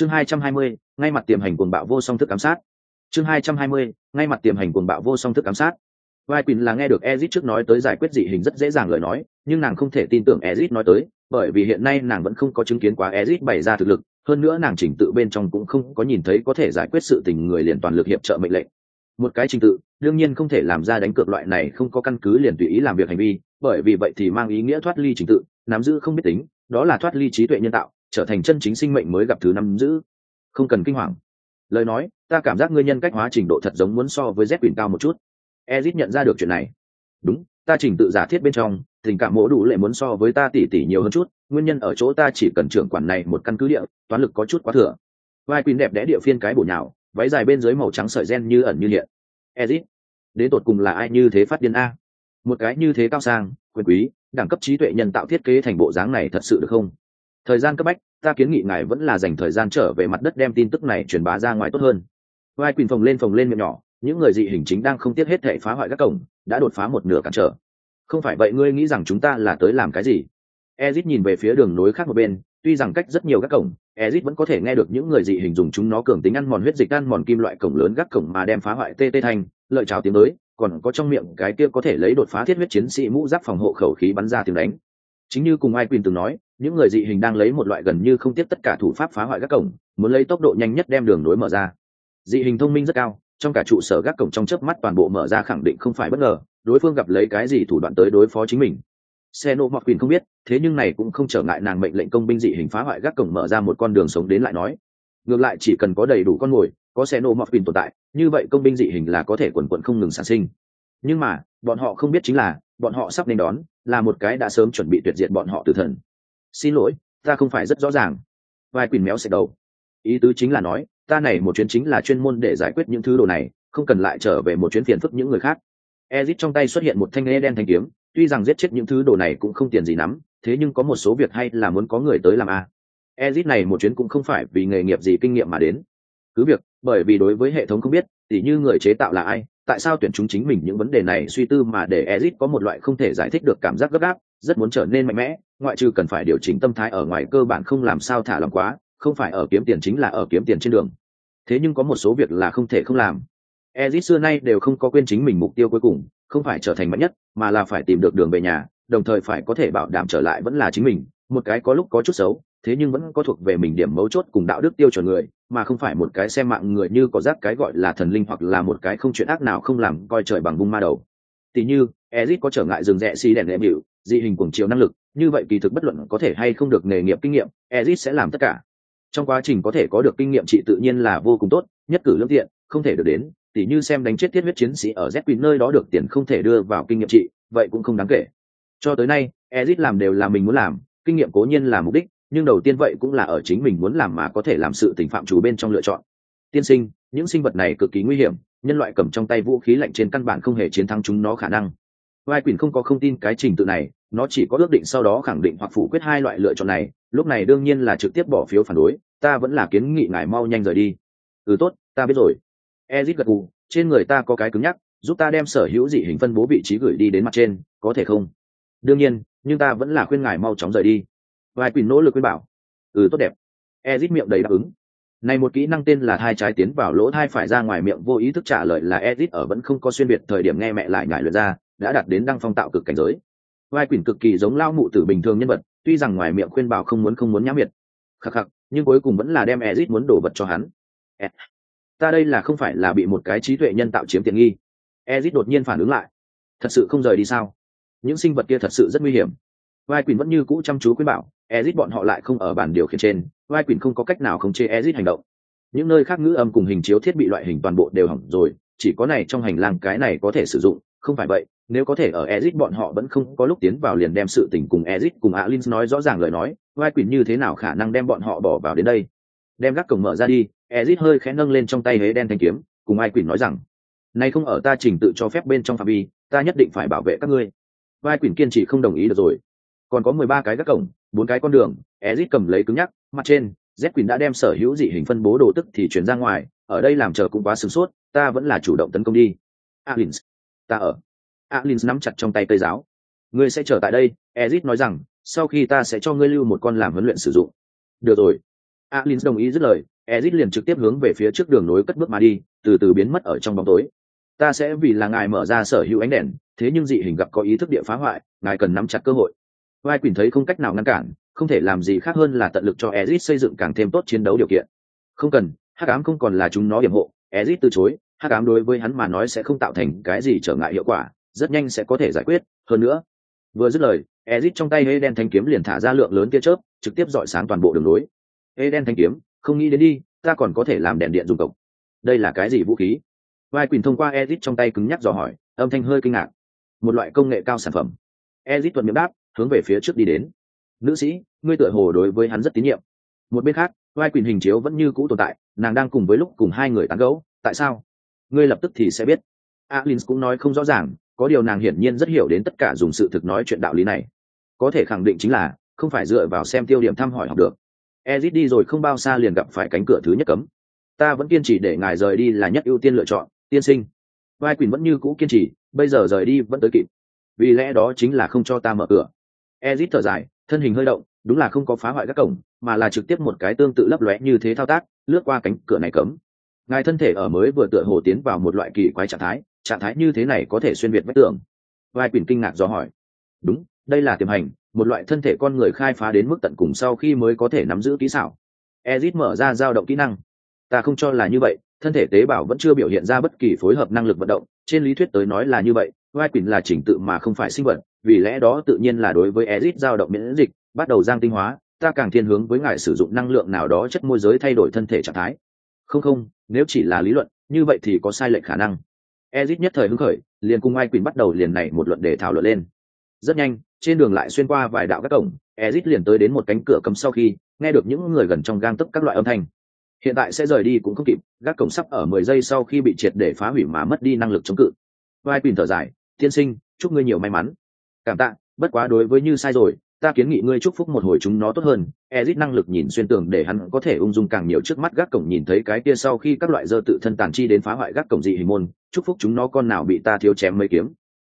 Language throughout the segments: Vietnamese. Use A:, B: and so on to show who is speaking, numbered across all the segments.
A: chương hai trăm hai mươi, ngay mặt tiềm hành cuồng bạo vô song thức ám sát. Chương hai trăm hai mươi, ngay mặt tiềm hành cuồng bạo vô song thức ám sát. Vai quỳnh là nghe được ezit trước nói tới giải quyết dị hình rất dễ dàng lời nói, nhưng nàng không thể tin tưởng ezit nói tới, bởi vì hiện nay nàng vẫn không có chứng kiến quá ezit bày ra thực lực, hơn nữa nàng trình tự bên trong cũng không có nhìn thấy có thể giải quyết sự tình người liền toàn lực hiệp trợ mệnh lệnh. Một cái trình tự, đương nhiên không thể làm ra đánh cược loại này, không có căn cứ liền tùy ý làm việc hành vi, bởi vì vậy thì mang ý nghĩa thoát ly trình tự, nắm giữ không biết tính, đó là thoát ly trí tuệ nhân tạo trở thành chân chính sinh mệnh mới gặp thứ năm giữ. Không cần kinh hoàng. Lời nói, ta cảm giác ngươi nhân cách hóa trình độ thật giống muốn so với z quyền cao một chút. Ezit nhận ra được chuyện này. Đúng, ta trình tự giả thiết bên trong, tình cảm mỗ đủ lệ muốn so với ta tỉ tỉ nhiều hơn chút, nguyên nhân ở chỗ ta chỉ cần trưởng quản này một căn cứ địa, toán lực có chút quá thừa. Vai quyền đẹp đẽ địa phiên cái bổ nhào, váy dài bên dưới màu trắng sợi gen như ẩn như hiện. Ezit, đến tột cùng là ai như thế phát điên a? Một cái như thế cao sang, quyền quý, đẳng cấp trí tuệ nhân tạo thiết kế thành bộ dáng này thật sự được không? Thời gian cấp bách ta kiến nghị ngài vẫn là dành thời gian trở về mặt đất đem tin tức này truyền bá ra ngoài tốt hơn. Vai Quỳnh phồng lên phồng lên miệng nhỏ, những người dị hình chính đang không tiếc hết thể phá hoại các cổng, đã đột phá một nửa cản trở. Không phải vậy ngươi nghĩ rằng chúng ta là tới làm cái gì? Ezit nhìn về phía đường nối khác một bên, tuy rằng cách rất nhiều các cổng, ezit vẫn có thể nghe được những người dị hình dùng chúng nó cường tính ăn mòn huyết dịch, ăn mòn kim loại cổng lớn gác cổng mà đem phá hoại tê tê thành lợi chào tiếng tới còn có trong miệng cái kia có thể lấy đột phá thiết huyết chiến sĩ mũ giáp phòng hộ khẩu khí bắn ra tiếng đánh. Chính như cùng ai Quỳnh từng nói những người dị hình đang lấy một loại gần như không tiếp tất cả thủ pháp phá hoại các cổng, muốn lấy tốc độ nhanh nhất đem đường nối mở ra. Dị hình thông minh rất cao, trong cả trụ sở gác cổng trong chớp mắt toàn bộ mở ra khẳng định không phải bất ngờ, đối phương gặp lấy cái gì thủ đoạn tới đối phó chính mình. Xe nộ mọc quyền không biết, thế nhưng này cũng không trở ngại nàng mệnh lệnh công binh dị hình phá hoại gác cổng mở ra một con đường sống đến lại nói. Ngược lại chỉ cần có đầy đủ con mồi, có xe nộ mọc quyền tồn tại, như vậy công binh dị hình là có thể quần quận không ngừng sản sinh. Nhưng mà, bọn họ không biết chính là, bọn họ sắp nên đón, là một cái đã sớm chuẩn bị tuyệt diệt bọn họ từ thần xin lỗi, ta không phải rất rõ ràng. Vai quyền méo xẹt đầu. Ý tứ chính là nói, ta này một chuyến chính là chuyên môn để giải quyết những thứ đồ này, không cần lại trở về một chuyến phiền phức những người khác. Ezit trong tay xuất hiện một thanh lê đen thanh kiếm, tuy rằng giết chết những thứ đồ này cũng không tiền gì lắm, thế nhưng có một số việc hay là muốn có người tới làm a ezit này một chuyến cũng không phải vì nghề nghiệp gì kinh nghiệm mà đến. Cứ việc, bởi vì đối với hệ thống không biết, tỉ như người chế tạo là ai, tại sao tuyển chúng chính mình những vấn đề này suy tư mà để ezit có một loại không thể giải thích được cảm giác gấp gáp, rất muốn trở nên mạnh mẽ ngoại trừ cần phải điều chỉnh tâm thái ở ngoài cơ bản không làm sao thả lòng quá, không phải ở kiếm tiền chính là ở kiếm tiền trên đường. Thế nhưng có một số việc là không thể không làm. Ezit xưa nay đều không có quên chính mình mục tiêu cuối cùng, không phải trở thành mạnh nhất, mà là phải tìm được đường về nhà, đồng thời phải có thể bảo đảm trở lại vẫn là chính mình, một cái có lúc có chút xấu, thế nhưng vẫn có thuộc về mình điểm mấu chốt cùng đạo đức tiêu chuẩn người, mà không phải một cái xem mạng người như có rác cái gọi là thần linh hoặc là một cái không chuyện ác nào không làm coi trời bằng bung ma đầu. Tỉ như, ezit có trở ngại dừng rẽ xi đèn lệm hiệu dị hình cuồng chiều năng lực như vậy kỳ thực bất luận có thể hay không được nghề nghiệp kinh nghiệm, ezit sẽ làm tất cả. Trong quá trình có thể có được kinh nghiệm trị tự nhiên là vô cùng tốt, nhất cử lương tiện không thể được đến, tỉ như xem đánh chết thiết huyết chiến sĩ ở z quỳnh nơi đó được tiền không thể đưa vào kinh nghiệm trị vậy cũng không đáng kể. Cho tới nay, ezit làm đều là mình muốn làm, kinh nghiệm cố nhiên là mục đích, nhưng đầu tiên vậy cũng là ở chính mình muốn làm mà có thể làm sự tình phạm chủ bên trong lựa chọn. Tiên sinh, những sinh vật này cực kỳ nguy hiểm, nhân loại cầm trong tay vũ khí lạnh trên căn bản không hề chiến thắng chúng nó khả năng vai quỳnh không có không tin cái trình tự này, nó chỉ có ước định sau đó khẳng định hoặc phủ quyết hai loại lựa chọn này, lúc này đương nhiên là trực tiếp bỏ phiếu phản đối, ta vẫn là kiến nghị ngài mau nhanh rời đi. Ừ tốt, ta biết rồi. Ezit gật gù, trên người ta có cái cứng nhắc, giúp ta đem sở hữu dị hình phân bố vị trí gửi đi đến mặt trên, có thể không? Đương nhiên, nhưng ta vẫn là khuyên ngài mau chóng rời đi. Vai quỳnh nỗ lực khuyên bảo. Ừ tốt đẹp. Ezit miệng đầy đáp ứng. Này một kỹ năng tên là hai trái tiến vào lỗ thai phải ra ngoài miệng, vô ý thức trả lời là ezit ở vẫn không có xuyên biệt thời điểm nghe mẹ lại ngại lượt ra đã đạt đến đăng phong tạo cực cảnh giới. Vai quỳnh cực kỳ giống lao mụ tử bình thường nhân vật, tuy rằng ngoài miệng khuyên bảo không muốn không muốn nhã miệt khắc khắc, nhưng cuối cùng vẫn là đem ezit muốn đổ vật cho hắn. Ta đây là không phải là bị một cái trí tuệ nhân tạo chiếm tiện nghi. Ezit đột nhiên phản ứng lại. Thật sự không rời đi sao? Những sinh vật kia thật sự rất nguy hiểm. Vai quỳnh vẫn như cũ chăm chú khuyên bảo ezit bọn họ lại không ở bản điều khiển trên, vai quỳnh không có cách nào khống chế ezit hành động. Những nơi khác ngữ âm cùng hình chiếu thiết bị loại hình toàn bộ đều hỏng rồi, chỉ có này trong hành lang cái này có thể sử dụng không phải vậy nếu có thể ở ezit bọn họ vẫn không có lúc tiến vào liền đem sự tình cùng ezit cùng Alin nói rõ ràng lời nói, vai quỷ như thế nào khả năng đem bọn họ bỏ vào đến đây. Đem gác cổng mở ra đi, ezit hơi khẽ nâng lên trong tay hế đen thanh kiếm, cùng ai quỷ nói rằng: nay không ở ta trình tự cho phép bên trong phạm vi, ta nhất định phải bảo vệ các ngươi." Vai quỷ kiên trì không đồng ý được rồi. Còn có mười ba cái gác cổng, bốn cái con đường, ezit cầm lấy cứng nhắc, mặt trên, Z quỷ đã đem sở hữu dị hình phân bố đồ tức thì chuyển ra ngoài, ở đây làm chờ cũng quá sửng sốt, ta vẫn là chủ động tấn công đi. alin ta ở. Alin nắm chặt trong tay cây giáo. Ngươi sẽ chờ tại đây, ezit nói rằng, sau khi ta sẽ cho ngươi lưu một con làm huấn luyện sử dụng. Được rồi. Alin đồng ý dứt lời, ezit liền trực tiếp hướng về phía trước đường nối cất bước mà đi, từ từ biến mất ở trong bóng tối. Ta sẽ vì là ngài mở ra sở hữu ánh đèn, thế nhưng dị hình gặp có ý thức địa phá hoại, ngài cần nắm chặt cơ hội. Vai quỳnh thấy không cách nào ngăn cản, không thể làm gì khác hơn là tận lực cho ezit xây dựng càng thêm tốt chiến đấu điều kiện. Không cần, hắc ám không còn là chúng nó điểm hộ, ezit từ chối hắc ám đối với hắn mà nói sẽ không tạo thành cái gì trở ngại hiệu quả, rất nhanh sẽ có thể giải quyết. Hơn nữa, vừa dứt lời, ezit trong tay hê đen thanh kiếm liền thả ra lượng lớn tia chớp, trực tiếp dọi sáng toàn bộ đường lối. Hê đen thanh kiếm, không nghĩ đến đi, ta còn có thể làm đèn điện dùng cộng đây là cái gì vũ khí? Vai quỳnh thông qua ezit trong tay cứng nhắc dò hỏi, âm thanh hơi kinh ngạc. Một loại công nghệ cao sản phẩm. Ezit thuận miệng đáp, hướng về phía trước đi đến. Nữ sĩ, ngươi tựa hồ đối với hắn rất tín nhiệm. Một bên khác, vai quỳnh hình chiếu vẫn như cũ tồn tại, nàng đang cùng với lúc cùng hai người tán gẫu, tại sao? Ngươi lập tức thì sẽ biết. Alin cũng nói không rõ ràng, có điều nàng hiển nhiên rất hiểu đến tất cả dùng sự thực nói chuyện đạo lý này. Có thể khẳng định chính là, không phải dựa vào xem tiêu điểm thăm hỏi học được. Ezit đi rồi không bao xa liền gặp phải cánh cửa thứ nhất cấm. Ta vẫn kiên trì để ngài rời đi là nhất ưu tiên lựa chọn, tiên sinh. Vai quỳnh vẫn như cũ kiên trì, bây giờ rời đi vẫn tới kịp. Vì lẽ đó chính là không cho ta mở cửa. Ezit thở dài, thân hình hơi động, đúng là không có phá hoại các cổng, mà là trực tiếp một cái tương tự lấp lóe như thế thao tác, lướt qua cánh cửa này cấm ngài thân thể ở mới vừa tựa hồ tiến vào một loại kỳ quái trạng thái trạng thái như thế này có thể xuyên việt vách tường. Vai quyền kinh ngạc do hỏi. Đúng, đây là tiềm hành, một loại thân thể con người khai phá đến mức tận cùng sau khi mới có thể nắm giữ kỹ xảo. Ezit mở ra dao động kỹ năng. Ta không cho là như vậy, thân thể tế bào vẫn chưa biểu hiện ra bất kỳ phối hợp năng lực vận động. Trên lý thuyết tới nói là như vậy, vai quyền là chỉnh tự mà không phải sinh vật, vì lẽ đó tự nhiên là đối với ezit dao động miễn dịch, bắt đầu giang tinh hóa, ta càng thiên hướng với ngài sử dụng năng lượng nào đó chất môi giới thay đổi thân thể trạng thái không không, nếu chỉ là lý luận, như vậy thì có sai lệch khả năng. Ezit nhất thời hứng khởi, liền cùng ai quỳnh bắt đầu liền này một luận để thảo luận lên. Rất nhanh, trên đường lại xuyên qua vài đạo các cổng, ezit liền tới đến một cánh cửa cấm sau khi, nghe được những người gần trong gang tức các loại âm thanh. Hiện tại sẽ rời đi cũng không kịp gác cổng sắp ở mười giây sau khi bị triệt để phá hủy mà mất đi năng lực chống cự. Vai quỳnh thở dài, tiên sinh, chúc ngươi nhiều may mắn. Cảm tạ, bất quá đối với như sai rồi ta kiến nghị ngươi chúc phúc một hồi chúng nó tốt hơn. Ezit năng lực nhìn xuyên tường để hắn có thể ung dung càng nhiều trước mắt gác cổng nhìn thấy cái kia sau khi các loại dơ tự thân tàn chi đến phá hoại gác cổng dị hình môn, chúc phúc chúng nó con nào bị ta thiếu chém mấy kiếm.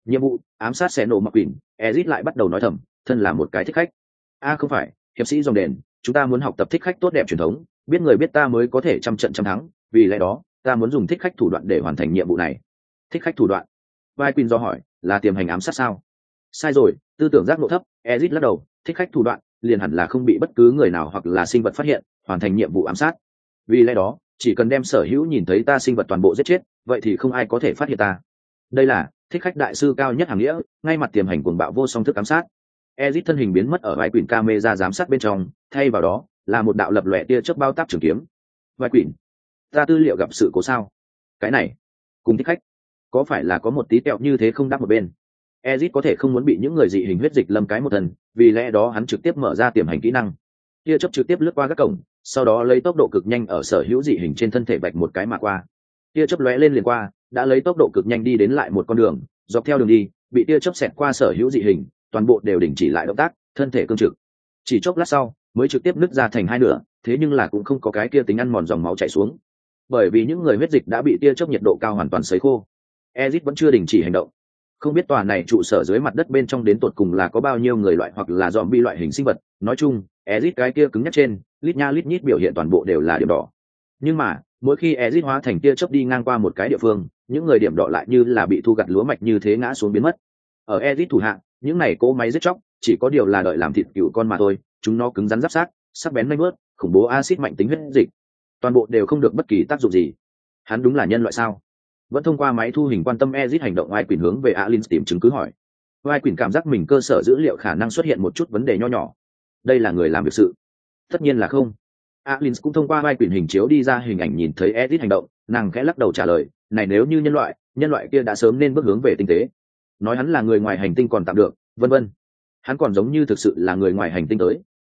A: Nhiệm vụ, ám sát xe nổ mặc quỷ. Ezit lại bắt đầu nói thầm, thân là một cái thích khách. A, không phải, hiệp sĩ dòng đền, chúng ta muốn học tập thích khách tốt đẹp truyền thống, biết người biết ta mới có thể trăm trận trăm thắng, vì lẽ đó, ta muốn dùng thích khách thủ đoạn để hoàn thành nhiệm vụ này. Thích khách thủ đoạn? Vai quỳnh do hỏi, là tiềm hành ám sát sao? Sai rồi, tư tưởng giác ngộ thấp, ezit lắc đầu, thích khách thủ đoạn, liền hẳn là không bị bất cứ người nào hoặc là sinh vật phát hiện, hoàn thành nhiệm vụ ám sát. Vì lẽ đó, chỉ cần đem sở hữu nhìn thấy ta sinh vật toàn bộ giết chết, vậy thì không ai có thể phát hiện ta. Đây là, thích khách đại sư cao nhất hàng nghĩa, ngay mặt tiềm hành cuồng bạo vô song thức ám sát. Ezit thân hình biến mất ở vài quyển camera giám sát bên trong, thay vào đó, là một đạo lập lòe tia chớp bao táp trường kiếm. Vài quyển. Ta tư liệu gặp sự cố sao? Cái này, cùng thích khách, có phải là có một tí kẹo như thế không đáp một bên? Ezit có thể không muốn bị những người dị hình huyết dịch lâm cái một thần, vì lẽ đó hắn trực tiếp mở ra tiềm hành kỹ năng. Tia chớp trực tiếp lướt qua các cổng, sau đó lấy tốc độ cực nhanh ở sở hữu dị hình trên thân thể bạch một cái mà qua. Tia chớp lóe lên liền qua, đã lấy tốc độ cực nhanh đi đến lại một con đường, dọc theo đường đi, bị tia chớp xẹt qua sở hữu dị hình, toàn bộ đều đình chỉ lại động tác, thân thể cương trực. Chỉ chốc lát sau, mới trực tiếp nứt ra thành hai nửa, thế nhưng là cũng không có cái kia tính ăn mòn dòng máu chảy xuống. Bởi vì những người huyết dịch đã bị tia chớp nhiệt độ cao hoàn toàn sấy khô. Ezit vẫn chưa đình chỉ hành động không biết tòa này trụ sở dưới mặt đất bên trong đến tột cùng là có bao nhiêu người loại hoặc là dòm bi loại hình sinh vật. Nói chung, ezit cái kia cứng nhắc trên, lít nha lít nhít biểu hiện toàn bộ đều là điểm đỏ. Nhưng mà, mỗi khi ezit hóa thành tia chớp đi ngang qua một cái địa phương, những người điểm đỏ lại như là bị thu gặt lúa mạch như thế ngã xuống biến mất. Ở ezit thủ hạng, những này cỗ máy giết chóc, chỉ có điều là đợi làm thịt cựu con mà thôi, chúng nó cứng rắn giáp sát, sắc bén nanh bớt khủng bố acid mạnh tính huyết dịch. Toàn bộ đều không được bất kỳ tác dụng gì. Hắn đúng là nhân loại sao? Vẫn thông qua máy thu hình quan tâm ezit hành động ai quyền hướng về alin tìm chứng cứ hỏi. Ai quyền cảm giác mình cơ sở dữ liệu khả năng xuất hiện một chút vấn đề nho nhỏ. Đây là người làm việc sự. Tất nhiên là không. Alin cũng thông qua ai quyền hình chiếu đi ra hình ảnh nhìn thấy ezit hành động, nàng khẽ lắc đầu trả lời, này nếu như nhân loại nhân loại kia đã sớm nên bước hướng về tinh tế. Nói hắn là người ngoài hành tinh còn tạm được, vân vân. Hắn còn giống như thực sự là người ngoài hành tinh tới.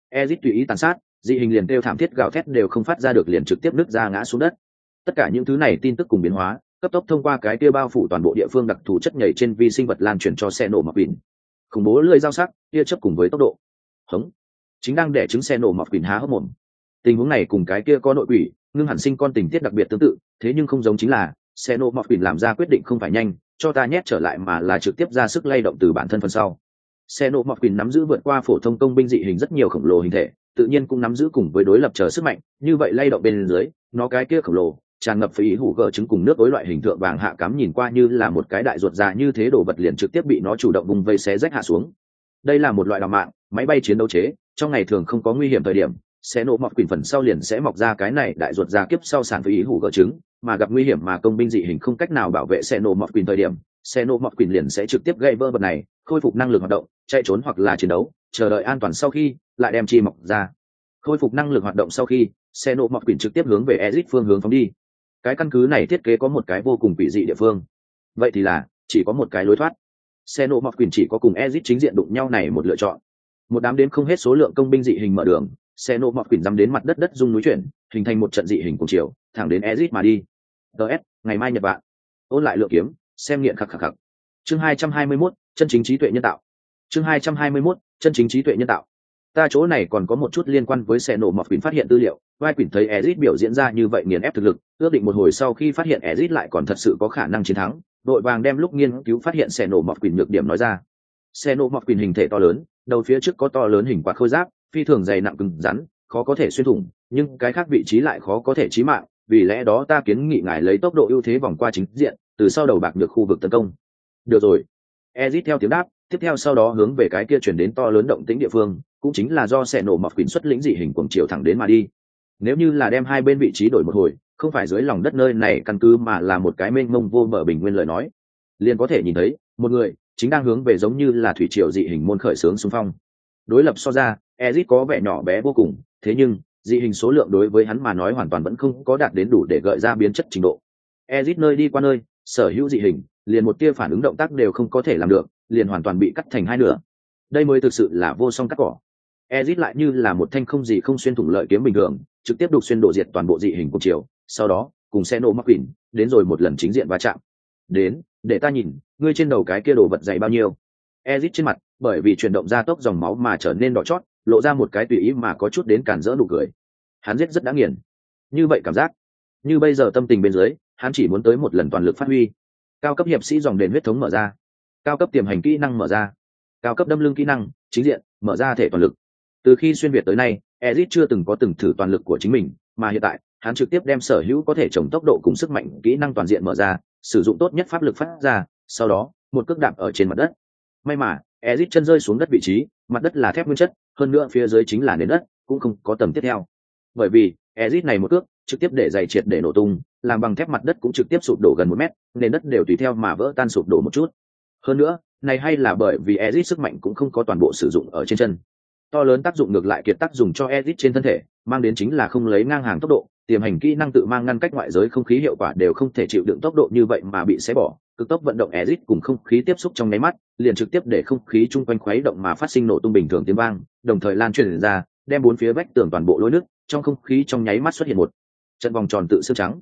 A: Ezit tùy ý tàn sát, dị hình liền kêu thảm thiết gào thét đều không phát ra được liền trực tiếp nứt ra ngã xuống đất. Tất cả những thứ này tin tức cùng biến hóa cấp tốc thông qua cái kia bao phủ toàn bộ địa phương đặc thù chất nhảy trên vi sinh vật lan truyền cho xe nổ mọc quỳnh. Khủng bố lưỡi dao sắc, tia chấp cùng với tốc độ. Hống. Chính đang để chứng xe nổ mọc quỳnh há hốc mồm. Tình huống này cùng cái kia có nội quỷ, ngưng hẳn sinh con tình tiết đặc biệt tương tự, thế nhưng không giống chính là, xe nổ mọc quỳnh làm ra quyết định không phải nhanh, cho ta nhét trở lại mà là trực tiếp ra sức lay động từ bản thân phần sau. Xe nổ mọc quỳnh nắm giữ vượt qua phổ thông công binh dị hình rất nhiều khổng lồ hình thể, tự nhiên cũng nắm giữ cùng với đối lập chờ sức mạnh, như vậy lay động bên dưới, nó cái kia khổng lồ tràn ngập phí hủ gờ trứng cùng nước với loại hình tượng vàng hạ cắm nhìn qua như là một cái đại ruột già như thế đổ vật liền trực tiếp bị nó chủ động vùng vây xé rách hạ xuống. Đây là một loại đào mạng, máy bay chiến đấu chế, trong ngày thường không có nguy hiểm thời điểm sẽ nổ mọc quyền phần sau liền sẽ mọc ra cái này đại ruột già kiếp sau sản phí ý hủ gờ trứng, mà gặp nguy hiểm mà công binh dị hình không cách nào bảo vệ sẽ nổ mọc quyền thời điểm xe nổ mọc quyền liền sẽ trực tiếp gây vỡ vật này, khôi phục năng lực hoạt động, chạy trốn hoặc là chiến đấu, chờ đợi an toàn sau khi, lại đem chi mọc ra. Khôi phục năng lực hoạt động sau khi xe nổ mọc quyền trực tiếp hướng về exit phương hướng phóng đi cái căn cứ này thiết kế có một cái vô cùng quỷ dị địa phương. Vậy thì là chỉ có một cái lối thoát. Xe nộ mọc quyền chỉ có cùng ezit chính diện đụng nhau này một lựa chọn. Một đám đến không hết số lượng công binh dị hình mở đường xe nộ mọc quyền dắm đến mặt đất đất dung núi chuyển hình thành một trận dị hình cùng chiều thẳng đến ezit mà đi. Ts ngày mai nhật bạn ôn lại lựa kiếm xem nghiện khắc khắc khắc chương hai trăm hai mươi 221, chân chính trí tuệ nhân tạo. Chương hai trăm hai mươi 221, chân chính trí tuệ nhân tạo ta chỗ này còn có một chút liên quan với xe nổ mọc quỳnh phát hiện tư liệu. Vai quỳnh thấy ezit biểu diễn ra như vậy nghiền ép thực lực, ước định một hồi sau khi phát hiện ezit lại còn thật sự có khả năng chiến thắng, đội vàng đem lúc nghiên cứu phát hiện xe nổ mọc quỳnh nhược điểm nói ra. Xe nổ mọc quỳnh hình thể to lớn, đầu phía trước có to lớn hình quạt khôi giáp, phi thường dày nặng cứng rắn, khó có thể xuyên thủng, nhưng cái khác vị trí lại khó có thể chí mạng, vì lẽ đó ta kiến nghị ngài lấy tốc độ ưu thế vòng qua chính diện, từ sau đầu bạc được khu vực tấn công. Được rồi. Ezit theo tiếng đáp, tiếp theo sau đó hướng về cái kia chuyển đến to lớn động tĩnh địa phương cũng chính là do xe nổ mọc quỳnh xuất lĩnh dị hình cuồng chiều thẳng đến mà đi. Nếu như là đem hai bên vị trí đổi một hồi, không phải dưới lòng đất nơi này căn cứ mà là một cái mênh mông vô bờ bình nguyên lời nói. Liền có thể nhìn thấy, một người chính đang hướng về giống như là thủy triều dị hình môn khởi sướng xung phong. Đối lập so ra ezit có vẻ nhỏ bé vô cùng, thế nhưng, dị hình số lượng đối với hắn mà nói hoàn toàn vẫn không có đạt đến đủ để gợi ra biến chất trình độ. Ezit nơi đi qua nơi, sở hữu dị hình, liền một tia phản ứng động tác đều không có thể làm được, liền hoàn toàn bị cắt thành hai nửa. Đây mới thực sự là vô song cắt cỏ ezit lại như là một thanh không gì không xuyên thủng lợi kiếm bình thường, trực tiếp đục xuyên độ diệt toàn bộ dị hình cùng chiều sau đó, cùng xe nổ mắc quỷ, đến rồi một lần chính diện va chạm. Đến, để ta nhìn, ngươi trên đầu cái kia đồ vật dày bao nhiêu? Ezit trên mặt, bởi vì chuyển động ra tốc dòng máu mà trở nên đỏ chót, lộ ra một cái tùy ý mà có chút đến cản rỡ nụ cười. Hắn giết rất đã nghiền. Như vậy cảm giác. Như bây giờ tâm tình bên dưới, hắn chỉ muốn tới một lần toàn lực phát huy. Cao cấp hiệp sĩ dòng đền huyết thống mở ra. Cao cấp tiềm hành kỹ năng mở ra. Cao cấp đâm lưng kỹ năng, chính diện, mở ra thể toàn lực từ khi xuyên việt tới nay ezit chưa từng có từng thử toàn lực của chính mình, mà hiện tại, hắn trực tiếp đem sở hữu có thể trồng tốc độ cùng sức mạnh kỹ năng toàn diện mở ra, sử dụng tốt nhất pháp lực phát ra, sau đó, một cước đạp ở trên mặt đất. May mà ezit chân rơi xuống đất vị trí, mặt đất là thép nguyên chất, hơn nữa phía dưới chính là nền đất, cũng không có tầm tiếp theo. Bởi vì ezit này một cước, trực tiếp để dày triệt để nổ tung, làm bằng thép mặt đất cũng trực tiếp sụp đổ gần một mét, nền đất đều tùy theo mà vỡ tan sụp đổ một chút. Hơn nữa, này hay là bởi vì ezit sức mạnh cũng không có toàn bộ sử dụng ở trên chân to lớn tác dụng ngược lại kiệt tác dùng cho edit trên thân thể, mang đến chính là không lấy ngang hàng tốc độ, tiềm hành kỹ năng tự mang ngăn cách ngoại giới không khí hiệu quả đều không thể chịu đựng tốc độ như vậy mà bị xé bỏ, cực tốc vận động ezit cùng không khí tiếp xúc trong nháy mắt, liền trực tiếp để không khí chung quanh khuấy động mà phát sinh nổ tung bình thường tiếng vang, đồng thời lan truyền ra, đem bốn phía vách tường toàn bộ lối nước trong không khí trong nháy mắt xuất hiện một trận vòng tròn tự xương trắng.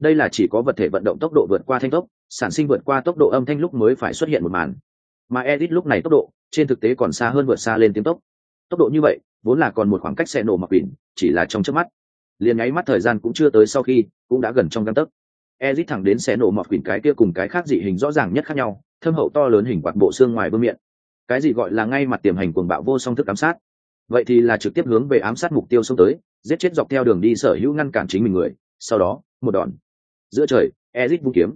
A: Đây là chỉ có vật thể vận động tốc độ vượt qua thanh tốc, sản sinh vượt qua tốc độ âm thanh lúc mới phải xuất hiện một màn. Mà edit lúc này tốc độ, trên thực tế còn xa hơn vượt xa lên tiếng tốc tốc độ như vậy, vốn là còn một khoảng cách xe nổ mặc bỉn chỉ là trong chớp mắt. Liền nháy mắt thời gian cũng chưa tới sau khi, cũng đã gần trong găng tấc. Ezit thẳng đến xe nổ mọc quỳnh cái kia cùng cái khác dị hình rõ ràng nhất khác nhau, thâm hậu to lớn hình quạt bộ xương ngoài vương miệng. Cái gì gọi là ngay mặt tiềm hành cuồng bạo vô song thức ám sát? Vậy thì là trực tiếp hướng về ám sát mục tiêu xông tới, giết chết dọc theo đường đi sở hữu ngăn cản chính mình người, sau đó, một đòn. Giữa trời, ezit vung kiếm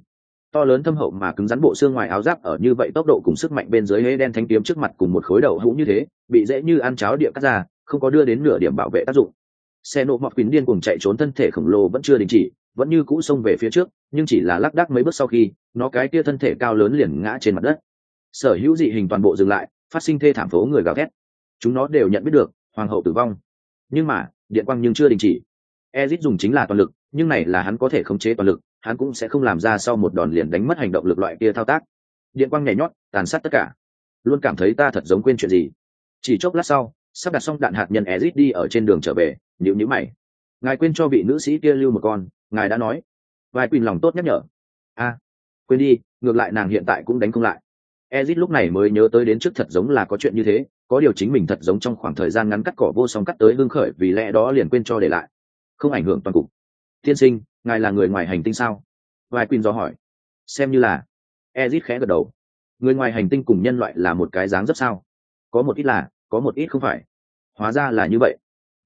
A: to lớn thâm hậu mà cứng rắn bộ xương ngoài áo giáp ở như vậy tốc độ cùng sức mạnh bên dưới hế đen thanh kiếm trước mặt cùng một khối đầu hũ như thế, bị dễ như ăn cháo địa cắt ra, không có đưa đến nửa điểm bảo vệ tác dụng. Xe nộ mọc quỳnh điên cùng chạy trốn thân thể khổng lồ vẫn chưa đình chỉ, vẫn như cũ xông về phía trước, nhưng chỉ là lác đác mấy bước sau khi, nó cái kia thân thể cao lớn liền ngã trên mặt đất. Sở hữu dị hình toàn bộ dừng lại, phát sinh thê thảm phố người gào thét. Chúng nó đều nhận biết được, hoàng hậu tử vong. Nhưng mà, điện quang nhưng chưa đình chỉ. Ezit dùng chính là toàn lực, nhưng này là hắn có thể khống chế toàn lực hắn cũng sẽ không làm ra sau một đòn liền đánh mất hành động lực loại kia thao tác. Điện quang nhảy nhót, tàn sát tất cả. Luôn cảm thấy ta thật giống quên chuyện gì. Chỉ chốc lát sau, sắp đặt xong đạn hạt nhân ezit đi ở trên đường trở về nhịu nhữ mày. Ngài quên cho vị nữ sĩ kia lưu một con, ngài đã nói. Vài quỳnh lòng tốt nhắc nhở. A, quên đi, ngược lại nàng hiện tại cũng đánh không lại. Ezit lúc này mới nhớ tới đến trước thật giống là có chuyện như thế, có điều chính mình thật giống trong khoảng thời gian ngắn cắt cỏ vô song cắt tới hương khởi vì lẽ đó liền quên cho để lại. Không ảnh hưởng toàn cục. Tiên sinh ngài là người ngoài hành tinh sao? Vài quỳnh do hỏi. Xem như là. Ezit khẽ gật đầu. Người ngoài hành tinh cùng nhân loại là một cái dáng rất sao? Có một ít là, có một ít không phải. Hóa ra là như vậy.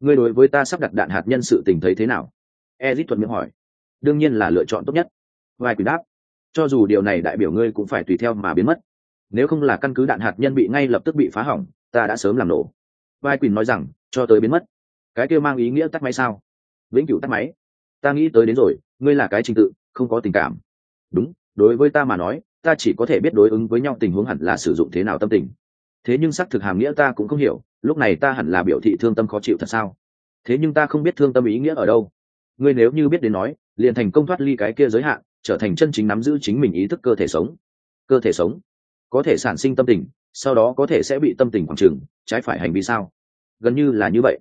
A: Ngươi đối với ta sắp đặt đạn hạt nhân sự tình thấy thế nào? Ezit thuận miệng hỏi. Đương nhiên là lựa chọn tốt nhất. Vai quỳnh đáp. Cho dù điều này đại biểu ngươi cũng phải tùy theo mà biến mất. Nếu không là căn cứ đạn hạt nhân bị ngay lập tức bị phá hỏng, ta đã sớm làm nổ. Vai quỳnh nói rằng, cho tới biến mất. Cái kêu mang ý nghĩa tắt máy sao? Vĩnh cửu tắt máy ta nghĩ tới đến rồi, ngươi là cái trình tự, không có tình cảm. Đúng, đối với ta mà nói, ta chỉ có thể biết đối ứng với nhau tình huống hẳn là sử dụng thế nào tâm tình. Thế nhưng xác thực hàm nghĩa ta cũng không hiểu, lúc này ta hẳn là biểu thị thương tâm khó chịu thật sao? Thế nhưng ta không biết thương tâm ý nghĩa ở đâu. Ngươi nếu như biết đến nói, liền thành công thoát ly cái kia giới hạn, trở thành chân chính nắm giữ chính mình ý thức cơ thể sống. Cơ thể sống. Có thể sản sinh tâm tình, sau đó có thể sẽ bị tâm tình khoảng trừng, trái phải hành vi sao? Gần như là như vậy.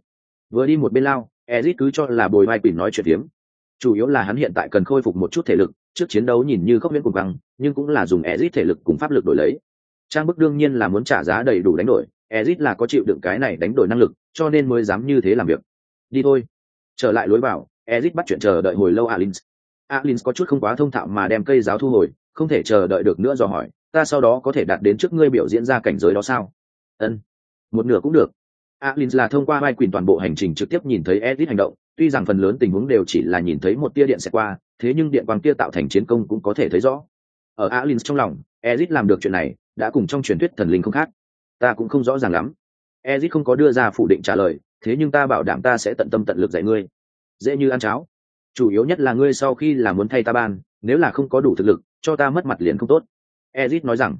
A: Vừa đi một bên lao ezit cứ cho là bồi mai quỳnh nói chuyện hiếm chủ yếu là hắn hiện tại cần khôi phục một chút thể lực, trước chiến đấu nhìn như khốc miễn cùng băng nhưng cũng là dùng ezit thể lực cùng pháp lực đổi lấy. Trang bức đương nhiên là muốn trả giá đầy đủ đánh đổi, ezit là có chịu đựng cái này đánh đổi năng lực, cho nên mới dám như thế làm việc. Đi thôi. Trở lại lối vào, ezit bắt chuyện chờ đợi hồi lâu alin alin có chút không quá thông thạo mà đem cây giáo thu hồi, không thể chờ đợi được nữa dò hỏi, ta sau đó có thể đạt đến trước ngươi biểu diễn ra cảnh giới đó sao? Ân một nửa cũng được. Alin là thông qua vai quyền toàn bộ hành trình trực tiếp nhìn thấy ezit hành động tuy rằng phần lớn tình huống đều chỉ là nhìn thấy một tia điện sẽ qua, thế nhưng điện quang tia tạo thành chiến công cũng có thể thấy rõ. Ở alin trong lòng ezit làm được chuyện này, đã cùng trong truyền thuyết thần linh không khác. Ta cũng không rõ ràng lắm. Ezit không có đưa ra phủ định trả lời, thế nhưng ta bảo đảm ta sẽ tận tâm tận lực dạy ngươi. Dễ như ăn cháo. Chủ yếu nhất là ngươi sau khi là muốn thay ta ban, nếu là không có đủ thực lực, cho ta mất mặt liền không tốt. Ezit nói rằng,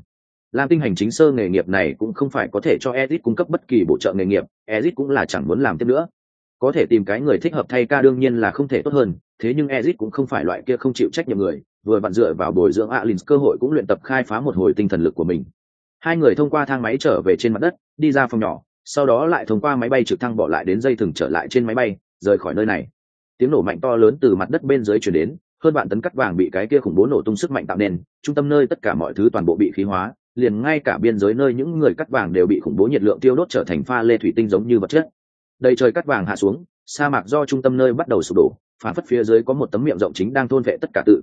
A: làm tinh hành chính sơ nghề nghiệp này cũng không phải có thể cho ezit cung cấp bất kỳ bổ trợ nghề nghiệp ezit cũng là chẳng muốn làm tiếp nữa có thể tìm cái người thích hợp thay ca đương nhiên là không thể tốt hơn, thế nhưng ezit cũng không phải loại kia không chịu trách nhiệm người, vừa vặn dựa vào bồi dưỡng alin cơ hội cũng luyện tập khai phá một hồi tinh thần lực của mình. Hai người thông qua thang máy trở về trên mặt đất, đi ra phòng nhỏ, sau đó lại thông qua máy bay trực thăng bỏ lại đến dây thừng trở lại trên máy bay, rời khỏi nơi này. Tiếng nổ mạnh to lớn từ mặt đất bên dưới chuyển đến, hơn bạn tấn cắt vàng bị cái kia khủng bố nổ tung sức mạnh tạo nên, trung tâm nơi tất cả mọi thứ toàn bộ bị khí hóa, liền ngay cả biên giới nơi những người cắt vàng đều bị khủng bố nhiệt lượng tiêu đốt trở thành pha lê thủy tinh giống như vật chất đầy trời cắt vàng hạ xuống, sa mạc do trung tâm nơi bắt đầu sụp đổ phản phất phía dưới có một tấm miệng rộng chính đang thôn vệ tất cả tự.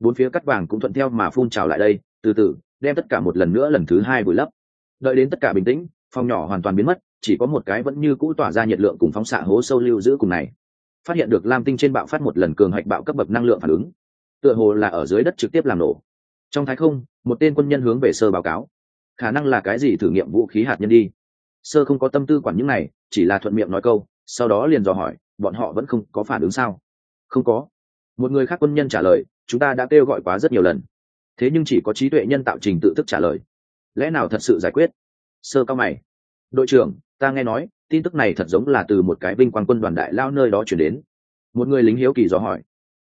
A: Bốn phía cắt vàng cũng thuận theo mà phun trào lại đây, từ từ, đem tất cả một lần nữa lần thứ hai vùi lấp. Đợi đến tất cả bình tĩnh, phòng nhỏ hoàn toàn biến mất, chỉ có một cái vẫn như cũ tỏa ra nhiệt lượng cùng phóng xạ hố sâu lưu giữ cùng này. Phát hiện được lam tinh trên bạo phát một lần cường hạch bạo cấp bậc năng lượng phản ứng. Tựa hồ là ở dưới đất trực tiếp làm nổ. Trong thái không, một tên quân nhân hướng về sơ báo cáo. Khả năng là cái gì thử nghiệm vũ khí hạt nhân đi? Sơ không có tâm tư quản những này chỉ là thuận miệng nói câu, sau đó liền dò hỏi, bọn họ vẫn không có phản ứng sao? Không có. Một người khác quân nhân trả lời, chúng ta đã kêu gọi quá rất nhiều lần. Thế nhưng chỉ có trí tuệ nhân tạo trình tự thức trả lời. Lẽ nào thật sự giải quyết? Sơ cao mày. Đội trưởng, ta nghe nói, tin tức này thật giống là từ một cái vinh quang quân đoàn đại lao nơi đó chuyển đến. Một người lính hiếu kỳ dò hỏi.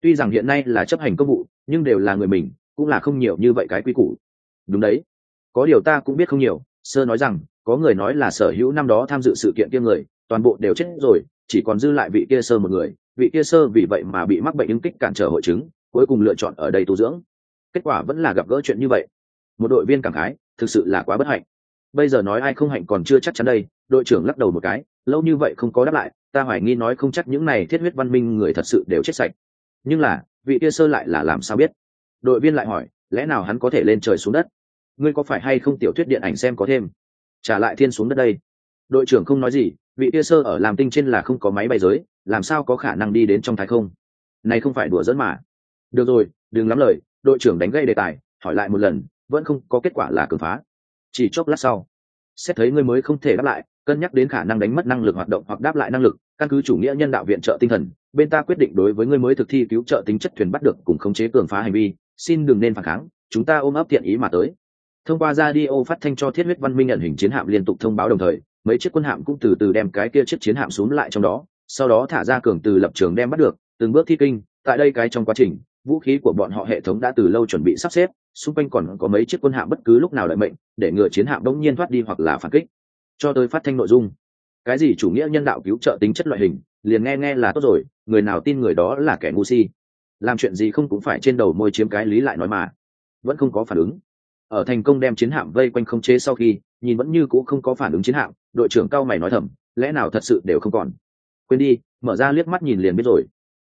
A: Tuy rằng hiện nay là chấp hành công vụ, nhưng đều là người mình, cũng là không nhiều như vậy cái quy củ. Đúng đấy. Có điều ta cũng biết không nhiều. Sơ nói rằng có người nói là sở hữu năm đó tham dự sự kiện kia người, toàn bộ đều chết rồi, chỉ còn dư lại vị kia sơ một người. Vị kia sơ vì vậy mà bị mắc bệnh ứng kích cản trở hội chứng, cuối cùng lựa chọn ở đây tu dưỡng. Kết quả vẫn là gặp gỡ chuyện như vậy. Một đội viên cảm khái, thực sự là quá bất hạnh. Bây giờ nói ai không hạnh còn chưa chắc chắn đây, đội trưởng lắc đầu một cái, lâu như vậy không có đáp lại, ta hoài nghi nói không chắc những này thiết huyết văn minh người thật sự đều chết sạch. Nhưng là, vị kia sơ lại là làm sao biết? Đội viên lại hỏi, lẽ nào hắn có thể lên trời xuống đất? Ngươi có phải hay không tiểu thuyết điện ảnh xem có thêm? Trả lại thiên xuống đất đây. Đội trưởng không nói gì, vị kia sơ ở làm tinh trên là không có máy bay giới, làm sao có khả năng đi đến trong thái không? Này không phải đùa dẫn mà. Được rồi, đừng lắm lời, đội trưởng đánh gây đề tài, hỏi lại một lần, vẫn không có kết quả là cường phá. Chỉ chốc lát sau, xét thấy ngươi mới không thể đáp lại, cân nhắc đến khả năng đánh mất năng lực hoạt động hoặc đáp lại năng lực, căn cứ chủ nghĩa nhân đạo viện trợ tinh thần, bên ta quyết định đối với ngươi mới thực thi cứu trợ tính chất thuyền bắt được cùng khống chế cường phá hành vi, xin đừng nên phản kháng, chúng ta ôm ấp thiện ý mà tới thông qua radio phát thanh cho thiết huyết văn minh nhận hình chiến hạm liên tục thông báo đồng thời, mấy chiếc quân hạm cũng từ từ đem cái kia chiếc chiến hạm xuống lại trong đó, sau đó thả ra cường từ lập trường đem bắt được, từng bước thi kinh. Tại đây cái trong quá trình, vũ khí của bọn họ hệ thống đã từ lâu chuẩn bị sắp xếp, xung quanh còn có mấy chiếc quân hạm bất cứ lúc nào đợi mệnh, để ngừa chiến hạm đống nhiên thoát đi hoặc là phản kích. Cho tới phát thanh nội dung. Cái gì chủ nghĩa nhân đạo cứu trợ tính chất loại hình, liền nghe nghe là tốt rồi, người nào tin người đó là kẻ ngu si. Làm chuyện gì không cũng phải trên đầu môi chiếm cái lý lại nói mà. Vẫn không có phản ứng ở thành công đem chiến hạm vây quanh không chế sau khi, nhìn vẫn như c ũ không có phản ứng chiến hạm, đội trưởng cao mày nói thầm, lẽ nào thật sự đều không còn? Quên đi, mở ra liếc mắt nhìn liền biết rồi.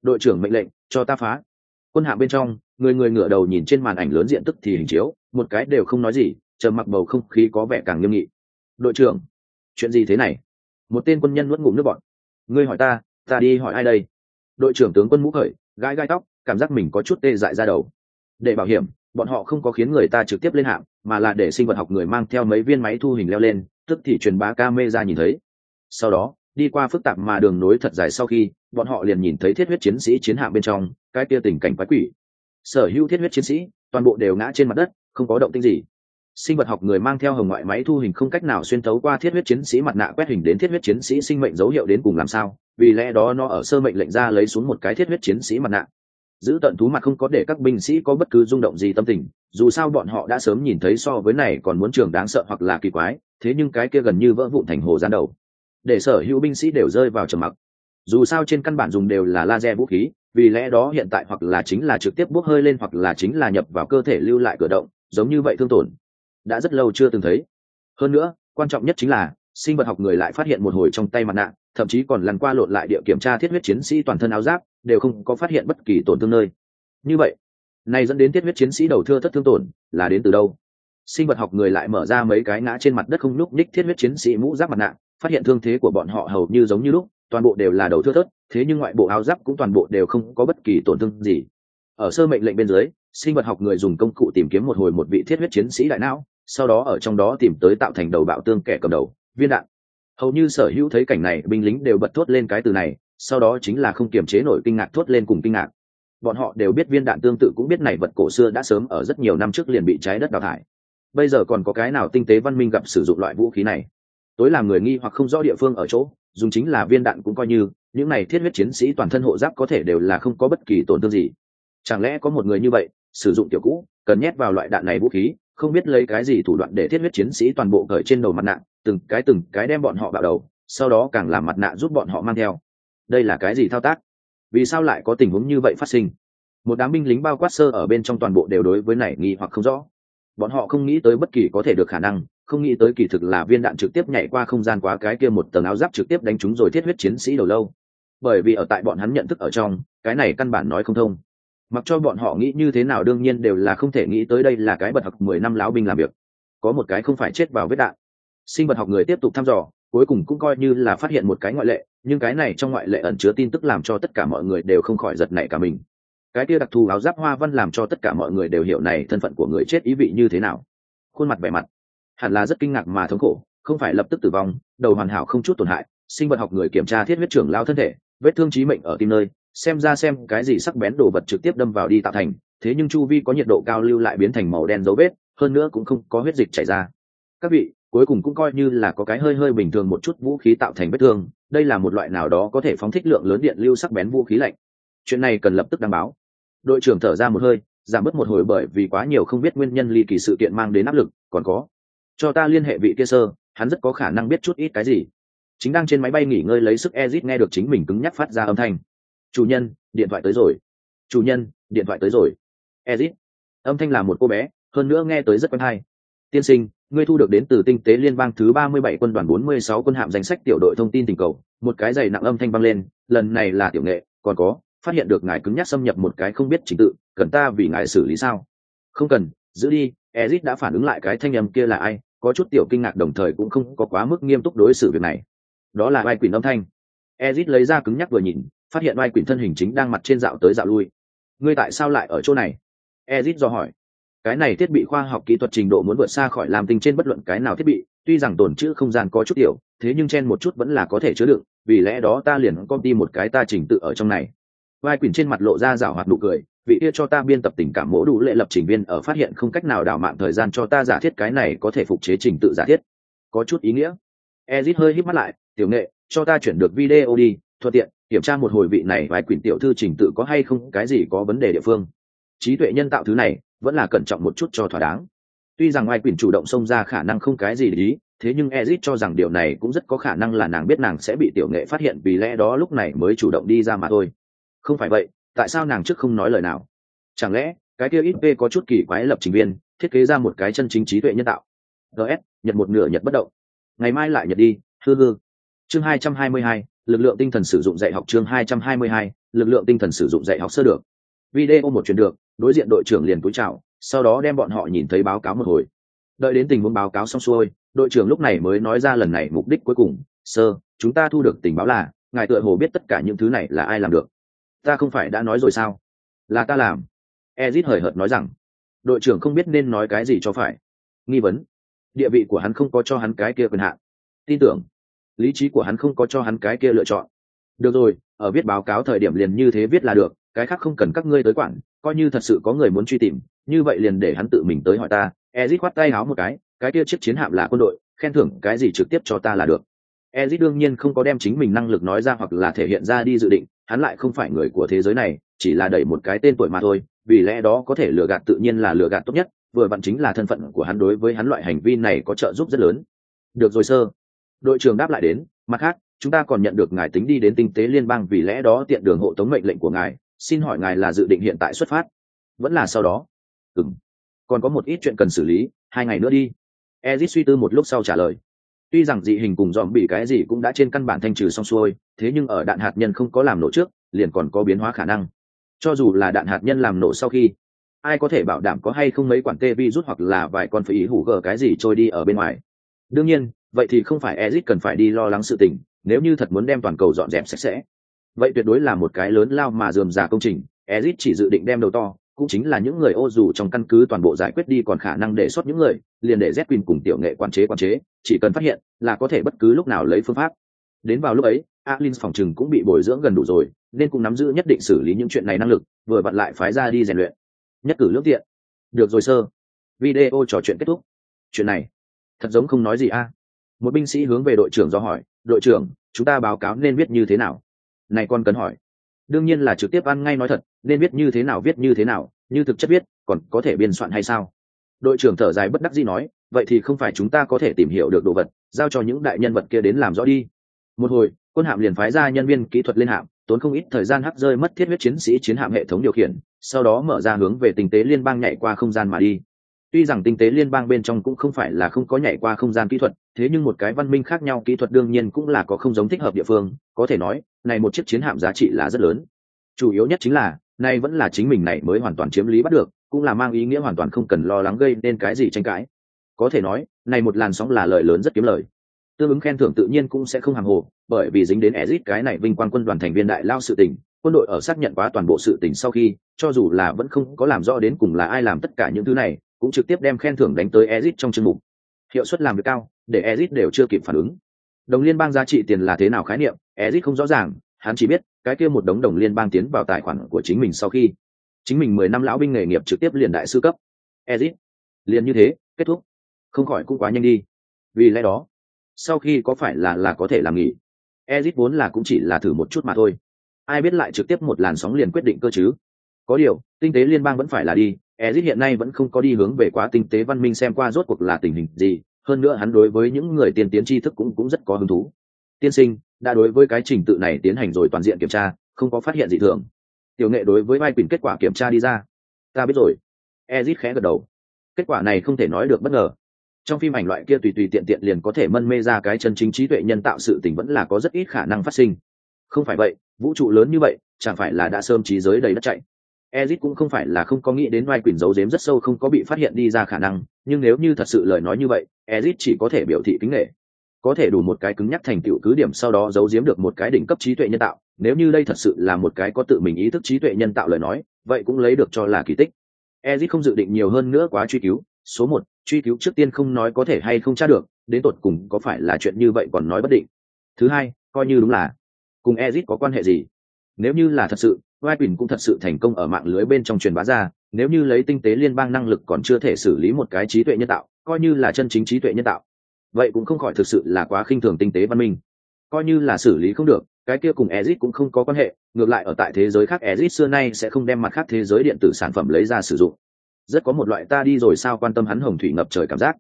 A: Đội trưởng mệnh lệnh, cho ta phá. Quân hạm bên trong, người người ngửa đầu nhìn trên màn ảnh lớn diện tức thì hình chiếu, một cái đều không nói gì chờ mặc bầu không khí có vẻ càng nghiêm nghị. Đội trưởng, chuyện gì thế này? Một tên quân nhân nuốt ngụm nước bọn ngươi hỏi ta ta đi hỏi ai đây? Đội trưởng tướng quân mũ khởi gai gai tóc, cảm giác mình có chút tê dại ra đầu. Để bảo hiểm bọn họ không có khiến người ta trực tiếp lên hạng, mà là để sinh vật học người mang theo mấy viên máy thu hình leo lên, tức thì truyền bá ca mê ra nhìn thấy. Sau đó, đi qua phức tạp mà đường nối thật dài sau khi, bọn họ liền nhìn thấy thiết huyết chiến sĩ chiến hạm bên trong, cái kia tình cảnh quái quỷ. Sở hữu thiết huyết chiến sĩ, toàn bộ đều ngã trên mặt đất, không có động tĩnh gì. Sinh vật học người mang theo hồng ngoại máy thu hình không cách nào xuyên thấu qua thiết huyết chiến sĩ mặt nạ quét hình đến thiết huyết chiến sĩ sinh mệnh dấu hiệu đến cùng làm sao, vì lẽ đó nó ở sơ mệnh lệnh ra lấy xuống một cái thiết huyết chiến sĩ mặt nạ giữ tận thú mặt không có để các binh sĩ có bất cứ rung động gì tâm tình, dù sao bọn họ đã sớm nhìn thấy so với này còn muốn trường đáng sợ hoặc là kỳ quái, thế nhưng cái kia gần như vỡ vụn thành hồ gián đầu. Để sở hữu binh sĩ đều rơi vào trầm mặc. Dù sao trên căn bản dùng đều là laser vũ khí, vì lẽ đó hiện tại hoặc là chính là trực tiếp bốc hơi lên hoặc là chính là nhập vào cơ thể lưu lại cửa động, giống như vậy thương tổn. Đã rất lâu chưa từng thấy. Hơn nữa, quan trọng nhất chính là, sinh vật học người lại phát hiện một hồi trong tay mặt nạ thậm chí còn lăn qua lộn lại địa kiểm tra thiết huyết chiến sĩ toàn thân áo giáp, đều không có phát hiện bất kỳ tổn thương nơi. Như vậy này dẫn đến thiết huyết chiến sĩ đầu thưa thất thương tổn, là đến từ đâu? Sinh vật học người lại mở ra mấy cái ngã trên mặt đất không lúc ních thiết huyết chiến sĩ mũ giáp mặt nạ, phát hiện thương thế của bọn họ hầu như giống như lúc, toàn bộ đều là đầu thưa thớt, thế nhưng ngoại bộ áo giáp cũng toàn bộ đều không có bất kỳ tổn thương gì. Ở sơ mệnh lệnh bên dưới, sinh vật học người dùng công cụ tìm kiếm một hồi một vị thiết huyết chiến sĩ đại não, sau đó ở trong đó tìm tới tạo thành đầu bạo tương kẻ cầm đầu, viên đạn hầu như sở hữu thấy cảnh này, binh lính đều bật thốt lên cái từ này, sau đó chính là không kiềm chế nổi kinh ngạc thốt lên cùng kinh ngạc. Bọn họ đều biết viên đạn tương tự cũng biết này vật cổ xưa đã sớm ở rất nhiều năm trước liền bị trái đất đào thải. Bây giờ còn có cái nào tinh tế văn minh gặp sử dụng loại vũ khí này? Tối làm người nghi hoặc không rõ địa phương ở chỗ, dùng chính là viên đạn cũng coi như, những này thiết huyết chiến sĩ toàn thân hộ giáp có thể đều là không có bất kỳ tổn thương gì. Chẳng lẽ có một người như vậy, sử dụng tiểu cũ, cần nhét vào loại đạn này vũ khí không biết lấy cái gì thủ đoạn để thiết huyết chiến sĩ toàn bộ cởi trên đầu mặt nạ, từng cái từng cái đem bọn họ bạo đầu, sau đó càng làm mặt nạ giúp bọn họ mang theo. Đây là cái gì thao tác? Vì sao lại có tình huống như vậy phát sinh? Một đám binh lính bao quát sơ ở bên trong toàn bộ đều đối với này nghi hoặc không rõ. Bọn họ không nghĩ tới bất kỳ có thể được khả năng, không nghĩ tới kỳ thực là viên đạn trực tiếp nhảy qua không gian quá cái kia một tầng áo giáp trực tiếp đánh chúng rồi thiết huyết chiến sĩ đầu lâu. Bởi vì ở tại bọn hắn nhận thức ở trong, cái này căn bản nói không thông mặc cho bọn họ nghĩ như thế nào đương nhiên đều là không thể nghĩ tới đây là cái bật học mười năm lão binh làm việc. Có một cái không phải chết vào vết đạn. Sinh vật học người tiếp tục thăm dò, cuối cùng cũng coi như là phát hiện một cái ngoại lệ, nhưng cái này trong ngoại lệ ẩn chứa tin tức làm cho tất cả mọi người đều không khỏi giật nảy cả mình. Cái kia đặc thù áo giáp hoa văn làm cho tất cả mọi người đều hiểu này thân phận của người chết ý vị như thế nào. Khuôn mặt vẻ mặt, hẳn là rất kinh ngạc mà thống khổ, không phải lập tức tử vong, đầu hoàn hảo không chút tổn hại, sinh vật học người kiểm tra thiết huyết trưởng lao thân thể, vết thương trí mệnh ở tim nơi xem ra xem cái gì sắc bén đồ vật trực tiếp đâm vào đi tạo thành, thế nhưng chu vi có nhiệt độ cao lưu lại biến thành màu đen dấu vết, hơn nữa cũng không có huyết dịch chảy ra. Các vị, cuối cùng cũng coi như là có cái hơi hơi bình thường một chút vũ khí tạo thành vết thương, đây là một loại nào đó có thể phóng thích lượng lớn điện lưu sắc bén vũ khí lạnh. Chuyện này cần lập tức đăng báo. Đội trưởng thở ra một hơi, giảm bớt một hồi bởi vì quá nhiều không biết nguyên nhân ly kỳ sự kiện mang đến áp lực, còn có. Cho ta liên hệ vị kia sơ, hắn rất có khả năng biết chút ít cái gì. Chính đang trên máy bay nghỉ ngơi lấy sức ezit nghe được chính mình cứng nhắc phát ra âm thanh chủ nhân, điện thoại tới rồi. Chủ nhân, điện thoại tới rồi. Ezit. Âm thanh là một cô bé, hơn nữa nghe tới rất quen hay. Tiên sinh, ngươi thu được đến từ tinh tế liên bang thứ ba mươi bảy quân đoàn bốn mươi sáu quân hạm danh sách tiểu đội thông tin tình cầu. Một cái giày nặng âm thanh vang lên, lần này là tiểu nghệ, còn có, phát hiện được ngài cứng nhắc xâm nhập một cái không biết trình tự, cần ta vì ngài xử lý sao? Không cần, giữ đi, ezit đã phản ứng lại cái thanh âm kia là ai, có chút tiểu kinh ngạc đồng thời cũng không có quá mức nghiêm túc đối xử việc này. Đó là vai quyền âm thanh? Ezit lấy ra cứng nhắc vừa nhìn phát hiện vai quỷ thân hình chính đang mặt trên dạo tới dạo lui. Ngươi tại sao lại ở chỗ này? Ezit do hỏi. Cái này thiết bị khoa học kỹ thuật trình độ muốn vượt xa khỏi làm tinh trên bất luận cái nào thiết bị, tuy rằng tồn chữ không gian có chút tiểu, thế nhưng chen một chút vẫn là có thể chứa đựng, vì lẽ đó ta liền có đi một cái ta trình tự ở trong này. Vai quỳnh trên mặt lộ ra rảo hoạt nụ cười, vị kia cho ta biên tập tình cảm mỗ đủ lệ lập trình viên ở phát hiện không cách nào đào mạng thời gian cho ta giả thiết cái này có thể phục chế trình tự giả thiết. Có chút ý nghĩa. Ezit hơi hít mắt lại, tiểu nghệ, cho ta chuyển được video đi, thuận tiện kiểm tra một hồi vị này vài quyển tiểu thư trình tự có hay không, cái gì có vấn đề địa phương. Trí tuệ nhân tạo thứ này, vẫn là cẩn trọng một chút cho thỏa đáng. Tuy rằng ngoài quyển chủ động xông ra khả năng không cái gì để ý, thế nhưng ezit cho rằng điều này cũng rất có khả năng là nàng biết nàng sẽ bị tiểu nghệ phát hiện vì lẽ đó lúc này mới chủ động đi ra mà thôi. Không phải vậy, tại sao nàng trước không nói lời nào? Chẳng lẽ, cái kia ít v có chút kỳ quái lập trình viên, thiết kế ra một cái chân chính trí tuệ nhân tạo? Gs nhật một nửa nhật bất động. Ngày mai lại nhật đi, hư hư. Chương hai trăm hai mươi hai lực lượng tinh thần sử dụng dạy học chương hai trăm hai mươi hai, lực lượng tinh thần sử dụng dạy học sơ được. Video một chuyển được, đối diện đội trưởng liền cúi chào, sau đó đem bọn họ nhìn thấy báo cáo một hồi. Đợi đến tình huống báo cáo xong xuôi, đội trưởng lúc này mới nói ra lần này mục đích cuối cùng, sơ, chúng ta thu được tình báo là, ngài tựa hồ biết tất cả những thứ này là ai làm được. Ta không phải đã nói rồi sao? Là ta làm. Ezit hời hợt nói rằng. Đội trưởng không biết nên nói cái gì cho phải. Nghi vấn. Địa vị của hắn không có cho hắn cái kia quyền hạn. Tin tưởng lý trí của hắn không có cho hắn cái kia lựa chọn. Được rồi, ở viết báo cáo thời điểm liền như thế viết là được, cái khác không cần các ngươi tới quản, coi như thật sự có người muốn truy tìm, như vậy liền để hắn tự mình tới hỏi ta. Ezit khoát tay háo một cái cái kia chiếc chiến hạm là quân đội, khen thưởng cái gì trực tiếp cho ta là được. Ezit đương nhiên không có đem chính mình năng lực nói ra hoặc là thể hiện ra đi dự định, hắn lại không phải người của thế giới này, chỉ là đẩy một cái tên tuổi mà thôi, vì lẽ đó có thể lừa gạt tự nhiên là lừa gạt tốt nhất, vừa vặn chính là thân phận của hắn đối với hắn loại hành vi này có trợ giúp rất lớn. Được rồi sơ đội trưởng đáp lại đến, mặt khác, chúng ta còn nhận được ngài tính đi đến tinh tế liên bang vì lẽ đó tiện đường hộ tống mệnh lệnh của ngài, xin hỏi ngài là dự định hiện tại xuất phát? Vẫn là sau đó. Ừ còn có một ít chuyện cần xử lý, hai ngày nữa đi. Ezit suy tư một lúc sau trả lời. Tuy rằng dị hình cùng dòm bị cái gì cũng đã trên căn bản thanh trừ xong xuôi, thế nhưng ở đạn hạt nhân không có làm nổ trước, liền còn có biến hóa khả năng. Cho dù là đạn hạt nhân làm nổ sau khi, ai có thể bảo đảm có hay không mấy quản tê vi rút hoặc là vài con phải ý hủ gờ cái gì trôi đi ở bên ngoài? Đương nhiên vậy thì không phải Ezic cần phải đi lo lắng sự tình, nếu như thật muốn đem toàn cầu dọn dẹp sạch sẽ. Vậy tuyệt đối là một cái lớn lao mà rườm rà công trình, Ezic chỉ dự định đem đầu to, cũng chính là những người ô dù trong căn cứ toàn bộ giải quyết đi còn khả năng để xuất những người, liền để Zepin cùng tiểu nghệ quản chế quản chế, chỉ cần phát hiện là có thể bất cứ lúc nào lấy phương pháp. Đến vào lúc ấy alin phòng trừng cũng bị bồi dưỡng gần đủ rồi, nên cũng nắm giữ nhất định xử lý những chuyện này năng lực, vừa vặn lại phái ra đi rèn luyện. Nhất cử lưỡng tiện. Được rồi sơ video trò chuyện kết thúc. Chuyện này, thật giống không nói gì a một binh sĩ hướng về đội trưởng do hỏi, đội trưởng, chúng ta báo cáo nên viết như thế nào? Này con cần hỏi. Đương nhiên là trực tiếp ăn ngay nói thật, nên viết như thế nào viết như thế nào, như thực chất viết, còn có thể biên soạn hay sao? Đội trưởng thở dài bất đắc dĩ nói, vậy thì không phải chúng ta có thể tìm hiểu được đồ vật, giao cho những đại nhân vật kia đến làm rõ đi. Một hồi, quân hạm liền phái ra nhân viên kỹ thuật lên hạm, tốn không ít thời gian hắt rơi mất thiết huyết chiến sĩ chiến hạm hệ thống điều khiển, sau đó mở ra hướng về tình tế liên bang nhảy qua không gian mà đi tuy rằng tinh tế liên bang bên trong cũng không phải là không có nhảy qua không gian kỹ thuật, thế nhưng một cái văn minh khác nhau kỹ thuật đương nhiên cũng là có không giống thích hợp địa phương, có thể nói, này một chiếc chiến hạm giá trị là rất lớn. Chủ yếu nhất chính là nay vẫn là chính mình này mới hoàn toàn chiếm lý bắt được, cũng là mang ý nghĩa hoàn toàn không cần lo lắng gây nên cái gì tranh cãi. Có thể nói, này một làn sóng là lời lớn rất kiếm lời. Tương ứng khen thưởng tự nhiên cũng sẽ không hàng hồ, bởi vì dính đến ezit cái này vinh quang quân đoàn thành viên đại lao sự tình, quân đội ở xác nhận quá toàn bộ sự tình sau khi, cho dù là vẫn không có làm rõ đến cùng là ai làm tất cả những thứ này cũng trực tiếp đem khen thưởng đánh tới Ezic trong chương mục. Hiệu suất làm việc cao, để Ezic đều chưa kịp phản ứng. Đồng liên bang giá trị tiền là thế nào khái niệm, Ezic không rõ ràng, hắn chỉ biết, cái kia một đống đồng liên bang tiến vào tài khoản của chính mình sau khi, chính mình mười năm lão binh nghề nghiệp trực tiếp liền đại sư cấp. Ezic, liền như thế, kết thúc. Không khỏi cũng quá nhanh đi. Vì lẽ đó, sau khi có phải là là có thể làm nghỉ, Ezic vốn là cũng chỉ là thử một chút mà thôi. Ai biết lại trực tiếp một làn sóng liền quyết định cơ chứ? Có điều, tinh tế liên bang vẫn phải là đi Ezic hiện nay vẫn không có đi hướng về quá tinh tế văn minh xem qua rốt cuộc là tình hình gì, hơn nữa hắn đối với những người tiên tiến tri thức cũng cũng rất có hứng thú. Tiên sinh, đã đối với cái trình tự này tiến hành rồi toàn diện kiểm tra, không có phát hiện gì thường. Tiểu nghệ đối với vai quyền kết quả kiểm tra đi ra. Ta biết rồi. Ezic khẽ gật đầu. Kết quả này không thể nói được bất ngờ. Trong phim ảnh loại kia tùy tùy tiện tiện liền có thể mân mê ra cái chân chính trí tuệ nhân tạo sự tình vẫn là có rất ít khả năng phát sinh. Không phải vậy, vũ trụ lớn như vậy, chẳng phải là đã sớm trí giới đầy đất chạy ezit cũng không phải là không có nghĩ đến vai quỷ giấu giếm rất sâu không có bị phát hiện đi ra khả năng nhưng nếu như thật sự lời nói như vậy ezit chỉ có thể biểu thị kính nể, có thể đủ một cái cứng nhắc thành tựu cứ điểm sau đó giấu giếm được một cái đỉnh cấp trí tuệ nhân tạo nếu như đây thật sự là một cái có tự mình ý thức trí tuệ nhân tạo lời nói vậy cũng lấy được cho là kỳ tích. Ezit không dự định nhiều hơn nữa quá truy cứu số một truy cứu trước tiên không nói có thể hay không tra được đến tột cùng có phải là chuyện như vậy còn nói bất định. Thứ hai coi như đúng là cùng ezit có quan hệ gì? Nếu như là thật sự vai quỳnh cũng thật sự thành công ở mạng lưới bên trong truyền bá ra nếu như lấy tinh tế liên bang năng lực còn chưa thể xử lý một cái trí tuệ nhân tạo coi như là chân chính trí tuệ nhân tạo vậy cũng không khỏi thực sự là quá khinh thường tinh tế văn minh coi như là xử lý không được cái kia cùng ezit cũng không có quan hệ, ngược lại ở tại thế giới khác ezit xưa nay sẽ không đem mặt khác thế giới điện tử sản phẩm lấy ra sử dụng. Rất có một loại ta đi rồi sao quan tâm hắn hồng thủy ngập trời cảm giác.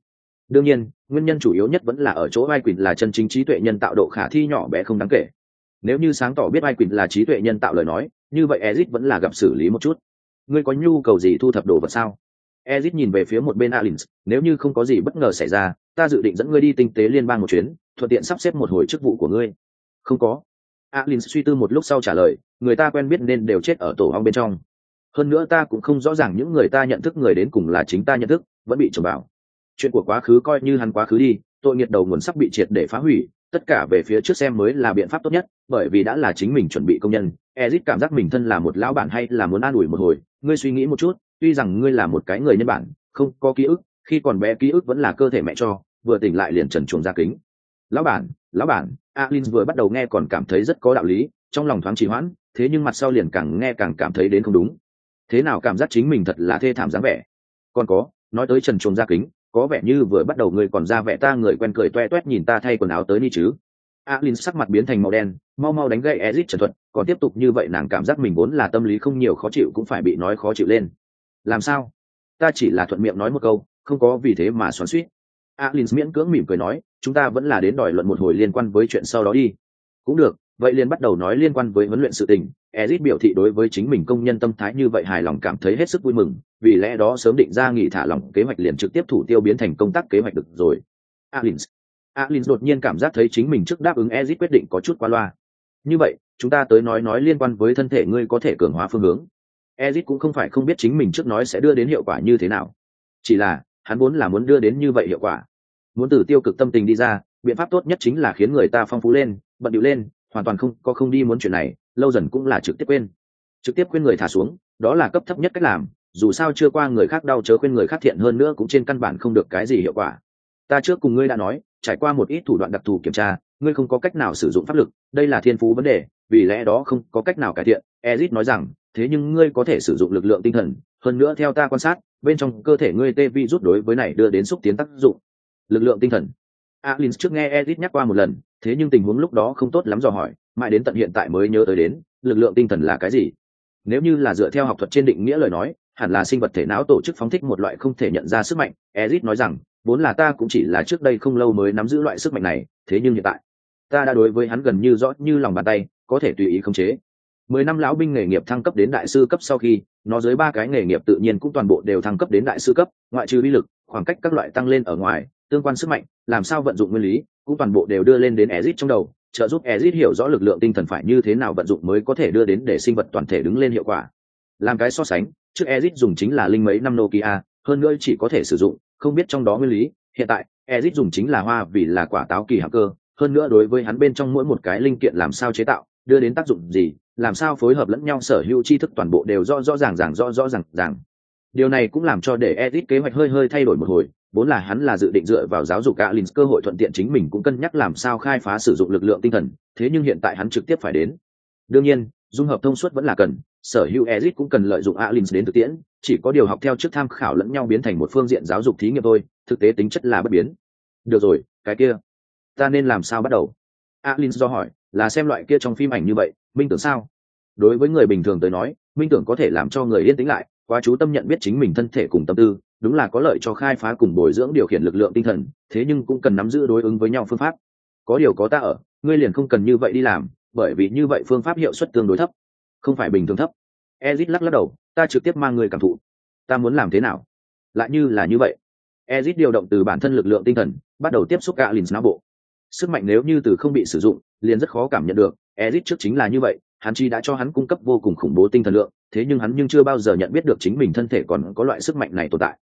A: Đương nhiên, nguyên nhân chủ yếu nhất vẫn là ở chỗ Vai Quỳnh là chân chính trí tuệ nhân tạo độ khả thi nhỏ bé không đáng kể. Nếu như sáng tỏ biết Vai Quỳnh là trí tuệ nhân tạo lời nói, như vậy Ezic vẫn là gặp xử lý một chút. Ngươi có nhu cầu gì thu thập đồ vật sao? Ezic nhìn về phía một bên Alins, nếu như không có gì bất ngờ xảy ra, ta dự định dẫn ngươi đi tinh tế liên bang một chuyến thuận tiện sắp xếp một hồi chức vụ của ngươi không có alins suy tư một lúc sau trả lời người ta quen biết nên đều chết ở tổ ong bên trong hơn nữa ta cũng không rõ ràng những người ta nhận thức người đến cùng là chính ta nhận thức vẫn bị trồng bảo chuyện của quá khứ coi như hắn quá khứ đi tội nghiệt đầu nguồn sắp bị triệt để phá hủy tất cả về phía trước xem mới là biện pháp tốt nhất, bởi vì đã là chính mình chuẩn bị công nhân. Ezit cảm giác mình thân là một lão bản hay là muốn an ủi một hồi? Ngươi suy nghĩ một chút, tuy rằng ngươi là một cái người nhân bản, không có ký ức, khi còn bé ký ức vẫn là cơ thể mẹ cho, vừa tỉnh lại liền trần chuồng ra kính. Lão bản lão bản, alin vừa bắt đầu nghe còn cảm thấy rất có đạo lý, trong lòng thoáng trì hoãn, thế nhưng mặt sau liền càng nghe càng cảm thấy đến không đúng. Thế nào cảm giác chính mình thật là thê thảm dáng vẻ? Còn có, nói tới trần chuồng ra kính có vẻ như vừa bắt đầu người còn ra vẻ ta người quen cười toe toét nhìn ta thay quần áo tới đi chứ. Alin sắc mặt biến thành màu đen, mau mau đánh gậy ezit trần thuật, còn tiếp tục như vậy nàng cảm giác mình vốn là tâm lý không nhiều khó chịu cũng phải bị nói khó chịu lên. Làm sao? Ta chỉ là thuận miệng nói một câu, không có vì thế mà xoắn suýt alin miễn cưỡng mỉm cười nói, chúng ta vẫn là đến đòi luận một hồi liên quan với chuyện sau đó đi. Cũng được, vậy liền bắt đầu nói liên quan với huấn luyện sự tình ezit biểu thị đối với chính mình công nhân tâm thái như vậy hài lòng cảm thấy hết sức vui mừng, vì lẽ đó sớm định ra nghỉ thả lỏng kế hoạch liền trực tiếp thủ tiêu biến thành công tác kế hoạch được rồi. Alins. Alins đột nhiên cảm giác thấy chính mình trước đáp ứng ezit quyết định có chút qua loa. Như vậy, chúng ta tới nói nói liên quan với thân thể ngươi có thể cường hóa phương hướng. Ezit cũng không phải không biết chính mình trước nói sẽ đưa đến hiệu quả như thế nào. Chỉ là, hắn muốn là muốn đưa đến như vậy hiệu quả. Muốn từ tiêu cực tâm tình đi ra, biện pháp tốt nhất chính là khiến người ta phong phú lên, bận điệu lên, hoàn toàn không, có không đi muốn chuyện này lâu dần cũng là trực tiếp quên. Trực tiếp khuyên người thả xuống, đó là cấp thấp nhất cách làm, dù sao chưa qua người khác đau chớ khuyên người khác thiện hơn nữa cũng trên căn bản không được cái gì hiệu quả. Ta trước cùng ngươi đã nói, trải qua một ít thủ đoạn đặc thù kiểm tra, ngươi không có cách nào sử dụng pháp lực, đây là thiên phú vấn đề, vì lẽ đó không có cách nào cải thiện. Ezit nói rằng, thế nhưng ngươi có thể sử dụng lực lượng tinh thần, hơn nữa theo ta quan sát, bên trong cơ thể ngươi tê vi rút đối với này đưa đến xúc tiến tác dụng. Lực lượng tinh thần. Alin trước nghe ezit nhắc qua một lần, thế nhưng tình huống lúc đó không tốt lắm dò hỏi mãi đến tận hiện tại mới nhớ tới đến, lực lượng tinh thần là cái gì? Nếu như là dựa theo học thuật trên định nghĩa lời nói, hẳn là sinh vật thể não tổ chức phóng thích một loại không thể nhận ra sức mạnh. Ezit nói rằng, vốn là ta cũng chỉ là trước đây không lâu mới nắm giữ loại sức mạnh này, thế nhưng hiện tại, ta đã đối với hắn gần như rõ như lòng bàn tay, có thể tùy ý khống chế. Mười năm lão binh nghề nghiệp thăng cấp đến đại sư cấp sau khi, nó dưới ba cái nghề nghiệp tự nhiên cũng toàn bộ đều thăng cấp đến đại sư cấp, ngoại trừ uy lực, khoảng cách các loại tăng lên ở ngoài, tương quan sức mạnh, làm sao vận dụng nguyên lý, cũng toàn bộ đều đưa lên đến ezit trong đầu trợ giúp ezit hiểu rõ lực lượng tinh thần phải như thế nào vận dụng mới có thể đưa đến để sinh vật toàn thể đứng lên hiệu quả. Làm cái so sánh, trước ezit dùng chính là linh mấy năm nokia, hơn nữa chỉ có thể sử dụng, không biết trong đó nguyên lý. Hiện tại, ezit dùng chính là hoa vì là quả táo kỳ hạng cơ, hơn nữa đối với hắn bên trong mỗi một cái linh kiện làm sao chế tạo, đưa đến tác dụng gì, làm sao phối hợp lẫn nhau sở hữu tri thức toàn bộ đều rõ rõ ràng ràng, rõ rõ ràng ràng điều này cũng làm cho để edit kế hoạch hơi hơi thay đổi một hồi vốn là hắn là dự định dựa vào giáo dục Alin cơ hội thuận tiện chính mình cũng cân nhắc làm sao khai phá sử dụng lực lượng tinh thần, thế nhưng hiện tại hắn trực tiếp phải đến. Đương nhiên, dung hợp thông suốt vẫn là cần, sở hữu Edit cũng cần lợi dụng Alin đến thực tiễn, chỉ có điều học theo trước tham khảo lẫn nhau biến thành một phương diện giáo dục thí nghiệm thôi, thực tế tính chất là bất biến. Được rồi, cái kia, ta nên làm sao bắt đầu? Alin do hỏi, là xem loại kia trong phim ảnh như vậy, minh tưởng sao? Đối với người bình thường tới nói, minh tưởng có thể làm cho người yên tĩnh lại, quá chú tâm nhận biết chính mình thân thể cùng tâm tư, đúng là có lợi cho khai phá cùng bồi dưỡng điều khiển lực lượng tinh thần thế nhưng cũng cần nắm giữ đối ứng với nhau phương pháp. Có điều có ta ở ngươi liền không cần như vậy đi làm bởi vì như vậy phương pháp hiệu suất tương đối thấp không phải bình thường thấp. Ezit lắc lắc đầu ta trực tiếp mang người cảm thụ. Ta muốn làm thế nào? Lại như là như vậy. Ezit điều động từ bản thân lực lượng tinh thần bắt đầu tiếp xúc cả lìn não bộ. Sức mạnh nếu như từ không bị sử dụng liền rất khó cảm nhận được ezit trước chính là như vậy hắn chi đã cho hắn cung cấp vô cùng khủng bố tinh thần lượng, thế nhưng hắn nhưng chưa bao giờ nhận biết được chính mình thân thể còn có loại sức mạnh này tồn tại.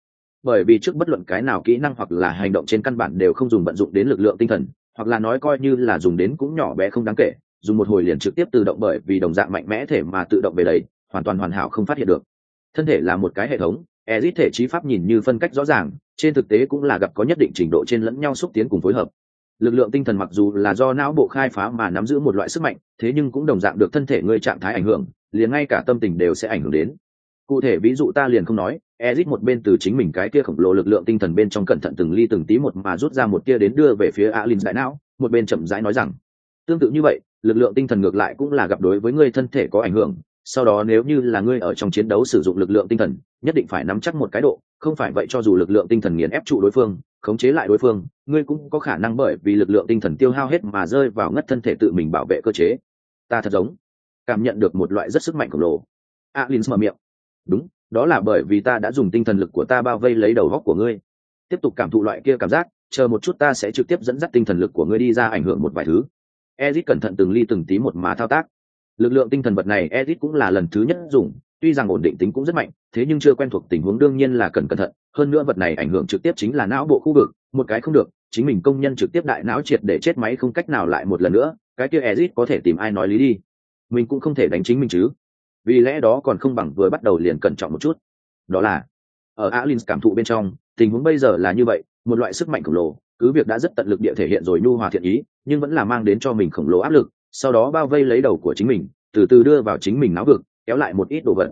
A: Bởi vì trước bất luận cái nào kỹ năng hoặc là hành động trên căn bản đều không dùng vận dụng đến lực lượng tinh thần, hoặc là nói coi như là dùng đến cũng nhỏ bé không đáng kể, dùng một hồi liền trực tiếp tự động bởi vì đồng dạng mạnh mẽ thể mà tự động về đấy hoàn toàn hoàn hảo không phát hiện được. Thân thể là một cái hệ thống, ezit thể trí pháp nhìn như phân cách rõ ràng, trên thực tế cũng là gặp có nhất định trình độ trên lẫn nhau xúc tiến cùng phối hợp lực lượng tinh thần mặc dù là do não bộ khai phá mà nắm giữ một loại sức mạnh, thế nhưng cũng đồng dạng được thân thể ngươi trạng thái ảnh hưởng, liền ngay cả tâm tình đều sẽ ảnh hưởng đến. Cụ thể ví dụ ta liền không nói, ezit một bên từ chính mình cái kia khổng lồ lực lượng tinh thần bên trong cẩn thận từng ly từng tí một mà rút ra một tia đến đưa về phía alin đại não, một bên chậm rãi nói rằng, tương tự như vậy, lực lượng tinh thần ngược lại cũng là gặp đối với ngươi thân thể có ảnh hưởng, sau đó nếu như là ngươi ở trong chiến đấu sử dụng lực lượng tinh thần, nhất định phải nắm chắc một cái độ không phải vậy cho dù lực lượng tinh thần nghiền ép trụ đối phương, khống chế lại đối phương, ngươi cũng có khả năng bởi vì lực lượng tinh thần tiêu hao hết mà rơi vào ngất thân thể tự mình bảo vệ cơ chế. Ta thật giống cảm nhận được một loại rất sức mạnh khổng lồ. Alin mở miệng. Đúng, đó là bởi vì ta đã dùng tinh thần lực của ta bao vây lấy đầu góc của ngươi. Tiếp tục cảm thụ loại kia cảm giác, chờ một chút ta sẽ trực tiếp dẫn dắt tinh thần lực của ngươi đi ra ảnh hưởng một vài thứ. Ezit cẩn thận từng ly từng tí một mà thao tác. Lực lượng tinh thần vật này ezit cũng là lần thứ nhất dùng tuy rằng ổn định tính cũng rất mạnh, thế nhưng chưa quen thuộc tình huống đương nhiên là cần cẩn thận, hơn nữa vật này ảnh hưởng trực tiếp chính là não bộ khu vực, một cái không được, chính mình công nhân trực tiếp đại não triệt để chết máy không cách nào lại một lần nữa, cái kia ezit có thể tìm ai nói lý đi? Mình cũng không thể đánh chính mình chứ. Vì lẽ đó còn không bằng vừa bắt đầu liền cẩn trọng một chút. Đó là, ở alin cảm thụ bên trong, tình huống bây giờ là như vậy, một loại sức mạnh khổng lồ, cứ việc đã rất tận lực địa thể hiện rồi nhu hòa thiện ý, nhưng vẫn là mang đến cho mình khổng lồ áp lực, sau đó bao vây lấy đầu của chính mình, từ từ đưa vào chính mình náo vực kéo lại một ít đồ vật.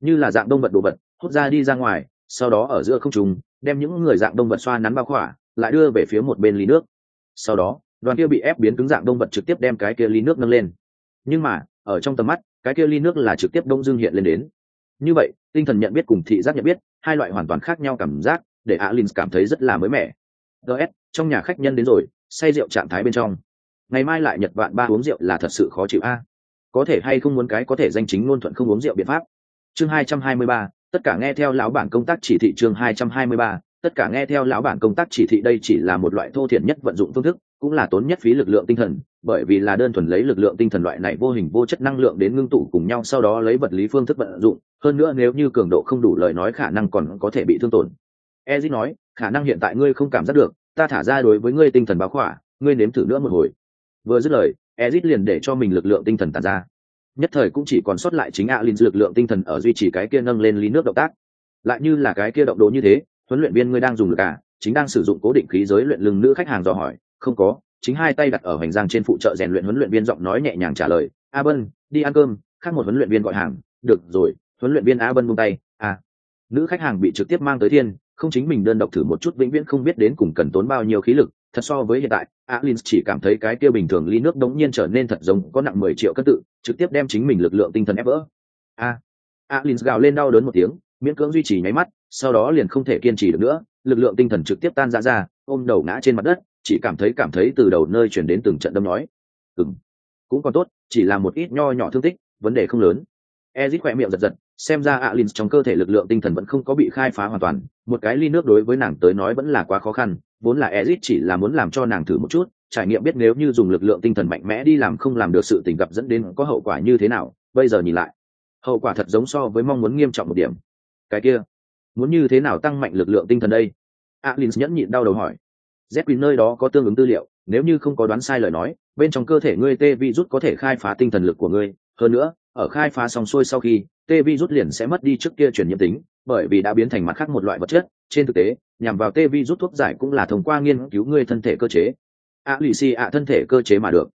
A: Như là dạng đông vật đồ vật, hút ra đi ra ngoài, sau đó ở giữa không trùng đem những người dạng đông vật xoa nắn bao khỏa, lại đưa về phía một bên ly nước. Sau đó, đoàn kia bị ép biến cứng dạng đông vật trực tiếp đem cái kia ly nước nâng lên. Nhưng mà, ở trong tầm mắt, cái kia ly nước là trực tiếp đông dương hiện lên đến. Như vậy, tinh thần nhận biết cùng thị giác nhận biết, hai loại hoàn toàn khác nhau cảm giác, để alin cảm thấy rất là mới mẻ. Ts trong nhà khách nhân đến rồi, say rượu trạng thái bên trong. Ngày mai lại nhật vạn ba uống rượu là thật sự khó chịu a có thể hay không muốn cái có thể danh chính ngôn thuận không uống rượu biện pháp. Chương hai trăm hai mươi ba, tất cả nghe theo lão bản công tác chỉ thị chương hai trăm hai mươi ba, tất cả nghe theo lão bản công tác chỉ thị đây chỉ là một loại thô thiển nhất vận dụng phương thức, cũng là tốn nhất phí lực lượng tinh thần, bởi vì là đơn thuần lấy lực lượng tinh thần loại này vô hình vô chất năng lượng đến ngưng tụ cùng nhau sau đó lấy vật lý phương thức vận dụng, hơn nữa nếu như cường độ không đủ lời nói khả năng còn có thể bị thương tổn. Ezit nói, khả năng hiện tại ngươi không cảm giác được, ta thả ra đối với ngươi tinh thần báo khỏa, ngươi nếm thử nữa một hồi. Vừa dứt lời ezit liền để cho mình lực lượng tinh thần tàn ra. Nhất thời cũng chỉ còn sót lại chính alin lực lượng tinh thần ở duy trì cái kia nâng lên ly nước động tác. Lại như là cái kia động đồ như thế, huấn luyện viên ngươi đang dùng lực à chính đang sử dụng cố định khí giới luyện lưng nữ khách hàng dò hỏi. Không có, chính hai tay đặt ở hành giang trên phụ trợ rèn luyện huấn luyện viên giọng nói nhẹ nhàng trả lời. A bân, đi ăn cơm, khác một huấn luyện viên gọi hàng. Được rồi, huấn luyện viên a bân buông tay. À nữ khách hàng bị trực tiếp mang tới thiên, không chính mình đơn độc thử một chút vĩnh viễn không biết đến cùng cần tốn bao nhiêu khí lực thật so với hiện tại alin chỉ cảm thấy cái kia bình thường ly nước đống nhiên trở nên thật giống có nặng mười triệu cân tự, trực tiếp đem chính mình lực lượng tinh thần ép vỡ. A alin gào lên đau đớn một tiếng, miễn cưỡng duy trì nháy mắt, sau đó liền không thể kiên trì được nữa, lực lượng tinh thần trực tiếp tan ra ra, ôm đầu ngã trên mặt đất, chỉ cảm thấy cảm thấy từ đầu nơi chuyển đến từng trận đâm nói. Ừng cũng còn tốt, chỉ là một ít nho nhỏ thương tích, vấn đề không lớn. Ezit khỏe miệng giật giật, xem ra alin trong cơ thể lực lượng tinh thần vẫn không có bị khai phá hoàn toàn, một cái ly nước đối với nàng tới nói vẫn là quá khó khăn vốn là ezit chỉ là muốn làm cho nàng thử một chút, trải nghiệm biết nếu như dùng lực lượng tinh thần mạnh mẽ đi làm không làm được sự tình gặp dẫn đến có hậu quả như thế nào, bây giờ nhìn lại, hậu quả thật giống so với mong muốn nghiêm trọng một điểm. Cái kia, muốn như thế nào tăng mạnh lực lượng tinh thần đây? Alin nhẫn nhịn đau đầu hỏi. Z nơi đó có tương ứng tư liệu, nếu như không có đoán sai lời nói, bên trong cơ thể ngươi tê virus có thể khai phá tinh thần lực của ngươi. Hơn nữa ở khai phá xong xuôi sau khi tê virus liền sẽ mất đi trước kia chuyển nhiễm tính, bởi vì đã biến thành mặt khác một loại vật chất. Trên thực tế, nhằm vào tê virus thuốc giải cũng là thông qua nghiên cứu ngươi thân thể cơ chế. Ạ lì xì ạ, thân thể cơ chế mà được.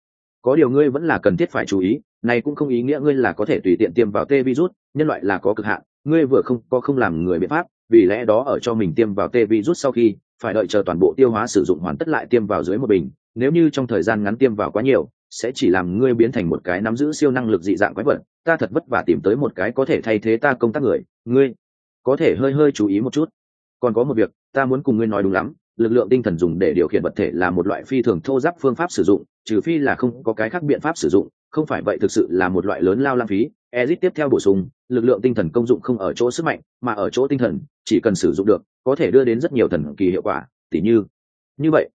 A: Có điều ngươi vẫn là cần thiết phải chú ý, này cũng không ý nghĩa ngươi là có thể tùy tiện tiêm vào tê virus nhân loại là có cực hạn, ngươi vừa không có không làm người biện pháp, vì lẽ đó ở cho mình tiêm vào tê virus sau khi, phải đợi chờ toàn bộ tiêu hóa sử dụng hoàn tất lại tiêm vào dưới một bình. Nếu như trong thời gian ngắn tiêm vào quá nhiều, sẽ chỉ làm ngươi biến thành một cái nắm giữ siêu năng lực dị dạng quái vật ta thật vất vả tìm tới một cái có thể thay thế ta công tác người, ngươi có thể hơi hơi chú ý một chút. Còn có một việc, ta muốn cùng ngươi nói đúng lắm, lực lượng tinh thần dùng để điều khiển vật thể là một loại phi thường thô giáp phương pháp sử dụng, trừ phi là không có cái khác biện pháp sử dụng, không phải vậy thực sự là một loại lớn lao lãng phí. Ezit tiếp theo bổ sung, lực lượng tinh thần công dụng không ở chỗ sức mạnh, mà ở chỗ tinh thần, chỉ cần sử dụng được, có thể đưa đến rất nhiều thần kỳ hiệu quả, tỉ như như vậy.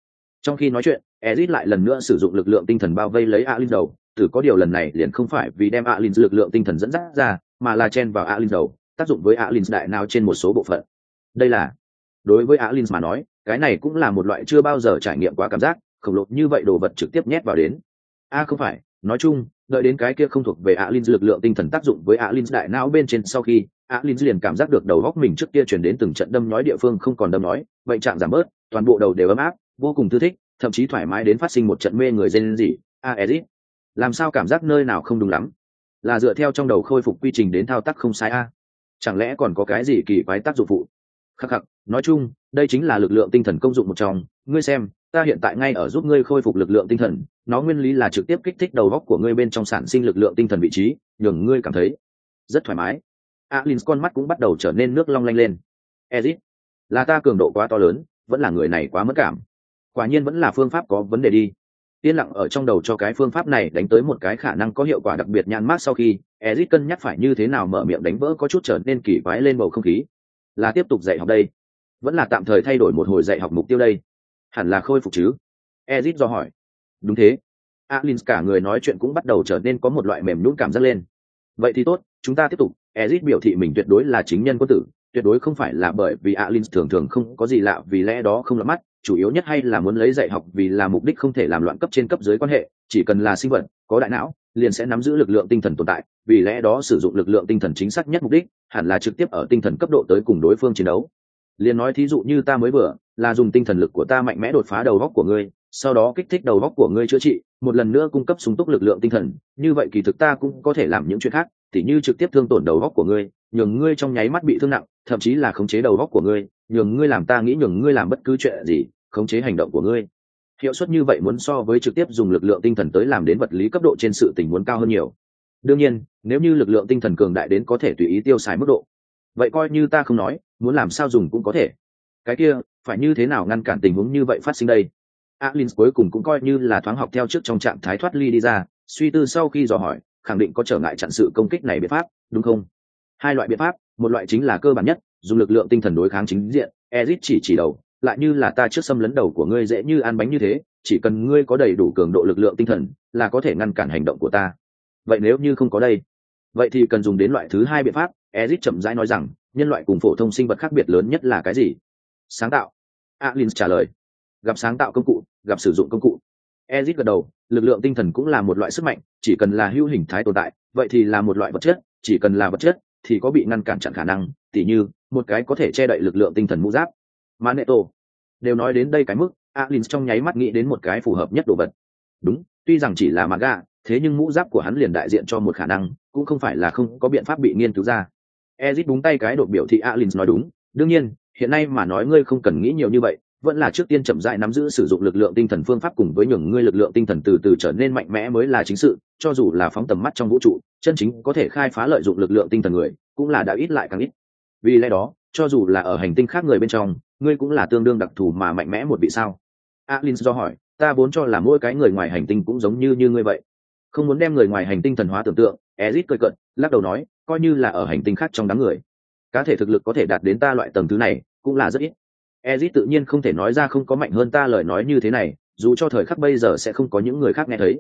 A: Trong khi nói chuyện, ezit lại lần nữa sử dụng lực lượng tinh thần bao vây lấy alin đầu thử có điều lần này liền không phải vì đem alin lực lượng tinh thần dẫn dắt ra, mà là chen vào alin đầu, tác dụng với alin đại nào trên một số bộ phận. Đây là, đối với alin mà nói, cái này cũng là một loại chưa bao giờ trải nghiệm quá cảm giác, khổng lồ như vậy đồ vật trực tiếp nhét vào đến. A không phải, nói chung, đợi đến cái kia không thuộc về alin lực lượng tinh thần tác dụng với alin đại não bên trên sau khi, alin liền cảm giác được đầu góc mình trước kia chuyển đến từng trận đâm nói địa phương không còn đâm nói vậy trạng giảm bớt, toàn bộ đầu đều ấm áp, vô cùng thư thích, thậm chí thoải mái đến phát sinh một trận mê người dên gì a ezit làm sao cảm giác nơi nào không đúng lắm? Là dựa theo trong đầu khôi phục quy trình đến thao tác không sai a? Chẳng lẽ còn có cái gì kỳ quái tác dụng phụ? Khắc khắc, nói chung, đây chính là lực lượng tinh thần công dụng một trong. Ngươi xem, ta hiện tại ngay ở giúp ngươi khôi phục lực lượng tinh thần. Nó nguyên lý là trực tiếp kích thích đầu góc của ngươi bên trong sản sinh lực lượng tinh thần vị trí, nhường ngươi cảm thấy rất thoải mái. Alin con mắt cũng bắt đầu trở nên nước long lanh lên. Ezit, là ta cường độ quá to lớn, vẫn là người này quá mất cảm. Quả nhiên vẫn là phương pháp có vấn đề đi yên lặng ở trong đầu cho cái phương pháp này đánh tới một cái khả năng có hiệu quả đặc biệt nhan mát sau khi ezit cân nhắc phải như thế nào mở miệng đánh vỡ có chút trở nên kỳ quái lên bầu không khí. Là tiếp tục dạy học đây? Vẫn là tạm thời thay đổi một hồi dạy học mục tiêu đây? Hẳn là khôi phục chứ? Ezit do hỏi. Đúng thế. Alin cả người nói chuyện cũng bắt đầu trở nên có một loại mềm nhũn cảm giác lên. Vậy thì tốt, chúng ta tiếp tục. Ezit biểu thị mình tuyệt đối là chính nhân quân tử, tuyệt đối không phải là bởi vì alin thường thường không có gì lạ vì lẽ đó không lắm mắt chủ yếu nhất hay là muốn lấy dạy học vì là mục đích không thể làm loạn cấp trên cấp dưới quan hệ, chỉ cần là sinh vật, có đại não, liền sẽ nắm giữ lực lượng tinh thần tồn tại, vì lẽ đó sử dụng lực lượng tinh thần chính xác nhất mục đích, hẳn là trực tiếp ở tinh thần cấp độ tới cùng đối phương chiến đấu. Liền nói thí dụ như ta mới vừa, là dùng tinh thần lực của ta mạnh mẽ đột phá đầu góc của ngươi, sau đó kích thích đầu góc của ngươi chữa trị, một lần nữa cung cấp sung túc lực lượng tinh thần, như vậy kỳ thực ta cũng có thể làm những chuyện khác, tỉ như trực tiếp thương tổn đầu góc của ngươi nhường ngươi trong nháy mắt bị thương nặng, thậm chí là khống chế đầu góc của ngươi, nhường ngươi làm ta nghĩ nhường ngươi làm bất cứ chuyện gì, khống chế hành động của ngươi. Hiệu suất như vậy muốn so với trực tiếp dùng lực lượng tinh thần tới làm đến vật lý cấp độ trên sự tình muốn cao hơn nhiều. Đương nhiên, nếu như lực lượng tinh thần cường đại đến có thể tùy ý tiêu xài mức độ, vậy coi như ta không nói, muốn làm sao dùng cũng có thể. Cái kia, phải như thế nào ngăn cản tình huống như vậy phát sinh đây? Alin cuối cùng cũng coi như là thoáng học theo trước trong trạng thái thoát ly đi ra, suy tư sau khi dò hỏi, khẳng định có trở ngại chặn sự công kích này biện pháp, đúng không? Hai loại biện pháp, một loại chính là cơ bản nhất, dùng lực lượng tinh thần đối kháng chính diện ezit chỉ chỉ đầu, lại như là ta trước xâm lấn đầu của ngươi dễ như ăn bánh như thế, chỉ cần ngươi có đầy đủ cường độ lực lượng tinh thần, là có thể ngăn cản hành động của ta. Vậy nếu như không có đây? Vậy thì cần dùng đến loại thứ hai biện pháp ezit chậm rãi nói rằng, nhân loại cùng phổ thông sinh vật khác biệt lớn nhất là cái gì? Sáng tạo. Alin trả lời. Gặp sáng tạo công cụ, gặp sử dụng công cụ. Ezit gật đầu, lực lượng tinh thần cũng là một loại sức mạnh, chỉ cần là hữu hình thái tồn tại, vậy thì là một loại vật chất, chỉ cần là vật chất thì có bị ngăn cản chặn khả năng, tỉ như, một cái có thể che đậy lực lượng tinh thần mũ giáp. Mà nệ tổ đều nói đến đây cái mức alin trong nháy mắt nghĩ đến một cái phù hợp nhất đồ vật. Đúng, tuy rằng chỉ là mặt gà thế nhưng mũ giáp của hắn liền đại diện cho một khả năng, cũng không phải là không có biện pháp bị nghiên cứu ra. Ezit búng tay cái đột biểu thị alin nói đúng, đương nhiên, hiện nay mà nói ngươi không cần nghĩ nhiều như vậy vẫn là trước tiên chậm rãi nắm giữ sử dụng lực lượng tinh thần phương pháp cùng với nhường ngươi lực lượng tinh thần từ từ trở nên mạnh mẽ mới là chính sự, cho dù là phóng tầm mắt trong vũ trụ, chân chính có thể khai phá lợi dụng lực lượng tinh thần người, cũng là đã ít lại càng ít. Vì lẽ đó, cho dù là ở hành tinh khác người bên trong, ngươi cũng là tương đương đặc thù mà mạnh mẽ một vị sao? Alin do hỏi, ta vốn cho là mỗi cái người ngoài hành tinh cũng giống như như ngươi vậy. Không muốn đem người ngoài hành tinh thần hóa tưởng tượng, ezit cười cận lắc đầu nói, coi như là ở hành tinh khác trong đám người, cá thể thực lực có thể đạt đến ta loại tầng thứ này, cũng là rất ít ezit tự nhiên không thể nói ra không có mạnh hơn ta lời nói như thế này dù cho thời khắc bây giờ sẽ không có những người khác nghe thấy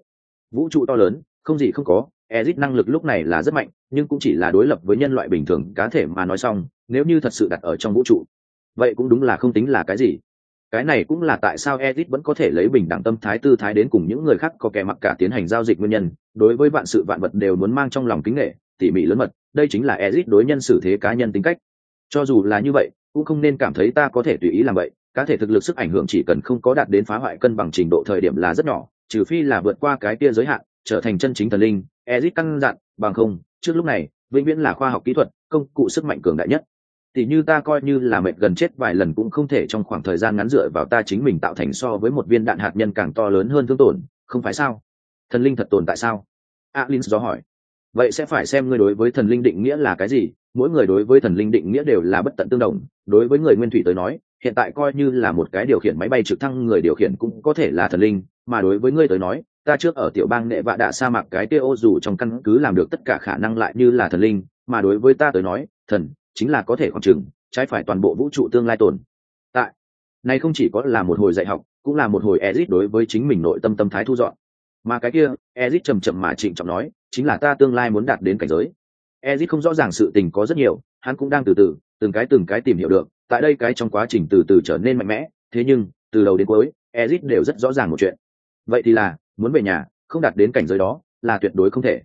A: vũ trụ to lớn không gì không có ezit năng lực lúc này là rất mạnh nhưng cũng chỉ là đối lập với nhân loại bình thường cá thể mà nói xong nếu như thật sự đặt ở trong vũ trụ vậy cũng đúng là không tính là cái gì cái này cũng là tại sao Ezit vẫn có thể lấy bình đẳng tâm thái tư thái đến cùng những người khác có kẻ mặc cả tiến hành giao dịch nguyên nhân, đối với vạn sự vạn vật đều muốn mang trong lòng kính nghệ, tỉ mỉ lớn mật, đây chính là Ezit đối nhân xử thế cá nhân tính cách. Cho dù là như vậy, cũng không nên cảm thấy ta có thể tùy ý làm vậy, cá thể thực lực sức ảnh hưởng chỉ cần không có đạt đến phá hoại cân bằng trình độ thời điểm là rất nhỏ, trừ phi là vượt qua cái kia giới hạn, trở thành chân chính thần linh, ezit căn dặn, bằng không, trước lúc này, vĩnh viễn là khoa học kỹ thuật, công cụ sức mạnh cường đại nhất. Tỉ như ta coi như là mệt gần chết vài lần cũng không thể trong khoảng thời gian ngắn dựa vào ta chính mình tạo thành so với một viên đạn hạt nhân càng to lớn hơn thương tổn không phải sao? Thần linh thật tồn tại sao? Alin do hỏi vậy sẽ phải xem ngươi đối với thần linh định nghĩa là cái gì. Mỗi người đối với thần linh định nghĩa đều là bất tận tương đồng. Đối với người nguyên thủy tới nói, hiện tại coi như là một cái điều khiển máy bay trực thăng, người điều khiển cũng có thể là thần linh. Mà đối với ngươi tới nói, ta trước ở tiểu bang nệ vạ đạ sa mạc cái kia ô dù trong căn cứ làm được tất cả khả năng lại như là thần linh. Mà đối với ta tới nói, thần chính là có thể khoảng chừng, trái phải toàn bộ vũ trụ tương lai tồn tại. Này không chỉ có là một hồi dạy học, cũng là một hồi exit đối với chính mình nội tâm tâm thái thu dọn mà cái kia ezit chầm chậm mà trịnh trọng nói chính là ta tương lai muốn đạt đến cảnh giới. Ezit không rõ ràng sự tình có rất nhiều hắn cũng đang từ từ từng cái từng cái tìm hiểu được tại đây cái trong quá trình từ từ trở nên mạnh mẽ thế nhưng từ đầu đến cuối ezit đều rất rõ ràng một chuyện. Vậy thì là muốn về nhà không đạt đến cảnh giới đó là tuyệt đối không thể.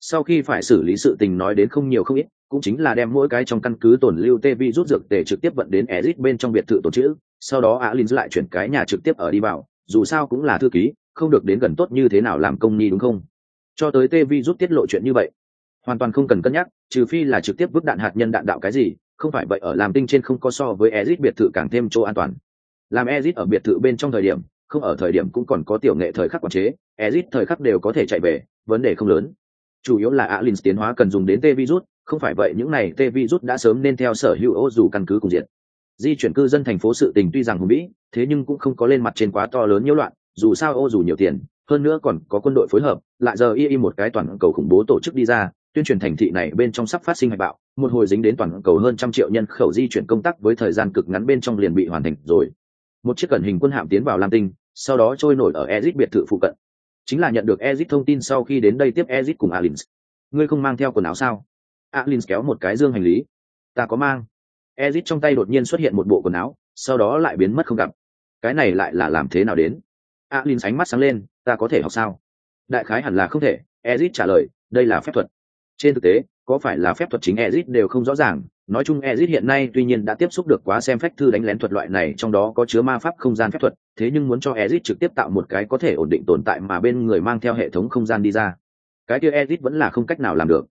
A: Sau khi phải xử lý sự tình nói đến không nhiều không ít cũng chính là đem mỗi cái trong căn cứ tổn lưu tê vi rút dược để trực tiếp vận đến Ezit bên trong biệt thự tổ chữ, sau đó Alin lại chuyển cái nhà trực tiếp ở đi vào, dù sao cũng là thư ký, không được đến gần tốt như thế nào làm công nhi đúng không? Cho tới tê vi rút tiết lộ chuyện như vậy, hoàn toàn không cần cân nhắc, trừ phi là trực tiếp vứt đạn hạt nhân đạn đạo cái gì, không phải vậy ở làm tinh trên không có so với Ezit biệt thự càng thêm chỗ an toàn. Làm Ezit ở biệt thự bên trong thời điểm, không ở thời điểm cũng còn có tiểu nghệ thời khắc quản chế, Ezit thời khắc đều có thể chạy về, vấn đề không lớn. Chủ yếu là Alin tiến hóa cần dùng đến tê virus, không phải vậy những này tê virus đã sớm nên theo sở hữu ô dù căn cứ cùng diện di chuyển cư dân thành phố sự tình tuy rằng hùng vĩ thế nhưng cũng không có lên mặt trên quá to lớn nhiễu loạn dù sao ô dù nhiều tiền, hơn nữa còn có quân đội phối hợp, lại giờ y y một cái toàn cầu khủng bố tổ chức đi ra, tuyên truyền thành thị này bên trong sắp phát sinh hạch bạo, một hồi dính đến toàn cầu hơn trăm triệu nhân khẩu di chuyển công tác với thời gian cực ngắn bên trong liền bị hoàn thành rồi. Một chiếc cẩn hình quân hạm tiến vào lam tinh, sau đó trôi nổi ở ezit biệt thự phụ cận. Chính là nhận được ezit thông tin sau khi đến đây tiếp ezit cùng alins. Ngươi không mang theo quần áo sao? Alin kéo một cái dương hành lý. Ta có mang. Ezit trong tay đột nhiên xuất hiện một bộ quần áo, sau đó lại biến mất không gặp. Cái này lại là làm thế nào đến? Alin ánh mắt sáng lên, ta có thể học sao? Đại khái hẳn là không thể, ezit trả lời, đây là phép thuật. Trên thực tế, có phải là phép thuật chính ezit đều không rõ ràng. Nói chung ezit hiện nay tuy nhiên đã tiếp xúc được quá xem phép thư đánh lén thuật loại này, trong đó có chứa ma pháp không gian phép thuật, thế nhưng muốn cho ezit trực tiếp tạo một cái có thể ổn định tồn tại mà bên người mang theo hệ thống không gian đi ra. Cái kia ezit vẫn là không cách nào làm được.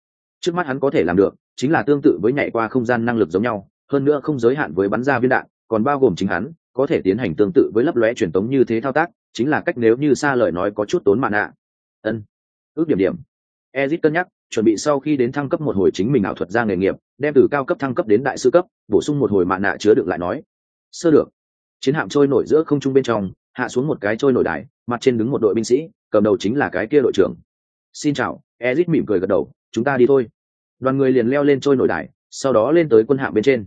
A: Trước mắt hắn có thể làm được, chính là tương tự với nhảy qua không gian năng lực giống nhau, hơn nữa không giới hạn với bắn ra viên đạn, còn bao gồm chính hắn có thể tiến hành tương tự với lấp lóe truyền tống như thế thao tác, chính là cách nếu như xa lời nói có chút tốn mạn ạ. Ân. Ước điểm điểm. Ezit cân nhắc, chuẩn bị sau khi đến thăng cấp một hồi chính mình ảo thuật ra nghề nghiệp, đem từ cao cấp thăng cấp đến đại sư cấp, bổ sung một hồi mạn nạ chứa được lại nói. Sơ được. Chiến hạm trôi nổi giữa không trung bên trong, hạ xuống một cái trôi nổi đài, mặt trên đứng một đội binh sĩ, cầm đầu chính là cái kia đội trưởng. Xin chào, ezit mỉm cười gật đầu, chúng ta đi thôi. Đoàn người liền leo lên trôi nổi đài, sau đó lên tới quân hạm bên trên.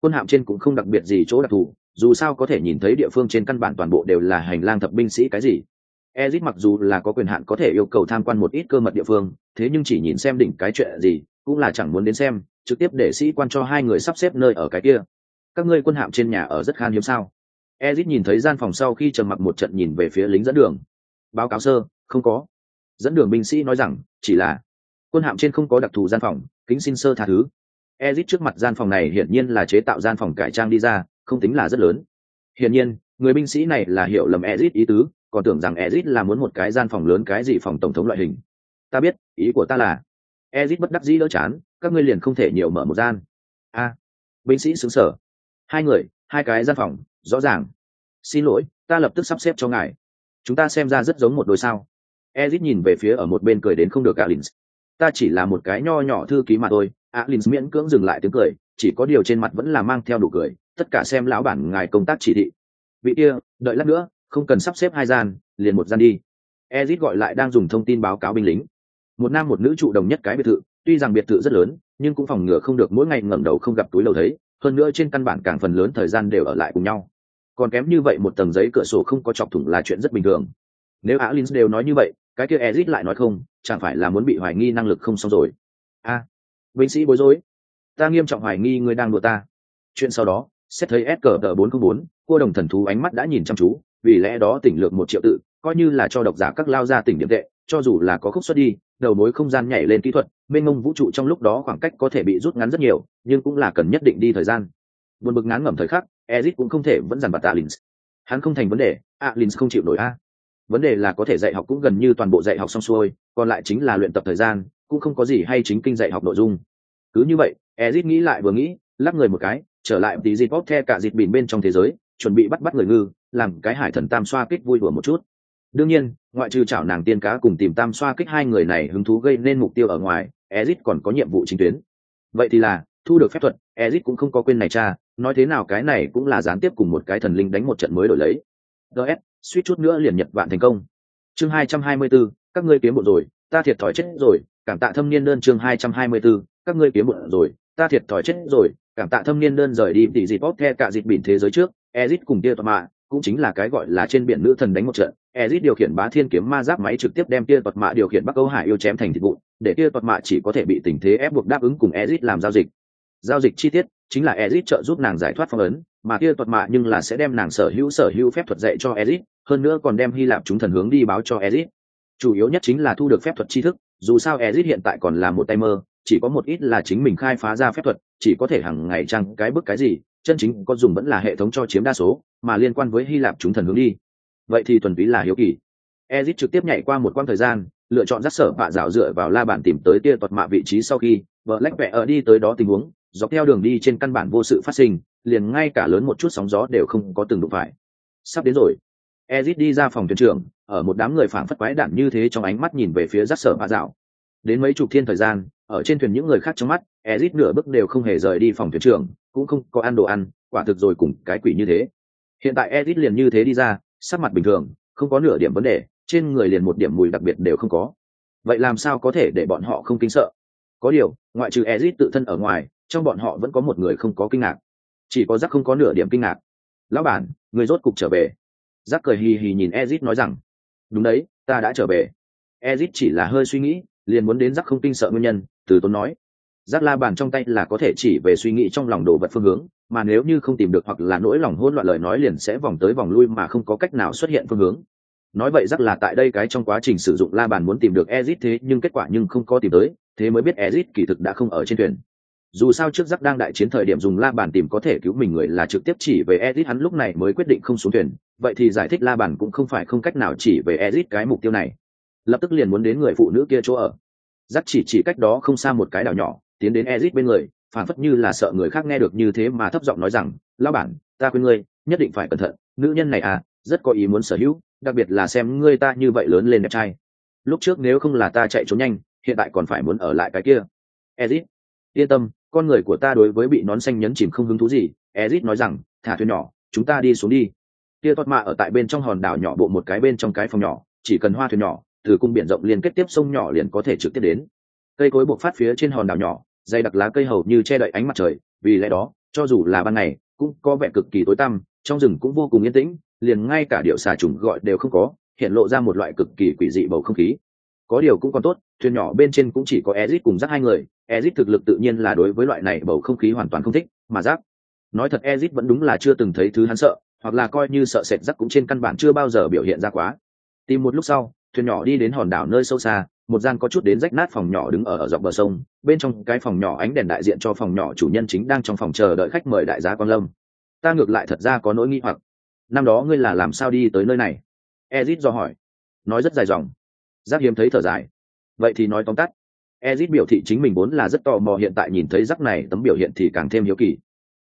A: Quân hạm trên cũng không đặc biệt gì chỗ đặc thù dù sao có thể nhìn thấy địa phương trên căn bản toàn bộ đều là hành lang thập binh sĩ cái gì. Ezit mặc dù là có quyền hạn có thể yêu cầu tham quan một ít cơ mật địa phương, thế nhưng chỉ nhìn xem đỉnh cái chuyện gì, cũng là chẳng muốn đến xem, trực tiếp để sĩ quan cho hai người sắp xếp nơi ở cái kia. Các ngươi quân hạm trên nhà ở rất khan hiếm sao? Ezit nhìn thấy gian phòng sau khi trầm mặc một trận nhìn về phía lính dẫn đường. Báo cáo sơ, không có. Dẫn đường binh sĩ nói rằng, chỉ là quân hạm trên không có đặc thù gian phòng, kính xin sơ tha thứ. Ezit trước mặt gian phòng này hiển nhiên là chế tạo gian phòng cải trang đi ra không tính là rất lớn. Hiển nhiên, người binh sĩ này là hiểu lầm ezit ý tứ, còn tưởng rằng ezit là muốn một cái gian phòng lớn cái gì phòng tổng thống loại hình. Ta biết, ý của ta là ezit bất đắc dĩ đỡ chán, các ngươi liền không thể nhiều mở một gian. A, binh sĩ xứng sở. Hai người, hai cái gian phòng, rõ ràng. Xin lỗi, ta lập tức sắp xếp cho ngài. Chúng ta xem ra rất giống một đôi sao. Ezit nhìn về phía ở một bên cười đến không được alin ta chỉ là một cái nho nhỏ thư ký mà thôi. Alin miễn cưỡng dừng lại tiếng cười, chỉ có điều trên mặt vẫn là mang theo đủ cười tất cả xem lão bản ngài công tác chỉ thị. Vị kia đợi lát nữa không cần sắp xếp hai gian liền một gian đi. Ezit gọi lại đang dùng thông tin báo cáo binh lính. Một nam một nữ trụ đồng nhất cái biệt thự tuy rằng biệt thự rất lớn nhưng cũng phòng ngừa không được mỗi ngày ngẩng đầu không gặp túi lầu thấy hơn nữa trên căn bản càng phần lớn thời gian đều ở lại cùng nhau. Còn kém như vậy một tầng giấy cửa sổ không có chọc thủng là chuyện rất bình thường. Nếu alin đều nói như vậy cái kia ezit lại nói không chẳng phải là muốn bị hoài nghi năng lực không xong rồi. A à, binh sĩ bối rối. Ta nghiêm trọng hoài nghi ngươi đang đùa ta. Chuyện sau đó xét thấy s cờ tờ bốn trăm bốn, cô đồng thần thú ánh mắt đã nhìn chăm chú, vì lẽ đó tỉnh lược một triệu tự, coi như là cho độc giả các lao ra tỉnh điểm tệ, cho dù là có khúc xuất đi, đầu mối không gian nhảy lên kỹ thuật, mênh mông vũ trụ trong lúc đó khoảng cách có thể bị rút ngắn rất nhiều, nhưng cũng là cần nhất định đi thời gian. Buồn bực ngán ngẩm thời khắc, ezit cũng không thể vẫn dằn vặt alin hắn không thành vấn đề alin không chịu nổi a. Vấn đề là có thể dạy học cũng gần như toàn bộ dạy học xong xuôi, còn lại chính là luyện tập thời gian, cũng không có gì hay chính kinh dạy học nội dung. Cứ như vậy, ezit nghĩ lại vừa nghĩ, lắc người một cái trở lại tí dịp bóp the cả dịp bìn bên trong thế giới chuẩn bị bắt bắt người ngư làm cái hải thần tam xoa kích vui đùa một chút. Đương nhiên ngoại trừ chảo nàng tiên cá cùng tìm tam xoa kích hai người này hứng thú gây nên mục tiêu ở ngoài ezit còn có nhiệm vụ chính tuyến. Vậy thì là thu được phép thuật ezit cũng không có quên này cha nói thế nào cái này cũng là gián tiếp cùng một cái thần linh đánh một trận mới đổi lấy. Gs suýt chút nữa liền nhật vạn thành công. Chương hai trăm hai mươi 224, các ngươi kiếm bộ rồi ta thiệt thòi chết rồi cảm tạ thâm niên đơn chương hai trăm hai mươi 224, các ngươi kiếm bộ rồi ta thiệt thòi chết rồi cảm tạ thâm niên đơn rời đi tỷ dịp bóp the cả dịp biển thế giới trước, ezit cùng tia tọa mạ, cũng chính là cái gọi là trên biển nữ thần đánh một trận. Ezit điều khiển bá thiên kiếm ma giáp máy trực tiếp đem tia tọa mạ điều khiển bắc âu hải yêu chém thành thịt vụn, để tia tọa mạ chỉ có thể bị tình thế ép buộc đáp ứng cùng ezit làm giao dịch. Giao dịch chi tiết, chính là ezit trợ giúp nàng giải thoát phong ấn, mà tia tọa mạ nhưng là sẽ đem nàng sở hữu sở hữu phép thuật dạy cho ezit, hơn nữa còn đem hy lạp chúng thần hướng đi báo cho ezit. Chủ yếu nhất chính là thu được phép thuật tri thức, dù sao ezit hiện tại còn là một tay mơ chỉ có một ít là chính mình khai phá ra phép thuật, chỉ có thể hàng ngày chăng cái bức cái gì, chân chính có dùng vẫn là hệ thống cho chiếm đa số, mà liên quan với hy lạp chúng thần hướng đi. Vậy thì thuần túy là hiếu kỳ. Ezit trực tiếp nhảy qua một quãng thời gian, lựa chọn rắc sở bạ dạo dựa vào la bản tìm tới tia tuật mạ vị trí sau khi, vợ lách vẽ ở đi tới đó tình huống, dọc theo đường đi trên căn bản vô sự phát sinh, liền ngay cả lớn một chút sóng gió đều không có từng đụng phải. Sắp đến rồi. Ezit đi ra phòng thuyền trưởng, ở một đám người phảng phất quái đản như thế trong ánh mắt nhìn về phía rắc sở bạ dạo đến mấy chục thiên thời gian ở trên thuyền những người khác trong mắt, ezit nửa bước đều không hề rời đi phòng thuyền trưởng, cũng không có ăn đồ ăn, quả thực rồi cùng cái quỷ như thế. Hiện tại ezit liền như thế đi ra, sắc mặt bình thường, không có nửa điểm vấn đề, trên người liền một điểm mùi đặc biệt đều không có. Vậy làm sao có thể để bọn họ không kinh sợ? Có điều, ngoại trừ ezit tự thân ở ngoài, trong bọn họ vẫn có một người không có kinh ngạc. Chỉ có giác không có nửa điểm kinh ngạc. Lão bản, người rốt cục trở về. Giác cười hì hì nhìn ezit nói rằng, đúng đấy, ta đã trở về. Ezit chỉ là hơi suy nghĩ, liền muốn đến giác không kinh sợ nguyên nhân từ tốn nói. Giác la bàn trong tay là có thể chỉ về suy nghĩ trong lòng đồ vật phương hướng, mà nếu như không tìm được hoặc là nỗi lòng hỗn loạn lời nói liền sẽ vòng tới vòng lui mà không có cách nào xuất hiện phương hướng. Nói vậy giác là tại đây cái trong quá trình sử dụng la bàn muốn tìm được ezit thế nhưng kết quả nhưng không có tìm tới, thế mới biết ezit kỳ thực đã không ở trên thuyền. Dù sao trước giác đang đại chiến thời điểm dùng la bàn tìm có thể cứu mình người là trực tiếp chỉ về ezit, hắn lúc này mới quyết định không xuống thuyền, vậy thì giải thích la bàn cũng không phải không cách nào chỉ về ezit cái mục tiêu này. Lập tức liền muốn đến người phụ nữ kia chỗ ở dắt chỉ chỉ cách đó không xa một cái đảo nhỏ, tiến đến ezit bên người phản phất như là sợ người khác nghe được như thế mà thấp giọng nói rằng lao bản, ta khuyên ngươi, nhất định phải cẩn thận, nữ nhân này à rất có ý muốn sở hữu, đặc biệt là xem ngươi ta như vậy lớn lên đẹp trai. Lúc trước nếu không là ta chạy trốn nhanh, hiện tại còn phải muốn ở lại cái kia. Ezit yên tâm, con người của ta đối với bị nón xanh nhấn chìm không hứng thú gì. Ezit nói rằng, thả thuyền nhỏ, chúng ta đi xuống đi. Kia toát mạ ở tại bên trong hòn đảo nhỏ bộ một cái bên trong cái phòng nhỏ, chỉ cần hoa thuyền nhỏ từ cung biển rộng liên kết tiếp sông nhỏ liền có thể trực tiếp đến. Cây cối buộc phát phía trên hòn đảo nhỏ, dày đặc lá cây hầu như che đậy ánh mặt trời, vì lẽ đó, cho dù là ban ngày, cũng có vẻ cực kỳ tối tăm, trong rừng cũng vô cùng yên tĩnh, liền ngay cả điệu xà trùng gọi đều không có, hiện lộ ra một loại cực kỳ quỷ dị bầu không khí. Có điều cũng còn tốt, thuyền nhỏ bên trên cũng chỉ có ezit cùng giác hai người ezit thực lực tự nhiên là đối với loại này bầu không khí hoàn toàn không thích, mà giác nói thật ezit vẫn đúng là chưa từng thấy thứ hắn sợ, hoặc là coi như sợ sệt giác cũng trên căn bản chưa bao giờ biểu hiện ra quá. Tìm một lúc sau thuyền nhỏ đi đến hòn đảo nơi sâu xa một gian có chút đến rách nát phòng nhỏ đứng ở, ở dọc bờ sông bên trong cái phòng nhỏ ánh đèn đại diện cho phòng nhỏ chủ nhân chính đang trong phòng chờ đợi khách mời đại giá quan lâm. Ta ngược lại thật ra có nỗi nghi hoặc. Năm đó ngươi là làm sao đi tới nơi này? Ezit do hỏi. Nói rất dài dòng. Giáp hiếm thấy thở dài. Vậy thì nói tóm tắt. Ezit biểu thị chính mình vốn là rất tò mò hiện tại nhìn thấy giáp này tấm biểu hiện thì càng thêm hiếu kỳ.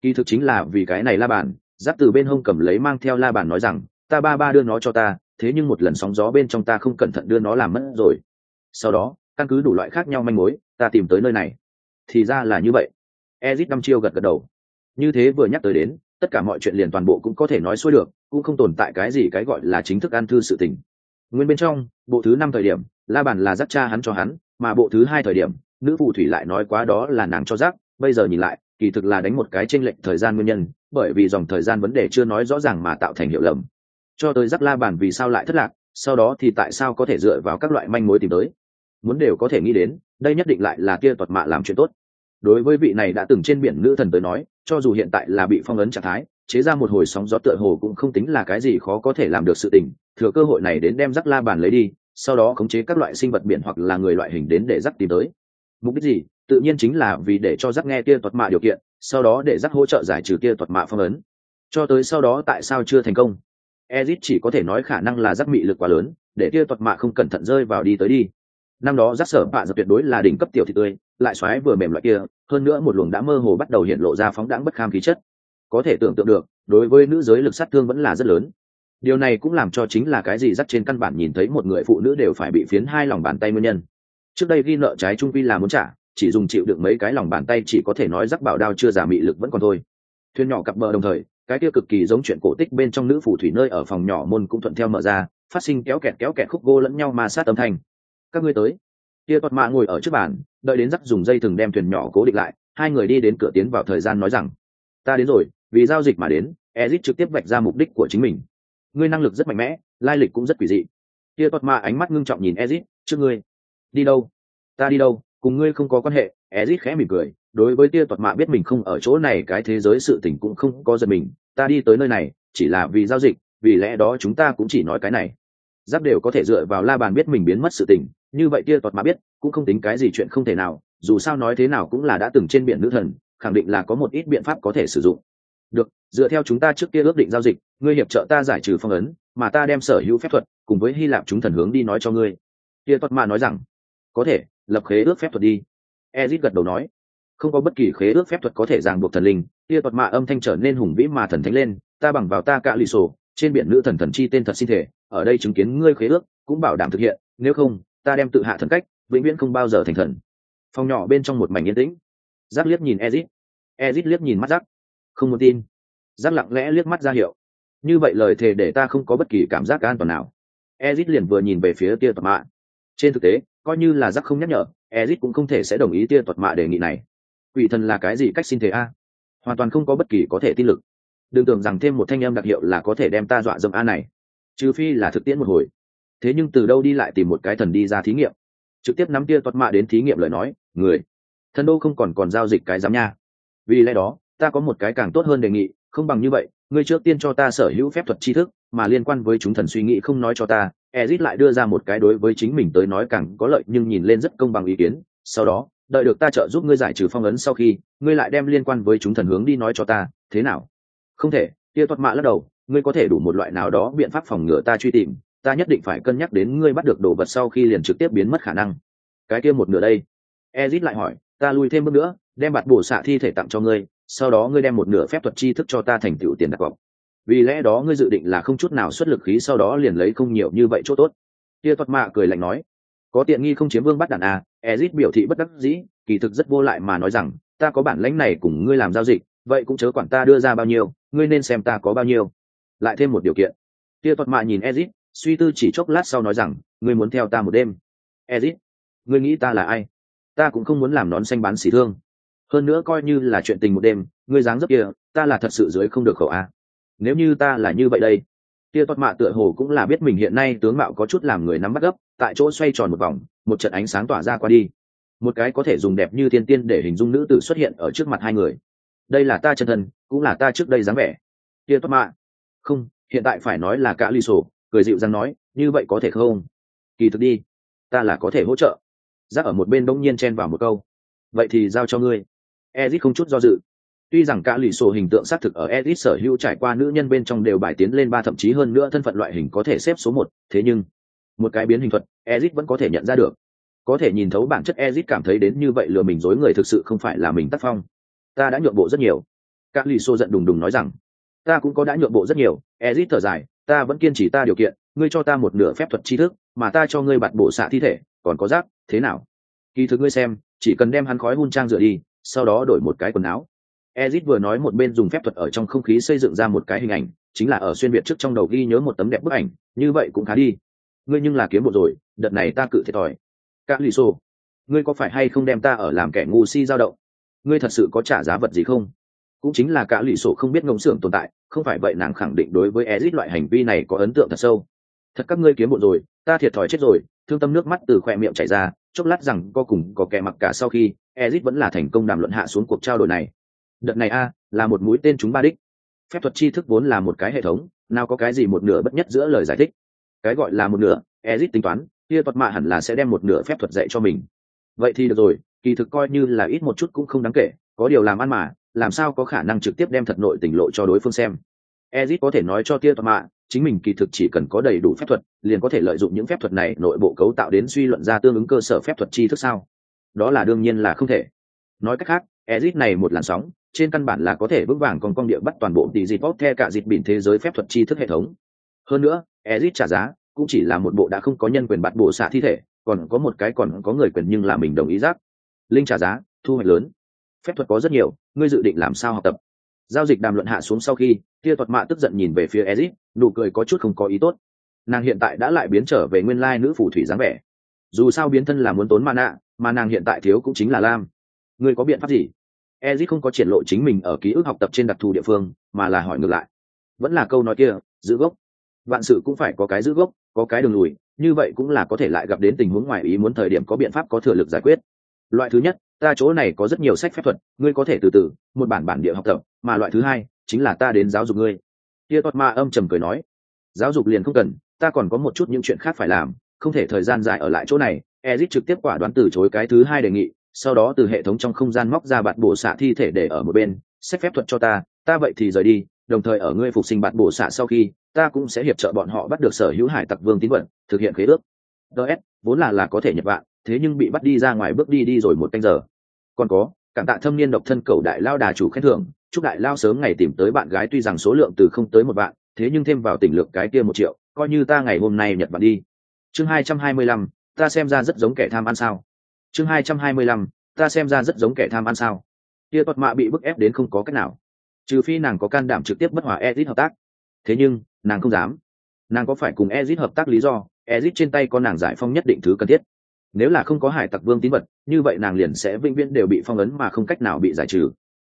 A: Kỳ thực chính là vì cái này la bàn giáp từ bên hông cầm lấy mang theo la bàn nói rằng ta ba ba đưa nó cho ta thế nhưng một lần sóng gió bên trong ta không cẩn thận đưa nó làm mất rồi. Sau đó, căn cứ đủ loại khác nhau manh mối, ta tìm tới nơi này. Thì ra là như vậy. Ezit năm chiêu gật gật đầu. Như thế vừa nhắc tới đến, tất cả mọi chuyện liền toàn bộ cũng có thể nói xuôi được, cũng không tồn tại cái gì cái gọi là chính thức ăn thư sự tình. Nguyên bên trong, bộ thứ năm thời điểm, la bàn là dắt cha hắn cho hắn, mà bộ thứ hai thời điểm, nữ phù thủy lại nói quá đó là nàng cho rác bây giờ nhìn lại, kỳ thực là đánh một cái tranh lệch thời gian nguyên nhân, bởi vì dòng thời gian vấn đề chưa nói rõ ràng mà tạo thành hiệu lầm cho tới rắc la bàn vì sao lại thất lạc, sau đó thì tại sao có thể dựa vào các loại manh mối tìm tới? Muốn đều có thể nghĩ đến, đây nhất định lại là kia tuật mạ làm chuyện tốt. Đối với vị này đã từng trên biển nữ thần tới nói, cho dù hiện tại là bị phong ấn trạng thái, chế ra một hồi sóng gió tựa hồ cũng không tính là cái gì khó có thể làm được sự tình, thừa cơ hội này đến đem rắc la bàn lấy đi, sau đó khống chế các loại sinh vật biển hoặc là người loại hình đến để rắc tìm tới. Mục đích gì? Tự nhiên chính là vì để cho rắc nghe kia tuật mạ điều kiện, sau đó để rắc hỗ trợ giải trừ kia tuật mạ phong ấn. Cho tới sau đó tại sao chưa thành công? Ezit chỉ có thể nói khả năng là rắc mị lực quá lớn, để kia tuật mạ không cẩn thận rơi vào đi tới đi. Năm đó rắc sở bạ giật tuyệt đối là đỉnh cấp tiểu thị tươi, lại xoáy vừa mềm loại kia, hơn nữa một luồng đã mơ hồ bắt đầu hiện lộ ra phóng đãng bất kham khí chất. Có thể tưởng tượng được, đối với nữ giới lực sát thương vẫn là rất lớn. Điều này cũng làm cho chính là cái gì dắt trên căn bản nhìn thấy một người phụ nữ đều phải bị phiến hai lòng bàn tay nguyên nhân. Trước đây ghi nợ trái trung quy là muốn trả, chỉ dùng chịu được mấy cái lòng bàn tay chỉ có thể nói rắc bảo đao chưa giả mị lực vẫn còn thôi. Thuyền nhỏ cặp bờ đồng thời cái kia cực kỳ giống chuyện cổ tích bên trong nữ phù thủy nơi ở phòng nhỏ môn cũng thuận theo mở ra, phát sinh kéo kẹt kéo kẹt khúc gô lẫn nhau mà sát âm thanh. Các ngươi tới. Tia tuật mạ ngồi ở trước bàn, đợi đến rắc dùng dây thừng đem thuyền nhỏ cố định lại, hai người đi đến cửa tiến vào thời gian nói rằng, ta đến rồi, vì giao dịch mà đến, ezit trực tiếp vạch ra mục đích của chính mình. Ngươi năng lực rất mạnh mẽ, lai lịch cũng rất quỷ dị. Tia tuật mạ ánh mắt ngưng trọng nhìn ezit, trước ngươi, đi đâu? Ta đi đâu? Cùng ngươi không có quan hệ ezit khẽ mỉm cười, đối với tia toạt mạ biết mình không ở chỗ này cái thế giới sự tình cũng không có giật mình, ta đi tới nơi này, chỉ là vì giao dịch, vì lẽ đó chúng ta cũng chỉ nói cái này. Giáp đều có thể dựa vào la bàn biết mình biến mất sự tình, như vậy tia toạt mạ biết, cũng không tính cái gì chuyện không thể nào, dù sao nói thế nào cũng là đã từng trên biển nữ thần, khẳng định là có một ít biện pháp có thể sử dụng. Được, dựa theo chúng ta trước kia ước định giao dịch, ngươi hiệp trợ ta giải trừ phong ấn, mà ta đem sở hữu phép thuật, cùng với hy lạp chúng thần hướng đi nói cho ngươi. Tia toạt mạ nói rằng có thể, lập khế ước phép thuật đi. Ezit gật đầu nói. Không có bất kỳ khế ước phép thuật có thể ràng buộc thần linh. Tia thuật mạ âm thanh trở nên hùng vĩ mà thần thánh lên. Ta bằng vào ta cạ lì sổ, trên biển nữ thần thần chi tên thật sinh thể. Ở đây chứng kiến ngươi khế ước, cũng bảo đảm thực hiện. Nếu không, ta đem tự hạ thần cách, vĩnh viễn không bao giờ thành thần. Phòng nhỏ bên trong một mảnh yên tĩnh. Giáp liếc nhìn ezit. Ezit liếc nhìn mắt giáp. Không muốn tin. Giáp lặng lẽ liếc mắt ra hiệu. Như vậy lời thề để ta không có bất kỳ cảm giác an toàn nào. Ezit liền vừa nhìn về phía tia thuật mạ. Trên thực tế coi như là giác không nhắc nhở ezit cũng không thể sẽ đồng ý tia tuật mạ đề nghị này. Quỷ thần là cái gì cách xin thế a? Hoàn toàn không có bất kỳ có thể tin lực. Đừng tưởng rằng thêm một thanh âm đặc hiệu là có thể đem ta dọa dâm a này. Trừ phi là thực tiễn một hồi. Thế nhưng từ đâu đi lại tìm một cái thần đi ra thí nghiệm? Trực tiếp nắm tia tuật mạ đến thí nghiệm lời nói, người, thần đô không còn còn giao dịch cái giám nha. Vì lẽ đó, ta có một cái càng tốt hơn đề nghị, không bằng như vậy, ngươi trước tiên cho ta sở hữu phép thuật tri thức, mà liên quan với chúng thần suy nghĩ không nói cho ta ezit lại đưa ra một cái đối với chính mình tới nói càng có lợi nhưng nhìn lên rất công bằng ý kiến. Sau đó, đợi được ta trợ giúp ngươi giải trừ phong ấn sau khi, ngươi lại đem liên quan với chúng thần hướng đi nói cho ta, thế nào? Không thể, tia toát mạ lắc đầu, ngươi có thể đủ một loại nào đó biện pháp phòng ngừa ta truy tìm, ta nhất định phải cân nhắc đến ngươi bắt được đồ vật sau khi liền trực tiếp biến mất khả năng. Cái kia một nửa đây. Ezit lại hỏi, ta lui thêm bước nữa, đem bạt bổ xạ thi thể tặng cho ngươi, sau đó ngươi đem một nửa phép thuật chi thức cho ta thành tựu tiền đặt cọc vì lẽ đó ngươi dự định là không chút nào xuất lực khí sau đó liền lấy không nhiều như vậy chỗ tốt. Tia toát mạ cười lạnh nói, có tiện nghi không chiếm vương bắt đàn à ezit biểu thị bất đắc dĩ, kỳ thực rất vô lại mà nói rằng, ta có bản lãnh này cùng ngươi làm giao dịch, vậy cũng chớ quản ta đưa ra bao nhiêu, ngươi nên xem ta có bao nhiêu. Lại thêm một điều kiện. Tia tuật mạ nhìn ezit, suy tư chỉ chốc lát sau nói rằng, ngươi muốn theo ta một đêm. Ezit, ngươi nghĩ ta là ai? Ta cũng không muốn làm nón xanh bán xỉ thương. Hơn nữa coi như là chuyện tình một đêm, ngươi dáng dấp kia, ta là thật sự dưới không được khẩu a nếu như ta là như vậy đây tia toát mạ tựa hồ cũng là biết mình hiện nay tướng mạo có chút làm người nắm bắt gấp, tại chỗ xoay tròn một vòng, một trận ánh sáng tỏa ra qua đi. Một cái có thể dùng đẹp như tiên tiên để hình dung nữ tử xuất hiện ở trước mặt hai người. Đây là ta chân thân, cũng là ta trước đây dáng vẻ. Tia toát mạ. Không, hiện tại phải nói là cả ly sổ, cười dịu dàng nói, như vậy có thể không? Kỳ thực đi, ta là có thể hỗ trợ. Giác ở một bên đông nhiên chen vào một câu. Vậy thì giao cho ngươi. Ezit không chút do dự tuy rằng cả lì sổ hình tượng xác thực ở ezit sở hữu trải qua nữ nhân bên trong đều bài tiến lên ba thậm chí hơn nữa thân phận loại hình có thể xếp số một, thế nhưng, một cái biến hình thuật ezit vẫn có thể nhận ra được. Có thể nhìn thấu bản chất ezit cảm thấy đến như vậy lừa mình dối người thực sự không phải là mình tác phong. Ta đã nhượng bộ rất nhiều. Cả lì sổ giận đùng đùng nói rằng, ta cũng có đã nhượng bộ rất nhiều. Ezit thở dài, ta vẫn kiên trì ta điều kiện, ngươi cho ta một nửa phép thuật tri thức, mà ta cho ngươi bạt bổ xạ thi thể, còn có rác thế nào? Kỳ thực ngươi xem, chỉ cần đem hắn khói hun trang rửa đi, sau đó đổi một cái quần áo ezit vừa nói một bên dùng phép thuật ở trong không khí xây dựng ra một cái hình ảnh, chính là ở xuyên việt trước trong đầu ghi nhớ một tấm đẹp bức ảnh, như vậy cũng khá đi. Ngươi nhưng là kiếm bộ rồi, đợt này ta cự thiệt thòi. Các lì xô, ngươi có phải hay không đem ta ở làm kẻ ngu si dao động? Ngươi thật sự có trả giá vật gì không? Cũng chính là cả lì sổ không biết ngông sưởng tồn tại, không phải vậy nàng khẳng định đối với ezit loại hành vi này có ấn tượng thật sâu. Thật các ngươi kiếm một rồi, ta thiệt thòi chết rồi, thương tâm nước mắt từ khóe miệng chảy ra, chốc lát rằng có cùng có kẻ mặc cả sau khi, ezit vẫn là thành công đàm luận hạ xuống cuộc trao đổi này đợt này a, là một mũi tên chúng ba đích. Phép thuật tri thức vốn là một cái hệ thống, nào có cái gì một nửa bất nhất giữa lời giải thích. Cái gọi là một nửa, ezit tính toán, kia thuật mạ hẳn là sẽ đem một nửa phép thuật dạy cho mình. Vậy thì được rồi, kỳ thực coi như là ít một chút cũng không đáng kể, có điều làm ăn mà, làm sao có khả năng trực tiếp đem thật nội tình lộ cho đối phương xem. Ezit có thể nói cho tia thuật mạ, chính mình kỳ thực chỉ cần có đầy đủ phép thuật, liền có thể lợi dụng những phép thuật này nội bộ cấu tạo đến suy luận ra tương ứng cơ sở phép thuật tri thức sao? Đó là đương nhiên là không thể. Nói cách khác ezit này một làn sóng trên căn bản là có thể vững vàng còn công địa bắt toàn bộ tỷ dịp bóp the cả dịch bỉn thế giới phép thuật tri thức hệ thống. Hơn nữa ezit trả giá cũng chỉ là một bộ đã không có nhân quyền bạt bộ xạ thi thể còn có một cái còn có người quyền nhưng là mình đồng ý giác. Linh trả giá thu hoạch lớn. Phép thuật có rất nhiều ngươi dự định làm sao học tập? Giao dịch đàm luận hạ xuống sau khi kia thuật mạ tức giận nhìn về phía ezit nụ cười có chút không có ý tốt. Nàng hiện tại đã lại biến trở về nguyên lai nữ phù thủy dáng vẻ. Dù sao biến thân là muốn tốn mana, mà nàng hiện tại thiếu cũng chính là lam ngươi có biện pháp gì? Ezit không có triển lộ chính mình ở ký ức học tập trên đặc thù địa phương, mà là hỏi ngược lại. Vẫn là câu nói kia, giữ gốc. Vạn sự cũng phải có cái giữ gốc, có cái đường lùi, như vậy cũng là có thể lại gặp đến tình huống ngoài ý muốn thời điểm có biện pháp có thừa lực giải quyết. Loại thứ nhất, ta chỗ này có rất nhiều sách phép thuật, ngươi có thể từ từ, một bản bản địa học tập, mà loại thứ hai, chính là ta đến giáo dục ngươi. Tia toát ma âm trầm cười nói, giáo dục liền không cần, ta còn có một chút những chuyện khác phải làm, không thể thời gian dài ở lại chỗ này. Ezit trực tiếp quả đoán từ chối cái thứ hai đề nghị sau đó từ hệ thống trong không gian móc ra bạn bổ xạ thi thể để ở một bên, xét phép thuật cho ta ta vậy thì rời đi, đồng thời ở ngươi phục sinh bạn bổ xạ sau khi, ta cũng sẽ hiệp trợ bọn họ bắt được sở hữu hải tặc vương tín vận thực hiện khế ước. Ts vốn là là có thể nhập vạn, thế nhưng bị bắt đi ra ngoài bước đi đi rồi một canh giờ. Còn có, cảm tạ thâm niên độc thân cầu đại lao đà chủ khen thưởng, chúc đại lao sớm ngày tìm tới bạn gái tuy rằng số lượng từ không tới một vạn, thế nhưng thêm vào tỉnh lượng cái kia một triệu, coi như ta ngày hôm nay nhật bạn đi. Chương hai trăm hai mươi lăm, ta xem ra rất giống kẻ tham ăn sao chương hai trăm hai mươi lăm, ta xem ra rất giống kẻ tham ăn sao. Kia tuật mạ bị bức ép đến không có cách nào. Trừ phi nàng có can đảm trực tiếp bất hòa ezit hợp tác. Thế nhưng, nàng không dám. Nàng có phải cùng ezit hợp tác lý do? Ezit trên tay có nàng giải phong nhất định thứ cần thiết. Nếu là không có hải tặc vương tín vật, như vậy nàng liền sẽ vĩnh viễn đều bị phong ấn mà không cách nào bị giải trừ.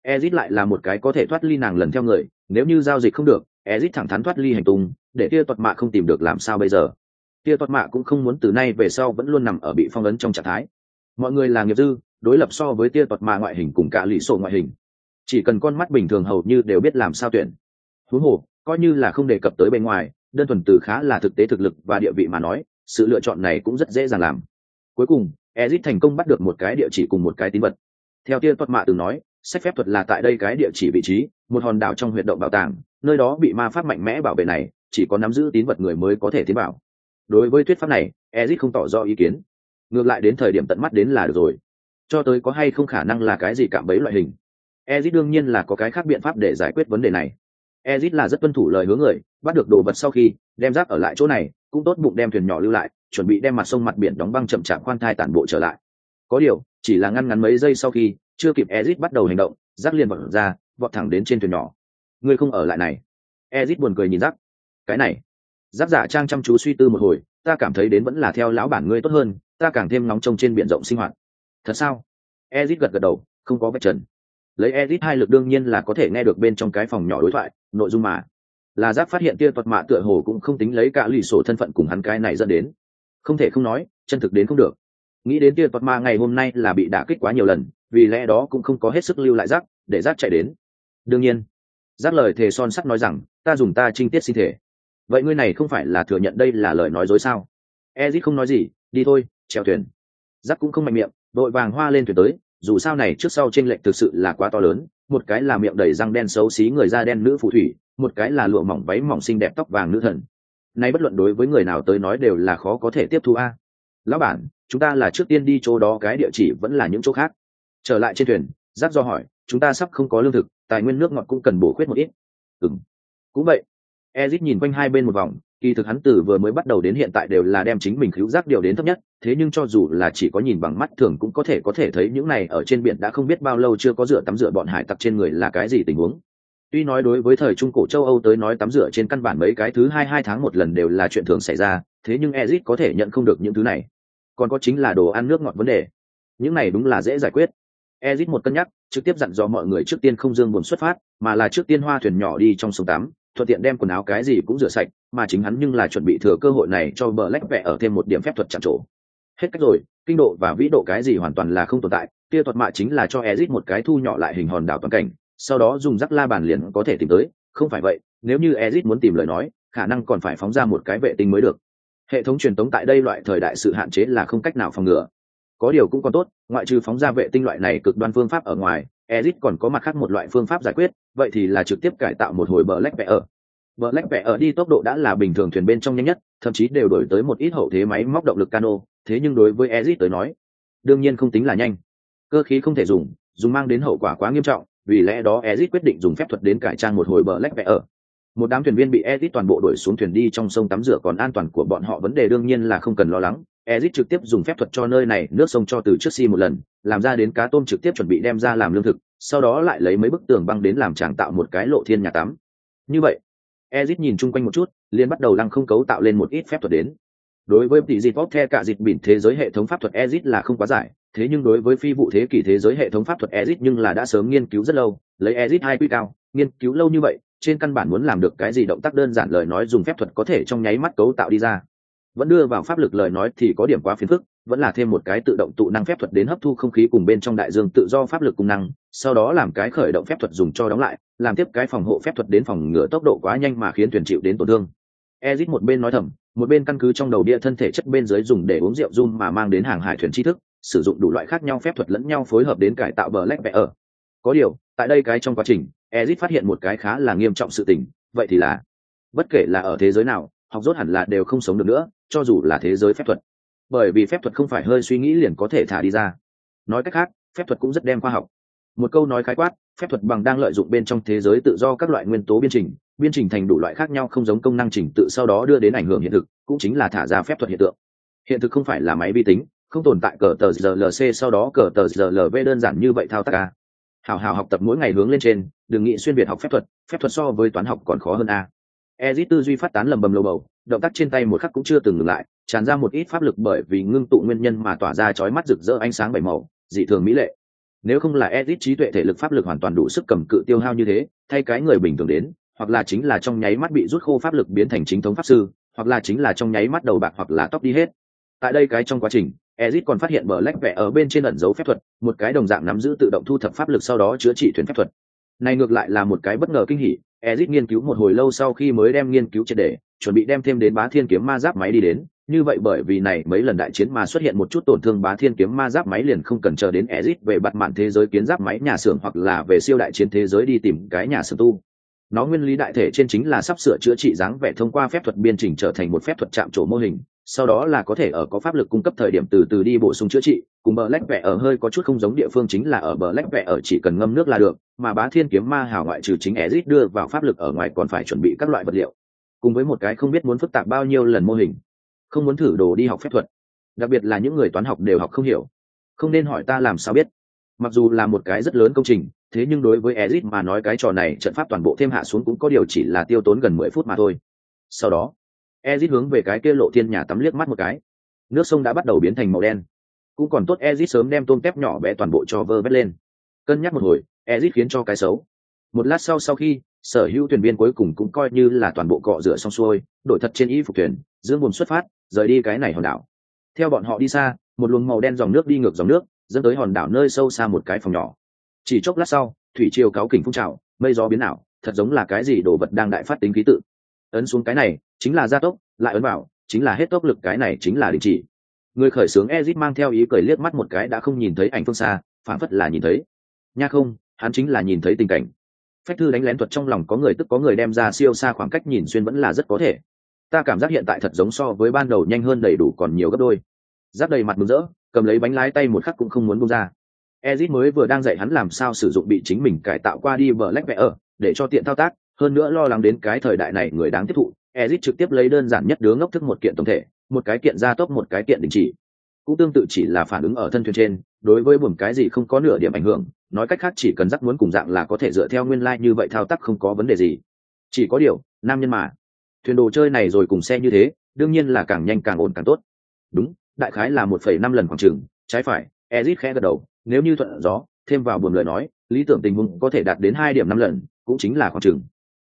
A: Ezit lại là một cái có thể thoát ly nàng lần theo người, nếu như giao dịch không được, ezit thẳng thắn thoát ly hành tung, để tia tuật mạ không tìm được làm sao bây giờ. Tia tuật mạ cũng không muốn từ nay về sau vẫn luôn nằm ở bị phong ấn trong trạng thái mọi người là nghiệp dư, đối lập so với tia tuật mà ngoại hình cùng cả lì sổ ngoại hình. Chỉ cần con mắt bình thường hầu như đều biết làm sao tuyển. Thú hồ, coi như là không đề cập tới bên ngoài, đơn thuần từ khá là thực tế thực lực và địa vị mà nói, sự lựa chọn này cũng rất dễ dàng làm. Cuối cùng, ezit thành công bắt được một cái địa chỉ cùng một cái tín vật. Theo tia tuật mạ từng nói, sách phép thuật là tại đây cái địa chỉ vị trí, một hòn đảo trong huyện động bảo tàng, nơi đó bị ma pháp mạnh mẽ bảo vệ này, chỉ có nắm giữ tín vật người mới có thể tiến bảo đối với thuyết pháp này, ezit không tỏ rõ ý kiến ngược lại đến thời điểm tận mắt đến là được rồi. Cho tới có hay không khả năng là cái gì cảm bấy loại hình? Ezit đương nhiên là có cái khác biện pháp để giải quyết vấn đề này. Ezit là rất tuân thủ lời hướng người, bắt được đồ vật sau khi, đem rác ở lại chỗ này, cũng tốt bụng đem thuyền nhỏ lưu lại, chuẩn bị đem mặt sông mặt biển đóng băng chậm chạp khoan thai tản bộ trở lại. Có điều, chỉ là ngăn ngắn mấy giây sau khi, chưa kịp ezit bắt đầu hành động, rác liền vọt ra, vọt thẳng đến trên thuyền nhỏ. Ngươi không ở lại này. Ezit buồn cười nhìn rác. Cái này. Giáp giả trang chăm chú suy tư một hồi, ta cảm thấy đến vẫn là theo lão bản ngươi tốt hơn ta càng thêm nóng trông trên biển rộng sinh hoạt. Thật sao? Ezit gật gật đầu, không có vết trần. Lấy ezit hai lực đương nhiên là có thể nghe được bên trong cái phòng nhỏ đối thoại, nội dung mà. Là giáp phát hiện tia tuật mạ tựa hồ cũng không tính lấy cả lì sổ thân phận cùng hắn cái này dẫn đến. Không thể không nói, chân thực đến không được. Nghĩ đến tia tuật mạ ngày hôm nay là bị đả kích quá nhiều lần, vì lẽ đó cũng không có hết sức lưu lại giáp, để giáp chạy đến. Đương nhiên, giáp lời thề son sắt nói rằng, ta dùng ta trinh tiết sinh thể. Vậy ngươi này không phải là thừa nhận đây là lời nói dối sao? Ezit không nói gì, đi thôi treo thuyền. Giáp cũng không mạnh miệng, đội vàng hoa lên thuyền tới, dù sao này trước sau tranh lệch thực sự là quá to lớn, một cái là miệng đầy răng đen xấu xí người da đen nữ phù thủy, một cái là lụa mỏng váy mỏng xinh đẹp tóc vàng nữ thần. Nay bất luận đối với người nào tới nói đều là khó có thể tiếp thu a. Lão bản, chúng ta là trước tiên đi chỗ đó, cái địa chỉ vẫn là những chỗ khác. Trở lại trên thuyền, giáp do hỏi, chúng ta sắp không có lương thực, tài nguyên nước ngọt cũng cần bổ khuyết một ít. Ừng cũng vậy. Ezit nhìn quanh hai bên một vòng kỳ thực hắn từ vừa mới bắt đầu đến hiện tại đều là đem chính mình cứu giác điều đến thấp nhất, thế nhưng cho dù là chỉ có nhìn bằng mắt thường cũng có thể có thể thấy những này ở trên biển đã không biết bao lâu chưa có rửa tắm rửa bọn hải tặc trên người là cái gì tình huống. Tuy nói đối với thời trung cổ châu âu tới nói tắm rửa trên căn bản mấy cái thứ hai hai tháng một lần đều là chuyện thường xảy ra, thế nhưng ezit có thể nhận không được những thứ này. Còn có chính là đồ ăn nước ngọt vấn đề. Những này đúng là dễ giải quyết. Ezit một cân nhắc, trực tiếp dặn dò mọi người trước tiên không dương buồn xuất phát, mà là trước tiên hoa thuyền nhỏ đi trong sông tắm thuận tiện đem quần áo cái gì cũng rửa sạch, mà chính hắn nhưng là chuẩn bị thừa cơ hội này cho bờ lách vẽ ở thêm một điểm phép thuật chạm trổ. Hết cách rồi, kinh độ và vĩ độ cái gì hoàn toàn là không tồn tại kia thuật mạ chính là cho ezit một cái thu nhỏ lại hình hòn đảo toàn cảnh, sau đó dùng rắc la bàn liền có thể tìm tới. Không phải vậy, nếu như ezit muốn tìm lời nói, khả năng còn phải phóng ra một cái vệ tinh mới được. Hệ thống truyền tống tại đây loại thời đại sự hạn chế là không cách nào phòng ngừa. Có điều cũng còn tốt, ngoại trừ phóng ra vệ tinh loại này cực đoan phương pháp ở ngoài ezit còn có mặt khác một loại phương pháp giải quyết, vậy thì là trực tiếp cải tạo một hồi bờ lách Black ở. Bờ lách ở đi tốc độ đã là bình thường thuyền bên trong nhanh nhất, thậm chí đều đổi tới một ít hậu thế máy móc động lực cano, thế nhưng đối với ezit tới nói, đương nhiên không tính là nhanh. Cơ khí không thể dùng dùng mang đến hậu quả quá nghiêm trọng, vì lẽ đó ezit quyết định dùng phép thuật đến cải trang một hồi bờ lách ở một đám thuyền viên bị ezit toàn bộ đuổi xuống thuyền đi trong sông tắm rửa còn an toàn của bọn họ vấn đề đương nhiên là không cần lo lắng. Ezit trực tiếp dùng phép thuật cho nơi này, nước sông cho từ trước si một lần, làm ra đến cá tôm trực tiếp chuẩn bị đem ra làm lương thực, sau đó lại lấy mấy bức tường băng đến làm tràng tạo một cái lộ thiên nhà tắm. Như vậy ezit nhìn chung quanh một chút, liền bắt đầu lăng không cấu tạo lên một ít phép thuật đến. Đối với tỷ dịp bóp the cả dịp bỉn thế giới hệ thống pháp thuật ezit là không quá giải, thế nhưng đối với phi vụ thế kỷ thế giới hệ thống pháp thuật ezit nhưng là đã sớm nghiên cứu rất lâu, lấy ezit hai quy cao, nghiên cứu lâu như vậy trên căn bản muốn làm được cái gì động tác đơn giản lời nói dùng phép thuật có thể trong nháy mắt cấu tạo đi ra. Vẫn đưa vào pháp lực lời nói thì có điểm quá phiền phức, vẫn là thêm một cái tự động tụ năng phép thuật đến hấp thu không khí cùng bên trong đại dương tự do pháp lực cùng năng, sau đó làm cái khởi động phép thuật dùng cho đóng lại, làm tiếp cái phòng hộ phép thuật đến phòng ngừa tốc độ quá nhanh mà khiến thuyền chịu đến tổn thương. Ezit một bên nói thầm, một bên căn cứ trong đầu bia thân thể chất bên dưới dùng để uống rượu run mà mang đến hàng hải thuyền tri thức, sử dụng đủ loại khác nhau phép thuật lẫn nhau phối hợp đến cải tạo bờ lách vẽ ở. Có điều tại đây cái trong quá trình ezit phát hiện một cái khá là nghiêm trọng sự tình, vậy thì là, bất kể là ở thế giới nào, học rốt hẳn là đều không sống được nữa, cho dù là thế giới phép thuật. Bởi vì phép thuật không phải hơi suy nghĩ liền có thể thả đi ra. Nói cách khác, phép thuật cũng rất đem khoa học. Một câu nói khái quát, phép thuật bằng đang lợi dụng bên trong thế giới tự do các loại nguyên tố biên trình biên trình thành đủ loại khác nhau không giống công năng trình tự sau đó đưa đến ảnh hưởng hiện thực, cũng chính là thả ra phép thuật hiện tượng. Hiện thực không phải là máy vi tính, không tồn tại cờ tờ rlc sau đó cờ tờ rlv đơn giản như vậy thao tác ca hào hào học tập mỗi ngày hướng lên trên, đừng nghĩ xuyên việt học phép thuật phép thuật so với toán học còn khó hơn a. Ezit tư duy phát tán lầm bầm lầu bầu, động tác trên tay một khắc cũng chưa từng ngừng lại, tràn ra một ít pháp lực bởi vì ngưng tụ nguyên nhân mà tỏa ra chói mắt rực rỡ ánh sáng bảy màu, dị thường mỹ lệ. Nếu không là ezit trí tuệ thể lực pháp lực hoàn toàn đủ sức cầm cự tiêu hao như thế, thay cái người bình thường đến, hoặc là chính là trong nháy mắt bị rút khô pháp lực biến thành chính thống pháp sư, hoặc là chính là trong nháy mắt đầu bạc hoặc là tóc đi hết. Tại đây cái trong quá trình ezit còn phát hiện bờ lách vẽ ở bên trên ẩn dấu phép thuật một cái đồng dạng nắm giữ tự động thu thập pháp lực sau đó chữa trị thuyền phép thuật. Này ngược lại là một cái bất ngờ kinh hỉ ezit nghiên cứu một hồi lâu sau khi mới đem nghiên cứu triệt để chuẩn bị đem thêm đến bá thiên kiếm ma giáp máy đi đến. Như vậy bởi vì này mấy lần đại chiến mà xuất hiện một chút tổn thương bá thiên kiếm ma giáp máy liền không cần chờ đến Ezit về bắt mạn thế giới kiến giáp máy nhà xưởng hoặc là về siêu đại chiến thế giới đi tìm cái nhà xưởng tu. Nó nguyên lý đại thể trên chính là sắp sửa chữa trị dáng vẻ thông qua phép thuật biên chỉnh trở thành một phép thuật chạm trổ mô hình, sau đó là có thể ở có pháp lực cung cấp thời điểm từ từ đi bổ sung chữa trị, cùng bờ lách vẽ ở hơi có chút không giống địa phương chính là ở bờ lách vẽ ở chỉ cần ngâm nước là được, mà bá thiên kiếm ma hào ngoại trừ chính ezit đưa vào pháp lực ở ngoài còn phải chuẩn bị các loại vật liệu, cùng với một cái không biết muốn phức tạp bao nhiêu lần mô hình không muốn thử đồ đi học phép thuật. Đặc biệt là những người toán học đều học không hiểu. Không nên hỏi ta làm sao biết. Mặc dù là một cái rất lớn công trình thế nhưng đối với ezit mà nói cái trò này trận pháp toàn bộ thêm hạ xuống cũng có điều chỉ là tiêu tốn gần mười phút mà thôi. Sau đó ezit hướng về cái kia lộ thiên nhà tắm liếc mắt một cái. Nước sông đã bắt đầu biến thành màu đen. Cũng còn tốt ezit sớm đem tôm tép nhỏ bé toàn bộ cho vơ vét lên. Cân nhắc một hồi, ezit khiến cho cái xấu. Một lát sau sau khi, sở hữu thuyền viên cuối cùng cũng coi như là toàn bộ cọ rửa xong xuôi, đổi thật trên y phục thuyền dưỡng buồn xuất phát, rời đi cái này hòn đảo. Theo bọn họ đi xa, một luồng màu đen dòng nước đi ngược dòng nước, dẫn tới hòn đảo nơi sâu xa một cái phòng nhỏ. Chỉ chốc lát sau, thủy triều cáo kỉnh phun trào, mây gió biến ảo, thật giống là cái gì đồ vật đang đại phát tính ký tự. Ấn xuống cái này chính là gia tốc, lại ấn vào, chính là hết tốc lực, cái này chính là đình chỉ. Người khởi xướng ezit mang theo ý cười liếc mắt một cái đã không nhìn thấy ảnh phương xa phản phất là nhìn thấy. Nha không, hắn chính là nhìn thấy tình cảnh. Phách thư đánh lén thuật trong lòng có người tức có người đem ra siêu xa khoảng cách nhìn xuyên vẫn là rất có thể. Ta cảm giác hiện tại thật giống so với ban đầu nhanh hơn đầy đủ còn nhiều gấp đôi. Giáp đầy mặt mừng rỡ, cầm lấy bánh lái tay một khắc cũng không muốn bung ra. Ezit mới vừa đang dạy hắn làm sao sử dụng bị chính mình cải tạo qua đi vở lách vẽ ở, để cho tiện thao tác, hơn nữa lo lắng đến cái thời đại này người đáng tiếp thụ ezit trực tiếp lấy đơn giản nhất đứa ngốc thức một kiện tổng thể một cái kiện gia tốc một cái kiện đình chỉ. Cũng tương tự chỉ là phản ứng ở thân thuyền trên đối với buồm cái gì không có nửa điểm ảnh hưởng nói cách khác chỉ cần rắc muốn cùng dạng là có thể dựa theo nguyên lai như vậy thao tác không có vấn đề gì. Chỉ có điều nam nhân mà. Thuyền đồ chơi này rồi cùng xe như thế đương nhiên là càng nhanh càng ổn càng tốt. Đúng đại khái là một phẩy năm lần khoảng chừng, trái phải ezit khẽ gật đầu nếu như thuận gió thêm vào buồn lời nói lý tưởng tình huống có thể đạt đến hai điểm năm lần cũng chính là khoảng chừng.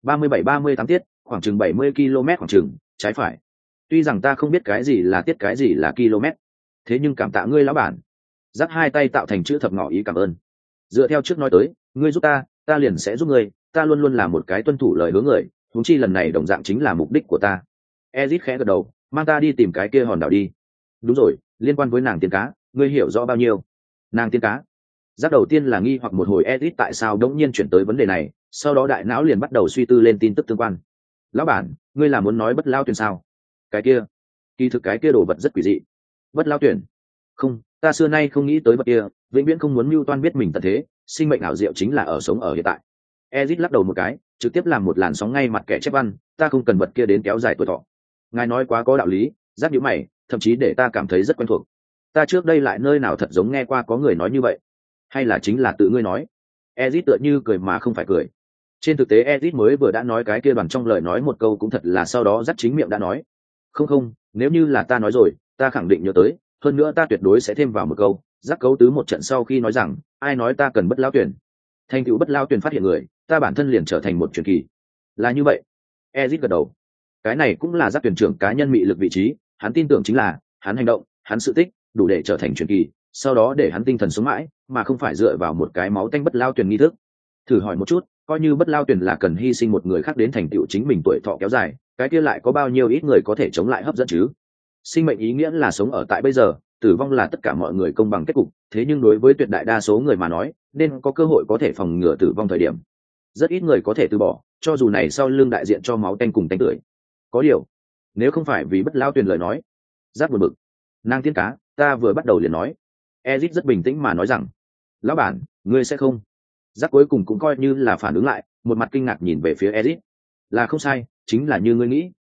A: ba mươi bảy ba mươi tiết khoảng chừng bảy mươi km khoảng chừng, trái phải. Tuy rằng ta không biết cái gì là tiết cái gì là km, thế nhưng cảm tạ ngươi lão bản. Giáp hai tay tạo thành chữ thập ngỏ ý cảm ơn. Dựa theo trước nói tới, ngươi giúp ta ta liền sẽ giúp ngươi, ta luôn luôn là một cái tuân thủ lời hứa người thúng chi lần này đồng dạng chính là mục đích của ta. Ezit khẽ gật đầu, mang ta đi tìm cái kia hòn đảo đi. Đúng rồi, liên quan với nàng tiên cá, ngươi hiểu rõ bao nhiêu? Nàng tiên cá. Giác đầu tiên là nghi hoặc một hồi ezit tại sao đống nhiên chuyển tới vấn đề này, sau đó đại não liền bắt đầu suy tư lên tin tức tương quan lão bản, ngươi là muốn nói bất lao tuyển sao? Cái kia. Kỳ thực cái kia đồ vật rất quỷ dị. Bất lao tuyển không, ta xưa nay không nghĩ tới vật kia, vĩnh viễn không muốn mưu toan biết mình tận thế, sinh mệnh ảo diệu chính là ở sống ở hiện tại. Ezit lắc đầu một cái, trực tiếp làm một làn sóng ngay mặt kẻ chép văn, ta không cần vật kia đến kéo dài tuổi thọ. Ngài nói quá có đạo lý, giáp nhữ mày, thậm chí để ta cảm thấy rất quen thuộc. Ta trước đây lại nơi nào thật giống nghe qua có người nói như vậy? Hay là chính là tự ngươi nói? Ezit tựa như cười mà không phải cười trên thực tế edit mới vừa đã nói cái kia bằng trong lời nói một câu cũng thật là sau đó dắt chính miệng đã nói. Không không, nếu như là ta nói rồi, ta khẳng định nhớ tới, hơn nữa ta tuyệt đối sẽ thêm vào một câu giác cấu tứ một trận sau khi nói rằng, ai nói ta cần bất lao tuyển. Thành tựu bất lao tuyển phát hiện người, ta bản thân liền trở thành một truyền kỳ. Là như vậy. Ezit gật đầu. Cái này cũng là giác tuyển trưởng cá nhân mị lực vị trí, hắn tin tưởng chính là, hắn hành động, hắn sự tích, đủ để trở thành truyền kỳ, sau đó để hắn tinh thần sống mãi, mà không phải dựa vào một cái máu tanh bất lao tuyển nghi thức thử hỏi một chút, coi như bất lao tuyển là cần hy sinh một người khác đến thành tựu chính mình tuổi thọ kéo dài, cái kia lại có bao nhiêu ít người có thể chống lại hấp dẫn chứ? Sinh mệnh ý nghĩa là sống ở tại bây giờ, tử vong là tất cả mọi người công bằng kết cục, thế nhưng đối với tuyệt đại đa số người mà nói, nên có cơ hội có thể phòng ngừa tử vong thời điểm. Rất ít người có thể từ bỏ, cho dù này sau lưng đại diện cho máu tanh cùng tanh tưởi. Có điều, nếu không phải vì bất lao tuyền lời nói, giáp buồn bực. Nàng tiên cá, ta vừa bắt đầu liền nói. Ezit rất bình tĩnh mà nói rằng, lão bản, ngươi sẽ không giác cuối cùng cũng coi như là phản ứng lại, một mặt kinh ngạc nhìn về phía ezit là không sai, chính là như ngươi nghĩ.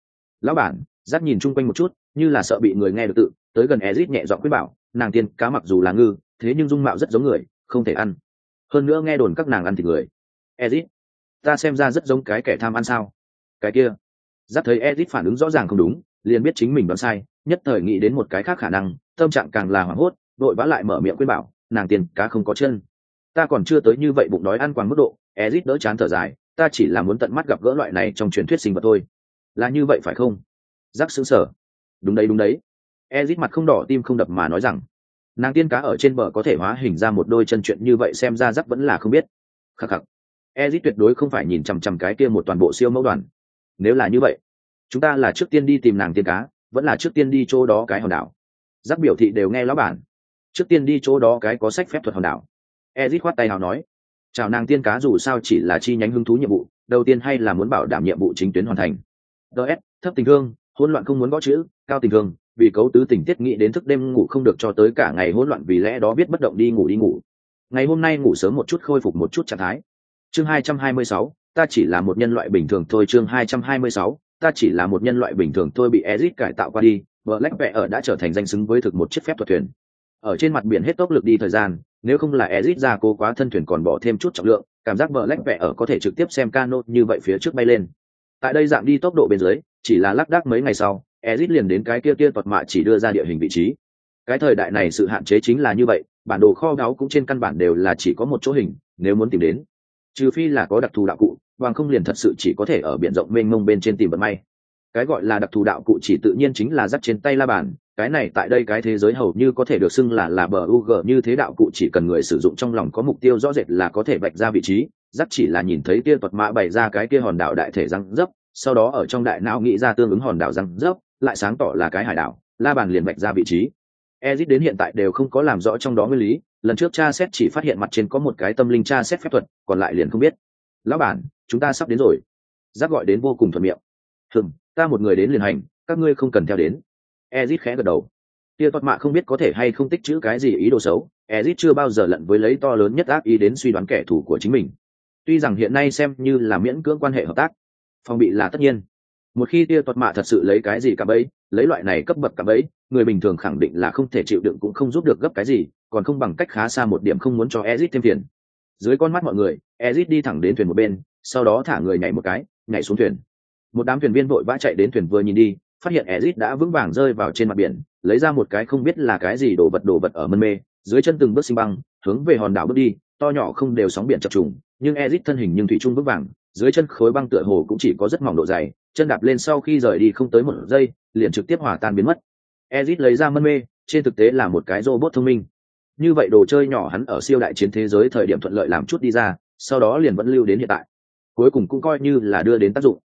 A: Lão bản, giác nhìn chung quanh một chút, như là sợ bị người nghe được tự, tới gần ezit nhẹ dọn quyết bảo, nàng tiên cá mặc dù là ngư, thế nhưng dung mạo rất giống người, không thể ăn. Hơn nữa nghe đồn các nàng ăn thịt người. Ezit ta xem ra rất giống cái kẻ tham ăn sao? Cái kia. Giác thấy ezit phản ứng rõ ràng không đúng, liền biết chính mình đoán sai, nhất thời nghĩ đến một cái khác khả năng, tâm trạng càng là hoảng hốt đội vã lại mở miệng khuyên bảo, nàng tiền cá không có chân ta còn chưa tới như vậy bụng đói ăn quàng mức độ, ezit đỡ chán thở dài, ta chỉ là muốn tận mắt gặp gỡ loại này trong truyền thuyết sinh vật thôi. Là như vậy phải không? Giáp xứng sở đúng đấy đúng đấy. Ezit mặt không đỏ tim không đập mà nói rằng, nàng tiên cá ở trên bờ có thể hóa hình ra một đôi chân chuyện như vậy xem ra giáp vẫn là không biết. Khắc khắc. Ezit tuyệt đối không phải nhìn chằm chằm cái kia một toàn bộ siêu mẫu đoàn. Nếu là như vậy, chúng ta là trước tiên đi tìm nàng tiên cá, vẫn là trước tiên đi chỗ đó cái hòn đảo. Giác biểu thị đều nghe lão bản. Trước tiên đi chỗ đó cái có sách phép thuật hòn đảo ezit khoát tay nào nói chào nàng tiên cá dù sao chỉ là chi nhánh hứng thú nhiệm vụ đầu tiên hay là muốn bảo đảm nhiệm vụ chính tuyến hoàn thành. Ts thấp tình thương hỗn loạn không muốn gõ chữ cao tình thương vì cấu tứ tình tiết nghĩ đến thức đêm ngủ không được cho tới cả ngày hỗn loạn vì lẽ đó biết bất động đi ngủ đi ngủ. Ngày hôm nay ngủ sớm một chút khôi phục một chút trạng thái. Chương 226, ta chỉ là một nhân loại bình thường thôi chương 226, ta chỉ là một nhân loại bình thường thôi bị Ezic cải tạo qua đi, Black Bear đã trở thành danh xứng với thực một chiếc phép thuật thuyền. Ở trên mặt biển hết tốc lực đi thời gian, nếu không là Ezic ra cố quá thân thuyền còn bỏ thêm chút trọng lượng, cảm giác Black ở có thể trực tiếp xem cano như vậy phía trước bay lên. Tại đây giảm đi tốc độ bên dưới, chỉ là lắc đắc mấy ngày sau, Ezic liền đến cái kia kia tuật mạ chỉ đưa ra địa hình vị trí. Cái thời đại này sự hạn chế chính là như vậy, bản đồ kho báu cũng trên căn bản đều là chỉ có một chỗ hình, nếu muốn tìm đến, trừ phi là có đặc thù đạo cụ, bằng không liền thật sự chỉ có thể ở biển rộng mênh mông bên trên tìm vận may cái gọi là đặc thù đạo cụ chỉ tự nhiên chính là giáp trên tay la bàn cái này tại đây cái thế giới hầu như có thể được xưng là là bờ u g như thế đạo cụ chỉ cần người sử dụng trong lòng có mục tiêu rõ rệt là có thể vạch ra vị trí dắt chỉ là nhìn thấy kia tuật mã bày ra cái kia hòn đảo đại thể răng dấp, sau đó ở trong đại não nghĩ ra tương ứng hòn đảo răng dấp, lại sáng tỏ là cái hải đảo, la bàn liền vạch ra vị trí. Ezit đến hiện tại đều không có làm rõ trong đó nguyên lý, lần trước cha xét chỉ phát hiện mặt trên có một cái tâm linh cha xét phép thuật, còn lại liền không biết. Lão bản, chúng ta sắp đến rồi. Giáp gọi đến vô cùng thuận miệng. Hừm, ta một người đến liền hành, các ngươi không cần theo đến ezit khẽ gật đầu. Tia toát mạ không biết có thể hay không tích chữ cái gì ý đồ xấu, ezit chưa bao giờ lận với lấy to lớn nhất ác ý đến suy đoán kẻ thù của chính mình. Tuy rằng hiện nay xem như là miễn cưỡng quan hệ hợp tác, phòng bị là tất nhiên. Một khi tia toát mạ thật sự lấy cái gì cả bấy lấy loại này cấp bậc cả bấy người bình thường khẳng định là không thể chịu đựng cũng không giúp được gấp cái gì, còn không bằng cách khá xa một điểm không muốn cho ezit thêm phiền dưới con mắt mọi người, ezit đi thẳng đến thuyền một bên, sau đó thả người nhảy một cái, nhảy xuống thuyền. Một đám thuyền viên vội vã chạy đến thuyền vừa nhìn đi phát hiện ezit đã vững vàng rơi vào trên mặt biển, lấy ra một cái không biết là cái gì đồ vật đồ vật ở mân mê, dưới chân từng bước sinh băng hướng về hòn đảo bước đi, to nhỏ không đều sóng biển chập trùng, nhưng ezit thân hình nhưng thủy chung vững vàng, dưới chân khối băng tựa hồ cũng chỉ có rất mỏng độ dày, chân đạp lên sau khi rời đi không tới một giây, liền trực tiếp hòa tan biến mất. Ezit lấy ra mân mê, trên thực tế là một cái robot thông minh. Như vậy đồ chơi nhỏ hắn ở siêu đại chiến thế giới thời điểm thuận lợi làm chút đi ra, sau đó liền vẫn lưu đến hiện tại. Cuối cùng cũng coi như là đưa đến tác dụng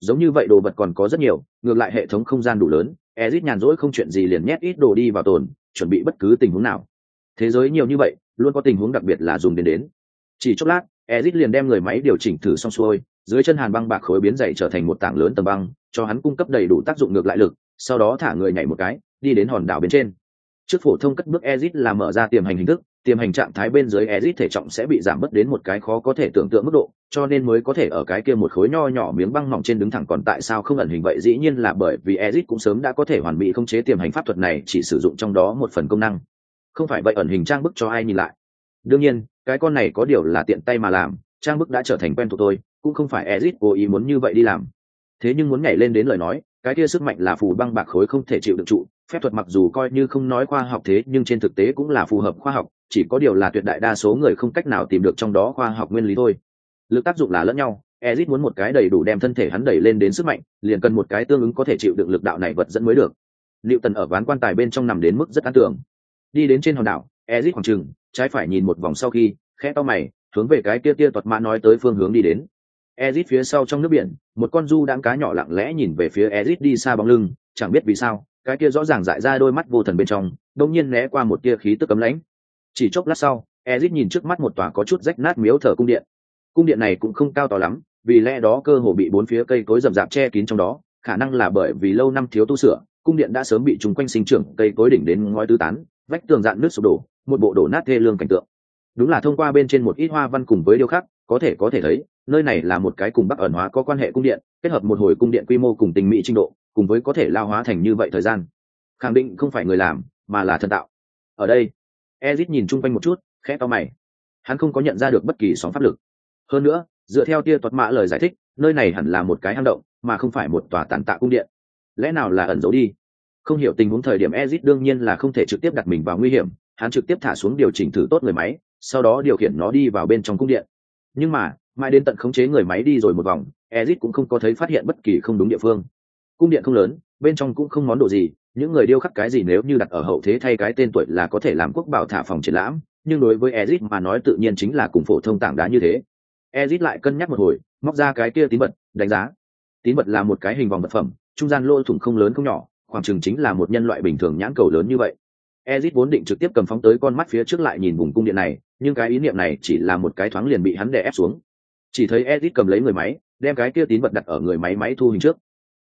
A: giống như vậy đồ vật còn có rất nhiều, ngược lại hệ thống không gian đủ lớn, ezit nhàn rỗi không chuyện gì liền nhét ít đồ đi vào tồn, chuẩn bị bất cứ tình huống nào. Thế giới nhiều như vậy, luôn có tình huống đặc biệt là dùng đến đến. Chỉ chốc lát, ezit liền đem người máy điều chỉnh thử xong xuôi, dưới chân hàn băng bạc khối biến dày trở thành một tảng lớn tầm băng, cho hắn cung cấp đầy đủ tác dụng ngược lại lực, sau đó thả người nhảy một cái, đi đến hòn đảo bên trên. Trước phổ thông cất bước ezit là mở ra tiềm hành hình thức tiềm hành trạng thái bên dưới ezit thể trọng sẽ bị giảm bớt đến một cái khó có thể tưởng tượng mức độ, cho nên mới có thể ở cái kia một khối nho nhỏ miếng băng mỏng trên đứng thẳng, còn tại sao không ẩn hình vậy? Dĩ nhiên là bởi vì ezit cũng sớm đã có thể hoàn mỹ khống chế tiềm hành pháp thuật này, chỉ sử dụng trong đó một phần công năng. Không phải vậy ẩn hình trang bức cho ai nhìn lại. Đương nhiên, cái con này có điều là tiện tay mà làm, trang bức đã trở thành quen thuộc tôi cũng không phải ezit cố ý muốn như vậy đi làm. Thế nhưng muốn nhảy lên đến lời nói, cái kia sức mạnh là phù băng bạc khối không thể chịu được trụ, phép thuật mặc dù coi như không nói khoa học thế, nhưng trên thực tế cũng là phù hợp khoa học chỉ có điều là tuyệt đại đa số người không cách nào tìm được trong đó khoa học nguyên lý thôi. Lực tác dụng là lẫn nhau ezit muốn một cái đầy đủ đem thân thể hắn đẩy lên đến sức mạnh, liền cần một cái tương ứng có thể chịu đựng lực đạo này vật dẫn mới được. Liệu tần ở ván quan tài bên trong nằm đến mức rất an tưởng đi đến trên hòn đảo ezit khoảng trừng trái phải nhìn một vòng sau khi, khẽ to mày, hướng về cái kia kia tuật mã nói tới phương hướng đi đến. Ezit phía sau trong nước biển, một con du đang cá nhỏ lặng lẽ nhìn về phía ezit đi xa bóng lưng, chẳng biết vì sao, cái kia rõ ràng dại ra đôi mắt vô thần bên trong đông nhiên né qua một tia khí tức cấm lãnh chỉ chốc lát sau, ezit nhìn trước mắt một tòa có chút rách nát miếu thờ cung điện. Cung điện này cũng không cao to lắm, vì lẽ đó cơ hồ bị bốn phía cây cối rậm rạp che kín trong đó, khả năng là bởi vì lâu năm thiếu tu sửa, cung điện đã sớm bị chúng quanh sinh trưởng cây cối đỉnh đến ngói tứ tán, vách tường dạn nước sụp đổ, một bộ đổ nát thê lương cảnh tượng. Đúng là thông qua bên trên một ít hoa văn cùng với điêu khắc, có thể có thể thấy, nơi này là một cái cùng bắc ẩn hóa có quan hệ cung điện, kết hợp một hồi cung điện quy mô cùng tình mỹ trình độ, cùng với có thể lao hóa thành như vậy thời gian. Khẳng định không phải người làm, mà là thần tạo. Ở đây ezit nhìn chung quanh một chút, khẽ to mày. Hắn không có nhận ra được bất kỳ sóng pháp lực. Hơn nữa, dựa theo tia tuật mã lời giải thích, nơi này hẳn là một cái hang động, mà không phải một tòa tàn tạ cung điện. Lẽ nào là ẩn giấu đi? Không hiểu tình huống thời điểm ezit đương nhiên là không thể trực tiếp đặt mình vào nguy hiểm, hắn trực tiếp thả xuống điều chỉnh thử tốt người máy, sau đó điều khiển nó đi vào bên trong cung điện. Nhưng mà, mãi đến tận khống chế người máy đi rồi một vòng, ezit cũng không có thấy phát hiện bất kỳ không đúng địa phương. Cung điện không lớn, bên trong cũng không món đồ gì những người điêu khắc cái gì nếu như đặt ở hậu thế thay cái tên tuổi là có thể làm quốc bảo thả phòng triển lãm, nhưng đối với ezit mà nói tự nhiên chính là cùng phổ thông tảng đá như thế. Ezit lại cân nhắc một hồi, móc ra cái kia tín vật, đánh giá. Tín vật là một cái hình vòng vật phẩm, trung gian lỗ thủng không lớn không nhỏ, khoảng chừng chính là một nhân loại bình thường nhãn cầu lớn như vậy. Ezit vốn định trực tiếp cầm phóng tới con mắt phía trước lại nhìn vùng cung điện này, nhưng cái ý niệm này chỉ là một cái thoáng liền bị hắn đè ép xuống. Chỉ thấy ezit cầm lấy người máy, đem cái kia tín vật đặt ở người máy máy thu hình trước.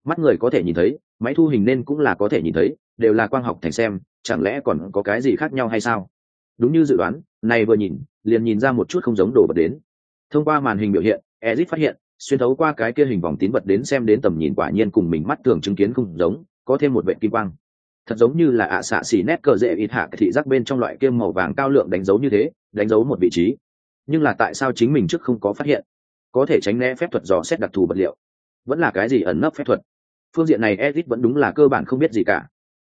A: Mắt người có thể nhìn thấy máy thu hình nên cũng là có thể nhìn thấy, đều là quang học thành xem, chẳng lẽ còn có cái gì khác nhau hay sao? Đúng như dự đoán, này vừa nhìn, liền nhìn ra một chút không giống đồ vật đến. Thông qua màn hình biểu hiện, ezit phát hiện, xuyên thấu qua cái kia hình vòng tín vật đến xem đến tầm nhìn quả nhiên cùng mình mắt thường chứng kiến không giống, có thêm một vệ kim quang. Thật giống như là ạ xạ xỉ nét cờ dễ ít hạ thị giác bên trong loại kim màu vàng cao lượng đánh dấu như thế, đánh dấu một vị trí. Nhưng là tại sao chính mình trước không có phát hiện? Có thể tránh né phép thuật dò xét đặc thù vật liệu. Vẫn là cái gì ẩn nấp phép thuật? Phương diện này ezit vẫn đúng là cơ bản không biết gì cả.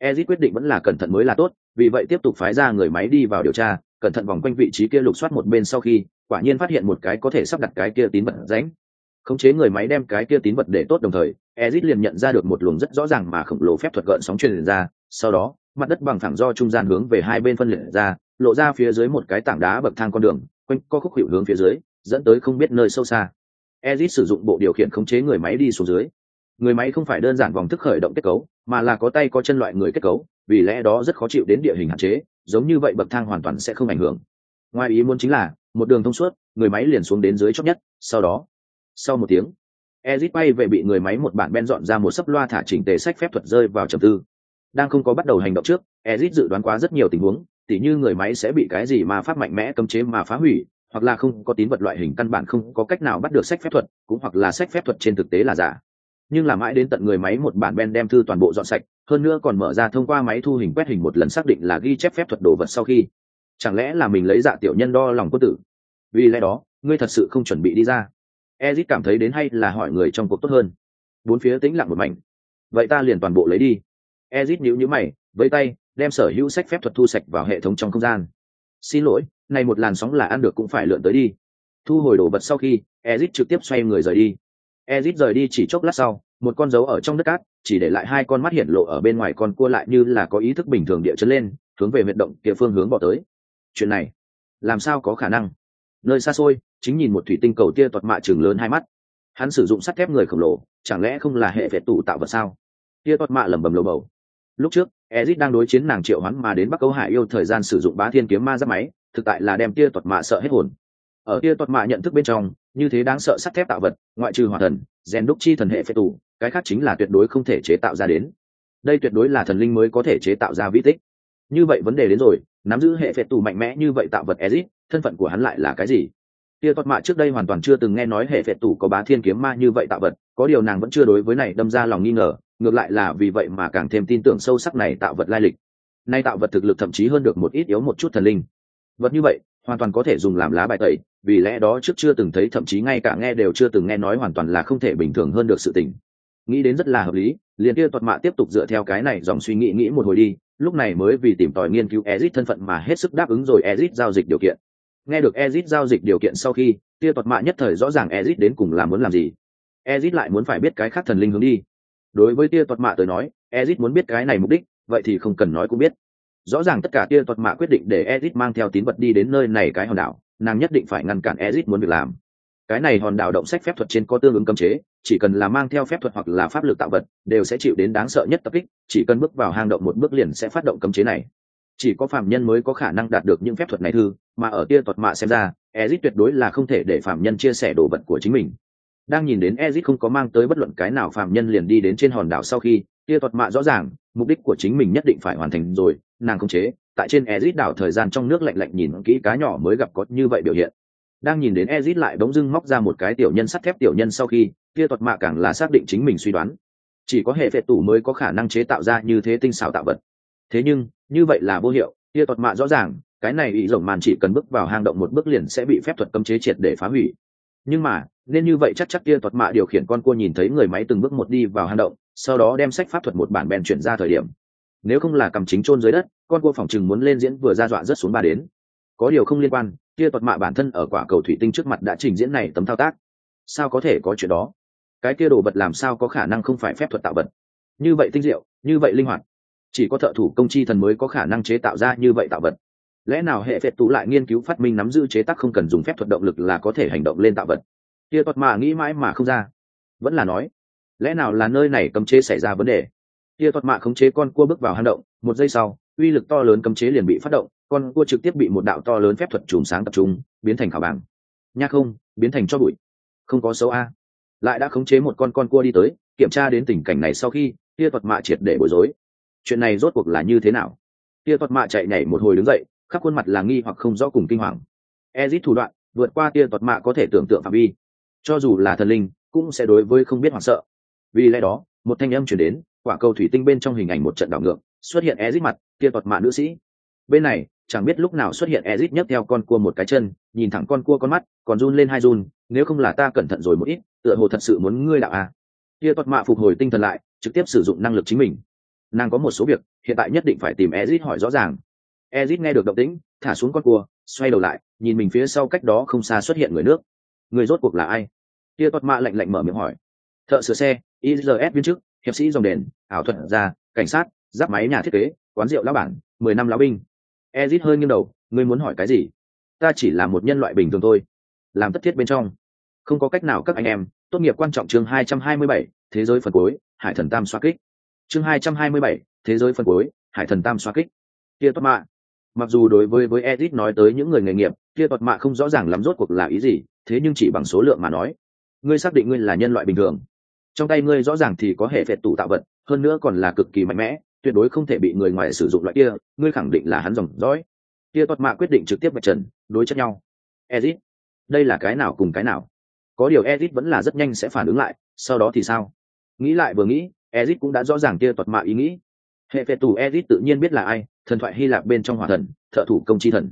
A: Ezit quyết định vẫn là cẩn thận mới là tốt, vì vậy tiếp tục phái ra người máy đi vào điều tra, cẩn thận vòng quanh vị trí kia lục soát một bên sau khi, quả nhiên phát hiện một cái có thể sắp đặt cái kia tín vật ránh khống chế người máy đem cái kia tín vật để tốt đồng thời, ezit liền nhận ra được một luồng rất rõ ràng mà khổng lồ phép thuật gợn sóng truyền ra, sau đó, mặt đất bằng thẳng do trung gian hướng về hai bên phân liệt ra, lộ ra phía dưới một cái tảng đá bậc thang con đường, quanh co khúc hiệu hướng phía dưới, dẫn tới không biết nơi sâu xa. Ezit sử dụng bộ điều khiển khống chế người máy đi xuống dưới người máy không phải đơn giản vòng thức khởi động kết cấu, mà là có tay có chân loại người kết cấu, vì lẽ đó rất khó chịu đến địa hình hạn chế, giống như vậy bậc thang hoàn toàn sẽ không ảnh hưởng. Ngoài ý muốn chính là, một đường thông suốt, người máy liền xuống đến dưới chót nhất, sau đó, sau một tiếng, ezit bay về bị người máy một bản ben dọn ra một sấp loa thả chỉnh tề sách phép thuật rơi vào trầm tư. Đang không có bắt đầu hành động trước, ezit dự đoán quá rất nhiều tình huống, tỉ như người máy sẽ bị cái gì mà phát mạnh mẽ cấm chế mà phá hủy, hoặc là không có tín vật loại hình căn bản không có cách nào bắt được sách phép thuật, cũng hoặc là sách phép thuật trên thực tế là giả nhưng là mãi đến tận người máy một bản ben đem thư toàn bộ dọn sạch, hơn nữa còn mở ra thông qua máy thu hình quét hình một lần xác định là ghi chép phép thuật đồ vật sau khi. Chẳng lẽ là mình lấy dạ tiểu nhân đo lòng quân tử? Vì lẽ đó, ngươi thật sự không chuẩn bị đi ra. Ezit cảm thấy đến hay là hỏi người trong cuộc tốt hơn. Bốn phía tĩnh lặng một mảnh. Vậy ta liền toàn bộ lấy đi. Ezit nhíu nhíu mày với tay, đem sở hữu sách phép thuật thu sạch vào hệ thống trong không gian. Xin lỗi, này một làn sóng là ăn được cũng phải lượn tới đi. Thu hồi đồ vật sau khi, ezit trực tiếp xoay người rời đi ezit rời đi chỉ chốc lát sau, một con dấu ở trong đất cát, chỉ để lại hai con mắt hiện lộ ở bên ngoài con cua lại như là có ý thức bình thường địa chấn lên, hướng về huyệt động địa phương hướng bỏ tới. Chuyện này, làm sao có khả năng? Nơi xa xôi, chính nhìn một thủy tinh cầu tia toạt mạ trừng lớn hai mắt. Hắn sử dụng sắt thép người khổng lồ, chẳng lẽ không là hệ vệ tụ tạo vật sao? Tia toạt mạ lẩm bẩm lầu bầu. Lúc trước, ezit đang đối chiến nàng triệu hắn mà đến bắc câu hải yêu thời gian sử dụng bá thiên kiếm ma giáp máy, thực tại là đem tia toạt mạ sợ hết hồn. Ở tia toạt mạ nhận thức bên trong như thế đáng sợ sắt thép tạo vật, ngoại trừ hòa thần, rèn đúc chi thần hệ phệ tù, cái khác chính là tuyệt đối không thể chế tạo ra đến. Đây tuyệt đối là thần linh mới có thể chế tạo ra vĩ tích. Như vậy vấn đề đến rồi, nắm giữ hệ phệ tù mạnh mẽ như vậy tạo vật ezit, thân phận của hắn lại là cái gì? Tia toát mạ trước đây hoàn toàn chưa từng nghe nói hệ phệ tù có bá thiên kiếm ma như vậy tạo vật, có điều nàng vẫn chưa đối với này đâm ra lòng nghi ngờ, ngược lại là vì vậy mà càng thêm tin tưởng sâu sắc này tạo vật lai lịch. Nay tạo vật thực lực thậm chí hơn được một ít yếu một chút thần linh. Vật như vậy, hoàn toàn có thể dùng làm lá bài tẩy vì lẽ đó trước chưa từng thấy, thậm chí ngay cả nghe đều chưa từng nghe nói hoàn toàn là không thể bình thường hơn được sự tình. Nghĩ đến rất là hợp lý, liền kia tuật mạ tiếp tục dựa theo cái này dòng suy nghĩ nghĩ một hồi đi, lúc này mới vì tìm tòi nghiên cứu ezit thân phận mà hết sức đáp ứng rồi ezit giao dịch điều kiện. Nghe được ezit giao dịch điều kiện sau khi tia tuật mạ nhất thời rõ ràng ezit đến cùng là muốn làm gì. Ezit lại muốn phải biết cái khác thần linh hướng đi. Đối với tia tuật mạ tới nói, ezit muốn biết cái này mục đích, vậy thì không cần nói cũng biết. Rõ ràng tất cả tia tuật mạ quyết định để ezit mang theo tín vật đi đến nơi này cái hòn đảo nàng nhất định phải ngăn cản ezit muốn việc làm. Cái này hòn đảo động sách phép thuật trên có tương ứng cấm chế, chỉ cần là mang theo phép thuật hoặc là pháp lực tạo vật, đều sẽ chịu đến đáng sợ nhất tập kích, chỉ cần bước vào hang động một bước liền sẽ phát động cấm chế này. Chỉ có phạm nhân mới có khả năng đạt được những phép thuật này thư, mà ở tia tuật mạ xem ra ezit tuyệt đối là không thể để phạm nhân chia sẻ đồ vật của chính mình. Đang nhìn đến ezit không có mang tới bất luận cái nào phạm nhân liền đi đến trên hòn đảo sau khi tia tuật mạ rõ ràng, mục đích của chính mình nhất định phải hoàn thành rồi, nàng không chế tại trên ezit đảo thời gian trong nước lạnh lạnh nhìn kỹ cá nhỏ mới gặp có như vậy biểu hiện. Đang nhìn đến ezit lại bỗng dưng móc ra một cái tiểu nhân sắt thép tiểu nhân sau khi, kia tuật mạ càng là xác định chính mình suy đoán. Chỉ có hệ phệ tủ mới có khả năng chế tạo ra như thế tinh xảo tạo vật. Thế nhưng, như vậy là vô hiệu, kia tuật mạ rõ ràng, cái này ý rồng màn chỉ cần bước vào hang động một bước liền sẽ bị phép thuật cấm chế triệt để phá hủy. Nhưng mà, nên như vậy chắc chắc kia tuật mạ điều khiển con cua nhìn thấy người máy từng bước một đi vào hang động, sau đó đem sách pháp thuật một bản bèn chuyển ra thời điểm nếu không là cầm chính chôn dưới đất, con cua phòng chừng muốn lên diễn vừa ra dọa rất xuống ba đến. Có điều không liên quan, kia tuật mạ bản thân ở quả cầu thủy tinh trước mặt đã trình diễn này tấm thao tác. Sao có thể có chuyện đó? Cái kia đồ vật làm sao có khả năng không phải phép thuật tạo vật? Như vậy tinh diệu, như vậy linh hoạt. Chỉ có thợ thủ công chi thần mới có khả năng chế tạo ra như vậy tạo vật. Lẽ nào hệ phệ tụ lại nghiên cứu phát minh nắm giữ chế tác không cần dùng phép thuật động lực là có thể hành động lên tạo vật? Kia tuật mạ nghĩ mãi mà không ra. Vẫn là nói, lẽ nào là nơi này cấm chế xảy ra vấn đề? Tia thuật mạ khống chế con cua bước vào hang động, một giây sau, uy lực to lớn cấm chế liền bị phát động, con cua trực tiếp bị một đạo to lớn phép thuật chùm sáng tập trung, biến thành khảo bảng. Nha không, biến thành cho bụi. Không có xấu a. Lại đã khống chế một con con cua đi tới, kiểm tra đến tình cảnh này sau khi, tia thuật mạ triệt để bối rối. Chuyện này rốt cuộc là như thế nào? Tia thuật mạ chạy nhảy một hồi đứng dậy, khắp khuôn mặt là nghi hoặc không rõ cùng kinh hoàng. Ezit thủ đoạn, vượt qua tia thuật mạ có thể tưởng tượng phạm vi. Cho dù là thần linh, cũng sẽ đối với không biết hoảng sợ. Vì lẽ đó, một thanh âm chuyển đến quả cầu thủy tinh bên trong hình ảnh một trận đảo ngược, xuất hiện ezit mặt tia Tọt mạ nữ sĩ. Bên này, chẳng biết lúc nào xuất hiện ezit nhấc theo con cua một cái chân, nhìn thẳng con cua con mắt, còn run lên hai run, nếu không là ta cẩn thận rồi một ít, tựa hồ thật sự muốn ngươi đạo à. tia Tọt mạ phục hồi tinh thần lại, trực tiếp sử dụng năng lực chính mình. Nàng có một số việc, hiện tại nhất định phải tìm ezit hỏi rõ ràng. Ezit nghe được động tĩnh, thả xuống con cua, xoay đầu lại, nhìn mình phía sau cách đó không xa xuất hiện người nước. Người rốt cuộc là ai? Tia Tọt mạ lạnh lạnh mở miệng hỏi. Thợ sửa xe is viên chức, hiệp sĩ dòng đèn ảo thuật gia cảnh sát, giáp máy nhà thiết kế, quán rượu lão bản, mười năm lão binh. Ezit hơi nghiêng đầu, ngươi muốn hỏi cái gì? Ta chỉ là một nhân loại bình thường thôi. Làm tất thiết bên trong. Không có cách nào, các anh em, tốt nghiệp quan trọng chương hai trăm hai mươi bảy, thế giới phần cuối, hải thần tam xoa kích. Chương hai trăm hai mươi bảy, thế giới phần cuối, hải thần tam xoa kích. Kia tốt mạ. Mặc dù đối với với edit nói tới những người nghề nghiệp kia tốt mạ không rõ ràng lắm rốt cuộc là ý gì, thế nhưng chỉ bằng số lượng mà nói. Ngươi xác định ngươi là nhân loại bình thường. Trong tay ngươi rõ ràng thì có hệ phệt tủ tạo vật hơn nữa còn là cực kỳ mạnh mẽ, tuyệt đối không thể bị người ngoài sử dụng loại kia, ngươi khẳng định là hắn dòng dõi. Kia toát mạ quyết định trực tiếp vạch trần, đối chất nhau. Ezit, đây là cái nào cùng cái nào? Có điều ezit vẫn là rất nhanh sẽ phản ứng lại, sau đó thì sao? Nghĩ lại vừa nghĩ, ezit cũng đã rõ ràng kia toát mạ ý nghĩ. Hệ phệ tù ezit tự nhiên biết là ai, thần thoại hy lạp bên trong hỏa thần, thợ thủ công chi thần.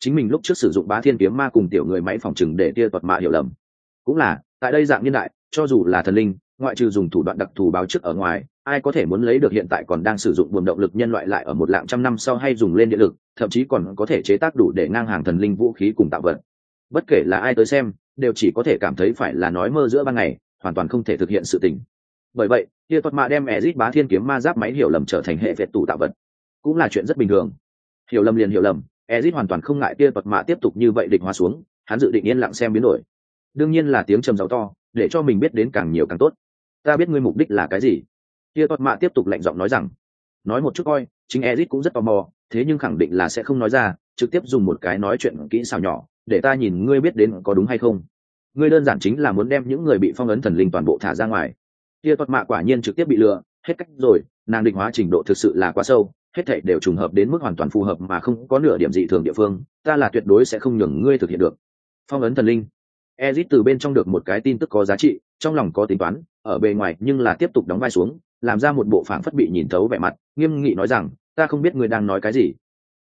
A: Chính mình lúc trước sử dụng bá thiên kiếm ma cùng tiểu người máy phòng chừng để tia toát mạ hiểu lầm. Cũng là, tại đây dạng nhân đại, cho dù là thần linh ngoại trừ dùng thủ đoạn đặc thù báo trước ở ngoài, ai có thể muốn lấy được hiện tại còn đang sử dụng buồng động lực nhân loại lại ở một lạng trăm năm sau hay dùng lên điện lực, thậm chí còn có thể chế tác đủ để ngang hàng thần linh vũ khí cùng tạo vật. Bất kể là ai tới xem, đều chỉ có thể cảm thấy phải là nói mơ giữa ban ngày, hoàn toàn không thể thực hiện sự tình. Bởi vậy, tia thuật mạ đem ezit bá thiên kiếm ma giáp máy hiểu lầm trở thành hệ vẹt tủ tạo vật. Cũng là chuyện rất bình thường. Hiểu lầm liền hiểu lầm ezit hoàn toàn không ngại tia thuật mạ tiếp tục như vậy địch hóa xuống, hắn dự định yên lặng xem biến đổi. Đương nhiên là tiếng trầm giàu to, để cho mình biết đến càng nhiều càng tốt ta biết ngươi mục đích là cái gì. Kia tọt mạ tiếp tục lạnh giọng nói rằng, nói một chút coi, chính ezit cũng rất tò mò, thế nhưng khẳng định là sẽ không nói ra, trực tiếp dùng một cái nói chuyện kỹ xảo nhỏ, để ta nhìn ngươi biết đến có đúng hay không. Ngươi đơn giản chính là muốn đem những người bị phong ấn thần linh toàn bộ thả ra ngoài. Kia tọt mạ quả nhiên trực tiếp bị lừa, hết cách rồi, nàng định hóa trình độ thực sự là quá sâu, hết thảy đều trùng hợp đến mức hoàn toàn phù hợp mà không có nửa điểm dị thường địa phương, ta là tuyệt đối sẽ không nhường ngươi thực hiện được. Phong ấn thần linh ezit từ bên trong được một cái tin tức có giá trị, trong lòng có tính toán, ở bề ngoài nhưng là tiếp tục đóng vai xuống, làm ra một bộ phảng phất bị nhìn thấu vẻ mặt, nghiêm nghị nói rằng, ta không biết ngươi đang nói cái gì.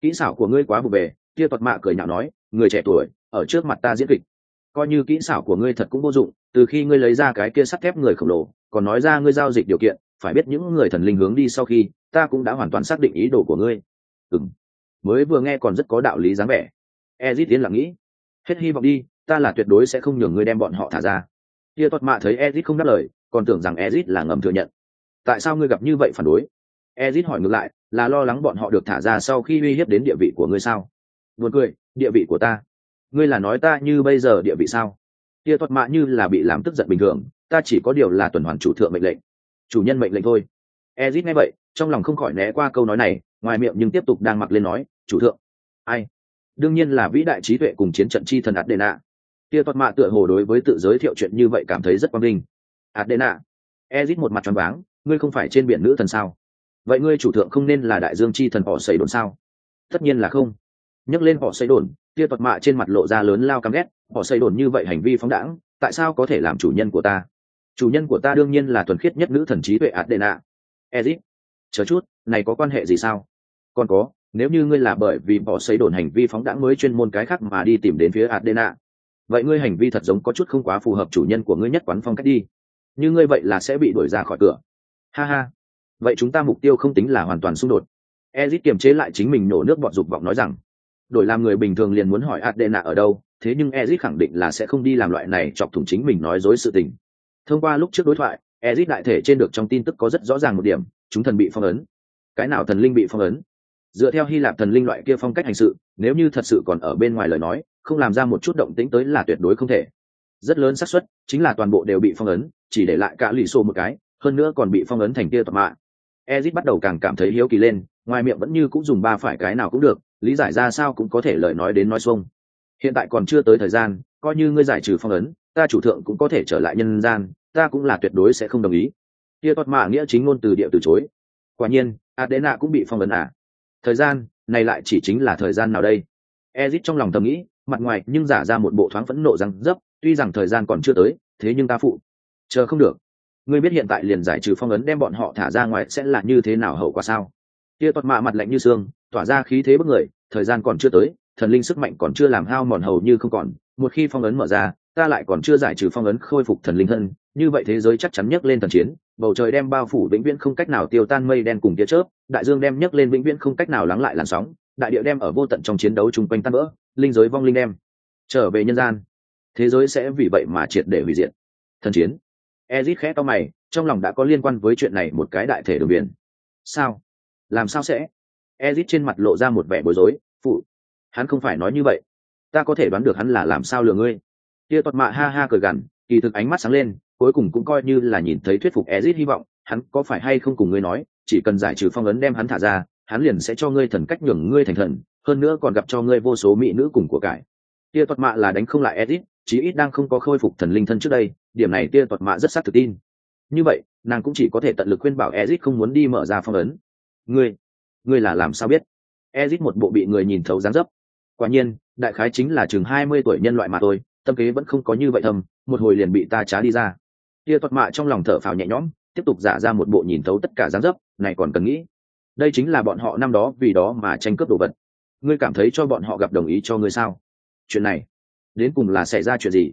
A: Kỹ xảo của ngươi quá vụ bề. Kia tuật mạ cười nhạo nói, người trẻ tuổi, ở trước mặt ta diễn kịch, coi như kỹ xảo của ngươi thật cũng vô dụng, từ khi ngươi lấy ra cái kia sắt thép người khổng lồ, còn nói ra ngươi giao dịch điều kiện, phải biết những người thần linh hướng đi sau khi, ta cũng đã hoàn toàn xác định ý đồ của ngươi. Ừ mới vừa nghe còn rất có đạo lý dáng vẻ. Ezit tiến lặng nghĩ, hết hy vọng đi ta là tuyệt đối sẽ không nhường ngươi đem bọn họ thả ra. Kia tuật mạ thấy ezit không đáp lời, còn tưởng rằng ezit là ngầm thừa nhận. Tại sao ngươi gặp như vậy phản đối? Ezit hỏi ngược lại, là lo lắng bọn họ được thả ra sau khi uy hiếp đến địa vị của ngươi sao? Buồn cười, địa vị của ta. Ngươi là nói ta như bây giờ địa vị sao? Kia tuật mạ như là bị làm tức giận bình thường, ta chỉ có điều là tuần hoàn chủ thượng mệnh lệnh. Chủ nhân mệnh lệnh thôi. Ezit nghe vậy, trong lòng không khỏi né qua câu nói này, ngoài miệng nhưng tiếp tục đang mặc lên nói, chủ thượng. Ai? Đương nhiên là vĩ đại trí tuệ cùng chiến trận chi thần adena. Tia toát mạ tựa hồ đối với tự giới thiệu chuyện như vậy cảm thấy rất quang vinh adena, ezit một mặt tròn váng, ngươi không phải trên biển nữ thần sao? Vậy ngươi chủ thượng không nên là đại dương chi thần họ xây đồn sao? Tất nhiên là không. Nhắc lên họ xây đồn, Tia toát mạ trên mặt lộ ra lớn lao căm ghét, họ xây đồn như vậy hành vi phóng đãng, tại sao có thể làm chủ nhân của ta? Chủ nhân của ta đương nhiên là thuần khiết nhất nữ thần trí tuệ adena. Ezit, chờ chút, này có quan hệ gì sao? Còn có, nếu như ngươi là bởi vì bỏ xây đồn hành vi phóng đãng mới chuyên môn cái khác mà đi tìm đến phía adena vậy ngươi hành vi thật giống có chút không quá phù hợp chủ nhân của ngươi nhất quán phong cách đi. Như ngươi vậy là sẽ bị đuổi ra khỏi cửa. Ha ha. Vậy chúng ta mục tiêu không tính là hoàn toàn xung đột. Ezit kiềm chế lại chính mình nổ nước bọt dục vọng nói rằng, đổi làm người bình thường liền muốn hỏi adena ở đâu, thế nhưng ezit khẳng định là sẽ không đi làm loại này chọc thủng chính mình nói dối sự tình. Thông qua lúc trước đối thoại, ezit đại thể trên được trong tin tức có rất rõ ràng một điểm, chúng thần bị phong ấn. Cái nào thần linh bị phong ấn? Dựa theo hy lạp thần linh loại kia phong cách hành sự, nếu như thật sự còn ở bên ngoài lời nói không làm ra một chút động tĩnh tới là tuyệt đối không thể. Rất lớn xác suất chính là toàn bộ đều bị phong ấn, chỉ để lại cả lì xô một cái, hơn nữa còn bị phong ấn thành kia tọa mạ. Ezit bắt đầu càng cảm thấy hiếu kỳ lên, ngoài miệng vẫn như cũng dùng ba phải cái nào cũng được, lý giải ra sao cũng có thể lời nói đến nói xuông. Hiện tại còn chưa tới thời gian, coi như ngươi giải trừ phong ấn, ta chủ thượng cũng có thể trở lại nhân gian, ta cũng là tuyệt đối sẽ không đồng ý. Kia Tọt mạ nghĩa chính ngôn từ địa từ chối. Quả nhiên, adena cũng bị phong ấn à? Thời gian, này lại chỉ chính là thời gian nào đây? Ezit trong lòng thầm nghĩ mặt ngoài, nhưng giả ra một bộ thoáng phẫn nộ răng dấp, tuy rằng thời gian còn chưa tới, thế nhưng ta phụ, chờ không được. Ngươi biết hiện tại liền giải trừ phong ấn đem bọn họ thả ra ngoài sẽ là như thế nào hậu quả sao? Tia tuật mạ mặt lạnh như xương, tỏa ra khí thế bức người, thời gian còn chưa tới, thần linh sức mạnh còn chưa làm hao mòn hầu như không còn, một khi phong ấn mở ra, ta lại còn chưa giải trừ phong ấn khôi phục thần linh thân, như vậy thế giới chắc chắn nhấc lên thần chiến, bầu trời đem bao phủ vĩnh viễn không cách nào tiêu tan mây đen cùng tia chớp, đại dương đem nhấc lên vĩnh viễn không cách nào lắng lại làn sóng đại địa đem ở vô tận trong chiến đấu chung quanh tan vỡ, linh giới vong linh đem, trở về nhân gian. Thế giới sẽ vì vậy mà triệt để hủy diệt. Thần chiến. Ezit khẽ to mày, trong lòng đã có liên quan với chuyện này một cái đại thể đường biển. Sao? Làm sao sẽ? Ezit trên mặt lộ ra một vẻ bối rối, phụ, hắn không phải nói như vậy. Ta có thể đoán được hắn là làm sao lừa ngươi. Tia tuật mạ ha ha cười gằn, kỳ thực ánh mắt sáng lên, cuối cùng cũng coi như là nhìn thấy thuyết phục ezit hy vọng, hắn có phải hay không cùng ngươi nói, chỉ cần giải trừ phong ấn đem hắn thả ra hắn liền sẽ cho ngươi thần cách nhường ngươi thành thần hơn nữa còn gặp cho ngươi vô số mỹ nữ cùng của cải. Tia tuật mạ là đánh không lại Edith, chí ít đang không có khôi phục thần linh thân trước đây điểm này tia tuật mạ rất xác tự tin. Như vậy nàng cũng chỉ có thể tận lực khuyên bảo ezit không muốn đi mở ra phong ấn. Ngươi ngươi là làm sao biết? Ezit một bộ bị người nhìn thấu dáng dấp. Quả nhiên đại khái chính là chừng hai mươi tuổi nhân loại mà thôi tâm kế vẫn không có như vậy thầm một hồi liền bị ta trá đi ra. Tia tuật mạ trong lòng thở phào nhẹ nhõm tiếp tục giả ra một bộ nhìn thấu tất cả dáng dấp này còn cần nghĩ đây chính là bọn họ năm đó vì đó mà tranh cướp đồ vật. Ngươi cảm thấy cho bọn họ gặp đồng ý cho ngươi sao? Chuyện này, đến cùng là xảy ra chuyện gì?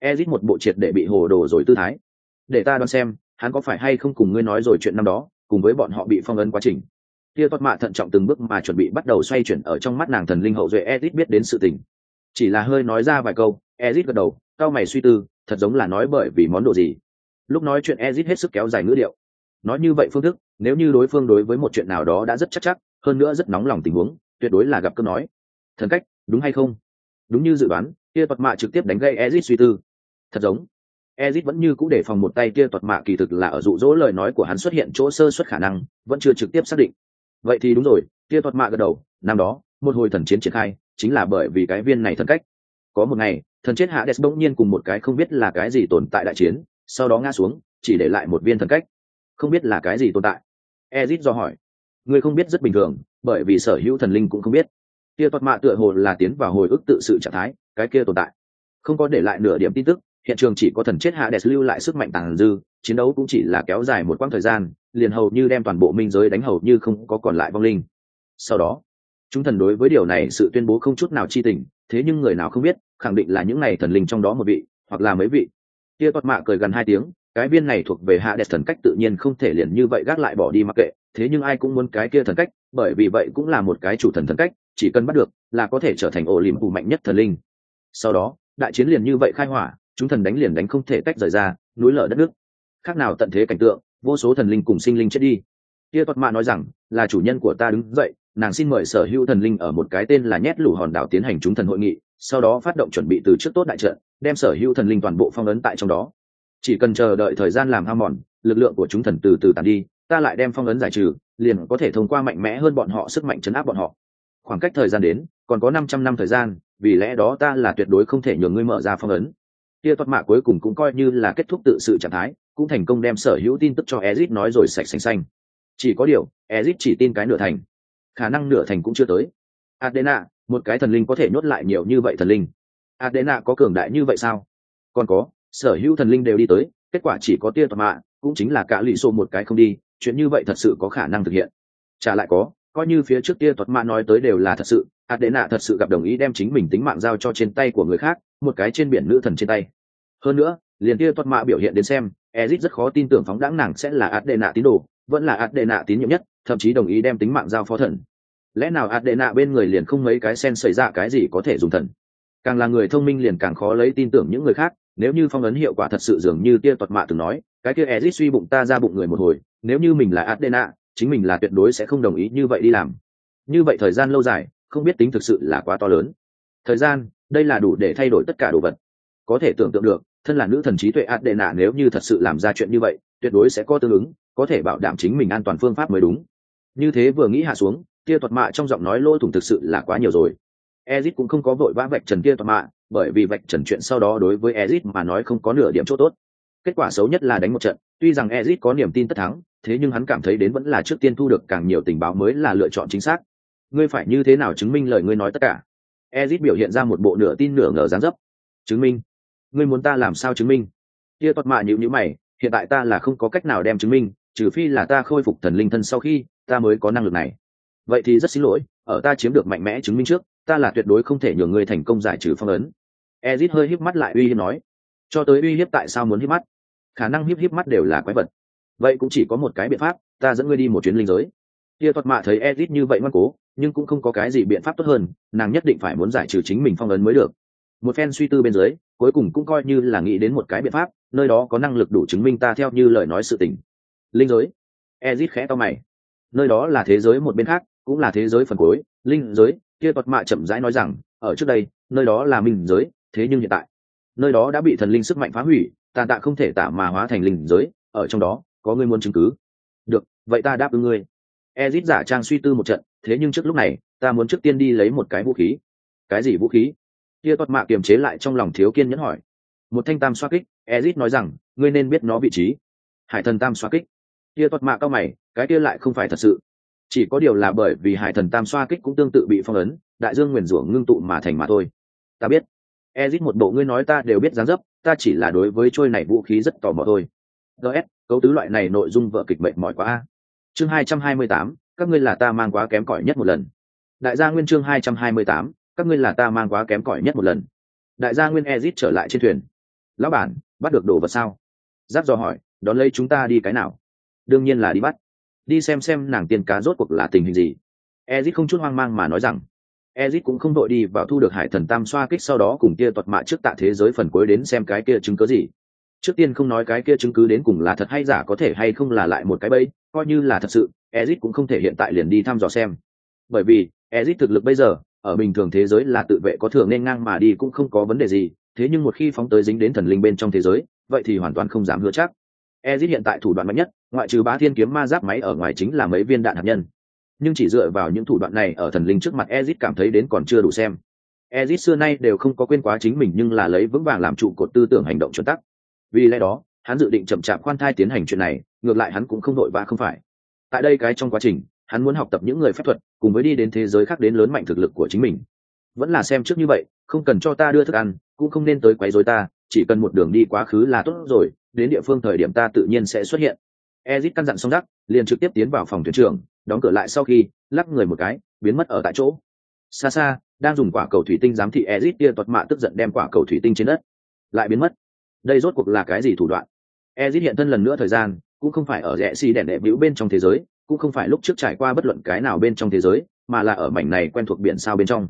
A: Ezit một bộ triệt để bị hồ đồ rồi tư thái. Để ta đoán xem, hắn có phải hay không cùng ngươi nói rồi chuyện năm đó, cùng với bọn họ bị phong ấn quá trình. Tia toát mạ thận trọng từng bước mà chuẩn bị bắt đầu xoay chuyển ở trong mắt nàng thần linh hậu duệ ezit biết đến sự tình. Chỉ là hơi nói ra vài câu, ezit gật đầu cao mày suy tư, thật giống là nói bởi vì món đồ gì. Lúc nói chuyện ezit hết sức kéo dài ngữ điệu nói như vậy phương thức nếu như đối phương đối với một chuyện nào đó đã rất chắc chắc hơn nữa rất nóng lòng tình huống tuyệt đối là gặp cơn nói. Thần cách đúng hay không? Đúng như dự đoán tia toát mạ trực tiếp đánh gây ezit suy tư. Thật giống. Ezit vẫn như cũ để phòng một tay kia tuật mạ kỳ thực là ở dụ dỗ lời nói của hắn xuất hiện chỗ sơ xuất khả năng, vẫn chưa trực tiếp xác định. Vậy thì đúng rồi kia thuật mạ gật đầu năm đó một hồi thần chiến triển khai chính là bởi vì cái viên này thần cách. Có một ngày thần chết hạ đès bỗng nhiên cùng một cái không biết là cái gì tồn tại đại chiến sau đó ngã xuống chỉ để lại một viên thần cách không biết là cái gì tồn tại. Ezit do hỏi. Người không biết rất bình thường, bởi vì sở hữu thần linh cũng không biết. Tia thuật mạ tựa hồ là tiến vào hồi ức tự sự trạng thái, cái kia tồn tại. Không có để lại nửa điểm tin tức, hiện trường chỉ có thần chết hạ đès lưu lại sức mạnh tàn dư, chiến đấu cũng chỉ là kéo dài một quãng thời gian, liền hầu như đem toàn bộ minh giới đánh hầu như không có còn lại vong linh. Sau đó, chúng thần đối với điều này sự tuyên bố không chút nào chi tình, thế nhưng người nào không biết, khẳng định là những này thần linh trong đó một vị, hoặc là mấy vị. Tia toát mạ cười gần hai tiếng cái viên này thuộc về hạ đẹp thần cách tự nhiên không thể liền như vậy gác lại bỏ đi mặc kệ, thế nhưng ai cũng muốn cái kia thần cách, bởi vì vậy cũng là một cái chủ thần thần cách, chỉ cần bắt được là có thể trở thành ổ liềm phù mạnh nhất thần linh. Sau đó, đại chiến liền như vậy khai hỏa, chúng thần đánh liền đánh không thể tách rời ra, núi lở đất nước. Khác nào tận thế cảnh tượng, vô số thần linh cùng sinh linh chết đi. Kia tuật mạ nói rằng, là chủ nhân của ta đứng dậy, nàng xin mời sở hữu thần linh ở một cái tên là nhét lũ hòn đảo tiến hành chúng thần hội nghị, sau đó phát động chuẩn bị từ trước tốt đại trận, đem sở hữu thần linh toàn bộ phong ấn tại trong đó chỉ cần chờ đợi thời gian làm hao mòn, lực lượng của chúng thần từ từ tàn đi, ta lại đem phong ấn giải trừ, liền có thể thông qua mạnh mẽ hơn bọn họ sức mạnh chấn áp bọn họ. Khoảng cách thời gian đến, còn có năm trăm năm thời gian, vì lẽ đó ta là tuyệt đối không thể nhường ngươi mở ra phong ấn. Tia toát mạ cuối cùng cũng coi như là kết thúc tự sự trạng thái, cũng thành công đem sở hữu tin tức cho ezit nói rồi sạch xanh xanh. Chỉ có điều, ezit chỉ tin cái nửa thành. Khả năng nửa thành cũng chưa tới. Adena, một cái thần linh có thể nhốt lại nhiều như vậy thần linh. Adena có cường đại như vậy sao? Còn có sở hữu thần linh đều đi tới, kết quả chỉ có tia tọa mạ, cũng chính là cả lụy xô một cái không đi, chuyện như vậy thật sự có khả năng thực hiện. Trả lại có, coi như phía trước tia toát mạ nói tới đều là thật sự Át Đệ Nạ thật sự gặp đồng ý đem chính mình tính mạng giao cho trên tay của người khác, một cái trên biển nữ thần trên tay. Hơn nữa, liền Tia toát mạ biểu hiện đến xem ezit rất khó tin tưởng phóng đáng nàng sẽ là hạt đệ nạ tín đồ, vẫn là hạt đệ nạ tín nhiệm nhất, thậm chí đồng ý đem tính mạng giao phó thần. Lẽ nào hạt đệ nạ bên người liền không mấy cái sen xảy ra cái gì có thể dùng thần? Càng là người thông minh liền càng khó lấy tin tưởng những người khác nếu như phong ấn hiệu quả thật sự dường như tia tuật mạ từng nói, cái kia ezit suy bụng ta ra bụng người một hồi, nếu như mình là adena chính mình là tuyệt đối sẽ không đồng ý như vậy đi làm. Như vậy thời gian lâu dài, không biết tính thực sự là quá to lớn. Thời gian, đây là đủ để thay đổi tất cả đồ vật. Có thể tưởng tượng được, thân là nữ thần trí tuệ Adena nếu như thật sự làm ra chuyện như vậy, tuyệt đối sẽ có tương ứng, có thể bảo đảm chính mình an toàn phương pháp mới đúng. Như thế vừa nghĩ hạ xuống, Tia tuật mạ trong giọng nói lỗ thủng thực sự là quá nhiều rồi. Ezit cũng không có vội vã vạch trần Tia tuật mạ bởi vì vạch trần chuyện sau đó đối với Ezic mà nói không có nửa điểm chỗ tốt. Kết quả xấu nhất là đánh một trận, tuy rằng Ezic có niềm tin tất thắng, thế nhưng hắn cảm thấy đến vẫn là trước tiên thu được càng nhiều tình báo mới là lựa chọn chính xác. Ngươi phải như thế nào chứng minh lời ngươi nói tất cả? Ezic biểu hiện ra một bộ nửa tin nửa ngờ dáng dấp. Chứng minh? Ngươi muốn ta làm sao chứng minh? Kia tuật mạ nhíu nhíu mày, hiện tại ta là không có cách nào đem chứng minh, trừ phi là ta khôi phục thần linh thân sau khi, ta mới có năng lực này. Vậy thì rất xin lỗi, ở ta chiếm được mạnh mẽ chứng minh trước, ta là tuyệt đối không thể nhường ngươi thành công giải trừ phong ấn ezit hơi híp mắt lại uy hiếp nói, cho tới uy hiếp tại sao muốn híp mắt? Khả năng híp híp mắt đều là quái vật. Vậy cũng chỉ có một cái biện pháp, ta dẫn ngươi đi một chuyến linh giới. Kia thuật mạ thấy ezit như vậy ngoan cố, nhưng cũng không có cái gì biện pháp tốt hơn, nàng nhất định phải muốn giải trừ chính mình phong ấn mới được. Một phen suy tư bên dưới, cuối cùng cũng coi như là nghĩ đến một cái biện pháp, nơi đó có năng lực đủ chứng minh ta theo như lời nói sự tình. Linh giới. Ezit khẽ to mày. Nơi đó là thế giới một bên khác, cũng là thế giới phần cuối. Linh giới kia thuật mạ chậm rãi nói rằng, ở trước đây, nơi đó là minh giới thế nhưng hiện tại, nơi đó đã bị thần linh sức mạnh phá hủy tàn tạ không thể tả mà hóa thành linh giới, ở trong đó, có ngươi muốn chứng cứ. Được, vậy ta đáp ứng ngươi. Ezit giả trang suy tư một trận, thế nhưng trước lúc này, ta muốn trước tiên đi lấy một cái vũ khí. Cái gì vũ khí? Kia tuật mạ kiềm chế lại trong lòng thiếu kiên nhẫn hỏi. Một thanh tam xoa kích, ezit nói rằng, ngươi nên biết nó vị trí. Hải thần tam xoa kích. Kia tuật mạ cao mày, cái kia lại không phải thật sự. Chỉ có điều là bởi vì hải thần tam xoa kích cũng tương tự bị phong ấn, đại dương nguyền rủa ngưng tụ mà thành mà thôi. Ta biết ezit một bộ ngươi nói ta đều biết dáng dấp, ta chỉ là đối với trôi này vũ khí rất tò mò thôi. Gs cấu tứ loại này nội dung vợ kịch mệnh mỏi quá a. Chương hai trăm hai mươi tám, các ngươi là ta mang quá kém cỏi nhất một lần. Đại gia nguyên chương hai trăm hai mươi tám, các ngươi là ta mang quá kém cỏi nhất một lần. Đại gia nguyên ezit trở lại trên thuyền. Lão bản, bắt được đồ vật sao? Giáp dò hỏi, đón lấy chúng ta đi cái nào? Đương nhiên là đi bắt. Đi xem xem nàng tiên cá rốt cuộc là tình hình gì. Ezit không chút hoang mang mà nói rằng ezit cũng không đội đi vào thu được hải thần tam xoa kích sau đó cùng kia tuật mạ trước tạ thế giới phần cuối đến xem cái kia chứng cứ gì. Trước tiên không nói cái kia chứng cứ đến cùng là thật hay giả có thể hay không là lại một cái bẫy, coi như là thật sự, ezit cũng không thể hiện tại liền đi thăm dò xem. Bởi vì, ezit thực lực bây giờ, ở bình thường thế giới là tự vệ có thường nên ngang mà đi cũng không có vấn đề gì, thế nhưng một khi phóng tới dính đến thần linh bên trong thế giới, vậy thì hoàn toàn không dám hứa chắc. Ezit hiện tại thủ đoạn mạnh nhất, ngoại trừ bá thiên kiếm ma giáp máy ở ngoài chính là mấy viên đạn hạt nhân nhưng chỉ dựa vào những thủ đoạn này ở thần linh trước mặt ezit cảm thấy đến còn chưa đủ xem. Ezit xưa nay đều không có quên quá chính mình nhưng là lấy vững vàng làm trụ cột tư tưởng hành động chuẩn tắc. Vì lẽ đó hắn dự định chậm chạp khoan thai tiến hành chuyện này ngược lại hắn cũng không đội và không phải. Tại đây cái trong quá trình hắn muốn học tập những người phép thuật cùng với đi đến thế giới khác đến lớn mạnh thực lực của chính mình. Vẫn là xem trước như vậy không cần cho ta đưa thức ăn cũng không nên tới quấy rối ta chỉ cần một đường đi quá khứ là tốt rồi đến địa phương thời điểm ta tự nhiên sẽ xuất hiện. Ezit căn dặn xong đắc, liền trực tiếp tiến vào phòng thuyền trưởng đóng cửa lại sau khi, lắc người một cái, biến mất ở tại chỗ. Xa xa, đang dùng quả cầu thủy tinh giám thị ezit tia tuật mạ tức giận đem quả cầu thủy tinh trên đất. Lại biến mất. Đây rốt cuộc là cái gì thủ đoạn? Ezit hiện thân lần nữa thời gian, cũng không phải ở rẽ xi đèn đệ bĩu bên trong thế giới, cũng không phải lúc trước trải qua bất luận cái nào bên trong thế giới, mà là ở mảnh này quen thuộc biển sao bên trong.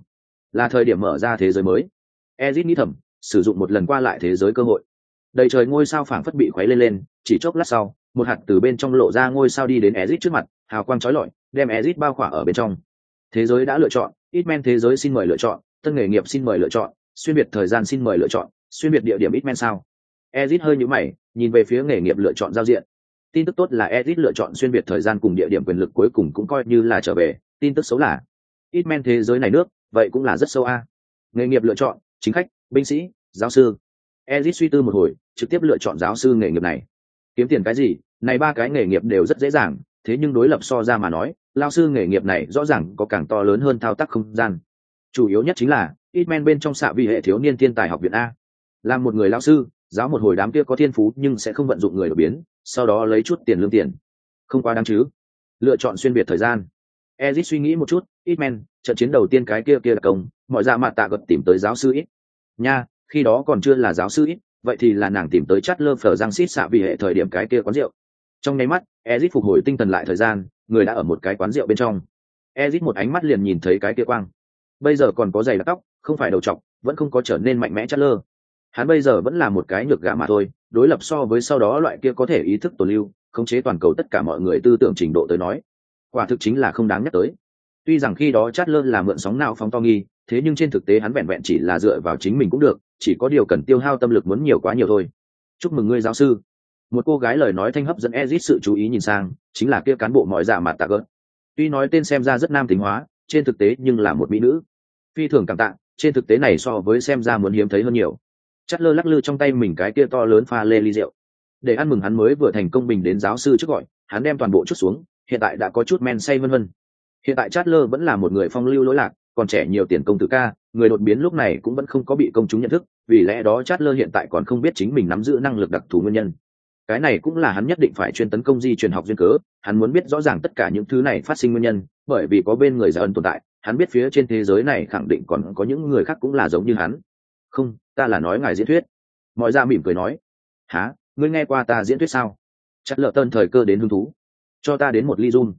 A: Là thời điểm mở ra thế giới mới. Ezit nghĩ thầm, sử dụng một lần qua lại thế giới cơ hội. Đầy trời ngôi sao phảng phất bị khuấy lên lên, chỉ chốc lát sau, một hạt từ bên trong lộ ra ngôi sao đi đến ezit trước mặt hào quang trói lọi, đem ezit bao khỏa ở bên trong. Thế giới đã lựa chọn ít men thế giới xin mời lựa chọn, tân nghề nghiệp xin mời lựa chọn, xuyên biệt thời gian xin mời lựa chọn, xuyên biệt địa điểm ít men sao? Ezit hơi nhũ mày, nhìn về phía nghề nghiệp lựa chọn giao diện. Tin tức tốt là ezit lựa chọn xuyên biệt thời gian cùng địa điểm quyền lực cuối cùng cũng coi như là trở về, tin tức xấu là ít men thế giới này nước, vậy cũng là rất sâu a. Nghề nghiệp lựa chọn, chính khách, binh sĩ, giáo sư. Ezit suy tư một hồi, trực tiếp lựa chọn giáo sư nghề nghiệp này. Kiếm tiền cái gì? Này ba cái nghề nghiệp đều rất dễ dàng thế nhưng đối lập so ra mà nói, lao sư nghề nghiệp này rõ ràng có càng to lớn hơn thao tác không gian. Chủ yếu nhất chính là, ít men bên trong xạ vi hệ thiếu niên thiên tài học viện a. Làm một người lao sư, giáo một hồi đám kia có thiên phú nhưng sẽ không vận dụng người đột biến, sau đó lấy chút tiền lương tiền. Không quá đáng chứ. Lựa chọn xuyên biệt thời gian. Ezit suy nghĩ một chút, ít men, trận chiến đầu tiên cái kia kia là công, mọi dạ ra mặt tạ gật tìm tới giáo sư ít. Nha, khi đó còn chưa là giáo sư ít, vậy thì là nàng tìm tới chát lơ phở giang xít xạ vì hệ thời điểm cái kia quán rượu trong nháy mắt, ezit phục hồi tinh thần lại thời gian, người đã ở một cái quán rượu bên trong. Ezit một ánh mắt liền nhìn thấy cái kia quang. Bây giờ còn có giày đặc tóc, không phải đầu t vẫn không có trở nên mạnh mẽ chát lơ. Hắn bây giờ vẫn là một cái nhược gã mà thôi, đối lập so với sau đó loại kia có thể ý thức tổ lưu, khống chế toàn cầu tất cả mọi người tư tưởng trình độ tới nói, quả thực chính là không đáng nhắc tới. Tuy rằng khi đó chát lơ là mượn sóng nào phóng to nghi, thế nhưng trên thực tế hắn vẹn vẹn chỉ là dựa vào chính mình cũng được, chỉ có điều cần tiêu hao tâm lực muốn nhiều quá nhiều thôi. Chúc mừng ngươi giáo sư một cô gái lời nói thanh hấp dẫn ezit sự chú ý nhìn sang, chính là kia cán bộ mọi dạ mặt tạ gớt tuy nói tên xem ra rất nam tính hóa, trên thực tế nhưng là một mỹ nữ. Phi thường cảm tạ, trên thực tế này so với xem ra muốn hiếm thấy hơn nhiều. Chắt lơ lắc lư trong tay mình cái kia to lớn pha lê ly rượu. Để ăn mừng hắn mới vừa thành công bình đến giáo sư trước gọi, hắn đem toàn bộ chút xuống, hiện tại đã có chút men say vân vân. Hiện tại chát lơ vẫn là một người phong lưu lỗi lạc, còn trẻ nhiều tiền công tử ca, người đột biến lúc này cũng vẫn không có bị công chúng nhận thức, vì lẽ đó chát lơ hiện tại còn không biết chính mình nắm giữ năng lực đặc thù nguyên nhân cái này cũng là hắn nhất định phải chuyên tấn công di truyền học duyên cớ, hắn muốn biết rõ ràng tất cả những thứ này phát sinh nguyên nhân, bởi vì có bên người giả ân tồn tại, hắn biết phía trên thế giới này khẳng định còn có những người khác cũng là giống như hắn. Không, ta là nói ngài diễn thuyết. Mọi ra mỉm cười nói. Há ngươi nghe qua ta diễn thuyết sao? Chắc lợ tân thời cơ đến hứng thú. Cho ta đến một ly run.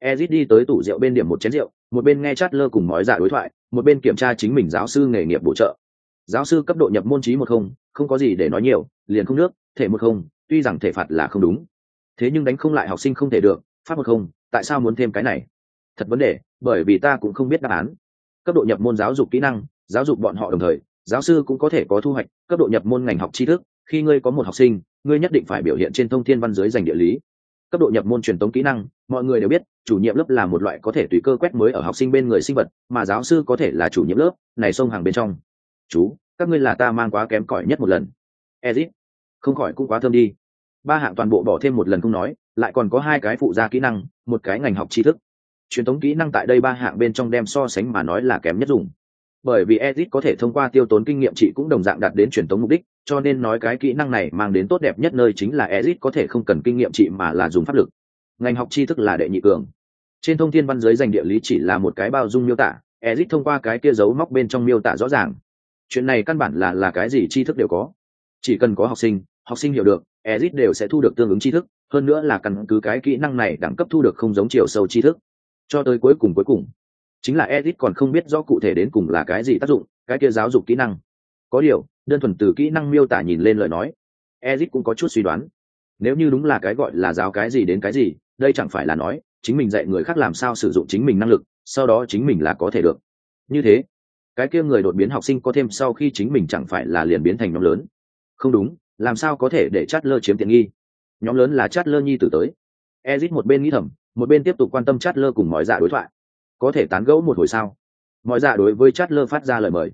A: Ezit đi tới tủ rượu bên điểm một chén rượu, một bên nghe chát lơ cùng nói giả đối thoại, một bên kiểm tra chính mình giáo sư nghề nghiệp bổ trợ. Giáo sư cấp độ nhập môn trí một không không có gì để nói nhiều, liền không nước, thể một không tuy rằng thể phạt là không đúng, thế nhưng đánh không lại học sinh không thể được, pháp một không, tại sao muốn thêm cái này? Thật vấn đề, bởi vì ta cũng không biết đáp án. Cấp độ nhập môn giáo dục kỹ năng, giáo dục bọn họ đồng thời, giáo sư cũng có thể có thu hoạch, cấp độ nhập môn ngành học tri thức, khi ngươi có một học sinh, ngươi nhất định phải biểu hiện trên thông thiên văn giới dành địa lý. Cấp độ nhập môn truyền thống kỹ năng, mọi người đều biết, chủ nhiệm lớp là một loại có thể tùy cơ quét mới ở học sinh bên người sinh vật, mà giáo sư có thể là chủ nhiệm lớp, này xông hàng bên trong. Chú, các ngươi là ta mang quá kém cỏi nhất một lần. Ezit không khỏi cũng quá thơm đi ba hạng toàn bộ bỏ thêm một lần không nói lại còn có hai cái phụ gia kỹ năng một cái ngành học tri thức truyền thống kỹ năng tại đây ba hạng bên trong đem so sánh mà nói là kém nhất dùng bởi vì Ezit có thể thông qua tiêu tốn kinh nghiệm trị cũng đồng dạng đạt đến truyền thống mục đích, cho nên nói cái kỹ năng này mang đến tốt đẹp nhất nơi chính là Ezit có thể không cần kinh nghiệm trị mà là dùng pháp lực. Ngành học tri thức là đệ nhị cường. Trên thông thiên văn giới dành địa lý chỉ là một cái bao dung miêu tả, Ezit thông qua cái kia dấu móc bên trong miêu tả rõ ràng. Chuyện này căn bản là là cái gì tri thức đều có. Chỉ cần có học sinh, học sinh hiểu được, Ezit đều sẽ thu được tương ứng tri thức, hơn nữa là căn cứ cái kỹ năng này đẳng cấp thu được không giống chiều sâu tri thức. Cho tới cuối cùng cuối cùng, chính là Edit còn không biết rõ cụ thể đến cùng là cái gì tác dụng, cái kia giáo dục kỹ năng. Có điều, đơn thuần từ kỹ năng miêu tả nhìn lên lời nói, Edit cũng có chút suy đoán. Nếu như đúng là cái gọi là giáo cái gì đến cái gì, đây chẳng phải là nói, chính mình dạy người khác làm sao sử dụng chính mình năng lực, sau đó chính mình là có thể được. Như thế, cái kia người đột biến học sinh có thêm sau khi chính mình chẳng phải là liền biến thành nhóm lớn. Không đúng, làm sao có thể để chát lơ chiếm tiện nghi? Nhóm lớn là chát lơ nhi tử tới. Ezit một bên nghĩ thầm, một bên tiếp tục quan tâm chát lơ cùng mọi dạ đối thoại. Có thể tán gẫu một hồi sao? Mọi dạ đối với chát lơ phát ra lời mời.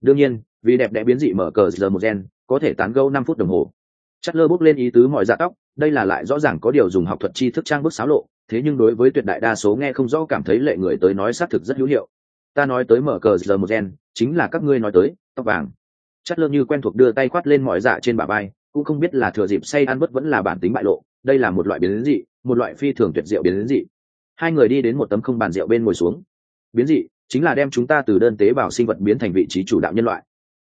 A: Đương nhiên vì đẹp đẽ biến dị mở cờ giờ một gen có thể tán gẫu năm phút đồng hồ. Chát lơ bốc lên ý tứ mọi dạ tóc đây là lại rõ ràng có điều dùng học thuật tri thức trang bức xáo lộ thế nhưng đối với tuyệt đại đa số nghe không rõ cảm thấy lệ người tới nói xác thực rất hữu hiệu. Ta nói tới mở cờ giờ một gen chính là các ngươi nói tới tóc vàng chát lơ như quen thuộc đưa tay khoát lên mọi dạ trên bả bay cũng không biết là thừa dịp say ăn bất vẫn là bản tính bại lộ, đây là một loại biến dị, một loại phi thường tuyệt diệu biến dị. Hai người đi đến một tấm không bàn rượu bên ngồi xuống. Biến dị chính là đem chúng ta từ đơn tế bào sinh vật biến thành vị trí chủ đạo nhân loại.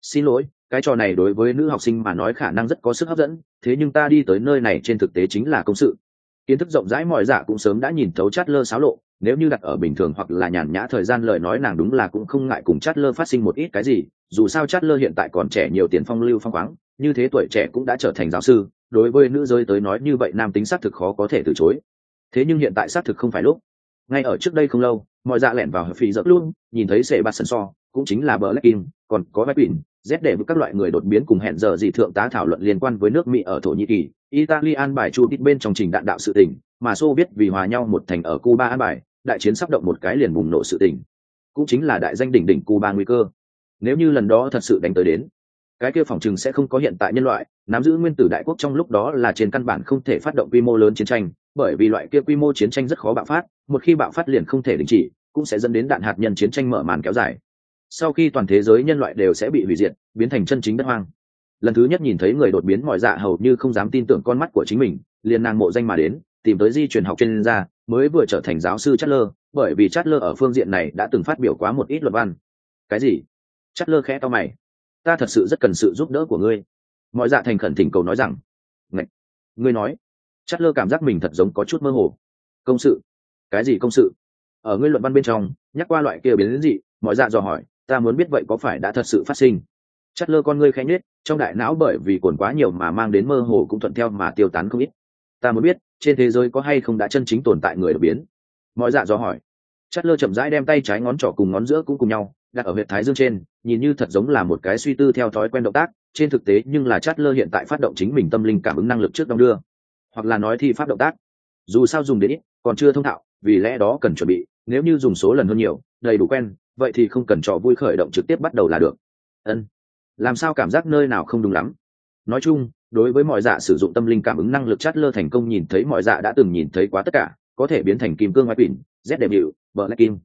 A: Xin lỗi, cái trò này đối với nữ học sinh mà nói khả năng rất có sức hấp dẫn, thế nhưng ta đi tới nơi này trên thực tế chính là công sự. Kiến thức rộng rãi mọi dạ cũng sớm đã nhìn thấu chát lơ xáo lộ, nếu như đặt ở bình thường hoặc là nhàn nhã thời gian lời nói nàng đúng là cũng không ngại cùng chát lơ phát sinh một ít cái gì dù sao chát lơ hiện tại còn trẻ nhiều tiền phong lưu phong khoáng, như thế tuổi trẻ cũng đã trở thành giáo sư, đối với nữ giới tới nói như vậy nam tính xác thực khó có thể từ chối. Thế nhưng hiện tại xác thực không phải lúc. Ngay ở trước đây không lâu, mọi dạ lẻn vào hợp phì dập luôn, nhìn thấy sệ bạt sân so, cũng chính là bờ lách còn có vai quỳnh z để với các loại người đột biến cùng hẹn giờ gì thượng tá thảo luận liên quan với nước mỹ ở thổ nhĩ kỳ italy an bài chu tít bên trong trình đạn đạo sự tình, mà xô biết vì hòa nhau một thành ở cuba an bài, đại chiến sắp động một cái liền bùng nổ sự tình. Cũng chính là đại danh đỉnh đỉnh cuba nguy cơ nếu như lần đó thật sự đánh tới đến, cái kia phòng chừng sẽ không có hiện tại nhân loại, nắm giữ nguyên tử đại quốc trong lúc đó là trên căn bản không thể phát động quy mô lớn chiến tranh, bởi vì loại kia quy mô chiến tranh rất khó bạo phát, một khi bạo phát liền không thể đình chỉ, cũng sẽ dẫn đến đạn hạt nhân chiến tranh mở màn kéo dài. Sau khi toàn thế giới nhân loại đều sẽ bị hủy diệt, biến thành chân chính đất hoang. Lần thứ nhất nhìn thấy người đột biến mọi dạ hầu như không dám tin tưởng con mắt của chính mình, liền nàng mộ danh mà đến, tìm tới di truyền học chuyên gia, mới vừa trở thành giáo sư chát lơ bởi vì chát lơ ở phương diện này đã từng phát biểu quá một ít luật văn. Cái gì? Chắt lơ khẽ to mày. Ta thật sự rất cần sự giúp đỡ của ngươi. Mọi dạ thành khẩn thỉnh cầu nói rằng, Ngạch! ngươi nói. Chắt lơ cảm giác mình thật giống có chút mơ hồ. Công sự? Cái gì công sự? Ở ngươi luận văn bên trong, nhắc qua loại kia biến đến gì mọi dạ dò hỏi, ta muốn biết vậy có phải đã thật sự phát sinh? Chắt lơ con ngươi khẽ nhết trong đại não bởi vì cồn quá nhiều mà mang đến mơ hồ cũng thuận theo mà tiêu tán không ít. Ta muốn biết, trên thế giới có hay không đã chân chính tồn tại người đột biến? Mọi dạ dò hỏi. Chắt lơ chậm rãi đem tay trái ngón trỏ cùng ngón giữa cũng cùng nhau đặt ở huyệt thái dương trên, nhìn như thật giống là một cái suy tư theo thói quen động tác, trên thực tế nhưng là Chát lơ hiện tại phát động chính mình tâm linh cảm ứng năng lực trước đong đưa. Hoặc là nói thi pháp động tác. Dù sao dùng đến ít, còn chưa thông thạo, vì lẽ đó cần chuẩn bị, nếu như dùng số lần hơn nhiều, đầy đủ quen, vậy thì không cần trò vui khởi động trực tiếp bắt đầu là được. Ân. Làm sao cảm giác nơi nào không đúng lắm? Nói chung, đối với mọi dạ sử dụng tâm linh cảm ứng năng lực chát lơ thành công nhìn thấy mọi dạ đã từng nhìn thấy quá tất cả, có thể biến thành kim cương ngoại quỷ, z đẹp hiệu vợ lại kim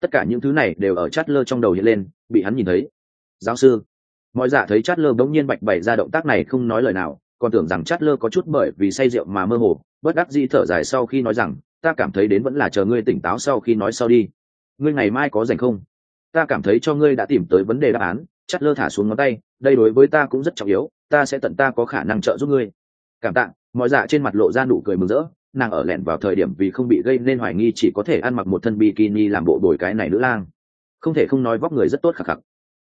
A: tất cả những thứ này đều ở chát lơ trong đầu hiện lên, bị hắn nhìn thấy. Giáo sư. Mọi giả thấy chát lơ bỗng nhiên bạch bày ra động tác này không nói lời nào, còn tưởng rằng chát lơ có chút bởi vì say rượu mà mơ hồ, bất đắc dĩ thở dài sau khi nói rằng, ta cảm thấy đến vẫn là chờ ngươi tỉnh táo sau khi nói sau đi. Ngươi ngày mai có rảnh không? Ta cảm thấy cho ngươi đã tìm tới vấn đề đáp án. Chát lơ thả xuống ngón tay, đây đối với ta cũng rất trọng yếu, ta sẽ tận ta có khả năng trợ giúp ngươi. Cảm tạ. Mọi dạ trên mặt lộ ra nụ cười mừng rỡ nàng ở lẻn vào thời điểm vì không bị gây nên hoài nghi chỉ có thể ăn mặc một thân bikini làm bộ đổi cái này nữ lang. Không thể không nói vóc người rất tốt khạc khạc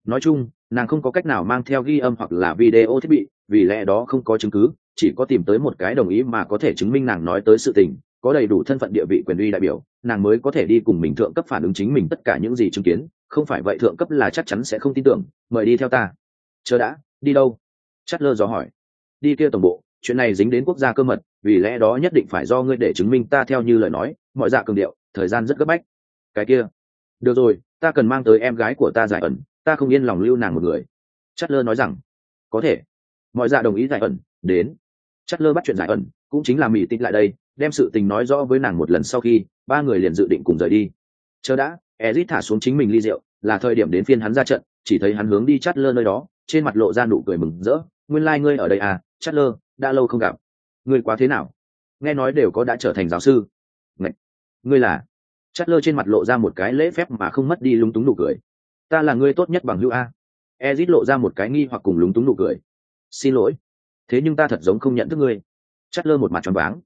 A: nói chung, nàng không có cách nào mang theo ghi âm hoặc là video thiết bị, vì lẽ đó không có chứng cứ, chỉ có tìm tới một cái đồng ý mà có thể chứng minh nàng nói tới sự tình, có đầy đủ thân phận địa vị quyền uy đại biểu, nàng mới có thể đi cùng mình thượng cấp phản ứng chính mình tất cả những gì chứng kiến, không phải vậy thượng cấp là chắc chắn sẽ không tin tưởng, mời đi theo ta. Chờ đã, đi đâu? Chát lơ dò hỏi. Đi kia tổng bộ chuyện này dính đến quốc gia cơ mật, vì lẽ đó nhất định phải do ngươi để chứng minh ta theo như lời nói, mọi dạ cường điệu, thời gian rất gấp bách. Cái kia. Được rồi, ta cần mang tới em gái của ta giải ẩn, ta không yên lòng lưu nàng một người. Chất lơ nói rằng, có thể. Mọi dạ đồng ý giải ẩn, đến. Chất lơ bắt chuyện giải ẩn, cũng chính là mỹ tít lại đây, đem sự tình nói rõ với nàng một lần sau khi, ba người liền dự định cùng rời đi. Chờ đã, ezit thả xuống chính mình ly rượu, là thời điểm đến phiên hắn ra trận, chỉ thấy hắn hướng đi chát lơ nơi đó, trên mặt lộ ra nụ cười mừng rỡ. Nguyên lai、like、ngươi ở đây à chát lơ đã lâu không gặp. Ngươi quá thế nào? Nghe nói đều có đã trở thành giáo sư. Ngậy! ngươi là? Chát lơ trên mặt lộ ra một cái lễ phép mà không mất đi lúng túng nụ cười. Ta là ngươi tốt nhất bằng hữu a. Ezit lộ ra một cái nghi hoặc cùng lúng túng nụ cười. Xin lỗi. Thế nhưng ta thật giống không nhận thức ngươi. Chát lơ một mặt tròn váng.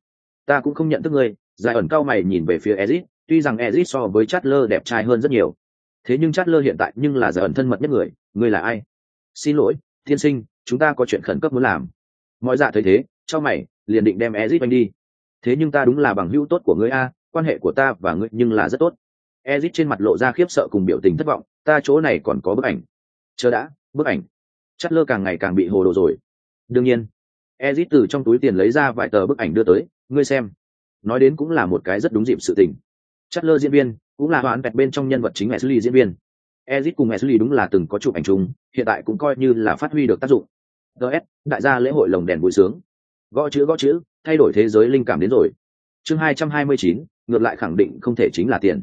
A: Ta cũng không nhận thức ngươi. Giải ẩn cao mày nhìn về phía ezit. Tuy rằng ezit so với chát lơ đẹp trai hơn rất nhiều. Thế nhưng chát lơ hiện tại nhưng là giải ẩn thân mật nhất người. Ngươi là ai? Xin lỗi, tiên sinh, chúng ta có chuyện khẩn cấp muốn làm mọi dạ thấy thế, cho mày, liền định đem ezit anh đi. Thế nhưng ta đúng là bằng hữu tốt của ngươi a, quan hệ của ta và ngươi nhưng là rất tốt. Ezit trên mặt lộ ra khiếp sợ cùng biểu tình thất vọng, ta chỗ này còn có bức ảnh. Chờ đã, bức ảnh. Chất lơ càng ngày càng bị hồ đồ rồi. Đương nhiên ezit từ trong túi tiền lấy ra vài tờ bức ảnh đưa tới, ngươi xem. Nói đến cũng là một cái rất đúng dịp sự tình. Chất lơ diễn viên, cũng là hoãn vẹt bên trong nhân vật chính mẹ Ashley diễn viên. Ezit cùng mẹ Ashley đúng là từng có chụp ảnh chung, hiện tại cũng coi như là phát huy được tác dụng ts đại gia lễ hội lồng đèn vui sướng. Gõ chữ gõ chữ thay đổi thế giới linh cảm đến rồi. Chương 229, ngược lại khẳng định không thể chính là tiền.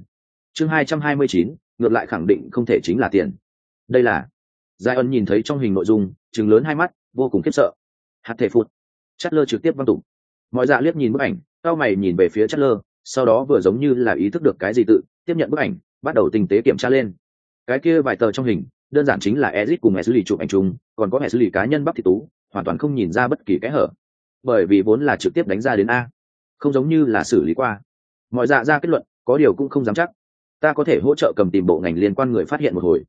A: Chương 229, ngược lại khẳng định không thể chính là tiền. Đây là giải ân nhìn thấy trong hình nội dung chừng lớn hai mắt vô cùng khiếp sợ. Hạt thể phụt. Chất lơ trực tiếp văn tụng mọi dạ liếc nhìn bức ảnh cao mày nhìn về phía chất lơ sau đó vừa giống như là ý thức được cái gì tự tiếp nhận bức ảnh bắt đầu tinh tế kiểm tra lên. Cái kia vài tờ trong hình đơn giản chính là Ezic cùng Ashley chụp ảnh chung, còn có Ashley cá nhân bắp thị tú, hoàn toàn không nhìn ra bất kỳ cái hở. Bởi vì vốn là trực tiếp đánh ra đến A, không giống như là xử lý qua. Mọi dạ ra kết luận, có điều cũng không dám chắc. Ta có thể hỗ trợ cầm tìm bộ ngành liên quan người phát hiện một hồi.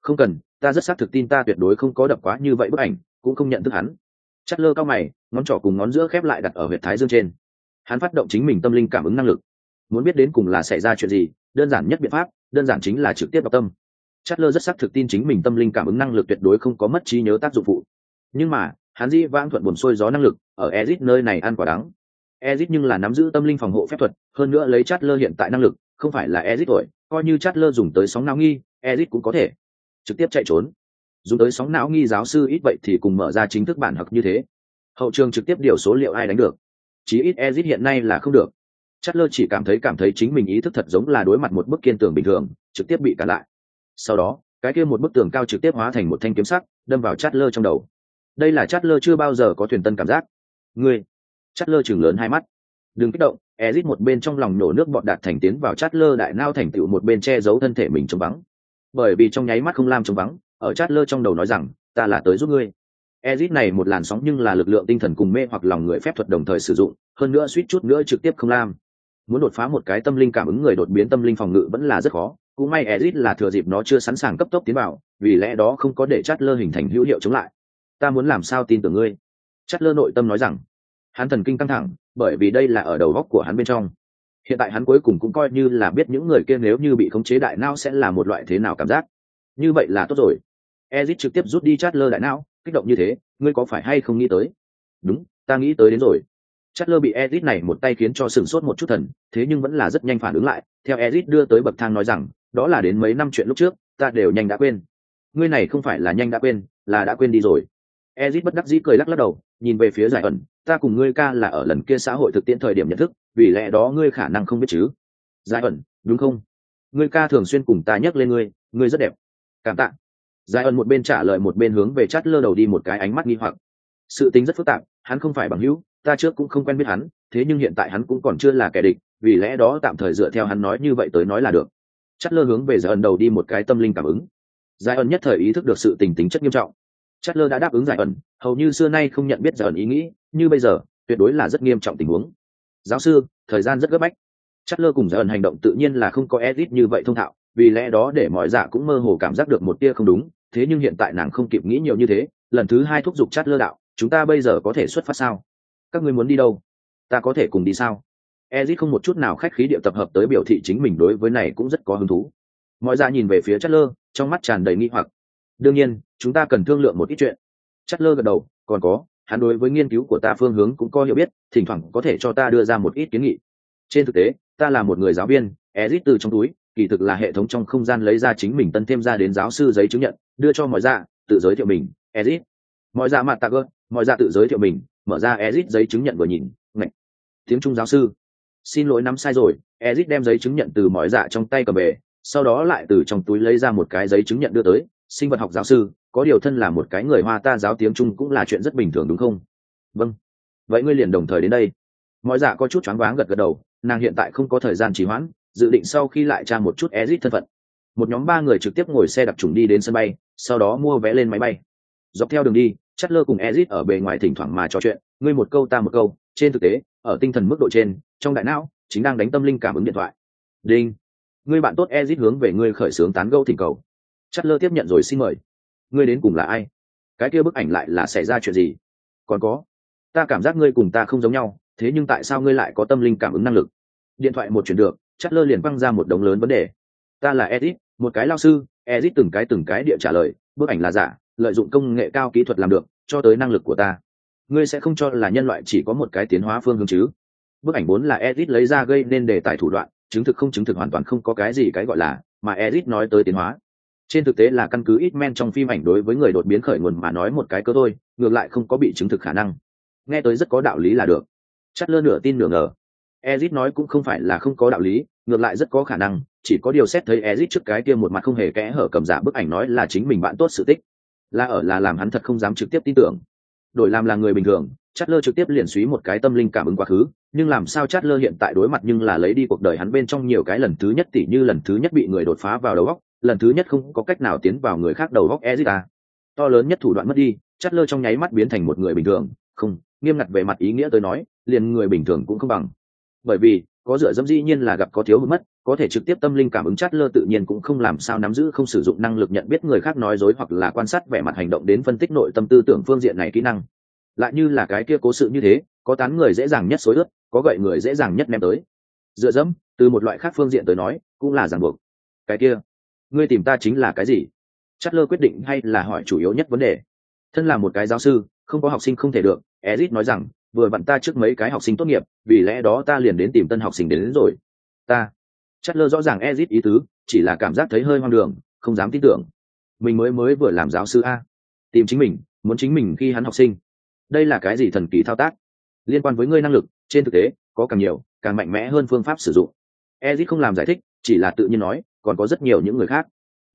A: Không cần, ta rất xác thực tin ta tuyệt đối không có đập quá như vậy bức ảnh, cũng không nhận thức hắn. Chắt lơ cao mày, ngón trỏ cùng ngón giữa khép lại đặt ở huyệt thái dương trên. Hắn phát động chính mình tâm linh cảm ứng năng lực. Muốn biết đến cùng là xảy ra chuyện gì, đơn giản nhất biện pháp, đơn giản chính là trực tiếp đọc tâm Chatler rất xác thực tin chính mình tâm linh cảm ứng năng lực tuyệt đối không có mất trí nhớ tác dụng phụ. Nhưng mà, hắn dĩ vãng thuận buồn xuôi gió năng lực, ở Ezic nơi này ăn quả đắng. Ezic nhưng là nắm giữ tâm linh phòng hộ phép thuật, hơn nữa lấy Chatler hiện tại năng lực, không phải là Ezic tuổi, coi như Chatler dùng tới sóng não nghi, Ezic cũng có thể trực tiếp chạy trốn. Dùng tới sóng não nghi giáo sư ít vậy thì cùng mở ra chính thức bản học như thế. Hậu trường trực tiếp điều số liệu ai đánh được. Chí ít Ezic hiện nay là không được. Chatler chỉ cảm thấy cảm thấy chính mình ý thức thật giống là đối mặt một bức kiên tường bình thường, trực tiếp bị cản lại sau đó, cái kia một bức tường cao trực tiếp hóa thành một thanh kiếm sắc, đâm vào chát lơ trong đầu. Đây là chát lơ chưa bao giờ có thuyền tân cảm giác. Ngươi chát lơ chừng lớn hai mắt. Đừng kích động, ezit một bên trong lòng nổ nước bọt đạt thành tiến vào chát lơ đại nao thành tựu một bên che giấu thân thể mình trống vắng. Bởi vì trong nháy mắt không lam trống vắng, ở chát lơ trong đầu nói rằng, ta là tới giúp ngươi. Ezit này một làn sóng nhưng là lực lượng tinh thần cùng mê hoặc lòng người phép thuật đồng thời sử dụng, hơn nữa suýt chút nữa trực tiếp không lam muốn đột phá một cái tâm linh cảm ứng người đột biến tâm linh phòng ngự vẫn là rất khó cũng may ezit là thừa dịp nó chưa sẵn sàng cấp tốc tiến vào, vì lẽ đó không có để chát lơ hình thành hữu hiệu chống lại. Ta muốn làm sao tin tưởng ngươi? Chát lơ nội tâm nói rằng, hắn thần kinh căng thẳng, bởi vì đây là ở đầu góc của hắn bên trong. hiện tại hắn cuối cùng cũng coi như là biết những người kia nếu như bị khống chế đại não sẽ là một loại thế nào cảm giác như vậy là tốt rồi ezit trực tiếp rút đi chát lơ đại não kích động như thế ngươi có phải hay không nghĩ tới đúng ta nghĩ tới đến rồi chát lơ bị ezit này một tay khiến cho sừng sốt một chút thần, thế nhưng vẫn là rất nhanh phản ứng lại. Theo ezit đưa tới bậc thang nói rằng, đó là đến mấy năm chuyện lúc trước, ta đều nhanh đã quên. Ngươi này không phải là nhanh đã quên, là đã quên đi rồi. Ezit bất đắc dĩ cười lắc lắc đầu, nhìn về phía giải ẩn, ta cùng ngươi ca là ở lần kia xã hội thực tiễn thời điểm nhận thức, vì lẽ đó ngươi khả năng không biết chứ. Giải ẩn, đúng không? Ngươi ca thường xuyên cùng ta nhắc lên ngươi ngươi rất đẹp. Cảm tạ. Giải ẩn một bên trả lời một bên hướng về chát lơ đầu đi một cái ánh mắt nghi hoặc. Sự tính rất phức tạp, hắn không phải bằng hữu ta trước cũng không quen biết hắn, thế nhưng hiện tại hắn cũng còn chưa là kẻ địch, vì lẽ đó tạm thời dựa theo hắn nói như vậy tới nói là được. Chất lơ hướng về giải ẩn đầu đi một cái tâm linh cảm ứng. Giải ẩn nhất thời ý thức được sự tình tính chất nghiêm trọng. Chất lơ đã đáp ứng giải ẩn hầu như xưa nay không nhận biết giải ẩn ý nghĩ, như bây giờ, tuyệt đối là rất nghiêm trọng tình huống. Giáo sư, thời gian rất gấp bách. Chất lơ cùng giải ẩn hành động tự nhiên là không có edit như vậy thông thạo, vì lẽ đó để mọi giả cũng mơ hồ cảm giác được một tia không đúng, thế nhưng hiện tại nàng không kịp nghĩ nhiều như thế, lần thứ hai thúc giục Chất lơ đạo, chúng ta bây giờ có thể xuất phát sao? Các ngươi muốn đi đâu? Ta có thể cùng đi sao? Ezit không một chút nào khách khí điệu tập hợp tới biểu thị chính mình đối với này cũng rất có hứng thú. Mọi ra nhìn về phía Chất lơ trong mắt tràn đầy nghi hoặc. Đương nhiên, chúng ta cần thương lượng một ít chuyện. Chất lơ gật đầu, còn có, hắn đối với nghiên cứu của ta phương hướng cũng có hiểu biết, thỉnh thoảng có thể cho ta đưa ra một ít kiến nghị. Trên thực tế, ta là một người giáo viên, ezit từ trong túi, kỳ thực là hệ thống trong không gian lấy ra chính mình tân thêm ra đến giáo sư giấy chứng nhận, đưa cho mọi dạ tự giới thiệu mình. Ezit. Mọi dạ mặt tạc ơ mọi dạ tự giới thiệu mình mở ra ezit giấy chứng nhận vừa nhìn, ngạch, tiếng trung giáo sư. Xin lỗi nắm sai rồi, ezit đem giấy chứng nhận từ mọi dạ trong tay cầm về, sau đó lại từ trong túi lấy ra một cái giấy chứng nhận đưa tới. Sinh vật học giáo sư, có điều thân là một cái người hoa ta giáo tiếng trung cũng là chuyện rất bình thường đúng không? Vâng. Vậy ngươi liền đồng thời đến đây. Mọi dạ có chút choáng váng gật gật đầu, nàng hiện tại không có thời gian trì hoãn, dự định sau khi lại tra một chút ezit thân phận. Một nhóm ba người trực tiếp ngồi xe đặc trùng đi đến sân bay, sau đó mua vé lên máy bay. Dọc theo đường đi chất lơ cùng ezit ở bề ngoài thỉnh thoảng mà trò chuyện ngươi một câu ta một câu trên thực tế ở tinh thần mức độ trên trong đại não chính đang đánh tâm linh cảm ứng điện thoại. Đinh. Ngươi bạn tốt ezit hướng về ngươi khởi xướng tán gẫu thỉnh cầu. Chất lơ tiếp nhận rồi xin mời. Ngươi đến cùng là ai? Cái kia bức ảnh lại là xảy ra chuyện gì? Còn có ta cảm giác ngươi cùng ta không giống nhau thế nhưng tại sao ngươi lại có tâm linh cảm ứng năng lực? Điện thoại một chuyển được chất lơ liền văng ra một đống lớn vấn đề. Ta là Ezit, một cái lao sư Ezit từng cái từng cái địa trả lời bức ảnh là giả lợi dụng công nghệ cao kỹ thuật làm được, cho tới năng lực của ta. Ngươi sẽ không cho là nhân loại chỉ có một cái tiến hóa phương hướng chứ? Bức ảnh bốn là edit lấy ra gây nên đề tài thủ đoạn, chứng thực không chứng thực hoàn toàn không có cái gì cái gọi là, mà edit nói tới tiến hóa. Trên thực tế là căn cứ ít men trong phim ảnh đối với người đột biến khởi nguồn mà nói một cái cơ thôi, ngược lại không có bị chứng thực khả năng. Nghe tới rất có đạo lý là được. Chắc lơ nửa tin nửa ngờ. Ezit nói cũng không phải là không có đạo lý, ngược lại rất có khả năng, chỉ có điều xét thấy ezit trước cái kia một mặt không hề kẽ hở cầm giả bức ảnh nói là chính mình bạn tốt sự tích là ở là làm hắn thật không dám trực tiếp tin tưởng. Đổi làm là người bình thường chát lơ trực tiếp liền suý một cái tâm linh cảm ứng quá khứ, nhưng làm sao chát lơ hiện tại đối mặt nhưng là lấy đi cuộc đời hắn bên trong nhiều cái lần thứ nhất tỉ như lần thứ nhất bị người đột phá vào đầu góc lần thứ nhất không có cách nào tiến vào người khác đầu góc ezita. To lớn nhất thủ đoạn mất đi chát lơ trong nháy mắt biến thành một người bình thường, không, nghiêm ngặt về mặt ý nghĩa tôi nói, liền người bình thường cũng không bằng. Bởi vì, có dựa dẫm dĩ nhiên là gặp có thiếu mất có thể trực tiếp tâm linh cảm ứng chát lơ tự nhiên cũng không làm sao nắm giữ không sử dụng năng lực nhận biết người khác nói dối hoặc là quan sát vẻ mặt hành động đến phân tích nội tâm tư tưởng phương diện này kỹ năng. Lại như là cái kia cố sự như thế có tán người dễ dàng nhất xối ướt có gậy người dễ dàng nhất ném tới. Dựa dẫm từ một loại khác phương diện tới nói cũng là ràng buộc. Cái kia ngươi tìm ta chính là cái gì? Chát lơ quyết định hay là hỏi chủ yếu nhất vấn đề? Thân là một cái giáo sư không có học sinh không thể được ezit nói rằng vừa vặn ta trước mấy cái học sinh tốt nghiệp vì lẽ đó ta liền đến tìm tân học sinh đến, đến rồi. Ta chất lơ rõ ràng ezit ý tứ, chỉ là cảm giác thấy hơi hoang đường, không dám tin tưởng. Mình mới mới vừa làm giáo sư a. Tìm chính mình, muốn chính mình khi hắn học sinh. Đây là cái gì thần kỳ thao tác? Liên quan với ngươi năng lực, trên thực tế, có càng nhiều, càng mạnh mẽ hơn phương pháp sử dụng. Ezit không làm giải thích, chỉ là tự nhiên nói, còn có rất nhiều những người khác.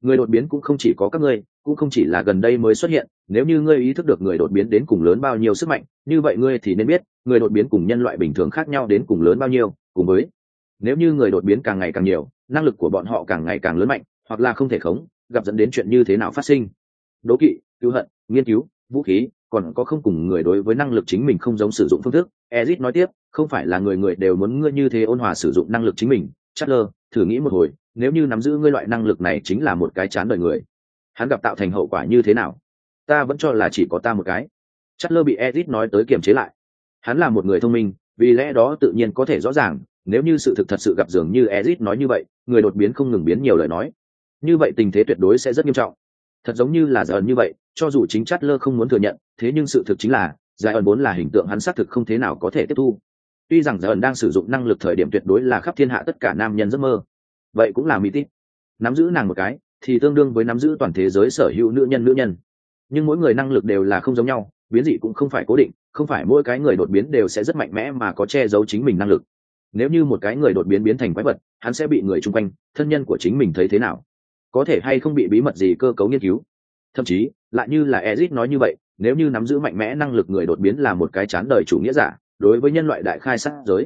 A: Người đột biến cũng không chỉ có các ngươi, cũng không chỉ là gần đây mới xuất hiện, nếu như ngươi ý thức được người đột biến đến cùng lớn bao nhiêu sức mạnh, như vậy ngươi thì nên biết, người đột biến cùng nhân loại bình thường khác nhau đến cùng lớn bao nhiêu, cùng với nếu như người đột biến càng ngày càng nhiều, năng lực của bọn họ càng ngày càng lớn mạnh, hoặc là không thể khống, gặp dẫn đến chuyện như thế nào phát sinh? Đố kỵ, cứu hận, nghiên cứu, vũ khí, còn có không cùng người đối với năng lực chính mình không giống sử dụng phương thức. Ezit nói tiếp, không phải là người người đều muốn ngươi như thế ôn hòa sử dụng năng lực chính mình. Chất lơ thử nghĩ một hồi, nếu như nắm giữ ngươi loại năng lực này chính là một cái chán đời người, hắn gặp tạo thành hậu quả như thế nào? Ta vẫn cho là chỉ có ta một cái. Chất lơ bị ezit nói tới kiềm chế lại. Hắn là một người thông minh, vì lẽ đó tự nhiên có thể rõ ràng nếu như sự thực thật sự gặp dường như ezit nói như vậy, người đột biến không ngừng biến nhiều lời nói. Như vậy tình thế tuyệt đối sẽ rất nghiêm trọng. Thật giống như là giải ẩn như vậy, cho dù chính chát lơ không muốn thừa nhận, thế nhưng sự thực chính là, giải ẩn vốn là hình tượng hắn xác thực không thế nào có thể tiếp thu. Tuy rằng giải ẩn đang sử dụng năng lực thời điểm tuyệt đối là khắp thiên hạ tất cả nam nhân giấc mơ, vậy cũng là mỹ tít nắm giữ nàng một cái, thì tương đương với nắm giữ toàn thế giới sở hữu nữ nhân nữ nhân. Nhưng mỗi người năng lực đều là không giống nhau, biến dị cũng không phải cố định, không phải mỗi cái người đột biến đều sẽ rất mạnh mẽ mà có che giấu chính mình năng lực nếu như một cái người đột biến biến thành quái vật, hắn sẽ bị người chung quanh, thân nhân của chính mình thấy thế nào? Có thể hay không bị bí mật gì cơ cấu nghiên cứu? Thậm chí, lại như là ezit nói như vậy, nếu như nắm giữ mạnh mẽ năng lực người đột biến là một cái chán đời chủ nghĩa giả, đối với nhân loại đại khai sát giới,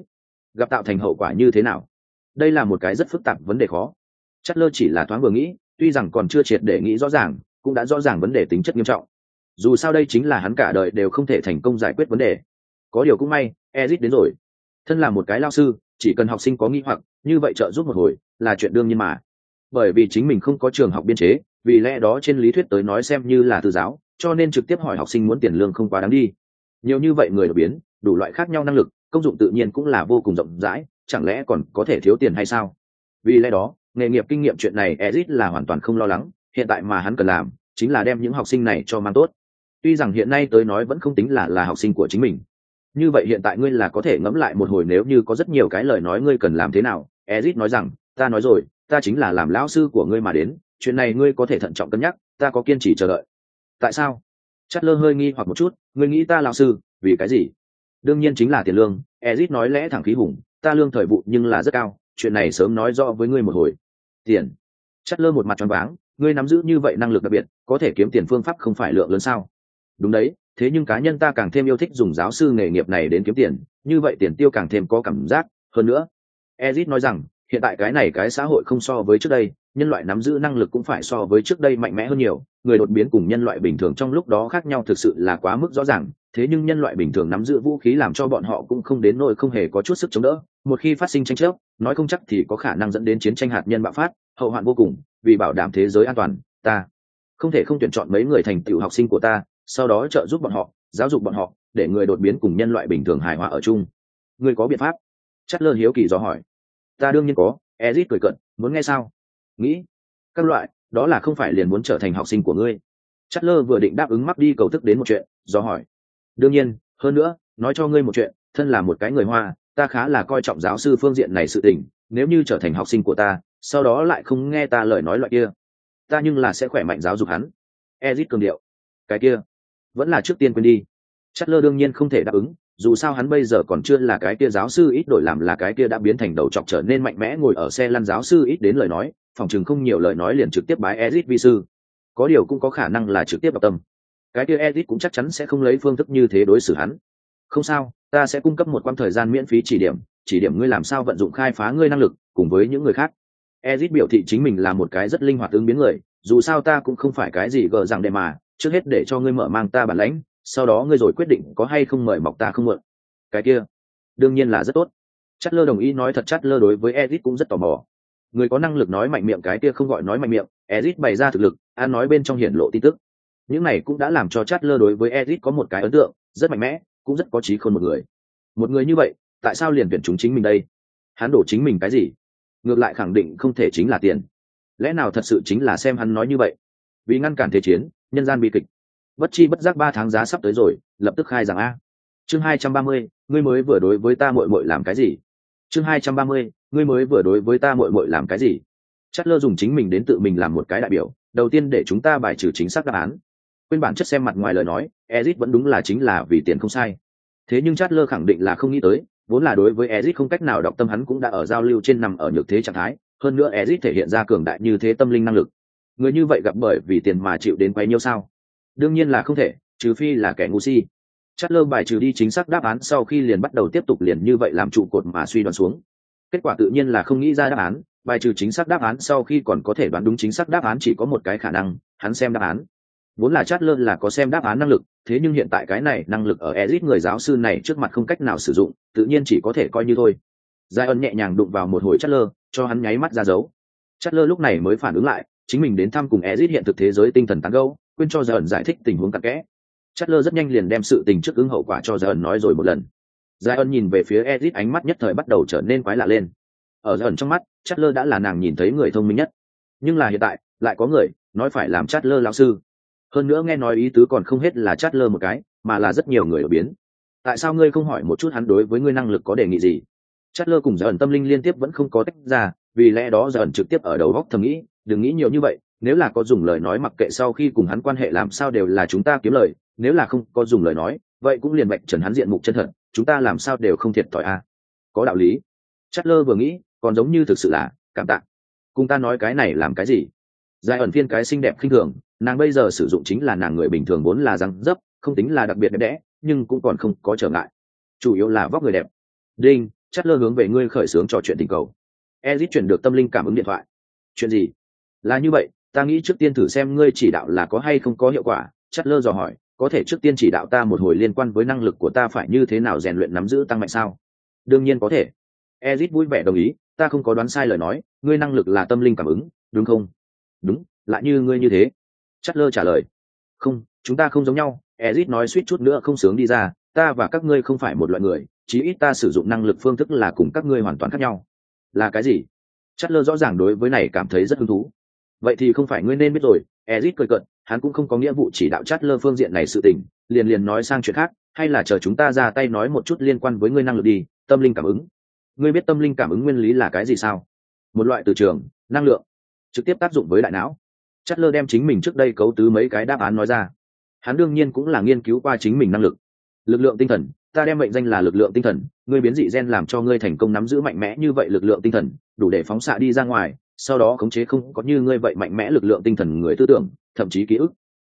A: gặp tạo thành hậu quả như thế nào? Đây là một cái rất phức tạp vấn đề khó. Chất lơ chỉ là thoáng vừa nghĩ, tuy rằng còn chưa triệt để nghĩ rõ ràng, cũng đã rõ ràng vấn đề tính chất nghiêm trọng. Dù sao đây chính là hắn cả đời đều không thể thành công giải quyết vấn đề. Có điều cũng may, ezit đến rồi thân là một cái lao sư, chỉ cần học sinh có nghi hoặc, như vậy trợ giúp một hồi là chuyện đương nhiên mà. Bởi vì chính mình không có trường học biên chế, vì lẽ đó trên lý thuyết tới nói xem như là từ giáo, cho nên trực tiếp hỏi học sinh muốn tiền lương không quá đáng đi. Nhiều như vậy người đột biến, đủ loại khác nhau năng lực, công dụng tự nhiên cũng là vô cùng rộng rãi, chẳng lẽ còn có thể thiếu tiền hay sao? Vì lẽ đó, nghề nghiệp kinh nghiệm chuyện này ezit là hoàn toàn không lo lắng, hiện tại mà hắn cần làm, chính là đem những học sinh này cho mang tốt. Tuy rằng hiện nay tới nói vẫn không tính là là học sinh của chính mình như vậy hiện tại ngươi là có thể ngẫm lại một hồi nếu như có rất nhiều cái lời nói ngươi cần làm thế nào. Ezit nói rằng, ta nói rồi, ta chính là làm lão sư của ngươi mà đến, chuyện này ngươi có thể thận trọng cân nhắc, ta có kiên trì chờ đợi. Tại sao? Chất lơ hơi nghi hoặc một chút, ngươi nghĩ ta lão sư, vì cái gì? Đương nhiên chính là tiền lương. Ezit nói lẽ thẳng khí hùng, ta lương thời vụ nhưng là rất cao, chuyện này sớm nói rõ với ngươi một hồi. Tiền? Chất lơ một mặt tròn váng, ngươi nắm giữ như vậy năng lực đặc biệt, có thể kiếm tiền phương pháp không phải lượng lớn sao? Đúng đấy thế nhưng cá nhân ta càng thêm yêu thích dùng giáo sư nghề nghiệp này đến kiếm tiền, như vậy tiền tiêu càng thêm có cảm giác. Hơn nữa, ezit nói rằng, hiện tại cái này cái xã hội không so với trước đây, nhân loại nắm giữ năng lực cũng phải so với trước đây mạnh mẽ hơn nhiều. Người đột biến cùng nhân loại bình thường trong lúc đó khác nhau thực sự là quá mức rõ ràng. Thế nhưng nhân loại bình thường nắm giữ vũ khí làm cho bọn họ cũng không đến nỗi không hề có chút sức chống đỡ. Một khi phát sinh tranh chấp, nói không chắc thì có khả năng dẫn đến chiến tranh hạt nhân bạo phát, hậu hoạn vô cùng. Vì bảo đảm thế giới an toàn, ta không thể không tuyển chọn mấy người thành tựu học sinh của ta sau đó trợ giúp bọn họ, giáo dục bọn họ, để người đột biến cùng nhân loại bình thường hài hòa ở chung. Người có biện pháp? Chất lơ hiếu kỳ do hỏi. Ta đương nhiên có, ezit cười cận muốn nghe sao? Nghĩ, các loại, đó là không phải liền muốn trở thành học sinh của ngươi. Chất lơ vừa định đáp ứng mắc đi cầu thức đến một chuyện do hỏi. Đương nhiên, hơn nữa, nói cho ngươi một chuyện, thân là một cái người hoa, ta khá là coi trọng giáo sư phương diện này sự tình, nếu như trở thành học sinh của ta, sau đó lại không nghe ta lời nói loại kia, ta nhưng là sẽ khỏe mạnh giáo dục hắn. Ezit cường điệu. Cái kia vẫn là trước tiên quên đi. Chất lơ đương nhiên không thể đáp ứng, dù sao hắn bây giờ còn chưa là cái kia giáo sư ít đổi làm là cái kia đã biến thành đầu chọc trở nên mạnh mẽ ngồi ở xe lăn giáo sư ít đến lời nói, phòng chừng không nhiều lời nói liền trực tiếp bái Ezit vi sư. Có điều cũng có khả năng là trực tiếp đọc tâm. Cái kia Ezit cũng chắc chắn sẽ không lấy phương thức như thế đối xử hắn. Không sao, ta sẽ cung cấp một quãng thời gian miễn phí chỉ điểm chỉ điểm ngươi làm sao vận dụng khai phá ngươi năng lực, cùng với những người khác. Ezit biểu thị chính mình là một cái rất linh hoạt ứng biến người, dù sao ta cũng không phải cái gì gờ rằng để mà trước hết để cho ngươi mở mang ta bản lãnh, sau đó ngươi rồi quyết định có hay không mời mọc ta không mượn. Cái kia, đương nhiên là rất tốt. Chất lơ đồng ý nói thật chất lơ đối với ezit cũng rất tò mò. Người có năng lực nói mạnh miệng cái kia không gọi nói mạnh miệng, ezit bày ra thực lực an nói bên trong hiển lộ tin tức. Những này cũng đã làm cho chất lơ đối với ezit có một cái ấn tượng, rất mạnh mẽ, cũng rất có trí khôn một người. Một người như vậy, tại sao liền tuyển chúng chính mình đây? Hắn đổ chính mình cái gì? Ngược lại khẳng định không thể chính là tiền. Lẽ nào thật sự chính là xem hắn nói như vậy? Vì ngăn cản thế chiến nhân gian bi kịch. Bất chi bất giác ba tháng giá sắp tới rồi, lập tức khai rằng a. Chương hai trăm ba mươi, ngươi mới vừa đối với ta mội mội làm cái gì? Chương hai trăm ba mươi, ngươi mới vừa đối với ta mội mội làm cái gì? Chất lơ dùng chính mình đến tự mình làm một cái đại biểu, đầu tiên để chúng ta bài trừ chính xác đáp án. Quên bản chất xem mặt ngoài lời nói ezit vẫn đúng là chính là vì tiền không sai. Thế nhưng chát lơ khẳng định là không nghĩ tới, vốn là đối với ezit không cách nào đọc tâm hắn cũng đã ở giao lưu trên nằm ở nhược thế trạng thái. Hơn nữa ezit thể hiện ra cường đại như thế tâm linh năng lực người như vậy gặp bởi vì tiền mà chịu đến quay nhiêu sao? Đương nhiên là không thể, trừ phi là kẻ ngu si. Chất lơ bài trừ đi chính xác đáp án sau khi liền bắt đầu tiếp tục liền như vậy làm trụ cột mà suy đoán xuống. Kết quả tự nhiên là không nghĩ ra đáp án, bài trừ chính xác đáp án sau khi còn có thể đoán đúng chính xác đáp án chỉ có một cái khả năng, hắn xem đáp án. Vốn là chát lơ là có xem đáp án năng lực, thế nhưng hiện tại cái này năng lực ở ezit người giáo sư này trước mặt không cách nào sử dụng, tự nhiên chỉ có thể coi như thôi. Giai ân nhẹ nhàng đụng vào một hồi chát lơ cho hắn nháy mắt ra dấu. Chát lơ lúc này mới phản ứng lại chính mình đến thăm cùng ezit hiện thực thế giới tinh thần tán gẫu, quên cho Giản giải thích tình huống cặn kẽ. Chatler rất nhanh liền đem sự tình trước ứng hậu quả cho Giản nói rồi một lần. Giản nhìn về phía ezit ánh mắt nhất thời bắt đầu trở nên quái lạ lên. Ở Giản trong mắt Chatler đã là nàng nhìn thấy người thông minh nhất. Nhưng là hiện tại lại có người nói phải làm Chatler lão sư. Hơn nữa nghe nói ý tứ còn không hết là Chatler một cái mà là rất nhiều người ở biến. Tại sao ngươi không hỏi một chút hắn đối với ngươi năng lực có đề nghị gì? Chát lơ cùng giải ẩn tâm linh liên tiếp vẫn không có tách ra, vì lẽ đó giải ẩn trực tiếp ở đầu góc thầm nghĩ, đừng nghĩ nhiều như vậy, nếu là có dùng lời nói mặc kệ sau khi cùng hắn quan hệ làm sao đều là chúng ta kiếm lời, nếu là không có dùng lời nói, vậy cũng liền bạch trần hắn diện mục chân thật, chúng ta làm sao đều không thiệt thòi a à. có đạo lý. Chát lơ vừa nghĩ, còn giống như thực sự là cảm tạ. Cùng ta nói cái này làm cái gì? Giải ẩn phiên cái xinh đẹp khinh thường, nàng bây giờ sử dụng chính là nàng người bình thường vốn là răng dấp, không tính là đặc biệt đẹp đẽ, nhưng cũng còn không có trở ngại. Chủ yếu là vóc người đẹp. Đinh chất lơ hướng về ngươi khởi xướng trò chuyện tình cầu. Ezit chuyển được tâm linh cảm ứng điện thoại. Chuyện gì? Là như vậy, ta nghĩ trước tiên thử xem ngươi chỉ đạo là có hay không có hiệu quả. Chất lơ dò hỏi, có thể trước tiên chỉ đạo ta một hồi liên quan với năng lực của ta phải như thế nào rèn luyện nắm giữ tăng mạnh sao? Đương nhiên có thể. Ezit vui vẻ đồng ý, ta không có đoán sai lời nói, ngươi năng lực là tâm linh cảm ứng, đúng không? Đúng, lại như ngươi như thế. Chất lơ trả lời, không, chúng ta không giống nhau. Ezit nói suýt chút nữa không sướng đi ra, ta và các ngươi không phải một loại người chí ít ta sử dụng năng lực phương thức là cùng các ngươi hoàn toàn khác nhau. Là cái gì? Chất lơ rõ ràng đối với này cảm thấy rất hứng thú. Vậy thì không phải ngươi nên biết rồi, ezit cười cận hắn cũng không có nghĩa vụ chỉ đạo chất lơ phương diện này sự tình, liền liền nói sang chuyện khác, hay là chờ chúng ta ra tay nói một chút liên quan với ngươi năng lực đi, tâm linh cảm ứng. Ngươi biết tâm linh cảm ứng nguyên lý là cái gì sao? Một loại từ trường, năng lượng, trực tiếp tác dụng với đại não. Chất lơ đem chính mình trước đây cấu tứ mấy cái đáp án nói ra. Hắn đương nhiên cũng là nghiên cứu qua chính mình năng lực. Lực lượng tinh thần ta đem mệnh danh là lực lượng tinh thần, ngươi biến dị gen làm cho ngươi thành công nắm giữ mạnh mẽ như vậy lực lượng tinh thần, đủ để phóng xạ đi ra ngoài, sau đó khống chế không có như ngươi vậy mạnh mẽ lực lượng tinh thần người tư tưởng, thậm chí ký ức.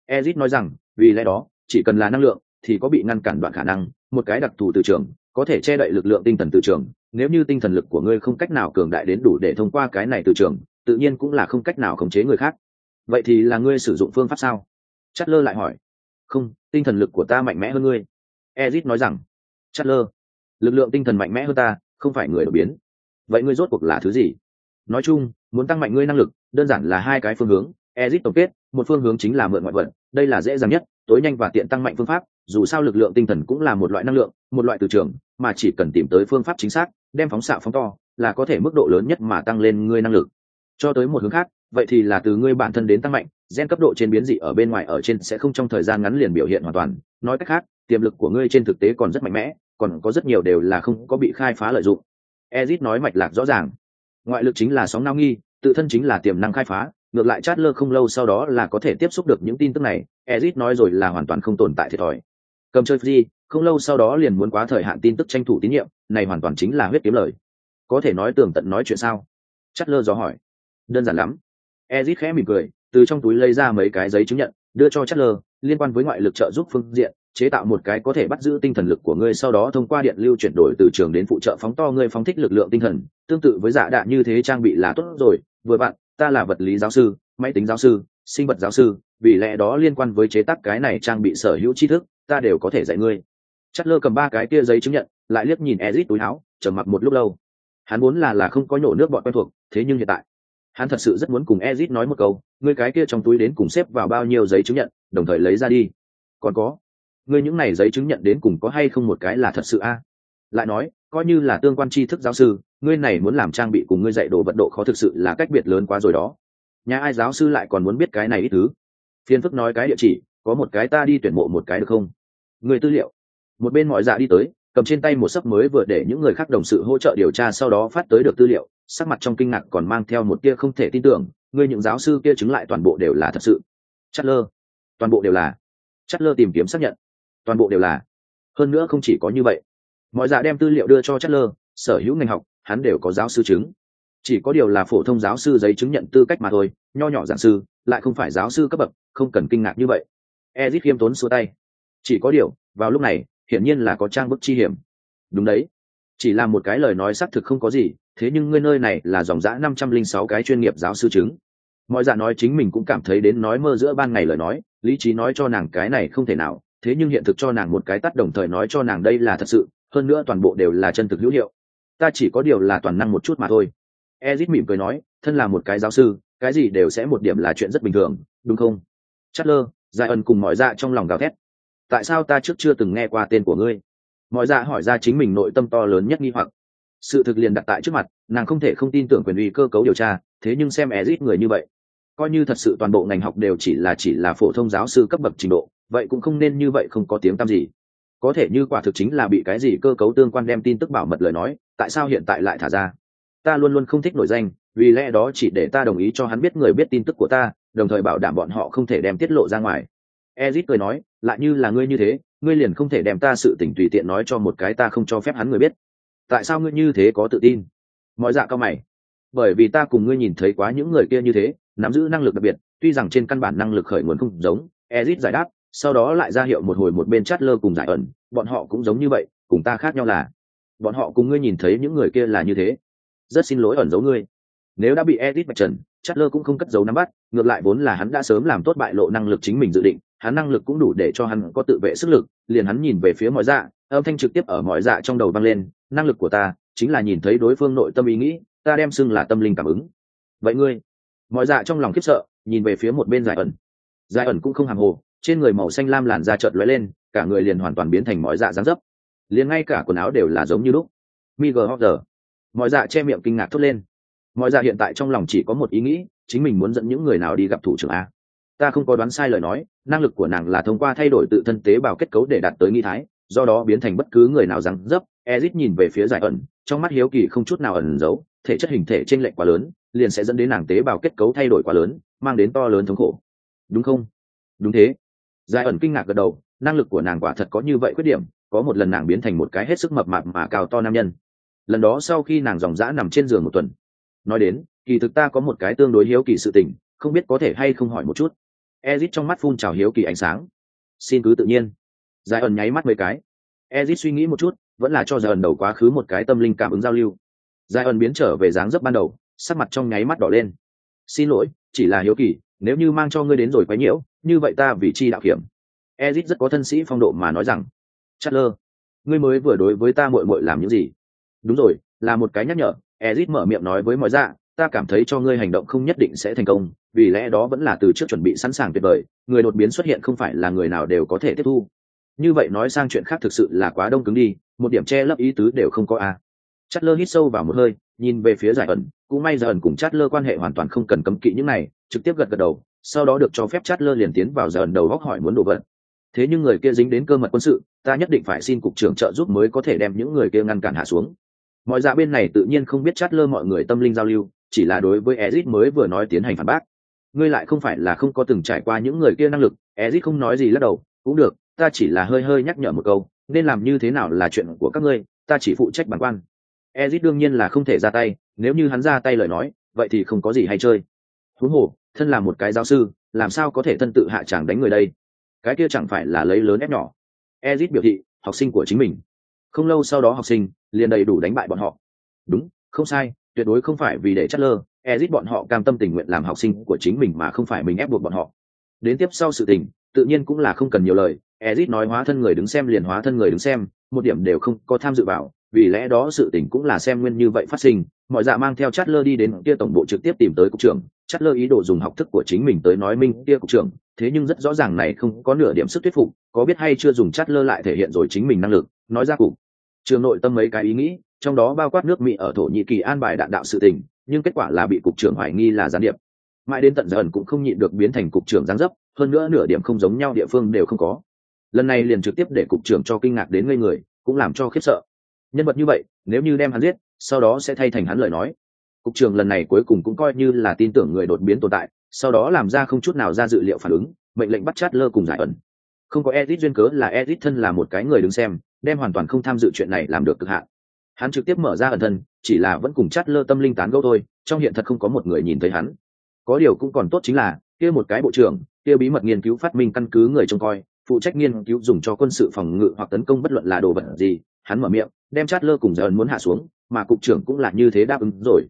A: Ezit nói rằng, vì lẽ đó, chỉ cần là năng lượng, thì có bị ngăn cản đoạn khả năng, một cái đặc thù từ trường, có thể che đậy lực lượng tinh thần từ trường, nếu như tinh thần lực của ngươi không cách nào cường đại đến đủ để thông qua cái này từ trường, tự nhiên cũng là không cách nào khống chế người khác. Vậy thì là ngươi sử dụng phương pháp sao? Chất lơ lại hỏi. Không, tinh thần lực của ta mạnh mẽ hơn ngươi. Ezit nói rằng chất lơ lực lượng tinh thần mạnh mẽ hơn ta không phải người đột biến. Vậy ngươi rốt cuộc là thứ gì? Nói chung muốn tăng mạnh ngươi năng lực đơn giản là hai cái phương hướng. Ezit tổng kết một phương hướng chính là mượn ngoại vật, đây là dễ dàng nhất tối nhanh và tiện tăng mạnh phương pháp dù sao lực lượng tinh thần cũng là một loại năng lượng một loại từ trường mà chỉ cần tìm tới phương pháp chính xác đem phóng xạ phóng to là có thể mức độ lớn nhất mà tăng lên ngươi năng lực. Cho tới một hướng khác vậy thì là từ ngươi bản thân đến tăng mạnh gen cấp độ trên biến dị ở bên ngoài ở trên sẽ không trong thời gian ngắn liền biểu hiện hoàn toàn. Nói cách khác tiềm lực của ngươi trên thực tế còn rất mạnh mẽ, còn có rất nhiều đều là không có bị khai phá lợi dụng. Ezit nói mạch lạc rõ ràng. Ngoại lực chính là sóng nao nghi, tự thân chính là tiềm năng khai phá, ngược lại chát lơ không lâu sau đó là có thể tiếp xúc được những tin tức này, ezit nói rồi là hoàn toàn không tồn tại thiệt thòi. Cầm chơi free không lâu sau đó liền muốn quá thời hạn tin tức tranh thủ tín nhiệm, này hoàn toàn chính là huyết kiếm lời. Có thể nói tường tận nói chuyện sao? Chát lơ dò hỏi. Đơn giản lắm. Ezit khẽ mỉm cười, từ trong túi lấy ra mấy cái giấy chứng nhận, đưa cho chát lơ liên quan với ngoại lực trợ giúp phương diện chế tạo một cái có thể bắt giữ tinh thần lực của ngươi, sau đó thông qua điện lưu chuyển đổi từ trường đến phụ trợ phóng to ngươi phóng thích lực lượng tinh thần. Tương tự với dạ giả đạn như thế trang bị là tốt rồi. Vừa bạn, ta là vật lý giáo sư, máy tính giáo sư, sinh vật giáo sư. Vì lẽ đó liên quan với chế tác cái này trang bị sở hữu tri thức, ta đều có thể dạy ngươi. Chất lơ cầm ba cái kia giấy chứng nhận, lại liếc nhìn ezit túi áo, trầm mặc một lúc lâu. Hắn muốn là là không có nhổ nước bọn quen thuộc, thế nhưng hiện tại, hắn thật sự rất muốn cùng ezit nói một câu, ngươi cái kia trong túi đến cùng xếp vào bao nhiêu giấy chứng nhận, đồng thời lấy ra đi. Còn có ngươi những này giấy chứng nhận đến cùng có hay không một cái là thật sự a? À? Lại nói, coi như là tương quan tri thức giáo sư, ngươi này muốn làm trang bị cùng ngươi dạy đồ vận độ khó thực sự là cách biệt lớn quá rồi đó. Nhà ai giáo sư lại còn muốn biết cái này ít thứ? Phiền phức nói cái địa chỉ, có một cái ta đi tuyển mộ một cái được không? Người tư liệu. Một bên mọi dạ đi tới, cầm trên tay một sấp mới vừa để những người khác đồng sự hỗ trợ điều tra sau đó phát tới được tư liệu, sắc mặt trong kinh ngạc còn mang theo một tia không thể tin tưởng, ngươi những giáo sư kia chứng lại toàn bộ đều là thật sự. Chất lơ toàn bộ đều là. Chất lơ tìm kiếm xác nhận toàn bộ đều là. Hơn nữa không chỉ có như vậy. Mọi dạ đem tư liệu đưa cho chất lơ sở hữu ngành học, hắn đều có giáo sư chứng. Chỉ có điều là phổ thông giáo sư giấy chứng nhận tư cách mà thôi, nho nhỏ giảng sư, lại không phải giáo sư cấp bậc, không cần kinh ngạc như vậy. Ezit khiêm tốn xua tay. Chỉ có điều, vào lúc này, hiển nhiên là có trang bức chi hiểm. Đúng đấy. Chỉ là một cái lời nói xác thực không có gì, thế nhưng ngươi nơi này là dòng dã năm trăm linh sáu cái chuyên nghiệp giáo sư chứng. Mọi dạ nói chính mình cũng cảm thấy đến nói mơ giữa ban ngày lời nói, lý trí nói cho nàng cái này không thể nào thế nhưng hiện thực cho nàng một cái tắt đồng thời nói cho nàng đây là thật sự, hơn nữa toàn bộ đều là chân thực hữu hiệu. Ta chỉ có điều là toàn năng một chút mà thôi. Ezit mỉm cười nói, thân là một cái giáo sư, cái gì đều sẽ một điểm là chuyện rất bình thường, đúng không? Chất lơ giải ân cùng mọi dạ trong lòng gào thét. Tại sao ta trước chưa từng nghe qua tên của ngươi? Mọi dạ hỏi ra chính mình nội tâm to lớn nhất nghi hoặc. Sự thực liền đặt tại trước mặt, nàng không thể không tin tưởng quyền uy cơ cấu điều tra, thế nhưng xem ezit người như vậy, coi như thật sự toàn bộ ngành học đều chỉ là chỉ là phổ thông giáo sư cấp bậc trình độ vậy cũng không nên như vậy không có tiếng tăm gì. Có thể như quả thực chính là bị cái gì cơ cấu tương quan đem tin tức bảo mật lời nói, tại sao hiện tại lại thả ra? Ta luôn luôn không thích nổi danh, vì lẽ đó chỉ để ta đồng ý cho hắn biết người biết tin tức của ta, đồng thời bảo đảm bọn họ không thể đem tiết lộ ra ngoài. Ezit cười nói, lại như là ngươi như thế, ngươi liền không thể đem ta sự tỉnh tùy tiện nói cho một cái ta không cho phép hắn người biết. Tại sao ngươi như thế có tự tin? Mọi dạ cao mày. Bởi vì ta cùng ngươi nhìn thấy quá những người kia như thế, nắm giữ năng lực đặc biệt, tuy rằng trên căn bản năng lực khởi nguồn không giống, ezit giải đáp sau đó lại ra hiệu một hồi một bên chát lơ cùng giải ẩn, bọn họ cũng giống như vậy, cùng ta khác nhau là, bọn họ cùng ngươi nhìn thấy những người kia là như thế. Rất xin lỗi ẩn giấu ngươi. Nếu đã bị edit bạch trần chát lơ cũng không cất giấu nắm bắt, ngược lại vốn là hắn đã sớm làm tốt bại lộ năng lực chính mình dự định, hắn năng lực cũng đủ để cho hắn có tự vệ sức lực, liền hắn nhìn về phía mọi dạ âm thanh trực tiếp ở mọi dạ trong đầu vang lên, năng lực của ta chính là nhìn thấy đối phương nội tâm ý nghĩ, ta đem xưng là tâm linh cảm ứng. Vậy ngươi? Mọi dạ trong lòng khiếp sợ, nhìn về phía một bên giải ẩn. Giải ẩn cũng không hàng hồ trên người màu xanh lam làn da trợn lóe lên, cả người liền hoàn toàn biến thành mọi dạ dáng dấp. Liền ngay cả quần áo đều là giống như lúc. Miguel hopper mọi dạ che miệng kinh ngạc thốt lên. Mọi dạ hiện tại trong lòng chỉ có một ý nghĩ, chính mình muốn dẫn những người nào đi gặp thủ trưởng a. Ta không có đoán sai lời nói, năng lực của nàng là thông qua thay đổi tự thân tế bào kết cấu để đạt tới nghi thái, do đó biến thành bất cứ người nào răng dấp. Ezit nhìn về phía giải ẩn, trong mắt hiếu kỳ không chút nào ẩn giấu, thể chất hình thể t r ê n lệch quá lớn, liền sẽ dẫn đến nàng tế bào kết cấu thay đổi quá lớn, mang đến to lớn thống khổ. Đúng không? Đúng thế giải ẩn kinh ngạc gật đầu, năng lực của nàng quả thật có như vậy khuyết điểm, có một lần nàng biến thành một cái hết sức mập mạp mà cao to nam nhân. Lần đó sau khi nàng dòng dã nằm trên giường một tuần. Nói đến, kỳ thực ta có một cái tương đối hiếu kỳ sự tình, không biết có thể hay không hỏi một chút. Ezit trong mắt phun trào hiếu kỳ ánh sáng. Xin cứ tự nhiên. Giải ẩn nháy mắt mấy cái. Ezit suy nghĩ một chút, vẫn là cho giải ẩn đầu quá khứ một cái tâm linh cảm ứng giao lưu. Giải ẩn biến trở về dáng dấp ban đầu, sắc mặt trong nháy mắt đỏ lên. Xin lỗi, chỉ là hiếu kỳ, nếu như mang cho ngươi đến rồi quấy nhiễu như vậy ta vì chi đạo hiểm. Ezit rất có thân sĩ phong độ mà nói rằng chất lơ ngươi mới vừa đối với ta mội mội làm những gì? Đúng rồi, là một cái nhắc nhở. Ezit mở miệng nói với mọi dạ ta cảm thấy cho ngươi hành động không nhất định sẽ thành công, vì lẽ đó vẫn là từ trước chuẩn bị sẵn sàng tuyệt vời, người đột biến xuất hiện không phải là người nào đều có thể tiếp thu. Như vậy nói sang chuyện khác thực sự là quá đông cứng đi, một điểm che lấp ý tứ đều không có a à. chát lơ hít sâu vào một hơi, nhìn về phía giải ẩn, cũng may giải ẩn cùng chát lơ quan hệ hoàn toàn không cần cấm kỵ những này, trực tiếp gật gật đầu sau đó được cho phép chát lơ liền tiến vào giờ ẩn đầu góc hỏi muốn đồ vật. Thế nhưng người kia dính đến cơ mật quân sự, ta nhất định phải xin cục trưởng trợ giúp mới có thể đem những người kia ngăn cản hạ xuống. Mọi dạ bên này tự nhiên không biết chát lơ mọi người tâm linh giao lưu, chỉ là đối với ezit mới vừa nói tiến hành phản bác. Ngươi lại không phải là không có từng trải qua những người kia năng lực, ezit không nói gì lắc đầu, cũng được, ta chỉ là hơi hơi nhắc nhở một câu, nên làm như thế nào là chuyện của các ngươi, ta chỉ phụ trách bản quan. Ezit đương nhiên là không thể ra tay, nếu như hắn ra tay lời nói, vậy thì không có gì hay chơi. Thú hồ thân là một cái giáo sư, làm sao có thể thân tự hạ tràng đánh người đây? Cái kia chẳng phải là lấy lớn ép nhỏ? Ezit biểu thị, học sinh của chính mình. Không lâu sau đó học sinh liền đầy đủ đánh bại bọn họ. Đúng, không sai, tuyệt đối không phải vì để chất lơ. Ezit bọn họ cam tâm tình nguyện làm học sinh của chính mình mà không phải mình ép buộc bọn họ. Đến tiếp sau sự tình, tự nhiên cũng là không cần nhiều lời. Ezit nói hóa thân người đứng xem liền hóa thân người đứng xem, một điểm đều không có tham dự vào, vì lẽ đó sự tình cũng là xem nguyên như vậy phát sinh. Mọi dạ mang theo chát lơ đi đến kia tổng bộ trực tiếp tìm tới cục trưởng chát lơ ý đồ dùng học thức của chính mình tới nói minh kia cục trưởng, thế nhưng rất rõ ràng này không có nửa điểm sức thuyết phục, có biết hay chưa dùng chát lơ lại thể hiện rồi chính mình năng lực, nói ra cục. Trường nội tâm mấy cái ý nghĩ, trong đó bao quát nước mỹ ở thổ nhĩ kỳ an bài đạn đạo sự tình, nhưng kết quả là bị cục trưởng hoài nghi là gián điệp. Mãi đến tận giờ ẩn cũng không nhịn được biến thành cục trưởng giáng dấp, hơn nữa nửa điểm không giống nhau địa phương đều không có. Lần này liền trực tiếp để cục trưởng cho kinh ngạc đến ngây người, cũng làm cho khiếp sợ. Nhân vật như vậy, nếu như đem hắn giết, sau đó sẽ thay thành hắn lời nói cục trưởng lần này cuối cùng cũng coi như là tin tưởng người đột biến tồn tại, sau đó làm ra không chút nào ra dự liệu phản ứng, mệnh lệnh bắt chát lơ cùng giải ẩn. Không có edit duyên cớ là edit thân là một cái người đứng xem, đem hoàn toàn không tham dự chuyện này làm được cực hạn. Hắn trực tiếp mở ra ẩn thân, chỉ là vẫn cùng chát lơ tâm linh tán gẫu thôi, trong hiện thật không có một người nhìn thấy hắn. Có điều cũng còn tốt chính là, kia một cái bộ trưởng, kia bí mật nghiên cứu phát minh căn cứ người trông coi, phụ trách nghiên cứu dùng cho quân sự phòng ngự hoặc tấn công bất luận là đồ vật gì, hắn mở miệng, đem chát lơ cùng giải ẩn muốn hạ xuống, mà cục trưởng cũng là như thế đáp ứng rồi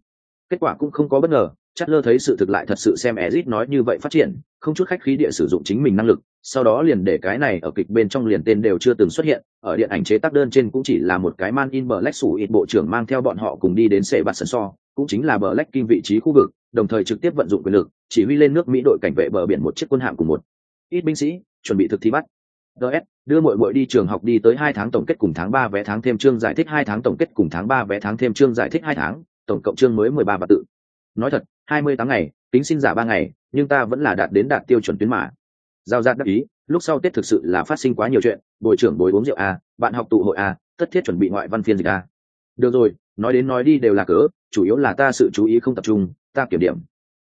A: kết quả cũng không có bất ngờ Chất lơ thấy sự thực lại thật sự xem ezit nói như vậy phát triển, không chút khách khí địa sử dụng chính mình năng lực, sau đó liền để cái này ở kịch bên trong liền tên đều chưa từng xuất hiện, ở điện ảnh chế tác đơn trên cũng chỉ là một cái man in black sủ ít bộ trưởng mang theo bọn họ cùng đi đến sệ bạt sân so, cũng chính là bờ lách kim vị trí khu vực, đồng thời trực tiếp vận dụng quyền lực, chỉ huy lên nước mỹ đội cảnh vệ bờ biển một chiếc quân hạm cùng một ít binh sĩ, chuẩn bị thực thi bắt. Ds đưa muội muội đi trường học đi tới hai tháng tổng kết cùng tháng ba vé tháng thêm chương giải thích hai tháng tổng kết cùng tháng ba vé tháng thêm chương giải thích hai tháng tổng cộng chương mới mười ba và tự. Nói thật, hai mươi tháng ngày tính xin giả ba ngày, nhưng ta vẫn là đạt đến đạt tiêu chuẩn tuyến mà. Giao giác đắc ý, lúc sau tết thực sự là phát sinh quá nhiều chuyện, bồi trưởng bồi uống rượu a bạn học tụ hội a tất thiết chuẩn bị ngoại văn phiên dịch a được rồi, nói đến nói đi đều là cớ, chủ yếu là ta sự chú ý không tập trung, ta kiểm điểm.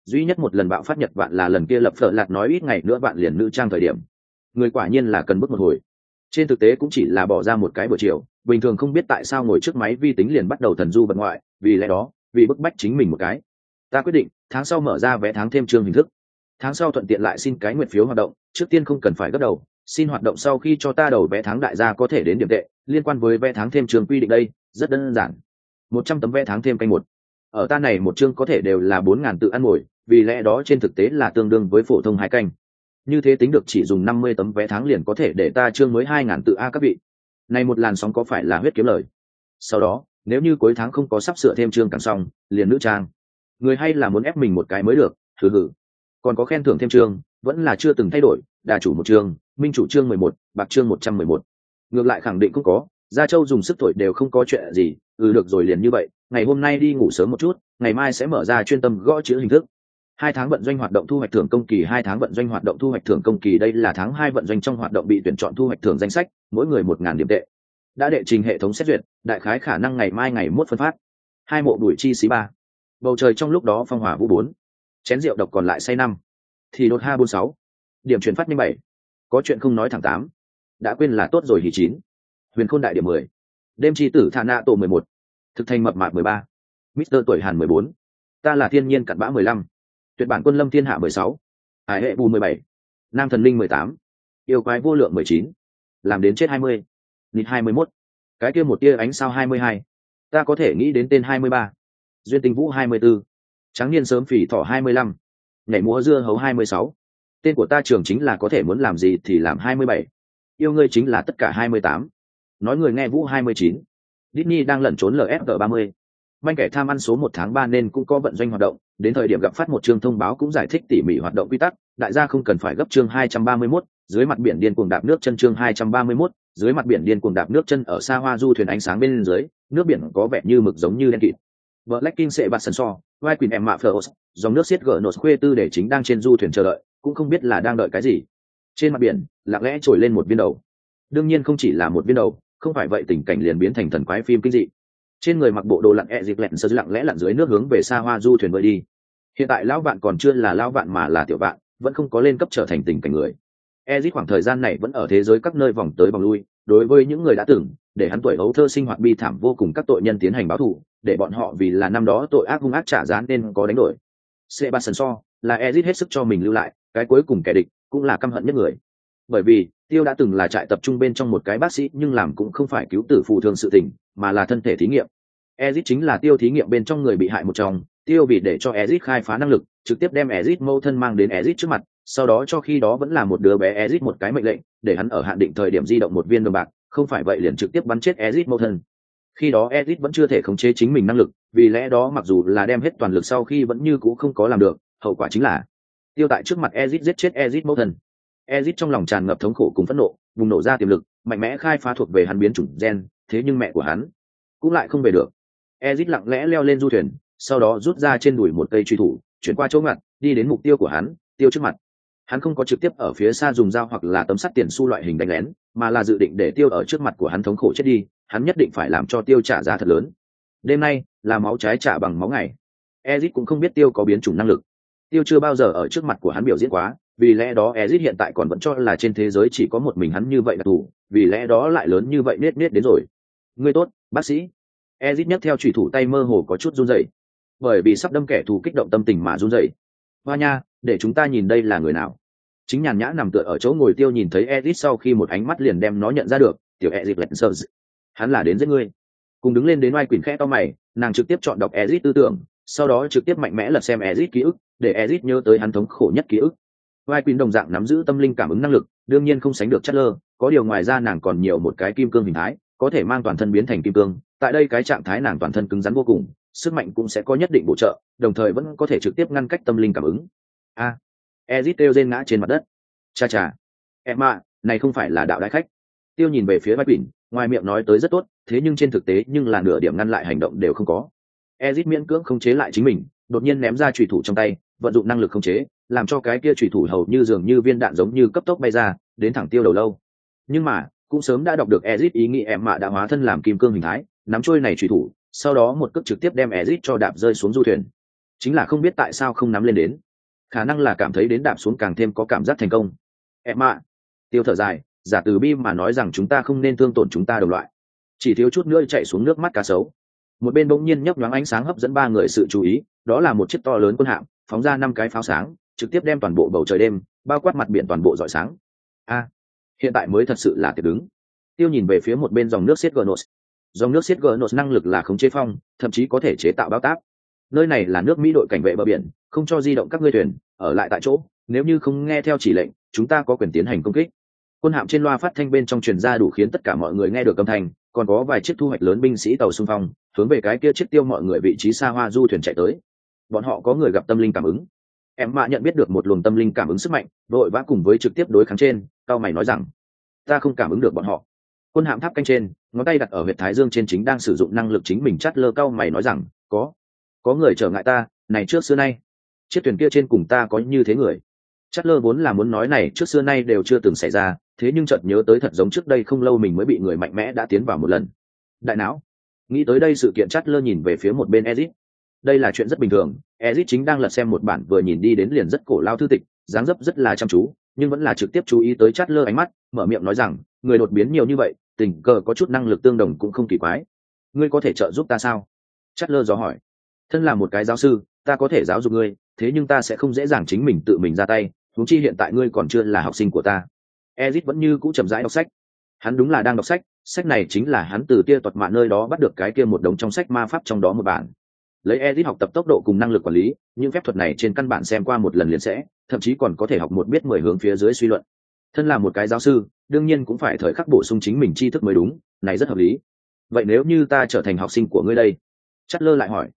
A: Duy nhất một lần bạo phát nhật bạn là lần kia lập phở lạt nói ít ngày nữa bạn liền nữ trang thời điểm. Người quả nhiên là cần bước một hồi. Trên thực tế cũng chỉ là bỏ ra một cái buổi chiều bình thường không biết tại sao ngồi trước máy vi tính liền bắt đầu thần du bật ngoại, vì lẽ đó, vì bức bách chính mình một cái. Ta quyết định, tháng sau mở ra vé tháng thêm chương hình thức. Tháng sau thuận tiện lại xin cái nguyện phiếu hoạt động, trước tiên không cần phải gấp đầu, xin hoạt động sau khi cho ta đầu vé tháng đại gia có thể đến điểm tệ, liên quan với vé tháng thêm trường quy định đây, rất đơn giản. Một trăm tấm vé tháng thêm canh một. Ở ta này một chương có thể đều là bốn ngàn tự ăn ngồi, vì lẽ đó trên thực tế là tương đương với phổ thông hai canh. Như thế tính được chỉ dùng năm mươi tấm vé tháng liền có thể để ta chương mới hai ngàn tự a các vị này một làn sóng có phải là huyết kiếm lời? Sau đó, nếu như cuối tháng không có sắp sửa thêm chương càng xong, liền nữ trang. Người hay là muốn ép mình một cái mới được thử hử còn có khen thưởng thêm chương, vẫn là chưa từng thay đổi, đà chủ một chương, minh chủ chương mười một, bạc chương một trăm mười một. Ngược lại khẳng định cũng có, gia châu dùng sức thổi đều không có chuyện gì ừ được rồi liền như vậy, ngày hôm nay đi ngủ sớm một chút, ngày mai sẽ mở ra chuyên tâm gõ chữ hình thức hai tháng vận doanh hoạt động thu hoạch thưởng công kỳ, hai tháng vận doanh hoạt động thu hoạch thưởng công kỳ, đây là tháng hai vận doanh trong hoạt động bị tuyển chọn thu hoạch thưởng danh sách, mỗi người một ngàn điểm tệ. Đã đệ trình hệ thống xét duyệt, đại khái khả năng ngày mai ngày mốt phân phát. Hai mộ đuổi chi xí ba. Bầu trời trong lúc đó phong hỏa vũ bốn. Chén rượu độc còn lại say năm. Thì đột hai bốn sáu. Điểm chuyển phát nhanh bảy. Có chuyện không nói thẳng tám. Đã quên là tốt rồi thì chín. Huyền khôn đại điểm mười. Đêm tri tử thà nạ tổ mười một. Thực thành mập mạp mười ba. Mister tuổi hàn mười bốn. Ta là thiên nhiên cặn bã mười lăm tuyệt bản quân lâm thiên hạ mười sáu, hải hệ bù mười bảy, nam thần linh mười tám, yêu quái vô lượng mười chín, làm đến chết hai mươi, nịt hai mươi mốt. Cái kia một tia ánh sao hai mươi hai, ta có thể nghĩ đến tên hai mươi ba, duyên tình vũ hai mươi b ố tráng niên sớm phỉ thỏ hai mươi lăm, nhảy múa dưa hấu hai mươi sáu. Tên của ta trường chính là có thể muốn làm gì thì làm hai mươi bảy, yêu ngươi chính là tất cả hai mươi tám. Nói người nghe vũ hai mươi chín, Disney đang lẩn trốn lfg ba mươi. Manh kẻ tham ăn số một tháng ba nên cũng có vận doanh hoạt động đến thời điểm gặp phát một chương thông báo cũng giải thích tỉ mỉ hoạt động quy tắc đại gia không cần phải gấp chương hai trăm ba mươi 231, dưới mặt biển điên cuồng đạp nước chân chương hai trăm ba mươi 231, dưới mặt biển điên cuồng đạp nước chân ở xa hoa du thuyền ánh sáng bên dưới nước biển có vẻ như mực giống như đen kịt Black King sẽ bạt sần so, vai quỳnh em mạ phở dòng nước xiết gỡ nốt khuê tư để chính đang trên du thuyền chờ đợi, cũng không biết là đang đợi cái gì. Trên mặt biển, lặng lẽ trồi lên một viên đầu. Đương nhiên không chỉ là một viên đầu, không phải vậy tình cảnh liền biến thành thần quái phim kinh dị. Trên người mặc bộ đồ lặn e dịp lẹn sơ lặng lẽ lặn dưới nước hướng về xa hoa du thuyền bơi đi. Hiện tại lão vạn còn chưa là lão vạn mà là tiểu vạn, vẫn không có lên cấp trở thành tình cảnh người. Ezit khoảng thời gian này vẫn ở thế giới các nơi vòng tới vòng lui, đối với những người đã từng, để hắn tuổi hấu thơ sinh hoạt bi thảm vô cùng các tội nhân tiến hành báo thù, để bọn họ vì là năm đó tội ác hung ác trả giá nên có đánh đổi sebastian so là ezit hết sức cho mình lưu lại cái cuối cùng kẻ địch cũng là căm hận nhất người bởi vì tiêu đã từng là trại tập trung bên trong một cái bác sĩ nhưng làm cũng không phải cứu tử phù thường sự tình mà là thân thể thí nghiệm ezit chính là tiêu thí nghiệm bên trong người bị hại một trong tiêu vì để cho ezit khai phá năng lực trực tiếp đem ezit mâu thân mang đến ezit trước mặt sau đó cho khi đó vẫn là một đứa bé ezit một cái mệnh lệnh để hắn ở hạn định thời điểm di động một viên đồng bạc không phải vậy liền trực tiếp bắn chết ezit mâu thân khi đó Ezit vẫn chưa thể khống chế chính mình năng lực, vì lẽ đó mặc dù là đem hết toàn lực sau khi vẫn như cũ không có làm được, hậu quả chính là tiêu tại trước mặt Ezit giết chết Ezit mâu thân. Ezit trong lòng tràn ngập thống khổ cùng phẫn nộ, bùng nổ ra tiềm lực, mạnh mẽ khai phá thuộc về hắn biến chủng gen, thế nhưng mẹ của hắn cũng lại không về được. Ezit lặng lẽ leo lên du thuyền, sau đó rút ra trên đùi một cây truy thủ, chuyển qua chỗ ngặt, đi đến mục tiêu của hắn, tiêu trước mặt. Hắn không có trực tiếp ở phía xa dùng dao hoặc là tấm sắt tiền xu loại hình đánh lén, mà là dự định để tiêu ở trước mặt của hắn thống khổ chết đi, hắn nhất định phải làm cho tiêu trả giá thật lớn đêm nay là máu trái trả bằng máu ngày ezit cũng không biết tiêu có biến chủng năng lực tiêu chưa bao giờ ở trước mặt của hắn biểu diễn quá vì lẽ đó ezit hiện tại còn vẫn cho là trên thế giới chỉ có một mình hắn như vậy là thủ, vì lẽ đó lại lớn như vậy nết nết đến rồi. Ngươi tốt bác sĩ. Ezit nhấc theo chủy thủ tay mơ hồ có chút run rẩy. Bởi vì sắp đâm kẻ thù kích động tâm tình mà run rẩy. Hoa nha để chúng ta nhìn đây là người nào? Chính nhàn nhã nằm tựa ở chỗ ngồi tiêu nhìn thấy ezit sau khi một ánh mắt liền đem nó nhận ra được tiểu ezit lẹn sợ. hắn là đến giết ngươi. Cùng đứng lên đến oai quỳnh khẽ to mày nàng trực tiếp chọn đọc ezit tư tưởng sau đó trực tiếp mạnh mẽ lật xem ezit ký ức để ezit nhớ tới hắn thống khổ nhất ký ức. Vai quỳnh đồng dạng nắm giữ tâm linh cảm ứng năng lực, đương nhiên không sánh được chất lơ, có điều ngoài ra nàng còn nhiều một cái kim cương hình thái, có thể mang toàn thân biến thành kim cương, tại đây cái trạng thái nàng toàn thân cứng rắn vô cùng, sức mạnh cũng sẽ có nhất định bổ trợ, đồng thời vẫn có thể trực tiếp ngăn cách tâm linh cảm ứng. A. Ezit kêu rên ngã trên mặt đất. Cha cha. Em ạ, này không phải là đạo đại khách. Tiêu nhìn về phía vai quỳnh, ngoài miệng nói tới rất tốt, thế nhưng trên thực tế nhưng là nửa điểm ngăn lại hành động đều không có. Ezit miễn cưỡng không chế lại chính mình, đột nhiên ném ra trùy thủ trong tay, vận dụng năng lực không chế làm cho cái kia trùy thủ hầu như dường như viên đạn giống như cấp tốc bay ra, đến thẳng tiêu đầu lâu. Nhưng mà, cũng sớm đã đọc được ezit ý nghĩ em mạ đã hóa thân làm kim cương hình thái, nắm trôi này trùy thủ, sau đó một cước trực tiếp đem ezit cho đạp rơi xuống du thuyền. Chính là không biết tại sao không nắm lên đến. Khả năng là cảm thấy đến đạp xuống càng thêm có cảm giác thành công. Em mạ, tiêu thở dài, giả từ bi mà nói rằng chúng ta không nên thương tổn chúng ta đồng loại. Chỉ thiếu chút nữa chạy xuống nước mắt cá sấu. Một bên bỗng nhiên nhấp nhoáng ánh sáng hấp dẫn ba người sự chú ý, đó là một chiếc to lớn quân hạm, phóng ra năm cái pháo sáng trực tiếp đem toàn bộ bầu trời đêm bao quát mặt biển toàn bộ rọi sáng. A hiện tại mới thật sự là tiệc đứng. Tiêu nhìn về phía một bên dòng nước siết gờ nốt, dòng nước siết gờ nốt năng lực là khống chế phong thậm chí có thể chế tạo bao tác. Nơi này là nước mỹ đội cảnh vệ bờ biển không cho di động các ngươi thuyền ở lại tại chỗ nếu như không nghe theo chỉ lệnh chúng ta có quyền tiến hành công kích. Quân hạm trên loa phát thanh bên trong truyền ra đủ khiến tất cả mọi người nghe được âm thanh còn có vài chiếc thu hoạch lớn binh sĩ tàu xung phong hướng về cái kia chiếc tiêu mọi người vị trí xa hoa du thuyền chạy tới. Bọn họ có người gặp tâm linh cảm ứng em mạ nhận biết được một luồng tâm linh cảm ứng sức mạnh đội vã cùng với trực tiếp đối kháng trên, cao mày nói rằng, ta không cảm ứng được bọn họ. Quân hạm tháp canh trên, ngón tay đặt ở huyện thái dương trên chính đang sử dụng năng lực chính mình chắt lơ cao mày nói rằng, có có người trở ngại ta, này trước xưa nay, chiếc thuyền kia trên cùng ta có như thế người. Chắt lơ vốn là muốn nói này trước xưa nay đều chưa từng xảy ra, thế nhưng chợt nhớ tới thật giống trước đây không lâu mình mới bị người mạnh mẽ đã tiến vào một lần. Đại não, nghĩ tới đây sự kiện chắt lơ nhìn về phía một bên ezit. Đây là chuyện rất bình thường ezit chính đang lật xem một bản vừa nhìn đi đến liền rất cổ lao thư tịch, dáng dấp rất là chăm chú, nhưng vẫn là trực tiếp chú ý tới chát lơ ánh mắt, mở miệng nói rằng, người đột biến nhiều như vậy, tình cờ có chút năng lực tương đồng cũng không kỳ quái. Ngươi có thể trợ giúp ta sao? Chát lơ dò hỏi. Thân là một cái giáo sư, ta có thể giáo dục ngươi, thế nhưng ta sẽ không dễ dàng chính mình tự mình ra tay, huống chi hiện tại ngươi còn chưa là học sinh của ta. Ezit vẫn như cũ chậm rãi đọc sách. Hắn đúng là đang đọc sách sách này chính là hắn từ kia toạt mạ nơi đó bắt được cái kia một đống trong sách ma pháp trong đó một bản lấy edit học tập tốc độ cùng năng lực quản lý, những phép thuật này trên căn bản xem qua một lần liền sẽ, thậm chí còn có thể học một biết mười hướng phía dưới suy luận. Thân là một cái giáo sư, đương nhiên cũng phải thời khắc bổ sung chính mình tri thức mới đúng, này rất hợp lý. Vậy nếu như ta trở thành học sinh của ngươi đây? Chất lơ lại hỏi.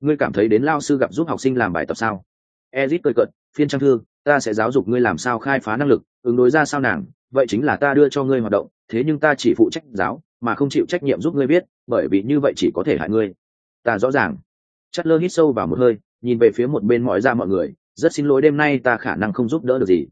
A: Ngươi cảm thấy đến lao sư gặp giúp học sinh làm bài tập sao? Ezit cười cợt, phiên trang thư, ta sẽ giáo dục ngươi làm sao khai phá năng lực, ứng đối ra sao nàng, vậy chính là ta đưa cho ngươi hoạt động, thế nhưng ta chỉ phụ trách giáo, mà không chịu trách nhiệm giúp ngươi biết, bởi vì như vậy chỉ có thể hại ngươi. Ta rõ ràng chất lơ hít sâu vào một hơi nhìn về phía một bên mọi ra mọi người rất xin lỗi đêm nay ta khả năng không giúp đỡ được gì.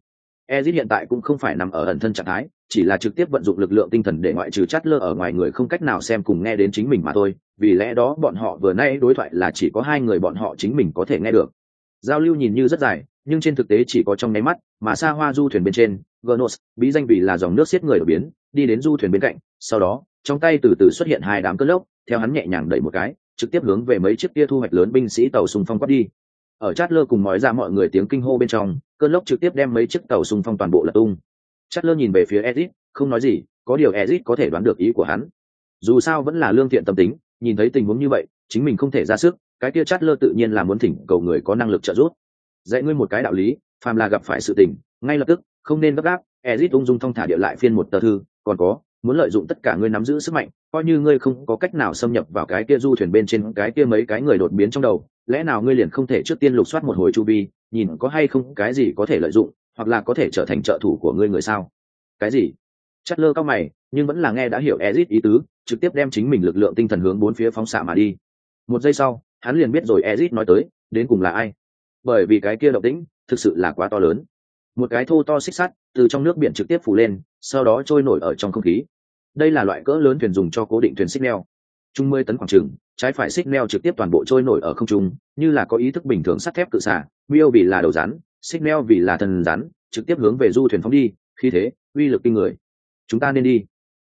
A: Ezit hiện tại cũng không phải nằm ở ẩn thân trạng thái chỉ là trực tiếp vận dụng lực lượng tinh thần để ngoại trừ chát lơ ở ngoài người không cách nào xem cùng nghe đến chính mình mà thôi vì lẽ đó bọn họ vừa nay đối thoại là chỉ có hai người bọn họ chính mình có thể nghe được. Giao lưu nhìn như rất dài nhưng trên thực tế chỉ có trong nháy mắt mà xa hoa du thuyền bên trên Gnos, bí danh vì là dòng nước xiết người đột biến đi đến du thuyền bên cạnh sau đó trong tay từ từ xuất hiện hai đám cơn lốc theo hắn nhẹ nhàng đẩy một cái trực tiếp hướng về mấy chiếc kia thu hoạch lớn binh sĩ tàu xung phong quát đi. Ở chát lơ cùng nói ra mọi người tiếng kinh hô bên trong, cơn lốc trực tiếp đem mấy chiếc tàu xung phong toàn bộ lật tung. Chát lơ nhìn về phía ezit, không nói gì, có điều ezit có thể đoán được ý của hắn. Dù sao vẫn là lương thiện tâm tính, nhìn thấy tình huống như vậy, chính mình không thể ra sức, cái kia chát lơ tự nhiên là muốn thỉnh cầu người có năng lực trợ giúp. Dạy ngươi một cái đạo lý, phàm là gặp phải sự tình, ngay lập tức, không nên gấp gáp, ezit ung dung thong thả địa lại phiên một tờ thư, còn có, muốn lợi dụng tất cả ngươi nắm giữ sức mạnh coi như ngươi không có cách nào xâm nhập vào cái kia du thuyền bên trên, cái kia mấy cái người đột biến trong đầu, lẽ nào ngươi liền không thể trước tiên lục soát một hồi chu vi, nhìn có hay không cái gì có thể lợi dụng, hoặc là có thể trở thành trợ thủ của ngươi người sao? Cái gì? Chất lơ cao mày, nhưng vẫn là nghe đã hiểu ezit ý tứ, trực tiếp đem chính mình lực lượng tinh thần hướng bốn phía phóng xạ mà đi. Một giây sau, hắn liền biết rồi ezit nói tới, đến cùng là ai? Bởi vì cái kia động tĩnh, thực sự là quá to lớn. Một cái thô to xích sắt từ trong nước biển trực tiếp phủ lên, sau đó trôi nổi ở trong không khí đây là loại cỡ lớn thuyền dùng cho cố định thuyền xích neo. Trung mươi tấn khoảng trừng trái phải xích neo trực tiếp toàn bộ trôi nổi ở không trung, như là có ý thức bình thường sắt thép cự xả miêu vì là đầu rắn, xích neo vì là thần rắn, trực tiếp hướng về du thuyền phóng đi, khi thế, uy lực kinh người. Chúng ta nên đi.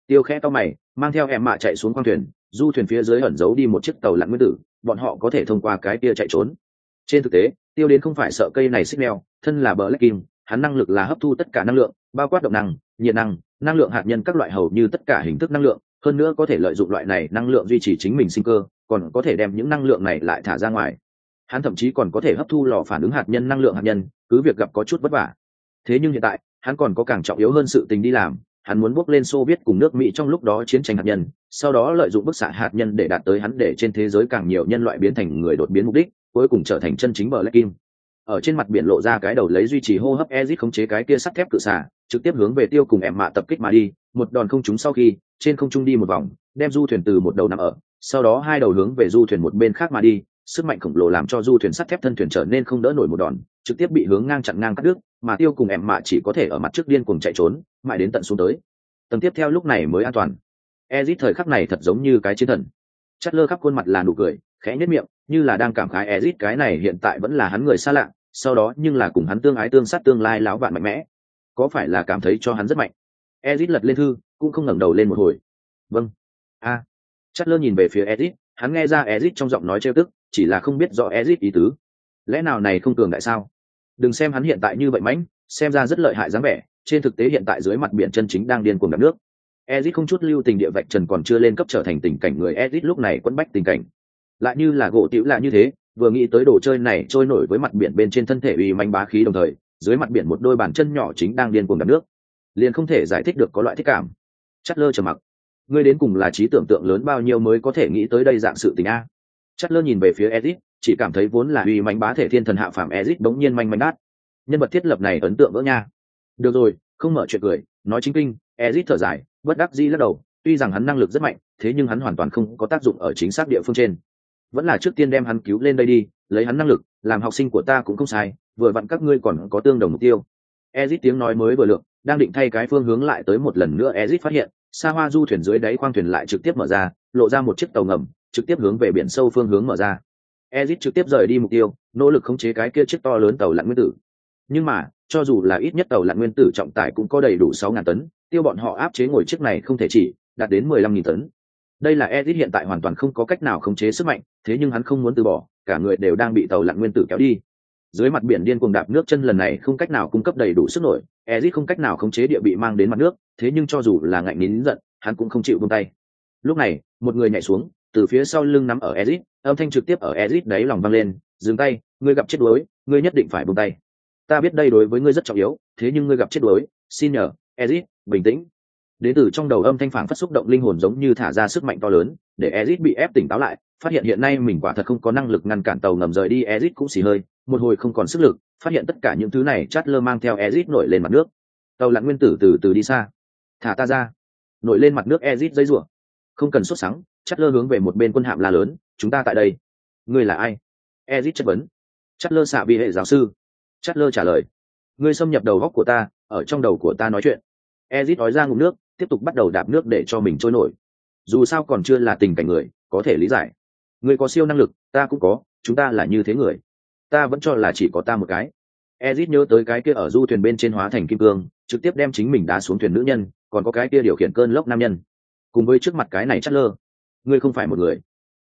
A: Tiêu khẽ to mày, mang theo em mạ chạy xuống khoang thuyền, du thuyền phía dưới ẩn giấu đi một chiếc tàu lặn nguyên tử, bọn họ có thể thông qua cái kia chạy trốn. Trên thực tế, tiêu đến không phải sợ cây này xích neo, thân là bờ lách kim, hắn năng lực là hấp thu tất cả năng lượng, bao quát động năng nhiệt năng năng lượng hạt nhân các loại hầu như tất cả hình thức năng lượng, hơn nữa có thể lợi dụng loại này năng lượng duy trì chính mình sinh cơ, còn có thể đem những năng lượng này lại thả ra ngoài. Hắn thậm chí còn có thể hấp thu lò phản ứng hạt nhân năng lượng hạt nhân, cứ việc gặp có chút vất vả. Thế nhưng hiện tại, hắn còn có càng trọng yếu hơn sự tình đi làm, hắn muốn bước lên xô viết cùng nước mỹ trong lúc đó chiến tranh hạt nhân, sau đó lợi dụng bức xạ hạt nhân để đạt tới hắn để trên thế giới càng nhiều nhân loại biến thành người đột biến mục đích, cuối cùng trở thành chân chính bờ lách kim. Ở trên mặt biển lộ ra cái đầu lấy duy trì hô hấp ezit khống chế cái kia sắt thép cự xả trực tiếp hướng về tiêu cùng em mạ tập kích mà đi, một đòn không trúng sau khi, trên không trung đi một vòng, đem du thuyền từ một đầu nằm ở, sau đó hai đầu hướng về du thuyền một bên khác mà đi, sức mạnh khổng lồ làm cho du thuyền sắt thép thân thuyền trở nên không đỡ nổi một đòn, trực tiếp bị hướng ngang chặn ngang cắt đứt, mà tiêu cùng em mạ chỉ có thể ở mặt trước điên cùng chạy trốn, mãi đến tận xuống tới. Tầng tiếp theo lúc này mới an toàn. Ezit thời khắc này thật giống như cái chiến thần. Chất lơ khắp khuôn mặt là nụ cười, khẽ nhất miệng, như là đang cảm khái ezit cái này hiện tại vẫn là hắn người xa lạ, sau đó nhưng là cùng hắn tương ái tương sát tương lai láo bạn mạnh mẽ có phải là cảm thấy cho hắn rất mạnh? Ezit lật lên thư, cũng không ngẩng đầu lên một hồi. Vâng. A. À. chất lơ nhìn về phía ezit, hắn nghe ra ezit trong giọng nói trêu tức, chỉ là không biết rõ ezit ý tứ. Lẽ nào này không cường đại sao? Đừng xem hắn hiện tại như vậy mãnh, xem ra rất lợi hại dáng vẻ, trên thực tế hiện tại dưới mặt biển chân chính đang điên cuồng đập nước. Ezit không chút lưu tình địa vạch trần còn chưa lên cấp trở thành tình cảnh người ezit lúc này quẫn bách tình cảnh. Lại như là gỗ tiểu lạ như thế, vừa nghĩ tới đồ chơi này trôi nổi với mặt biển bên trên thân thể uy manh bá khí đồng thời dưới mặt biển một đôi bàn chân nhỏ chính đang điên cuồng đập nước. Liền không thể giải thích được có loại thích cảm. Chất lơ trầm mặc. Ngươi đến cùng là trí tưởng tượng lớn bao nhiêu mới có thể nghĩ tới đây dạng sự tình a? Chất lơ nhìn về phía ezit, chỉ cảm thấy vốn là uy mánh bá thể thiên thần hạ phàm ezit bỗng nhiên manh manh đát. Nhân vật thiết lập này ấn tượng vỡ nha. Được rồi, không mở chuyện cười, nói chính kinh, ezit thở dài, bất đắc dĩ lắc đầu, tuy rằng hắn năng lực rất mạnh, thế nhưng hắn hoàn toàn không có tác dụng ở chính xác địa phương trên. Vẫn là trước tiên đem hắn cứu lên đây đi, lấy hắn năng lực, làm học sinh của ta cũng không sai vừa vặn các ngươi còn có tương đồng mục tiêu. Ezit tiếng nói mới vừa lượng đang định thay cái phương hướng lại tới một lần nữa, ezit phát hiện xa hoa du thuyền dưới đáy khoang thuyền lại trực tiếp mở ra, lộ ra một chiếc tàu ngầm, trực tiếp hướng về biển sâu phương hướng mở ra. Ezit trực tiếp rời đi mục tiêu, nỗ lực khống chế cái kia chiếc to lớn tàu lặn nguyên tử. Nhưng mà, cho dù là ít nhất tàu lặn nguyên tử trọng tải cũng có đầy đủ sáu ngàn tấn, tiêu bọn họ áp chế ngồi chiếc này không thể chỉ, đạt đến mười lăm nghìn tấn. Đây là ezit hiện tại hoàn toàn không có cách nào khống chế sức mạnh, thế nhưng hắn không muốn từ bỏ, cả người đều đang bị tàu lặn nguyên tử kéo đi dưới mặt biển điên cuồng đạp nước chân lần này không cách nào cung cấp đầy đủ sức nổi ezit không cách nào khống chế địa bị mang đến mặt nước, thế nhưng cho dù là ngạnh nín giận, hắn cũng không chịu buông tay. Lúc này, một người nhảy xuống, từ phía sau lưng nắm ở ezit âm thanh trực tiếp ở ezit đáy lòng vang lên, dừng tay, ngươi gặp chết đuối, ngươi nhất định phải buông tay. Ta biết đây đối với ngươi rất trọng yếu, thế nhưng ngươi gặp chết đuối, xin nhờ ezit bình tĩnh. Đến từ trong đầu âm thanh phản phát xúc động linh hồn giống như thả ra sức mạnh to lớn, để ezit bị ép tỉnh táo lại phát hiện hiện nay mình quả thật không có năng lực ngăn cản tàu ngầm rời đi Ezic cũng xì hơi, một hồi không còn sức lực, phát hiện tất cả những thứ này chát lơ mang theo Ezic nổi lên mặt nước. Tàu lặn nguyên tử từ từ đi xa. Thả ta ra. Nổi lên mặt nước Ezic dây rủa. Không cần xuất sáng chát lơ hướng về một bên quân hạm la lớn, chúng ta tại đây. Ngươi là ai? Ezic chất vấn. Chát lơ xạ bị hệ giáo sư. Chát lơ trả lời. Ngươi xâm nhập đầu góc của ta, ở trong đầu của ta nói chuyện. Ezic nói ra ngụm nước, tiếp tục bắt đầu đạp nước để cho mình trôi nổi. Dù sao còn chưa là tình cảnh người, có thể lý giải người có siêu năng lực, ta cũng có, chúng ta là như thế người. Ta vẫn cho là chỉ có ta một cái. Ezit nhớ tới cái kia ở du thuyền bên trên hóa thành kim cương, trực tiếp đem chính mình đá xuống thuyền nữ nhân, còn có cái kia điều khiển cơn lốc nam nhân. Cùng với trước mặt cái này chắt lơ ngươi không phải một người.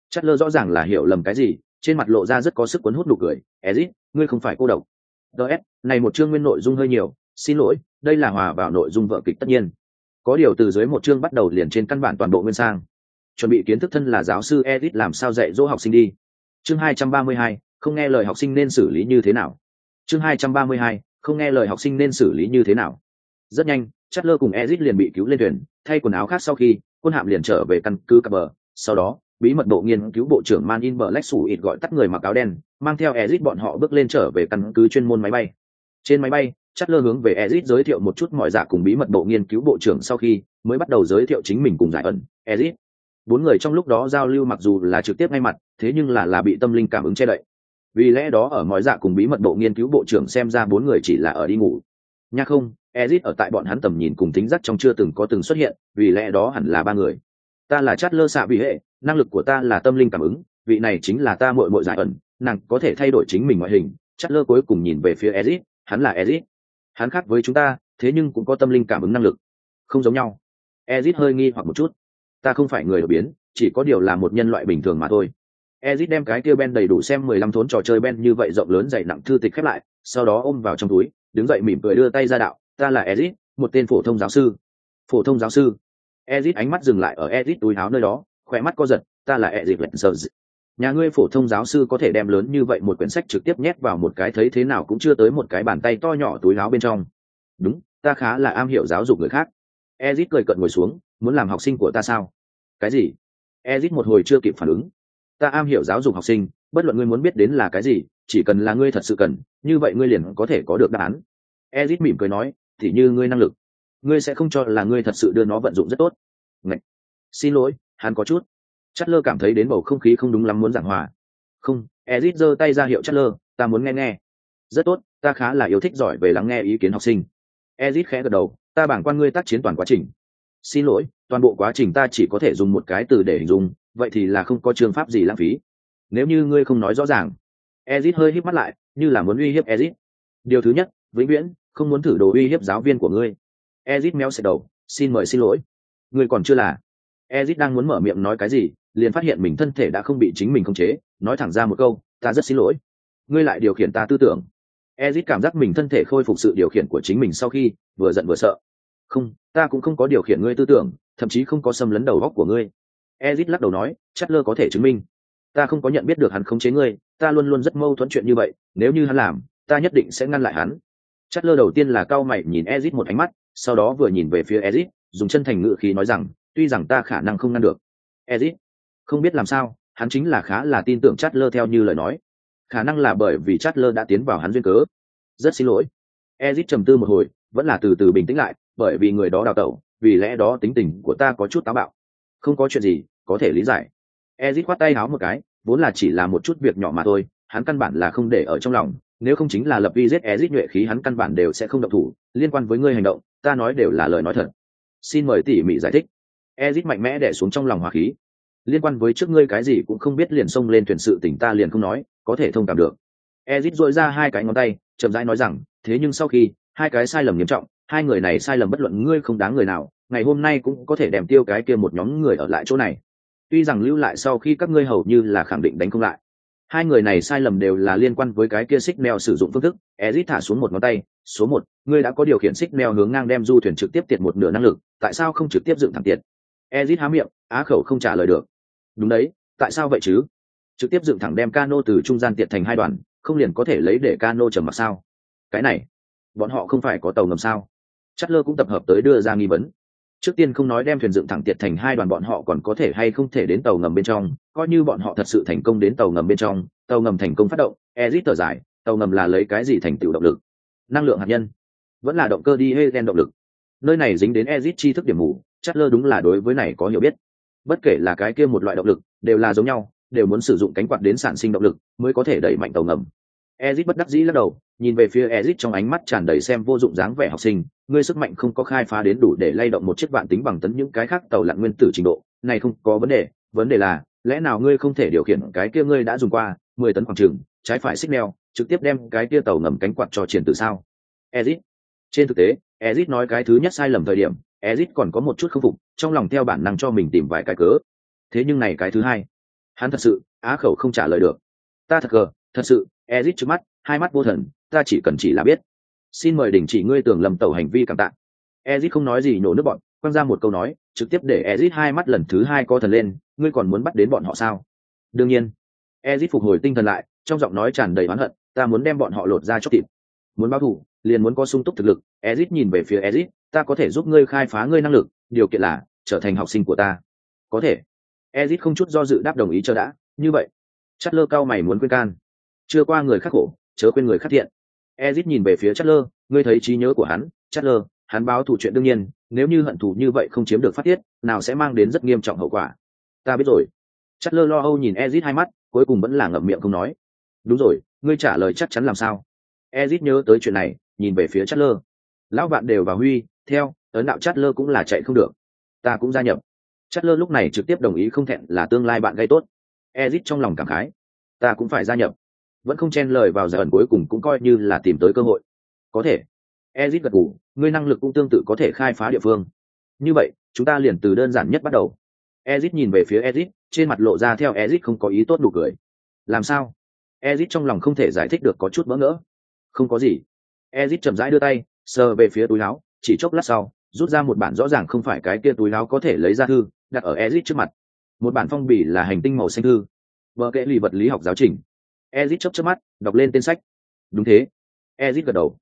A: Chắt lơ rõ ràng là hiểu lầm cái gì, trên mặt lộ ra rất có sức cuốn hút nụ cười. Ezit, ngươi không phải cô độc. Ts này một chương nguyên nội dung hơi nhiều, xin lỗi, đây là hòa vào nội dung vợ kịch tất nhiên. Có điều từ dưới một chương bắt đầu liền trên căn bản toàn bộ nguyên sang chuẩn bị kiến thức thân là giáo sư edit làm sao dạy dỗ học sinh đi. Chương 232, không nghe lời học sinh nên xử lý như thế nào. Chương 232, không nghe lời học sinh nên xử lý như thế nào. Rất nhanh chất lơ cùng edit liền bị cứu lên thuyền thay quần áo khác sau khi quân hạm liền trở về căn cứ cập bờ. Sau đó bí mật bộ nghiên cứu bộ trưởng man in bờ lách sủ ít gọi tắt người mặc áo đen mang theo ezit bọn họ bước lên trở về căn cứ chuyên môn máy bay. Trên máy bay chất lơ hướng về ezit giới thiệu một chút mọi giả cùng bí mật bộ nghiên cứu bộ trưởng sau khi mới bắt đầu giới thiệu chính mình cùng giải ẩn. Ezit bốn người trong lúc đó giao lưu mặc dù là trực tiếp ngay mặt, thế nhưng là là bị tâm linh cảm ứng che đậy. Vì lẽ đó ở mọi dạ cùng bí mật bộ nghiên cứu bộ trưởng xem ra bốn người chỉ là ở đi ngủ. Nha không, ezit ở tại bọn hắn tầm nhìn cùng tính giác trong chưa từng có từng xuất hiện, vì lẽ đó hẳn là ba người. Ta là chát lơ xạ vì hệ, năng lực của ta là tâm linh cảm ứng, vị này chính là ta mội mội giải ẩn, nàng có thể thay đổi chính mình ngoại hình. Chát lơ cuối cùng nhìn về phía ezit, hắn là ezit. Hắn khác với chúng ta, thế nhưng cũng có tâm linh cảm ứng năng lực. Không giống nhau. Ezit hơi nghi hoặc một chút ta không phải người đột biến, chỉ có điều là một nhân loại bình thường mà thôi. Ezit đem cái kia ben đầy đủ xem mười lăm thốn trò chơi ben như vậy rộng lớn dày nặng thư tịch khép lại, sau đó ôm vào trong túi, đứng dậy mỉm cười đưa tay ra đạo, ta là ezit, một tên phổ thông giáo sư. Phổ thông giáo sư? Ezit ánh mắt dừng lại ở ezit túi áo nơi đó khỏe mắt co giật, ta là ezit lệnh sợ nhà ngươi phổ thông giáo sư có thể đem lớn như vậy một quyển sách trực tiếp nhét vào một cái thấy thế nào cũng chưa tới một cái bàn tay to nhỏ túi áo bên trong. Đúng, ta khá là am hiểu giáo dục người khác. Ezit cười cận ngồi xuống muốn làm học sinh của ta sao? Cái gì? Ezit một hồi chưa kịp phản ứng. Ta am hiểu giáo dục học sinh bất luận ngươi muốn biết đến là cái gì chỉ cần là ngươi thật sự cần như vậy ngươi liền có thể có được đáp án. Ezit mỉm cười nói thì như ngươi năng lực. Ngươi sẽ không cho là ngươi thật sự đưa nó vận dụng rất tốt. Ngạch, xin lỗi hắn có chút. Chất lơ cảm thấy đến bầu không khí không đúng lắm muốn giảng hòa. Không ezit giơ tay ra hiệu chất lơ ta muốn nghe nghe. Rất tốt ta khá là yêu thích giỏi về lắng nghe ý kiến học sinh. Ezit khẽ gật đầu ta bảng quan ngươi tác chiến toàn quá trình xin lỗi, toàn bộ quá trình ta chỉ có thể dùng một cái từ để hình dung, vậy thì là không có trường pháp gì lãng phí. Nếu như ngươi không nói rõ ràng, ezit hơi híp mắt lại, như là muốn uy hiếp ezit. Điều thứ nhất, vĩnh viễn không muốn thử đồ uy hiếp giáo viên của ngươi. Ezit méo xẹt đầu, xin mời xin lỗi. Ngươi còn chưa là. Ezit đang muốn mở miệng nói cái gì, liền phát hiện mình thân thể đã không bị chính mình khống chế, nói thẳng ra một câu, ta rất xin lỗi. Ngươi lại điều khiển ta tư tưởng. Ezit cảm giác mình thân thể khôi phục sự điều khiển của chính mình sau khi vừa giận vừa sợ không, ta cũng không có điều khiển ngươi tư tưởng, thậm chí không có xâm lấn đầu góc của ngươi. Ezit lắc đầu nói chất lơ có thể chứng minh. Ta không có nhận biết được hắn khống chế ngươi, ta luôn luôn rất mâu thuẫn chuyện như vậy, nếu như hắn làm, ta nhất định sẽ ngăn lại hắn. Chất lơ đầu tiên là cao mày nhìn ezit một ánh mắt, sau đó vừa nhìn về phía ezit, dùng chân thành ngự khí nói rằng, tuy rằng ta khả năng không ngăn được. Ezit, không biết làm sao, hắn chính là khá là tin tưởng chát lơ theo như lời nói. Khả năng là bởi vì chát lơ đã tiến vào hắn duyên cớ. Rất xin lỗi. Ezit trầm tư một hồi, vẫn là từ từ bình tĩnh lại bởi vì người đó đào tẩu, vì lẽ đó tính tình của ta có chút táo bạo. Không có chuyện gì, có thể lý giải. Ezit khoát tay háo một cái, vốn là chỉ là một chút việc nhỏ mà thôi, hắn căn bản là không để ở trong lòng, nếu không chính là lập vi giết ezit nhuệ khí hắn căn bản đều sẽ không động thủ, liên quan với ngươi hành động, ta nói đều là lời nói thật. Xin mời tỉ mỉ giải thích. Ezit mạnh mẽ đẻ xuống trong lòng hỏa khí. Liên quan với trước ngươi cái gì cũng không biết liền xông lên thuyền sự tỉnh ta liền không nói, có thể thông cảm được. Ezit dội ra hai cái ngón tay, chậm rãi nói rằng, thế nhưng sau khi, hai cái sai lầm nghiêm trọng hai người này sai lầm bất luận ngươi không đáng người nào, ngày hôm nay cũng có thể đem tiêu cái kia một nhóm người ở lại chỗ này. Tuy rằng lưu lại sau khi các ngươi hầu như là khẳng định đánh không lại, hai người này sai lầm đều là liên quan với cái kia xích mèo sử dụng phương thức, ezit thả xuống một ngón tay, số một, ngươi đã có điều khiển xích mèo hướng ngang đem du thuyền trực tiếp tiệt một nửa năng lực, tại sao không trực tiếp dựng thẳng tiệt? Ezit há miệng, á khẩu không trả lời được. Đúng đấy, tại sao vậy chứ? Trực tiếp dựng thẳng đem cano từ trung gian tiệt thành hai đoàn không liền có thể lấy để cano trầm mặc sao? Cái này, bọn họ không phải có tàu ngầm sao? Lơ cũng tập hợp tới đưa ra nghi vấn. Trước tiên không nói đem thuyền dựng thẳng tiệt thành hai đoàn bọn họ còn có thể hay không thể đến tàu ngầm bên trong, coi như bọn họ thật sự thành công đến tàu ngầm bên trong, tàu ngầm thành công phát động ezit thở dài, tàu ngầm là lấy cái gì thành tựu động lực? Năng lượng hạt nhân. Vẫn là động cơ đi hay gen động lực. Nơi này dính đến ezit tri thức điểm mù chất lơ đúng là đối với này có hiểu biết. Bất kể là cái kia một loại động lực, đều là giống nhau, đều muốn sử dụng cánh quạt đến sản sinh động lực, mới có thể đẩy mạnh tàu ngầm. Ezit bất đắc dĩ lắc đầu, nhìn về phía ezit trong ánh mắt tràn đầy xem vô dụng dáng vẻ học sinh ngươi sức mạnh không có khai phá đến đủ để lay động một chiếc vạn tính bằng tấn những cái khác tàu lặn nguyên tử trình độ, này không có vấn đề vấn đề là, lẽ nào ngươi không thể điều khiển cái kia ngươi đã dùng qua, mười tấn khoảng trường, trái phải xích neo trực tiếp đem cái kia tàu ngầm cánh quạt cho triển từ sao? Ezit. Trên thực tế, ezit nói cái thứ nhất sai lầm thời điểm, ezit còn có một chút khâm phục, trong lòng theo bản năng cho mình tìm vài cái cớ. Thế nhưng này cái thứ hai, hắn thật sự, á khẩu không trả lời được. Ta thật gờ, thật sự, ezit trước mắt, hai mắt vô thần, ta chỉ cần chỉ là biết xin mời đình chỉ ngươi tưởng lầm tẩu hành vi cảm tạ. Ezit không nói gì nhổ nước bọn, quăng ra một câu nói, trực tiếp để ezit hai mắt lần thứ hai co thần lên, ngươi còn muốn bắt đến bọn họ sao? Đương nhiên. Ezit phục hồi tinh thần lại, trong giọng nói tràn đầy oán hận, ta muốn đem bọn họ lột ra cho thịt muốn báo thù, liền muốn có sung túc thực lực, ezit nhìn về phía ezit, ta có thể giúp ngươi khai phá ngươi năng lực, điều kiện là, trở thành học sinh của ta. Có thể. Ezit không chút do dự đáp đồng ý cho đã, như vậy. Chất lơ cao mày muốn quên can. Chưa qua người khắc khổ, chớ quên người khắc thiện ezit nhìn về phía Chatler, ngươi thấy trí nhớ của hắn? Chatler, hắn báo thủ chuyện đương nhiên nếu như hận thù như vậy không chiếm được phát tiết nào sẽ mang đến rất nghiêm trọng hậu quả? Ta biết rồi. Chatler lo âu nhìn ezit hai mắt cuối cùng vẫn là ngậm miệng không nói. Đúng rồi ngươi trả lời chắc chắn làm sao? Ezit nhớ tới chuyện này nhìn về phía Chatler. lão bạn đều và huy theo ấn đạo Chatler cũng là chạy không được. Ta cũng gia nhập. Chatler lúc này trực tiếp đồng ý không thẹn là tương lai bạn gây tốt. Ezit trong lòng cảm khái. Ta cũng phải gia nhập vẫn không chen lời vào giờ ẩn cuối cùng cũng coi như là tìm tới cơ hội. Có thể. Ezit gật gù, ngươi năng lực cũng tương tự có thể khai phá địa phương. Như vậy, chúng ta liền từ đơn giản nhất bắt đầu. Ezit nhìn về phía ezit, trên mặt lộ ra theo ezit không có ý tốt đủ cười. Làm sao? Ezit trong lòng không thể giải thích được có chút bỡ ngỡ. Không có gì. Ezit chậm rãi đưa tay, sờ về phía túi áo chỉ chốc lát sau, rút ra một bản rõ ràng không phải cái kia túi áo có thể lấy ra thư, đặt ở ezit trước mặt. Một bản phong bì là hành tinh màu xanh thư. Vợ kệ lì vật lý học giáo trình ezit chớp chớp mắt đọc lên tên sách. Đúng thế. Ezit gật đầu.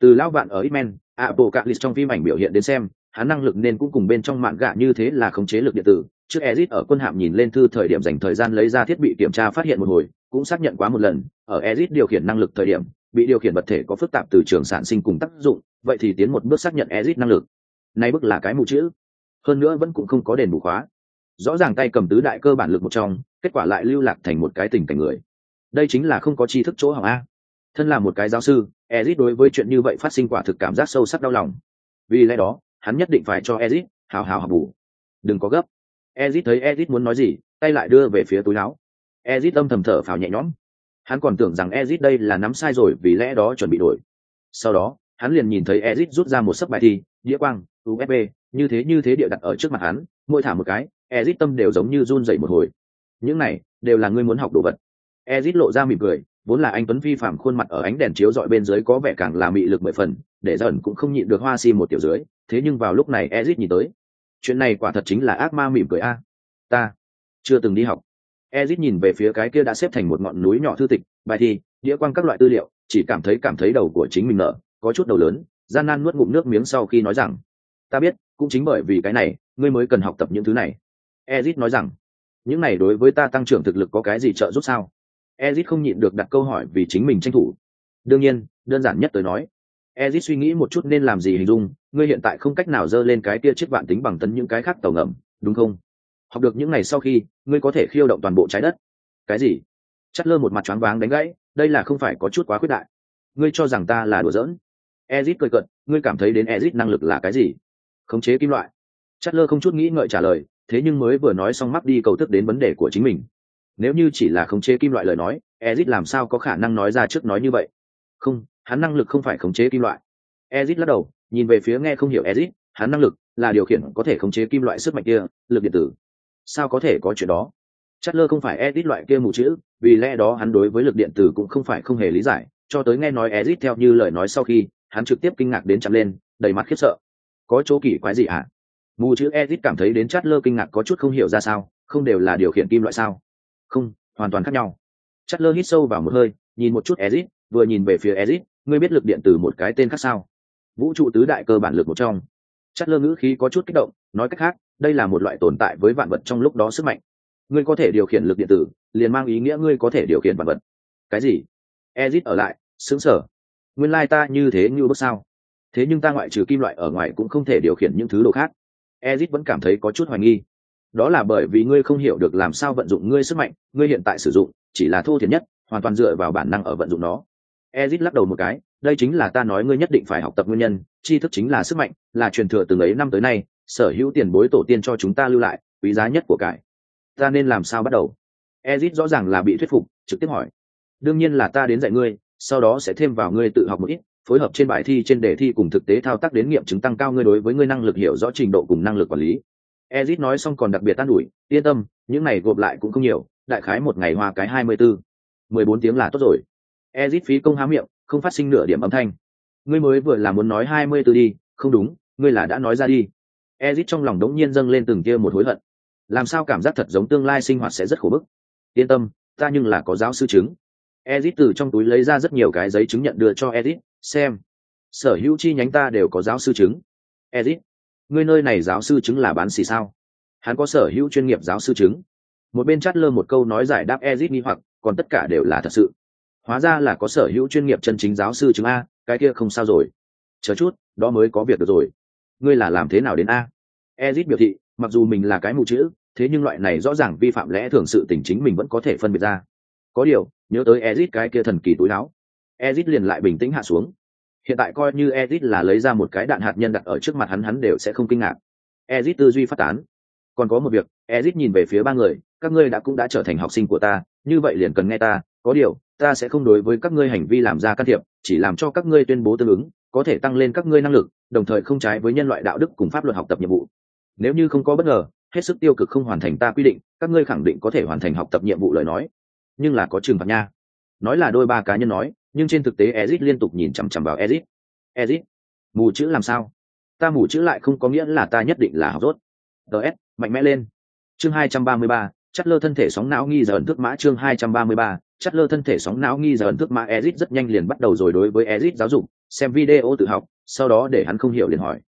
A: Từ lão vạn ở Itmen, Apple Calis trong phim ảnh biểu hiện đến xem, hắn năng lực nên cũng cùng bên trong mạng gạ như thế là khống chế lực điện tử. Trước Ezit ở quân hạm nhìn lên thư thời điểm dành thời gian lấy ra thiết bị kiểm tra phát hiện một hồi, cũng xác nhận quá một lần, ở Ezit điều khiển năng lực thời điểm, bị điều khiển vật thể có phức tạp từ trường sản sinh cùng tác dụng, vậy thì tiến một bước xác nhận Ezit năng lực. nay bức là cái mù chữ. Hơn nữa vẫn cũng không có đền bù khóa. Rõ ràng tay cầm tứ đại cơ bản lực một trong kết quả lại lưu lạc thành một cái tình cảnh người đây chính là không có tri thức chỗ hỏng a. Thân là một cái giáo sư ezit đối với chuyện như vậy phát sinh quả thực cảm giác sâu sắc đau lòng. Vì lẽ đó, hắn nhất định phải cho ezit hào hào học bù. Đừng có gấp. Ezit thấy ezit muốn nói gì, tay lại đưa về phía túi áo. Ezit âm thầm thở phào nhẹ nhõm. Hắn còn tưởng rằng ezit đây là nắm sai rồi, vì lẽ đó chuẩn bị đổi. Sau đó, hắn liền nhìn thấy ezit rút ra một sấp bài thi, đĩa quang usb như thế như thế địa đặt ở trước mặt hắn, mỗi thả một cái ezit tâm đều giống như run dậy một hồi. Những này đều là ngươi muốn học đồ vật ezit lộ ra mỉm cười, vốn là anh tuấn vi phàm khuôn mặt ở ánh đèn chiếu dọi bên dưới có vẻ càng là mị lực mười phần, để dần cũng không nhịn được hoa si một tiểu dưới, thế nhưng vào lúc này ezit nhìn tới. Chuyện này quả thật chính là ác ma mỉm cười a. Ta chưa từng đi học. Ezit nhìn về phía cái kia đã xếp thành một ngọn núi nhỏ thư tịch, bài thi, đĩa quang các loại tư liệu, chỉ cảm thấy cảm thấy đầu của chính mình nở, có chút đầu lớn, gian nan nuốt ngụm nước miếng sau khi nói rằng, ta biết, cũng chính bởi vì cái này, ngươi mới cần học tập những thứ này. Ezit nói rằng, những này đối với ta tăng trưởng thực lực có cái gì trợ giúp sao? Ezit không nhịn được đặt câu hỏi vì chính mình tranh thủ. Đương nhiên, đơn giản nhất tới nói, ezit suy nghĩ một chút nên làm gì hình dung, ngươi hiện tại không cách nào dơ lên cái kia chiếc vạn tính bằng tấn những cái khác tàu ngầm, đúng không? Học được những ngày sau khi, ngươi có thể khiêu động toàn bộ trái đất. Cái gì? Chắt lơ một mặt choáng váng đánh gãy, đây là không phải có chút quá khuyết đại. Ngươi cho rằng ta là đùa giỡn? Ezit cười cận ngươi cảm thấy đến ezit năng lực là cái gì? Khống chế kim loại. Chắt lơ không chút nghĩ ngợi trả lời, thế nhưng mới vừa nói xong mắc đi cầu thức đến vấn đề của chính mình nếu như chỉ là khống chế kim loại lời nói, ezit làm sao có khả năng nói ra trước nói như vậy? Không, hắn năng lực không phải khống chế kim loại. Ezit lắc đầu, nhìn về phía nghe không hiểu ezit, hắn năng lực là điều khiển có thể khống chế kim loại sức mạnh kia, lực điện tử. Sao có thể có chuyện đó? Chất lơ không phải ezit loại kia mù chữ, vì lẽ đó hắn đối với lực điện tử cũng không phải không hề lý giải. Cho tới nghe nói ezit theo như lời nói sau khi, hắn trực tiếp kinh ngạc đến chậm lên, đầy mặt khiếp sợ. Có chỗ kỳ quái gì ạ? À? mù chữ ezit cảm thấy đến chất lơ kinh ngạc có chút không hiểu ra sao, không đều là điều khiển kim loại sao? Không, hoàn toàn khác nhau. Chất lơ hít sâu vào một hơi, nhìn một chút ezit, vừa nhìn về phía ezit, ngươi biết lực điện từ một cái tên khác sao? Vũ trụ tứ đại cơ bản lực một trong. Chất lơ ngữ khí có chút kích động, nói cách khác, đây là một loại tồn tại với vạn vật trong lúc đó sức mạnh. Ngươi có thể điều khiển lực điện tử, liền mang ý nghĩa ngươi có thể điều khiển vạn vật. Cái gì? Ezit ở lại xứng sở nguyên lai ta như thế như bước sao? Thế nhưng ta ngoại trừ kim loại ở ngoài cũng không thể điều khiển những thứ đồ khác. Ezit vẫn cảm thấy có chút hoài nghi đó là bởi vì ngươi không hiểu được làm sao vận dụng ngươi sức mạnh ngươi hiện tại sử dụng, chỉ là thô thiển nhất, hoàn toàn dựa vào bản năng ở vận dụng nó. Ezit lắc đầu một cái, đây chính là ta nói ngươi nhất định phải học tập nguyên nhân, tri thức chính là sức mạnh, là truyền thừa từng ấy năm tới nay, sở hữu tiền bối tổ tiên cho chúng ta lưu lại, quý giá nhất của cải. Ta nên làm sao bắt đầu? Ezit rõ ràng là bị thuyết phục, trực tiếp hỏi. Đương nhiên là ta đến dạy ngươi, sau đó sẽ thêm vào ngươi tự học một ít, phối hợp trên bài thi, trên đề thi cùng thực tế thao tác đến nghiệm chứng tăng cao ngươi đối với ngươi năng lực hiểu rõ trình độ cùng năng lực quản lý ezit nói xong còn đặc biệt tan ủi, yên tâm, những này gộp lại cũng không nhiều, đại khái một ngày hoa cái hai mươi bốn mười bốn tiếng là tốt rồi. Ezit phí công há miệng, không phát sinh nửa điểm âm thanh. Ngươi mới vừa là muốn nói hai mươi 24 đi, không đúng, ngươi là đã nói ra đi. Ezit trong lòng đống nhiên dâng lên từng kia một hối hận. Làm sao cảm giác thật giống tương lai sinh hoạt sẽ rất khổ bức? Yên tâm, ta nhưng là có giáo sư chứng. Ezit từ trong túi lấy ra rất nhiều cái giấy chứng nhận đưa cho ezit, xem, sở hữu chi nhánh ta đều có giáo sư chứng. Ezit ngươi nơi này giáo sư chứng là bán xì sao? Hắn có sở hữu chuyên nghiệp giáo sư chứng. Một bên chát lơ một câu nói giải đáp ezit nghi hoặc, còn tất cả đều là thật sự. Hóa ra là có sở hữu chuyên nghiệp chân chính giáo sư chứng a, cái kia không sao rồi. Chờ chút, đó mới có việc được rồi. Ngươi là làm thế nào đến a? Ezit biểu thị, mặc dù mình là cái mù chữ, thế nhưng loại này rõ ràng vi phạm lẽ thường sự tình chính mình vẫn có thể phân biệt ra. Có điều, nhớ tới ezit cái kia thần kỳ túi láo ezit liền lại bình tĩnh hạ xuống hiện tại coi như ezit là lấy ra một cái đạn hạt nhân đặt ở trước mặt hắn hắn đều sẽ không kinh ngạc. Ezit tư duy phát tán. Còn có một việc ezit nhìn về phía ba người, các ngươi đã cũng đã trở thành học sinh của ta, như vậy liền cần nghe ta, có điều, ta sẽ không đối với các ngươi hành vi làm ra can thiệp, chỉ làm cho các ngươi tuyên bố tương ứng, có thể tăng lên các ngươi năng lực, đồng thời không trái với nhân loại đạo đức cùng pháp luật học tập nhiệm vụ. Nếu như không có bất ngờ, hết sức tiêu cực không hoàn thành ta quy định, các ngươi khẳng định có thể hoàn thành học tập nhiệm vụ lời nói. Nhưng là có trường phạt nha. Nói là đôi ba cá nhân nói nhưng trên thực tế ezit liên tục nhìn chằm chằm vào ezit ezit mù chữ làm sao? Ta mù chữ lại không có nghĩa là ta nhất định là học rốt. Ts mạnh mẽ lên. Chương hai trăm ba mươi ba chất lơ thân thể sóng não nghi giờ ẩn thức mã chương hai trăm ba mươi ba chất lơ thân thể sóng não nghi giờ ẩn thức mã ezit rất nhanh liền bắt đầu rồi đối với ezit giáo dục, xem video tự học, sau đó để hắn không hiểu liền hỏi.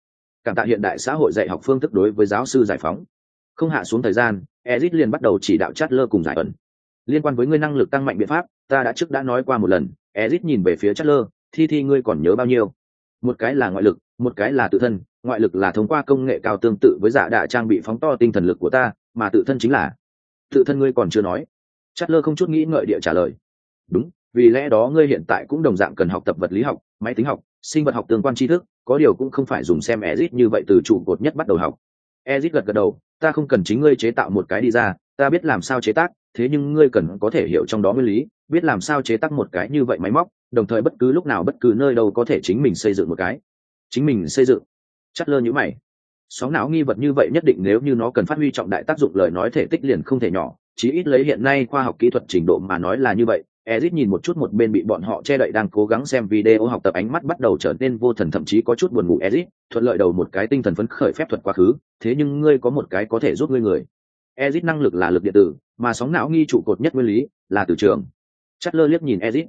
A: Cảm tạ hiện đại xã hội dạy học phương thức đối với giáo sư giải phóng. Không hạ xuống thời gian ezit liền bắt đầu chỉ đạo chát lơ cùng giải ẩn liên quan với ngươi năng lực tăng mạnh biện pháp, ta đã trước đã nói qua một lần ezit nhìn về phía chát lơ thi thi ngươi còn nhớ bao nhiêu? Một cái là ngoại lực, một cái là tự thân, ngoại lực là thông qua công nghệ cao tương tự với giả đạ trang bị phóng to tinh thần lực của ta, mà tự thân chính là tự thân ngươi còn chưa nói. Chất lơ không chút nghĩ ngợi địa trả lời. Đúng, vì lẽ đó ngươi hiện tại cũng đồng dạng cần học tập vật lý học, máy tính học, sinh vật học tương quan tri thức, có điều cũng không phải dùng xem ezit như vậy từ trụ cột nhất bắt đầu học. Ezit gật gật đầu, ta không cần chính ngươi chế tạo một cái đi ra, ta biết làm sao chế tác thế nhưng ngươi cần có thể hiểu trong đó nguyên lý biết làm sao chế tác một cái như vậy máy móc đồng thời bất cứ lúc nào bất cứ nơi đâu có thể chính mình xây dựng một cái. Chính mình xây dựng. Chắt lơ như mày. Sóng não nghi vật như vậy nhất định nếu như nó cần phát huy trọng đại tác dụng lời nói thể tích liền không thể nhỏ chí ít lấy hiện nay khoa học kỹ thuật trình độ mà nói là như vậy. Ezit nhìn một chút một bên bị bọn họ che đậy đang cố gắng xem video học tập ánh mắt bắt đầu trở nên vô thần thậm chí có chút buồn ngủ. Ezit, thuận lợi đầu một cái tinh thần phấn khởi phép thuật quá khứ, thế nhưng ngươi có một cái có thể giúp ngươi người. Ezit năng lực là lực điện tử, mà sóng não nghi trụ cột nhất nguyên lý là từ trường. Chắt lơ liếc nhìn Ezit.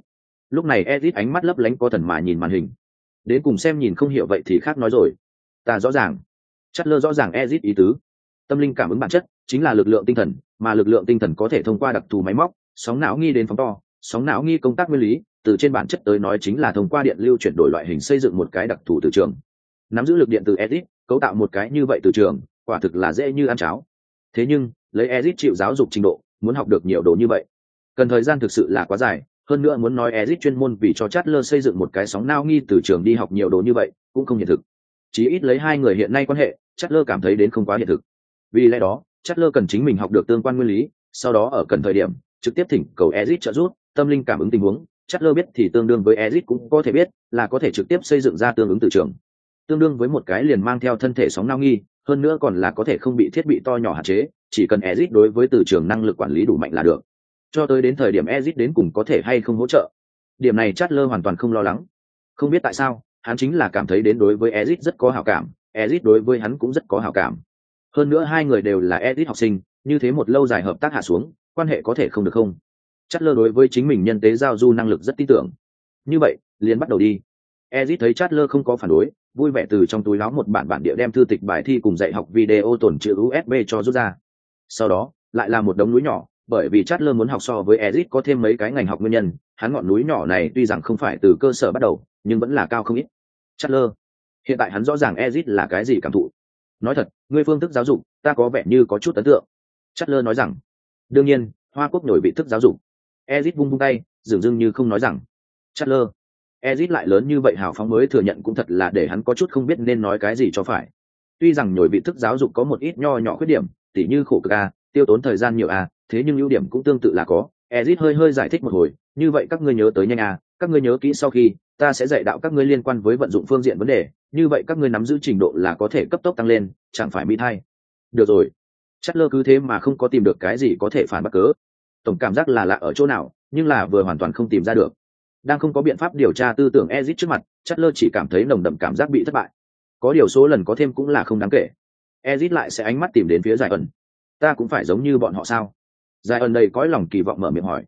A: Lúc này Ezit ánh mắt lấp lánh có thần mà nhìn màn hình. Đến cùng xem nhìn không hiểu vậy thì khác nói rồi. Ta rõ ràng. Chắt lơ rõ ràng Ezit ý tứ. Tâm linh cảm ứng bản chất chính là lực lượng tinh thần, mà lực lượng tinh thần có thể thông qua đặc thù máy móc, sóng não nghi đến phóng to, sóng não nghi công tác nguyên lý từ trên bản chất tới nói chính là thông qua điện lưu chuyển đổi loại hình xây dựng một cái đặc thù từ trường nắm giữ lực điện từ Ezit cấu tạo một cái như vậy từ trường quả thực là dễ như ăn cháo thế nhưng, lấy ezit chịu giáo dục trình độ, muốn học được nhiều đồ như vậy. Cần thời gian thực sự là quá dài, hơn nữa muốn nói ezit chuyên môn vì cho chát lơ xây dựng một cái sóng nao nghi từ trường đi học nhiều đồ như vậy, cũng không hiện thực. Chí ít lấy hai người hiện nay quan hệ chát lơ cảm thấy đến không quá hiện thực. Vì lẽ đó chát lơ cần chính mình học được tương quan nguyên lý, sau đó ở cần thời điểm, trực tiếp thỉnh cầu ezit trợ giúp, tâm linh cảm ứng tình huống. Chát lơ biết thì tương đương với ezit cũng có thể biết là có thể trực tiếp xây dựng ra tương ứng từ trường tương đương với một cái liền mang theo thân thể sóng nao nghi, hơn nữa còn là có thể không bị thiết bị to nhỏ hạn chế, chỉ cần ezit đối với từ trường năng lực quản lý đủ mạnh là được. Cho tới đến thời điểm ezit đến cùng có thể hay không hỗ trợ, điểm này chát lơ hoàn toàn không lo lắng. Không biết tại sao, hắn chính là cảm thấy đến đối với ezit rất có hảo cảm, ezit đối với hắn cũng rất có hảo cảm. Hơn nữa hai người đều là ezit học sinh, như thế một lâu dài hợp tác hạ xuống, quan hệ có thể không được không. Chát lơ đối với chính mình nhân tế giao du năng lực rất tin tưởng. Như vậy, liền bắt đầu đi. Ezit thấy chát lơ không có phản đối vui vẻ từ trong túi láo một bản bản địa đem thư tịch bài thi cùng dạy học video tổn chữ usb cho rút ra. Sau đó, lại là một đống núi nhỏ, bởi vì chát lơ muốn học so với Ezic có thêm mấy cái ngành học nguyên nhân, hắn ngọn núi nhỏ này tuy rằng không phải từ cơ sở bắt đầu, nhưng vẫn là cao không ít. Chát lơ hiện tại hắn rõ ràng Ezic là cái gì cảm thụ. Nói thật, ngươi phương thức giáo dục, ta có vẻ như có chút ấn tượng. Chát lơ nói rằng, đương nhiên, hoa quốc nổi vị thức giáo dục. Ezic vung vung tay, dường dưng như không nói rằng chất lơ ezit lại lớn như vậy hào phóng mới thừa nhận cũng thật là để hắn có chút không biết nên nói cái gì cho phải. Tuy rằng nhồi vị thức giáo dục có một ít nho nhỏ khuyết điểm, tỉ như khổ cực a, tiêu tốn thời gian nhiều a, thế nhưng ưu điểm cũng tương tự là có. Ezit hơi hơi giải thích một hồi, như vậy các ngươi nhớ tới nhanh a, các ngươi nhớ kỹ sau khi, ta sẽ dạy đạo các ngươi liên quan với vận dụng phương diện vấn đề, như vậy các ngươi nắm giữ trình độ là có thể cấp tốc tăng lên, chẳng phải bị thay được rồi. Chất lơ cứ thế mà không có tìm được cái gì có thể phản bác cớ. Tổng cảm giác là lạ ở chỗ nào, nhưng là vừa hoàn toàn không tìm ra được đang không có biện pháp điều tra tư tưởng ezit trước mặt chất lơ chỉ cảm thấy nồng đậm cảm giác bị thất bại. Có điều số lần có thêm cũng là không đáng kể. Ezit lại sẽ ánh mắt tìm đến phía giải ẩn ta cũng phải giống như bọn họ sao? Giải ẩn đầy cõi lòng kỳ vọng mở miệng hỏi.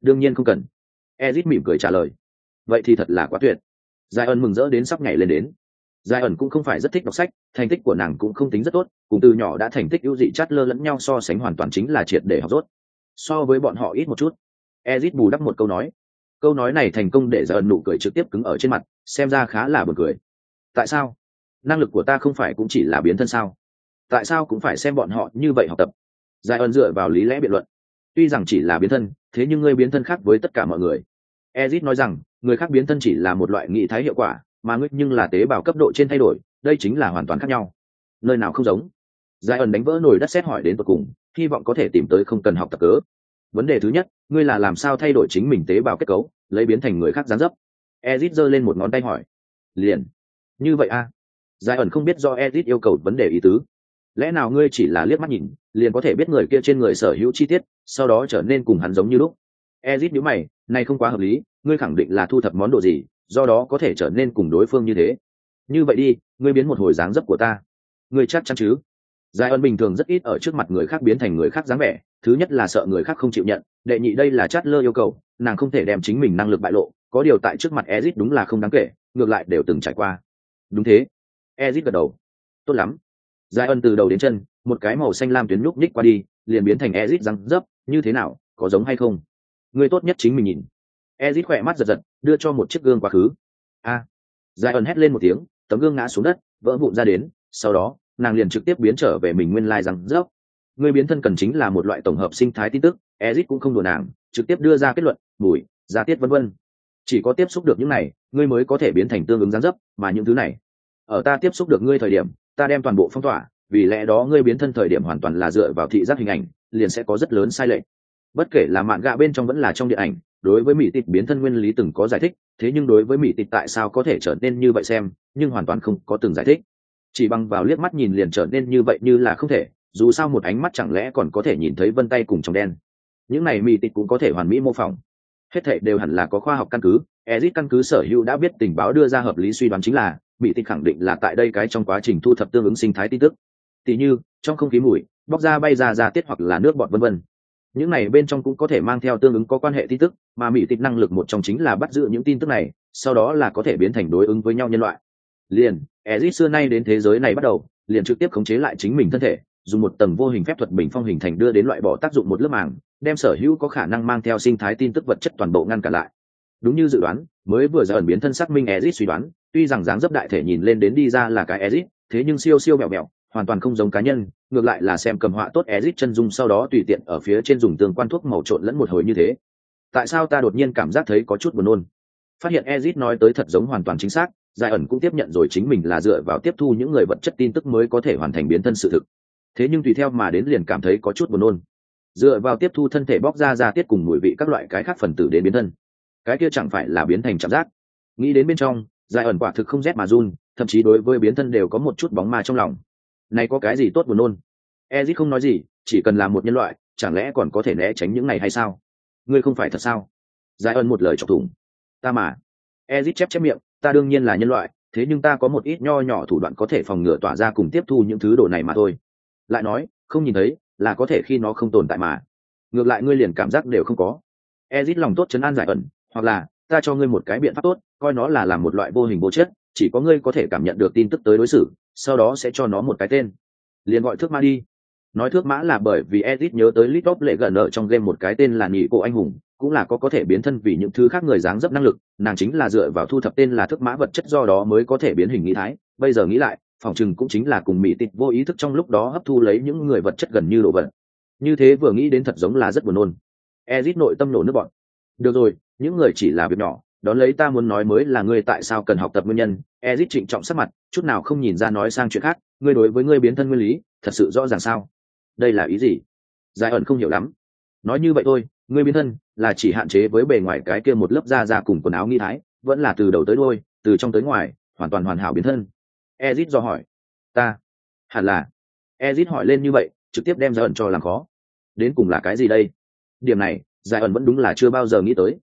A: Đương nhiên không cần. Ezit mỉm cười trả lời. Vậy thì thật là quá tuyệt. Giải ẩn mừng rỡ đến sắp nhảy lên đến. Giải ẩn cũng không phải rất thích đọc sách, thành tích của nàng cũng không tính rất tốt, cùng từ nhỏ đã thành tích ưu dị chát lơ lẫn nhau so sánh hoàn toàn chính là triệt để học rốt. So với bọn họ ít một chút. Ezit bù đắp một câu nói câu nói này thành công để giờ nụ cười trực tiếp cứng ở trên mặt, xem ra khá là buồn cười. Tại sao? Năng lực của ta không phải cũng chỉ là biến thân sao? Tại sao cũng phải xem bọn họ như vậy học tập? Giải ơn dựa vào lý lẽ biện luận. Tuy rằng chỉ là biến thân, thế nhưng ngươi biến thân khác với tất cả mọi người. Ezit nói rằng, người khác biến thân chỉ là một loại nghị thái hiệu quả, mà ngươi nhưng là tế bào cấp độ trên thay đổi, đây chính là hoàn toàn khác nhau. Nơi nào không giống? Giải ẩn đánh vỡ nồi đất xét hỏi đến tột cùng, hy vọng có thể tìm tới không cần học tập cớ vấn đề thứ nhất, ngươi là làm sao thay đổi chính mình tế bào kết cấu, lấy biến thành người khác gián dấp? Ezit giơ lên một ngón tay hỏi. Liền. Như vậy a à? giải ẩn không biết do ezit yêu cầu vấn đề ý tứ. Lẽ nào ngươi chỉ là liếc mắt nhìn, liền có thể biết người kia trên người sở hữu chi tiết, sau đó trở nên cùng hắn giống như lúc? Ezit nhữ mày, này không quá hợp lý, ngươi khẳng định là thu thập món đồ gì, do đó có thể trở nên cùng đối phương như thế? Như vậy đi, ngươi biến một hồi dáng dấp của ta. Ngươi chắc chắn chứ? Giải ân bình thường rất ít ở trước mặt người khác biến thành người khác dáng vẻ thứ nhất là sợ người khác không chịu nhận, đệ nhị đây là chát lơ yêu cầu, nàng không thể đem chính mình năng lực bại lộ, có điều tại trước mặt ezit đúng là không đáng kể, ngược lại đều từng trải qua. Đúng thế. Ezit gật đầu. Tốt lắm. Giải ân từ đầu đến chân, một cái màu xanh lam tuyến nhúc nhích qua đi, liền biến thành ezit răng dấp, như thế nào, có giống hay không? Người tốt nhất chính mình nhìn. Ezit khỏe mắt giật giật, đưa cho một chiếc gương quá khứ. A. Giải ân hét lên một tiếng, tấm gương ngã xuống đất, vỡ vụn ra đến, sau đó, nàng liền trực tiếp biến trở về mình nguyên lai răng rớp người biến thân cần chính là một loại tổng hợp sinh thái tin tức ezit cũng không đùa nàng, trực tiếp đưa ra kết luận, bùi gia tiết vân vân. Chỉ có tiếp xúc được những này, ngươi mới có thể biến thành tương ứng gián dấp, mà những thứ này, ở ta tiếp xúc được ngươi thời điểm, ta đem toàn bộ phong tỏa, vì lẽ đó ngươi biến thân thời điểm hoàn toàn là dựa vào thị giác hình ảnh, liền sẽ có rất lớn sai lệch. Bất kể là mạn gạ bên trong vẫn là trong điện ảnh, đối với mỹ tịch biến thân nguyên lý từng có giải thích, thế nhưng đối với mỹ tịch tại sao có thể trở nên như vậy xem, nhưng hoàn toàn không có từng giải thích. Chỉ bằng vào liếc mắt nhìn liền trở nên như vậy như là không thể dù sao một ánh mắt chẳng lẽ còn có thể nhìn thấy vân tay cùng trong đen. Những này mỹ tịch cũng có thể hoàn mỹ mô phỏng. Hết thệ đều hẳn là có khoa học căn cứ. Ezit căn cứ sở hữu đã biết tình báo đưa ra hợp lý suy đoán chính là mỹ tịch khẳng định là tại đây cái trong quá trình thu thập tương ứng sinh thái tin tức. Tỉ như, trong không khí mùi, bóc ra bay ra ra tiết hoặc là nước bọt vân vân. Những này bên trong cũng có thể mang theo tương ứng có quan hệ tin tức, mà mỹ tịch năng lực một trong chính là bắt giữ những tin tức này, sau đó là có thể biến thành đối ứng với nhau nhân loại. Liền, ezit xưa nay đến thế giới này bắt đầu, liền trực tiếp khống chế lại chính mình thân thể dùng một tầng vô hình phép thuật bình phong hình thành đưa đến loại bỏ tác dụng một lớp màng, đem sở hữu có khả năng mang theo sinh thái tin tức vật chất toàn bộ ngăn cản lại. Đúng như dự đoán, mới vừa giờ ẩn biến thân xác minh ezit suy đoán, tuy rằng dáng dấp đại thể nhìn lên đến đi ra là cái ezit thế nhưng siêu siêu mẹo mẹo, hoàn toàn không giống cá nhân, ngược lại là xem cầm họa tốt ezit chân dung sau đó tùy tiện ở phía trên dùng tương quan thuốc màu trộn lẫn một hồi như thế. Tại sao ta đột nhiên cảm giác thấy có chút buồn nôn? Phát hiện ezit nói tới thật giống hoàn toàn chính xác giải ẩn cũng tiếp nhận rồi chính mình là dựa vào tiếp thu những người vật chất tin tức mới có thể hoàn thành biến thân sự thực thế nhưng tùy theo mà đến liền cảm thấy có chút buồn nôn. Dựa vào tiếp thu thân thể bóc ra ra tiết cùng mùi vị các loại cái khác phần tử đến biến thân. Cái kia chẳng phải là biến thành chạm giác nghĩ đến bên trong giải ẩn quả thực không rét mà run, thậm chí đối với biến thân đều có một chút bóng ma trong lòng. Này có cái gì tốt buồn nôn? Ezit không nói gì, chỉ cần là một nhân loại, chẳng lẽ còn có thể né tránh những này hay sao? Ngươi không phải thật sao? Giải ẩn một lời chọc thủng. Ta mà. Ezit chép chép miệng, ta đương nhiên là nhân loại, thế nhưng ta có một ít nho nhỏ thủ đoạn có thể phòng ngừa tỏa ra cùng tiếp thu những thứ đồ này mà thôi lại nói, không nhìn thấy là có thể khi nó không tồn tại mà. Ngược lại ngươi liền cảm giác đều không có. Ezit lòng tốt chấn an giải ẩn, hoặc là, ta cho ngươi một cái biện pháp tốt, coi nó là làm một loại vô hình vô chất, chỉ có ngươi có thể cảm nhận được tin tức tới đối xử, sau đó sẽ cho nó một cái tên. Liền gọi thước mã đi. Nói thước mã là bởi vì ezit nhớ tới Litop lệ gần ở trong game một cái tên là nhị cổ anh hùng, cũng là có có thể biến thân vì những thứ khác người dáng dấp năng lực, nàng chính là dựa vào thu thập tên là thước mã vật chất do đó mới có thể biến hình nghĩ thái. Bây giờ nghĩ lại phòng chừng cũng chính là cùng mỹ tịt vô ý thức trong lúc đó hấp thu lấy những người vật chất gần như đồ vật. Như thế vừa nghĩ đến thật giống là rất buồn nôn. Ezit nội tâm nổ nước bọn được rồi, những người chỉ là việc nhỏ, đón lấy ta muốn nói mới là ngươi tại sao cần học tập nguyên nhân. Ezit trịnh trọng sắc mặt, chút nào không nhìn ra nói sang chuyện khác. Ngươi đối với ngươi biến thân nguyên lý, thật sự rõ ràng sao? Đây là ý gì? Giải ẩn không hiểu lắm. Nói như vậy thôi, ngươi biến thân là chỉ hạn chế với bề ngoài cái kia một lớp da da cùng quần áo nghi thái, vẫn là từ đầu tới đôi từ trong tới ngoài, hoàn toàn hoàn hảo biến thân ezit do hỏi. Ta? Hẳn là. Ezit hỏi lên như vậy, trực tiếp đem giải ẩn cho làm khó. Đến cùng là cái gì đây? Điểm này giải ẩn vẫn đúng là chưa bao giờ nghĩ tới.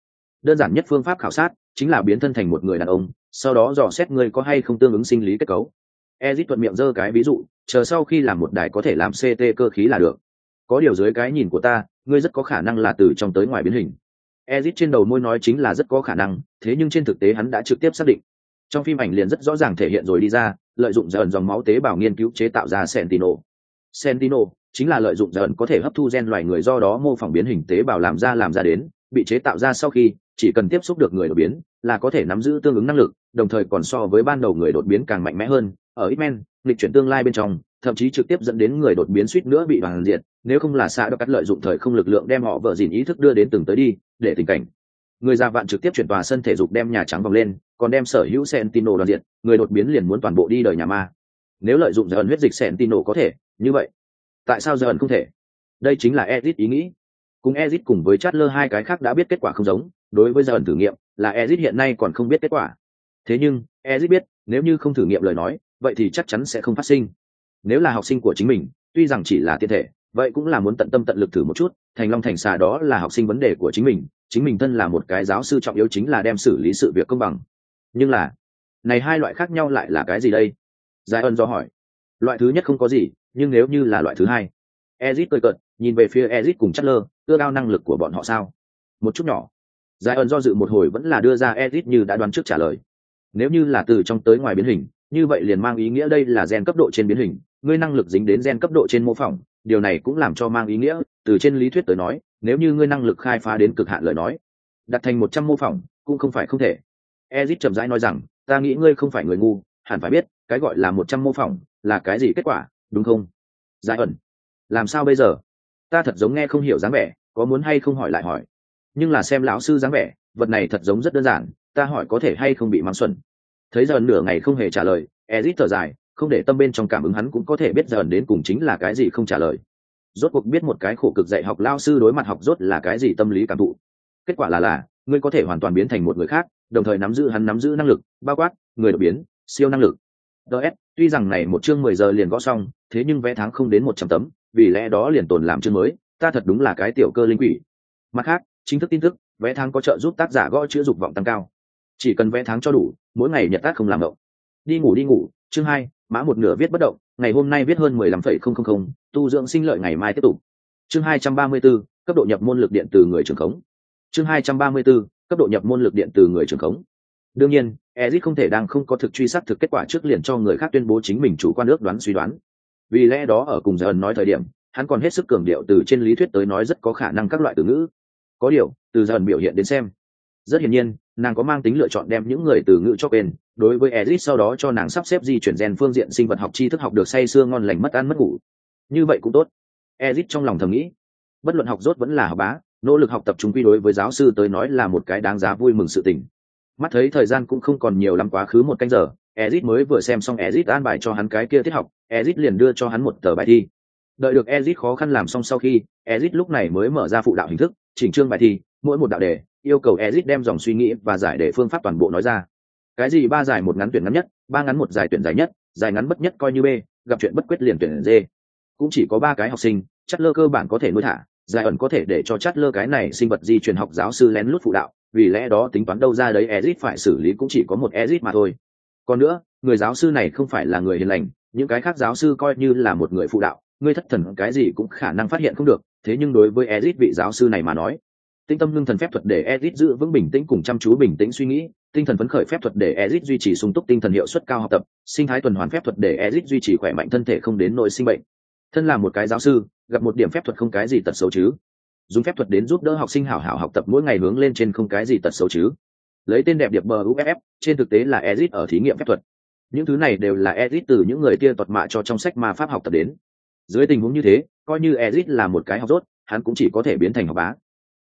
A: Đơn giản nhất phương pháp khảo sát chính là biến thân thành một người đàn ông, sau đó dò xét ngươi có hay không tương ứng sinh lý kết cấu. Ezit thuận miệng giơ cái ví dụ, chờ sau khi làm một đài có thể làm ct cơ khí là được. Có điều dưới cái nhìn của ta, ngươi rất có khả năng là từ trong tới ngoài biến hình. Ezit trên đầu môi nói chính là rất có khả năng, thế nhưng trên thực tế hắn đã trực tiếp xác định. Trong phim ảnh liền rất rõ ràng thể hiện rồi đi ra lợi dụng dần dòng máu tế bào nghiên cứu chế tạo ra sentino sentino chính là lợi dụng dần có thể hấp thu gen loài người do đó mô phỏng biến hình tế bào làm ra làm ra đến, bị chế tạo ra sau khi, chỉ cần tiếp xúc được người đột biến là có thể nắm giữ tương ứng năng lực, đồng thời còn so với ban đầu người đột biến càng mạnh mẽ hơn. Ở ít men lịch chuyển tương lai bên trong, thậm chí trực tiếp dẫn đến người đột biến suýt nữa bị hoàn diệt, nếu không là xạ đ cắt lợi dụng thời không lực lượng đem họ vợ dìn ý thức đưa đến từng tới đi, để tình cảnh người già vạn trực tiếp chuyển tòa sân thể dục đem nhà trắng vòng lên, còn đem sở hữu sentino đoàn diện, người đột biến liền muốn toàn bộ đi đời nhà ma. Nếu lợi dụng giờ ẩn huyết dịch sentino có thể, như vậy, tại sao giờ ẩn không thể? Đây chính là edit ý nghĩ. Cùng ezit cùng với Chatler hai cái khác đã biết kết quả không giống, đối với giờ thử nghiệm, là ezit hiện nay còn không biết kết quả. Thế nhưng, ezit biết, nếu như không thử nghiệm lời nói, vậy thì chắc chắn sẽ không phát sinh. Nếu là học sinh của chính mình, tuy rằng chỉ là tiên thể, vậy cũng là muốn tận tâm tận lực thử một chút, thành long thành xà đó là học sinh vấn đề của chính mình chính mình thân là một cái giáo sư trọng yếu chính là đem xử lý sự việc công bằng. Nhưng là, này hai loại khác nhau lại là cái gì đây? Giải ân do hỏi. Loại thứ nhất không có gì, nhưng nếu như là loại thứ hai, ezit cười cợt, nhìn về phía ezit cùng chất lơ ưa cao năng lực của bọn họ sao? Một chút nhỏ. Giải ân do dự một hồi vẫn là đưa ra ezit như đã đoán trước trả lời. Nếu như là từ trong tới ngoài biến hình, như vậy liền mang ý nghĩa đây là gen cấp độ trên biến hình, ngươi năng lực dính đến gen cấp độ trên mô phỏng, điều này cũng làm cho mang ý nghĩa, từ trên lý thuyết tới nói nếu như ngươi năng lực khai phá đến cực hạn lời nói, đặt thành một trăm mô phỏng, cũng không phải không thể. Ezit chậm rãi nói rằng, ta nghĩ ngươi không phải người ngu, hẳn phải biết, cái gọi là một trăm mô phỏng là cái gì kết quả, đúng không? Giải ẩn. Làm sao bây giờ? Ta thật giống nghe không hiểu dáng vẻ, có muốn hay không hỏi lại hỏi. Nhưng là xem lão sư dáng vẻ, vật này thật giống rất đơn giản, ta hỏi có thể hay không bị mắng xuẩn. Thấy giờ nửa ngày không hề trả lời, ezit thở dài, không để tâm bên trong cảm ứng hắn cũng có thể biết giờ đến cùng chính là cái gì không trả lời rốt cuộc biết một cái khổ cực dạy học lao sư đối mặt học rốt là cái gì tâm lý cảm thụ. Kết quả là là, ngươi có thể hoàn toàn biến thành một người khác, đồng thời nắm giữ hắn nắm giữ năng lực, bao quát người đột biến, siêu năng lực. Ts tuy rằng này một chương mười giờ liền gõ xong, thế nhưng vẽ tháng không đến một trăm tấm, vì lẽ đó liền tồn làm chương mới, ta thật đúng là cái tiểu cơ linh quỷ. Mặt khác, chính thức tin tức vẽ tháng có trợ giúp tác giả gõ chữa dục vọng tăng cao. Chỉ cần vẽ tháng cho đủ, mỗi ngày nhật tác không làm động. Đi ngủ đi ngủ, chương hai, mã một nửa viết bất động ngày hôm nay viết hơn mười lăm phẩy không không không tu dưỡng sinh lợi ngày mai tiếp tục. Chương hai trăm ba mươi 234, cấp độ nhập môn lực điện từ người trưởng khống. Chương hai trăm ba mươi 234, cấp độ nhập môn lực điện từ người trưởng khống. Đương nhiên ezit không thể đang không có thực truy sát thực kết quả trước liền cho người khác tuyên bố chính mình chủ quan ước đoán suy đoán. Vì lẽ đó ở cùng giờ ẩn nói thời điểm hắn còn hết sức cường điệu từ trên lý thuyết tới nói rất có khả năng các loại từ ngữ. Có điều từ giờ ẩn biểu hiện đến xem rất hiển nhiên, nàng có mang tính lựa chọn đem những người từ ngữ cho quên. Đối với ezit sau đó cho nàng sắp xếp di chuyển gen phương diện sinh vật học tri thức học được say sưa ngon lành mất ăn mất ngủ. Như vậy cũng tốt. Ezit trong lòng thầm nghĩ, bất luận học rốt vẫn là học bá, nỗ lực học tập trung quy đối với giáo sư tới nói là một cái đáng giá vui mừng sự tình. Mắt thấy thời gian cũng không còn nhiều lắm quá khứ một canh giờ ezit mới vừa xem xong ezit an bài cho hắn cái kia tiết học ezit liền đưa cho hắn một tờ bài thi. Đợi được ezit khó khăn làm xong sau khi ezit lúc này mới mở ra phụ đạo hình thức, chỉnh chương bài thi, mỗi một đạo đề yêu cầu Ezic đem dòng suy nghĩ và giải đề phương pháp toàn bộ nói ra. Cái gì ba giải một ngắn tuyển ngắn nhất, ba ngắn một giải tuyển dài nhất dài ngắn bất nhất coi như b, gặp chuyện bất quyết liền tuyển d. Cũng chỉ có ba cái học sinh, chất lơ cơ bản có thể nuôi thả, giải ẩn có thể để cho chất lơ cái này sinh vật di truyền học giáo sư lén lút phụ đạo, vì lẽ đó tính toán đâu ra đấy Ezic phải xử lý cũng chỉ có một Ezic mà thôi. Còn nữa, người giáo sư này không phải là người hiền lành, những cái khác giáo sư coi như là một người phụ đạo ngươi thất thần cái gì cũng khả năng phát hiện không được, thế nhưng đối với Ezic vị giáo sư này mà nói tinh tâm ngưng thần phép thuật để Ezic giữ vững bình tĩnh cùng chăm chú bình tĩnh suy nghĩ, tinh thần phấn khởi phép thuật để Ezic duy trì sung túc tinh thần hiệu suất cao học tập, sinh thái tuần hoàn phép thuật để Ezic duy trì khỏe mạnh thân thể không đến nỗi sinh bệnh. Thân là một cái giáo sư, gặp một điểm phép thuật không cái gì tật xấu chứ. Dùng phép thuật đến giúp đỡ học sinh hảo hảo học tập mỗi ngày hướng lên trên không cái gì tật xấu chứ. Lấy tên đẹp điệp bờ uff trên thực tế là Ezic ở thí nghiệm phép thuật. Những thứ này đều là Ezic từ những người kia tọt mạ cho trong sách ma pháp học tập đến. Dưới tình huống như thế, coi như Ezic là một cái học rốt hắn cũng chỉ có thể biến thành học bá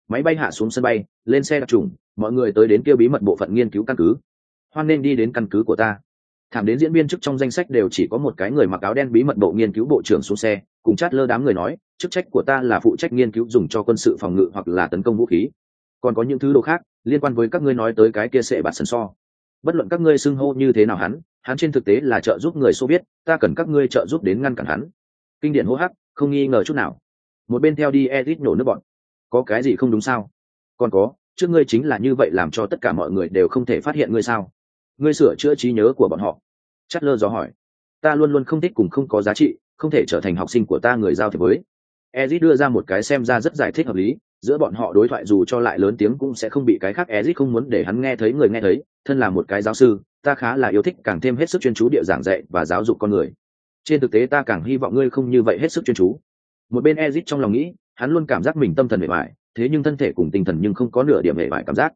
A: máy bay hạ xuống sân bay, lên xe đặc trùng, mọi người tới đến kêu bí mật bộ phận nghiên cứu căn cứ. Hoan nên đi đến căn cứ của ta. Thảm đến diễn viên chức trong danh sách đều chỉ có một cái người mặc áo đen bí mật bộ nghiên cứu bộ trưởng xuống xe, cùng chát lơ đám người nói, chức trách của ta là phụ trách nghiên cứu dùng cho quân sự phòng ngự hoặc là tấn công vũ khí. Còn có những thứ đồ khác liên quan với các ngươi nói tới cái kia sệ bạt sần so. Bất luận các ngươi xưng hô như thế nào hắn hắn trên thực tế là trợ giúp người xô biết ta cần các ngươi trợ giúp đến ngăn cản hắn. Kinh điển hô hấp, không nghi ngờ chút nào. Một bên theo đi edit nổ nước bọn có cái gì không đúng sao? Còn có, trước ngươi chính là như vậy làm cho tất cả mọi người đều không thể phát hiện ngươi sao? Ngươi sửa chữa trí nhớ của bọn họ. Chất lơ dò hỏi. Ta luôn luôn không thích cùng không có giá trị, không thể trở thành học sinh của ta người giao thiệp với. Ezit đưa ra một cái xem ra rất giải thích hợp lý, giữa bọn họ đối thoại dù cho lại lớn tiếng cũng sẽ không bị cái khác ezit không muốn để hắn nghe thấy người nghe thấy, thân là một cái giáo sư, ta khá là yêu thích càng thêm hết sức chuyên chú địa giảng dạy và giáo dục con người. Trên thực tế ta càng hy vọng ngươi không như vậy hết sức chuyên chú. Một bên ezit trong lòng nghĩ hắn luôn cảm giác mình tâm thần mệt mỏi, thế nhưng thân thể cùng tinh thần nhưng không có nửa điểm mệt mỏi cảm giác.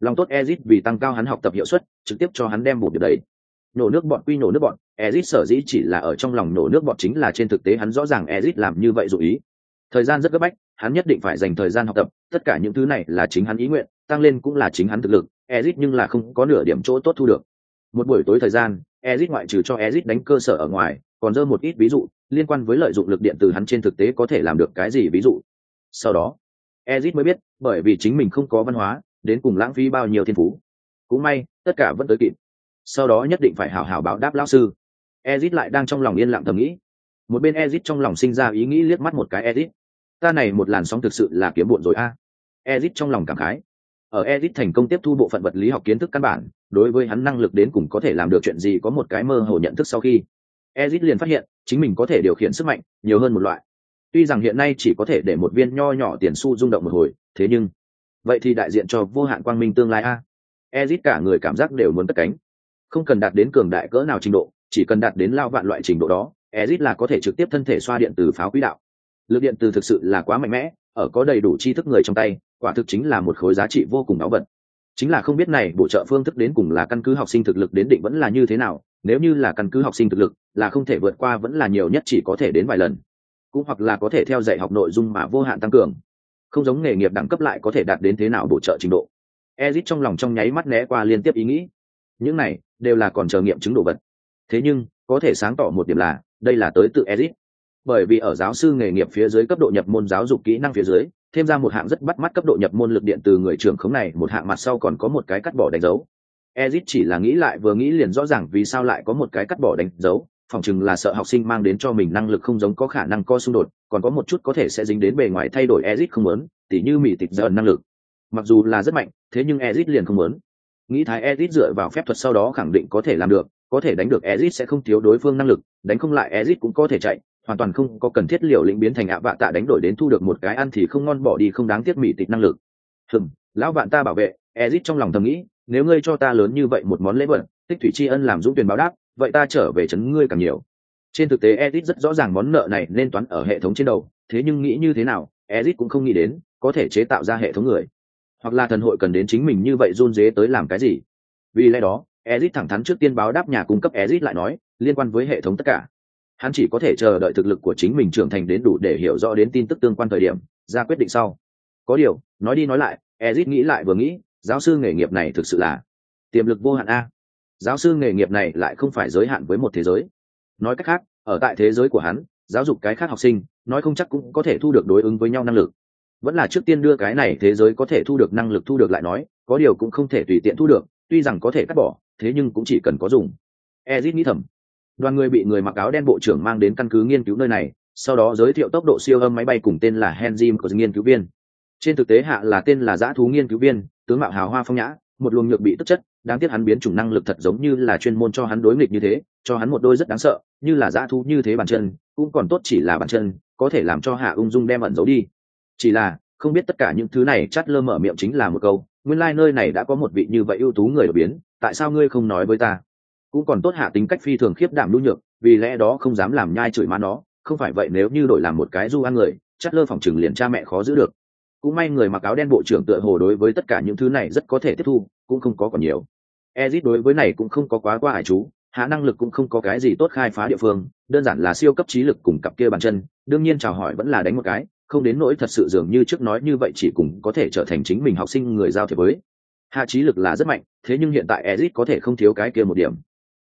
A: Lòng tốt ezit vì tăng cao hắn học tập hiệu suất, trực tiếp cho hắn đem bột điều đấy. Nổ nước bọn quy nổ nước bọn ezit sở dĩ chỉ là ở trong lòng nổ nước bọn chính là trên thực tế hắn rõ ràng ezit làm như vậy dụ ý. Thời gian rất gấp bách, hắn nhất định phải dành thời gian học tập, tất cả những thứ này là chính hắn ý nguyện, tăng lên cũng là chính hắn thực lực ezit nhưng là không có nửa điểm chỗ tốt thu được một buổi tối thời gian ezit ngoại trừ cho ezit đánh cơ sở ở ngoài, còn dơ một ít ví dụ liên quan với lợi dụng lực điện từ hắn trên thực tế có thể làm được cái gì ví dụ. Sau đó ezit mới biết, bởi vì chính mình không có văn hóa, đến cùng lãng phí bao nhiêu thiên phú. Cũng may, tất cả vẫn tới kịp. Sau đó nhất định phải hảo hảo báo đáp lão sư. Ezit lại đang trong lòng yên lặng thầm nghĩ. Một bên ezit trong lòng sinh ra ý nghĩ liếc mắt một cái ezit ta này một làn sóng thực sự là kiếm bụn rồi a. À. ezit trong lòng cảm khái ở ezit thành công tiếp thu bộ phận vật lý học kiến thức căn bản, đối với hắn năng lực đến cùng có thể làm được chuyện gì có một cái mơ hồ nhận thức sau khi. Ezit liền phát hiện, chính mình có thể điều khiển sức mạnh nhiều hơn một loại. Tuy rằng hiện nay chỉ có thể để một viên nho nhỏ tiền xu rung động một hồi, thế nhưng, vậy thì đại diện cho vô hạn quang minh tương lai a. Ezit cả người cảm giác đều muốn cất cánh. Không cần đạt đến cường đại cỡ nào trình độ, chỉ cần đạt đến lao vạn loại trình độ đó ezit là có thể trực tiếp thân thể xoa điện từ pháo quỹ đạo. Lực điện từ thực sự là quá mạnh mẽ, ở có đầy đủ tri thức người trong tay quả thực chính là một khối giá trị vô cùng báu vật. Chính là không biết này bổ trợ phương thức đến cùng là căn cứ học sinh thực lực đến định vẫn là như thế nào, nếu như là căn cứ học sinh thực lực, là không thể vượt qua vẫn là nhiều nhất chỉ có thể đến vài lần. Cũng hoặc là có thể theo dạy học nội dung mà vô hạn tăng cường. Không giống nghề nghiệp đẳng cấp lại có thể đạt đến thế nào bổ trợ trình độ. Ezit trong lòng trong nháy mắt né qua liên tiếp ý nghĩ. Những này đều là còn chờ nghiệm chứng đồ vật. Thế nhưng, có thể sáng tỏ một điểm là, đây là tới tự ezit. Bởi vì ở giáo sư nghề nghiệp phía dưới cấp độ nhập môn giáo dục kỹ năng phía dưới thêm ra một hạng rất bắt mắt cấp độ nhập môn lực điện từ người trưởng khống này, một hạng mặt sau còn có một cái cắt bỏ đánh dấu. Ezit chỉ là nghĩ lại, vừa nghĩ liền rõ ràng vì sao lại có một cái cắt bỏ đánh dấu, phòng chừng là sợ học sinh mang đến cho mình năng lực không giống có khả năng co xung đột, còn có một chút có thể sẽ dính đến bề ngoài thay đổi ezit không muốn, tỉ như mỹ tịch dần năng lực. Mặc dù là rất mạnh, thế nhưng ezit liền không muốn. Nghĩ thái ezit dựa vào phép thuật sau đó khẳng định có thể làm được, có thể đánh được ezit sẽ không thiếu đối phương năng lực, đánh không lại ezit cũng có thể chạy hoàn toàn không có cần thiết liệu lĩnh biến thành ạ vạ tạ đánh đổi đến thu được một cái ăn thì không ngon bỏ đi không đáng tiếc mỹ tịch năng lực. Hừm, lão vạn ta bảo vệ, ezit trong lòng thầm nghĩ, nếu ngươi cho ta lớn như vậy một món lễ vật, tích thủy tri ân làm dũng tuyển báo đáp, vậy ta trở về chấn ngươi càng nhiều. Trên thực tế ezit rất rõ ràng món nợ này nên toán ở hệ thống trên đầu, thế nhưng nghĩ như thế nào, ezit cũng không nghĩ đến, có thể chế tạo ra hệ thống người. Hoặc là thần hội cần đến chính mình như vậy run dế tới làm cái gì? Vì lẽ đó, ezit thẳng thắn trước tiên báo đáp nhà cung cấp ezit lại nói, liên quan với hệ thống tất cả hắn chỉ có thể chờ đợi thực lực của chính mình trưởng thành đến đủ để hiểu rõ đến tin tức tương quan thời điểm, ra quyết định sau. Có điều, nói đi nói lại ezit nghĩ lại vừa nghĩ, giáo sư nghề nghiệp này thực sự là tiềm lực vô hạn a. Giáo sư nghề nghiệp này lại không phải giới hạn với một thế giới. Nói cách khác, ở tại thế giới của hắn, giáo dục cái khác học sinh, nói không chắc cũng có thể thu được đối ứng với nhau năng lực. Vẫn là trước tiên đưa cái này thế giới có thể thu được năng lực thu được lại nói, có điều cũng không thể tùy tiện thu được, tuy rằng có thể cắt bỏ, thế nhưng cũng chỉ cần có dùng. Ezit nghĩ thầm đoàn người bị người mặc áo đen bộ trưởng mang đến căn cứ nghiên cứu nơi này, sau đó giới thiệu tốc độ siêu âm máy bay cùng tên là henzim của nghiên cứu viên. Trên thực tế hạ là tên là giã thú nghiên cứu viên, tướng mạo hào hoa phong nhã, một luồng nhược bị tức chất, đáng tiếc hắn biến chủng năng lực thật giống như là chuyên môn cho hắn đối nghịch như thế, cho hắn một đôi rất đáng sợ, như là dã thú như thế bàn chân, cũng còn tốt chỉ là bàn chân, có thể làm cho hạ ung dung đem ẩn giấu đi. Chỉ là, không biết tất cả những thứ này chắt lơ mở miệng chính là một câu, nguyên lai、like、nơi này đã có một vị như vậy ưu tú người đột biến, tại sao ngươi không nói với ta? Cũng còn tốt hạ tính cách phi thường khiếp đảm lưu nhược, vì lẽ đó không dám làm nhai chửi má nó, không phải vậy nếu như đổi làm một cái du ăn người chắt lơ phòng chừng liền cha mẹ khó giữ được. Cũng may người mặc áo đen bộ trưởng tựa hồ đối với tất cả những thứ này rất có thể tiếp thu, cũng không có còn nhiều. Ezit đối với này cũng không có quá qua hải chú, hạ năng lực cũng không có cái gì tốt khai phá địa phương, đơn giản là siêu cấp trí lực cùng cặp kia bàn chân, đương nhiên chào hỏi vẫn là đánh một cái, không đến nỗi thật sự dường như trước nói như vậy chỉ cùng có thể trở thành chính mình học sinh người giao thiệp với. Hạ trí lực là rất mạnh, thế nhưng hiện tại ezit có thể không thiếu cái kia một điểm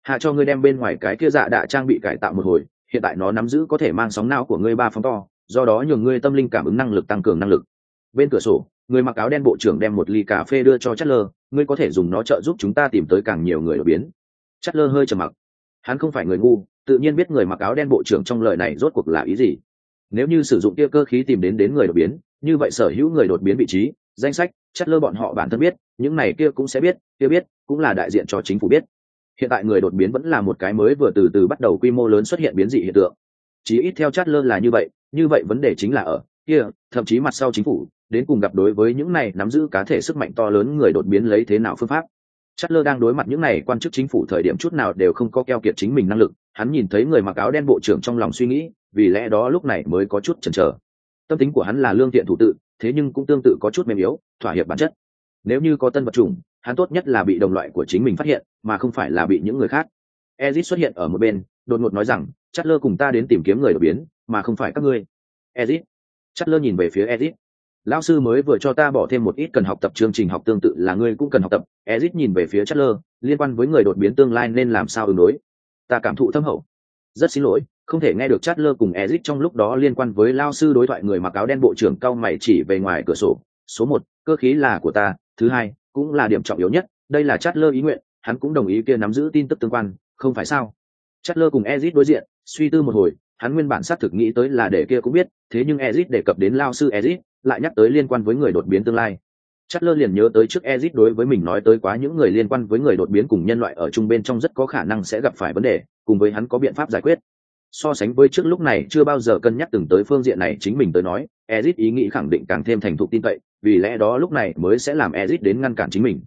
A: hạ cho ngươi đem bên ngoài cái kia dạ đạ trang bị cải tạo một hồi, hiện tại nó nắm giữ có thể mang sóng não của ngươi ba phóng to, do đó nhường ngươi tâm linh cảm ứng năng lực tăng cường năng lực. Bên cửa sổ, người mặc áo đen bộ trưởng đem một ly cà phê đưa cho chất lơ ngươi có thể dùng nó trợ giúp chúng ta tìm tới càng nhiều người đột biến. Chất lơ hơi trầm mặc. Hắn không phải người ngu, tự nhiên biết người mặc áo đen bộ trưởng trong lời này rốt cuộc là ý gì. Nếu như sử dụng kia cơ khí tìm đến đến người đột biến, như vậy sở hữu người đột biến vị trí, danh sách chất lơ bọn họ bản thân biết, những này kia cũng sẽ biết, kia biết, cũng là đại diện cho chính phủ biết hiện tại người đột biến vẫn là một cái mới vừa từ từ bắt đầu quy mô lớn xuất hiện biến dị hiện tượng. Chí ít theo chát lơ là như vậy như vậy vấn đề chính là ở kia, thậm chí mặt sau chính phủ, đến cùng gặp đối với những này nắm giữ cá thể sức mạnh to lớn người đột biến lấy thế nào phương pháp. Chất lơ đang đối mặt những này quan chức chính phủ thời điểm chút nào đều không có keo kiệt chính mình năng lực, hắn nhìn thấy người mặc áo đen bộ trưởng trong lòng suy nghĩ, vì lẽ đó lúc này mới có chút chần chờ. Tâm tính của hắn là lương thiện thủ tự, thế nhưng cũng tương tự có chút mềm yếu, thỏa hiệp bản chất. Nếu như có tân vật chủng, hắn tốt nhất là bị đồng loại của chính mình phát hiện mà không phải là bị những người khác. Ezit xuất hiện ở một bên, đột ngột nói rằng chất lơ cùng ta đến tìm kiếm người đột biến, mà không phải các ngươi. Ezit. Chất lơ nhìn về phía ezit. Lão sư mới vừa cho ta bỏ thêm một ít cần học tập chương trình học tương tự là ngươi cũng cần học tập. Ezit nhìn về phía chất lơ liên quan với người đột biến tương lai nên làm sao ứng đối? Ta cảm thụ thâm hậu. Rất xin lỗi, không thể nghe được chát lơ cùng ezit trong lúc đó liên quan với lao sư đối thoại người mặc áo đen bộ trưởng cao mày chỉ về ngoài cửa sổ. Số một, cơ khí là của ta, thứ hai, cũng là điểm trọng yếu nhất, đây là chát lơ ý nguyện hắn cũng đồng ý kia nắm giữ tin tức tương quan, không phải sao? Chát lơ cùng ezit đối diện, suy tư một hồi, hắn nguyên bản xác thực nghĩ tới là để kia cũng biết, thế nhưng ezit đề cập đến lao sư ezit lại nhắc tới liên quan với người đột biến tương lai. Chất lơ liền nhớ tới trước ezit đối với mình nói tới quá những người liên quan với người đột biến cùng nhân loại ở chung bên trong rất có khả năng sẽ gặp phải vấn đề, cùng với hắn có biện pháp giải quyết. So sánh với trước lúc này chưa bao giờ cân nhắc từng tới phương diện này chính mình tới nói ezit ý nghĩ khẳng định càng thêm thành thục tin cậy, vì lẽ đó lúc này mới sẽ làm ezit đến ngăn cản chính mình.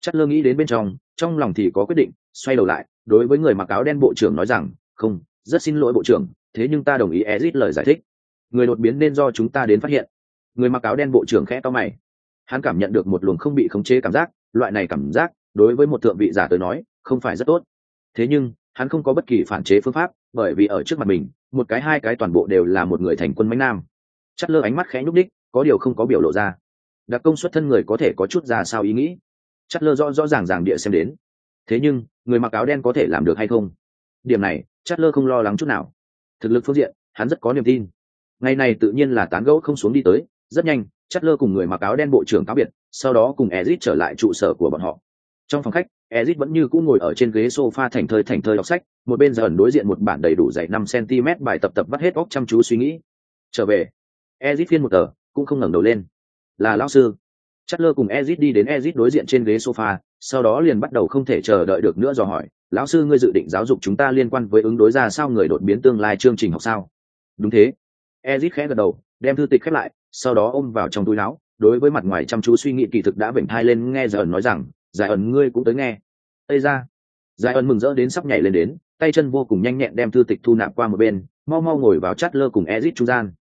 A: Chất lơ nghĩ đến bên trong trong lòng thì có quyết định, xoay đầu lại, đối với người mặc áo đen bộ trưởng nói rằng, không, rất xin lỗi bộ trưởng, thế nhưng ta đồng ý ezit lời giải thích. Người đột biến nên do chúng ta đến phát hiện. Người mặc áo đen bộ trưởng khẽ to mày. Hắn cảm nhận được một luồng không bị khống chế cảm giác, loại này cảm giác, đối với một thượng vị giả tới nói, không phải rất tốt. Thế nhưng, hắn không có bất kỳ phản chế phương pháp, bởi vì ở trước mặt mình, một cái hai cái toàn bộ đều là một người thành quân mánh nam. Chất lơ ánh mắt khẽ nhúc đích có điều không có biểu lộ ra. Đặc công xuất thân người có thể có chút ra sao ý nghĩ chất lơ rõ rõ ràng ràng địa xem đến. Thế nhưng, người mặc áo đen có thể làm được hay không? Điểm này chất lơ không lo lắng chút nào. Thực lực phương diện, hắn rất có niềm tin. Ngày này tự nhiên là tán gẫu không xuống đi tới. Rất nhanh chất lơ cùng người mặc áo đen bộ trưởng cáo biệt, sau đó cùng ezit trở lại trụ sở của bọn họ. Trong phòng khách, ezit vẫn như cũ ngồi ở trên ghế sofa thành thơi thành thơi đọc sách, một bên dần đối diện một bản đầy đủ dày năm cm bài tập tập vắt hết óc chăm chú suy nghĩ. Trở về, ezit phiên một tờ, cũng không ngẩng đầu lên. Là lão sư lơ cùng ezit đi đến ezit đối diện trên ghế sofa, sau đó liền bắt đầu không thể chờ đợi được nữa dò hỏi, lão sư, ngươi dự định giáo dục chúng ta liên quan với ứng đối ra sao người đột biến tương lai chương trình học sao? Đúng thế. Ezit khẽ gật đầu, đem thư tịch khép lại, sau đó ôm vào trong túi áo, đối với mặt ngoài chăm chú suy nghĩ kỳ thực đã vểnh hai lên, nghe giải ẩn nói rằng, giải ẩn, ngươi cũng tới nghe. Tây ra giải ẩn mừng rỡ đến sắp nhảy lên đến, tay chân vô cùng nhanh nhẹn đem thư tịch thu nạp qua một bên, mau mau ngồi vào chát lơ cùng ezit trung gian.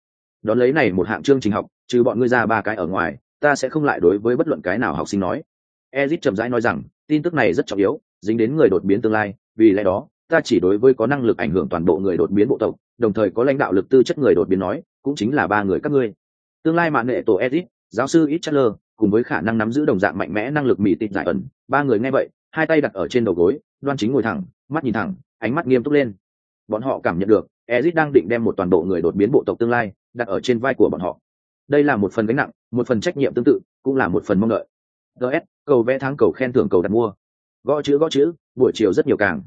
A: Đón lấy này một hạng chương trình học, trừ bọn ngươi ra ba cái ở ngoài ta sẽ không lại đối với bất luận cái nào học sinh nói. Ezit chậm rãi nói rằng, tin tức này rất trọng yếu, dính đến người đột biến tương lai, vì lẽ đó, ta chỉ đối với có năng lực ảnh hưởng toàn bộ người đột biến bộ tộc, đồng thời có lãnh đạo lực tư chất người đột biến nói, cũng chính là ba người các ngươi. Tương lai mạng nghệ tổ ezit, giáo sư ít cùng với khả năng nắm giữ đồng dạng mạnh mẽ năng lực mỹ tịt giải ẩn, ba người nghe vậy, hai tay đặt ở trên đầu gối, đoan chính ngồi thẳng, mắt nhìn thẳng, ánh mắt nghiêm túc lên. Bọn họ cảm nhận được, ezit đang định đem một toàn bộ người đột biến bộ tộc tương lai, đặt ở trên vai của bọn họ đây là một phần gánh nặng, một phần trách nhiệm tương tự, cũng là một phần mong đợi. Ts cầu vẽ tháng cầu khen thưởng cầu đặt mua. Gõ chữ gõ chữ, buổi chiều rất nhiều càng.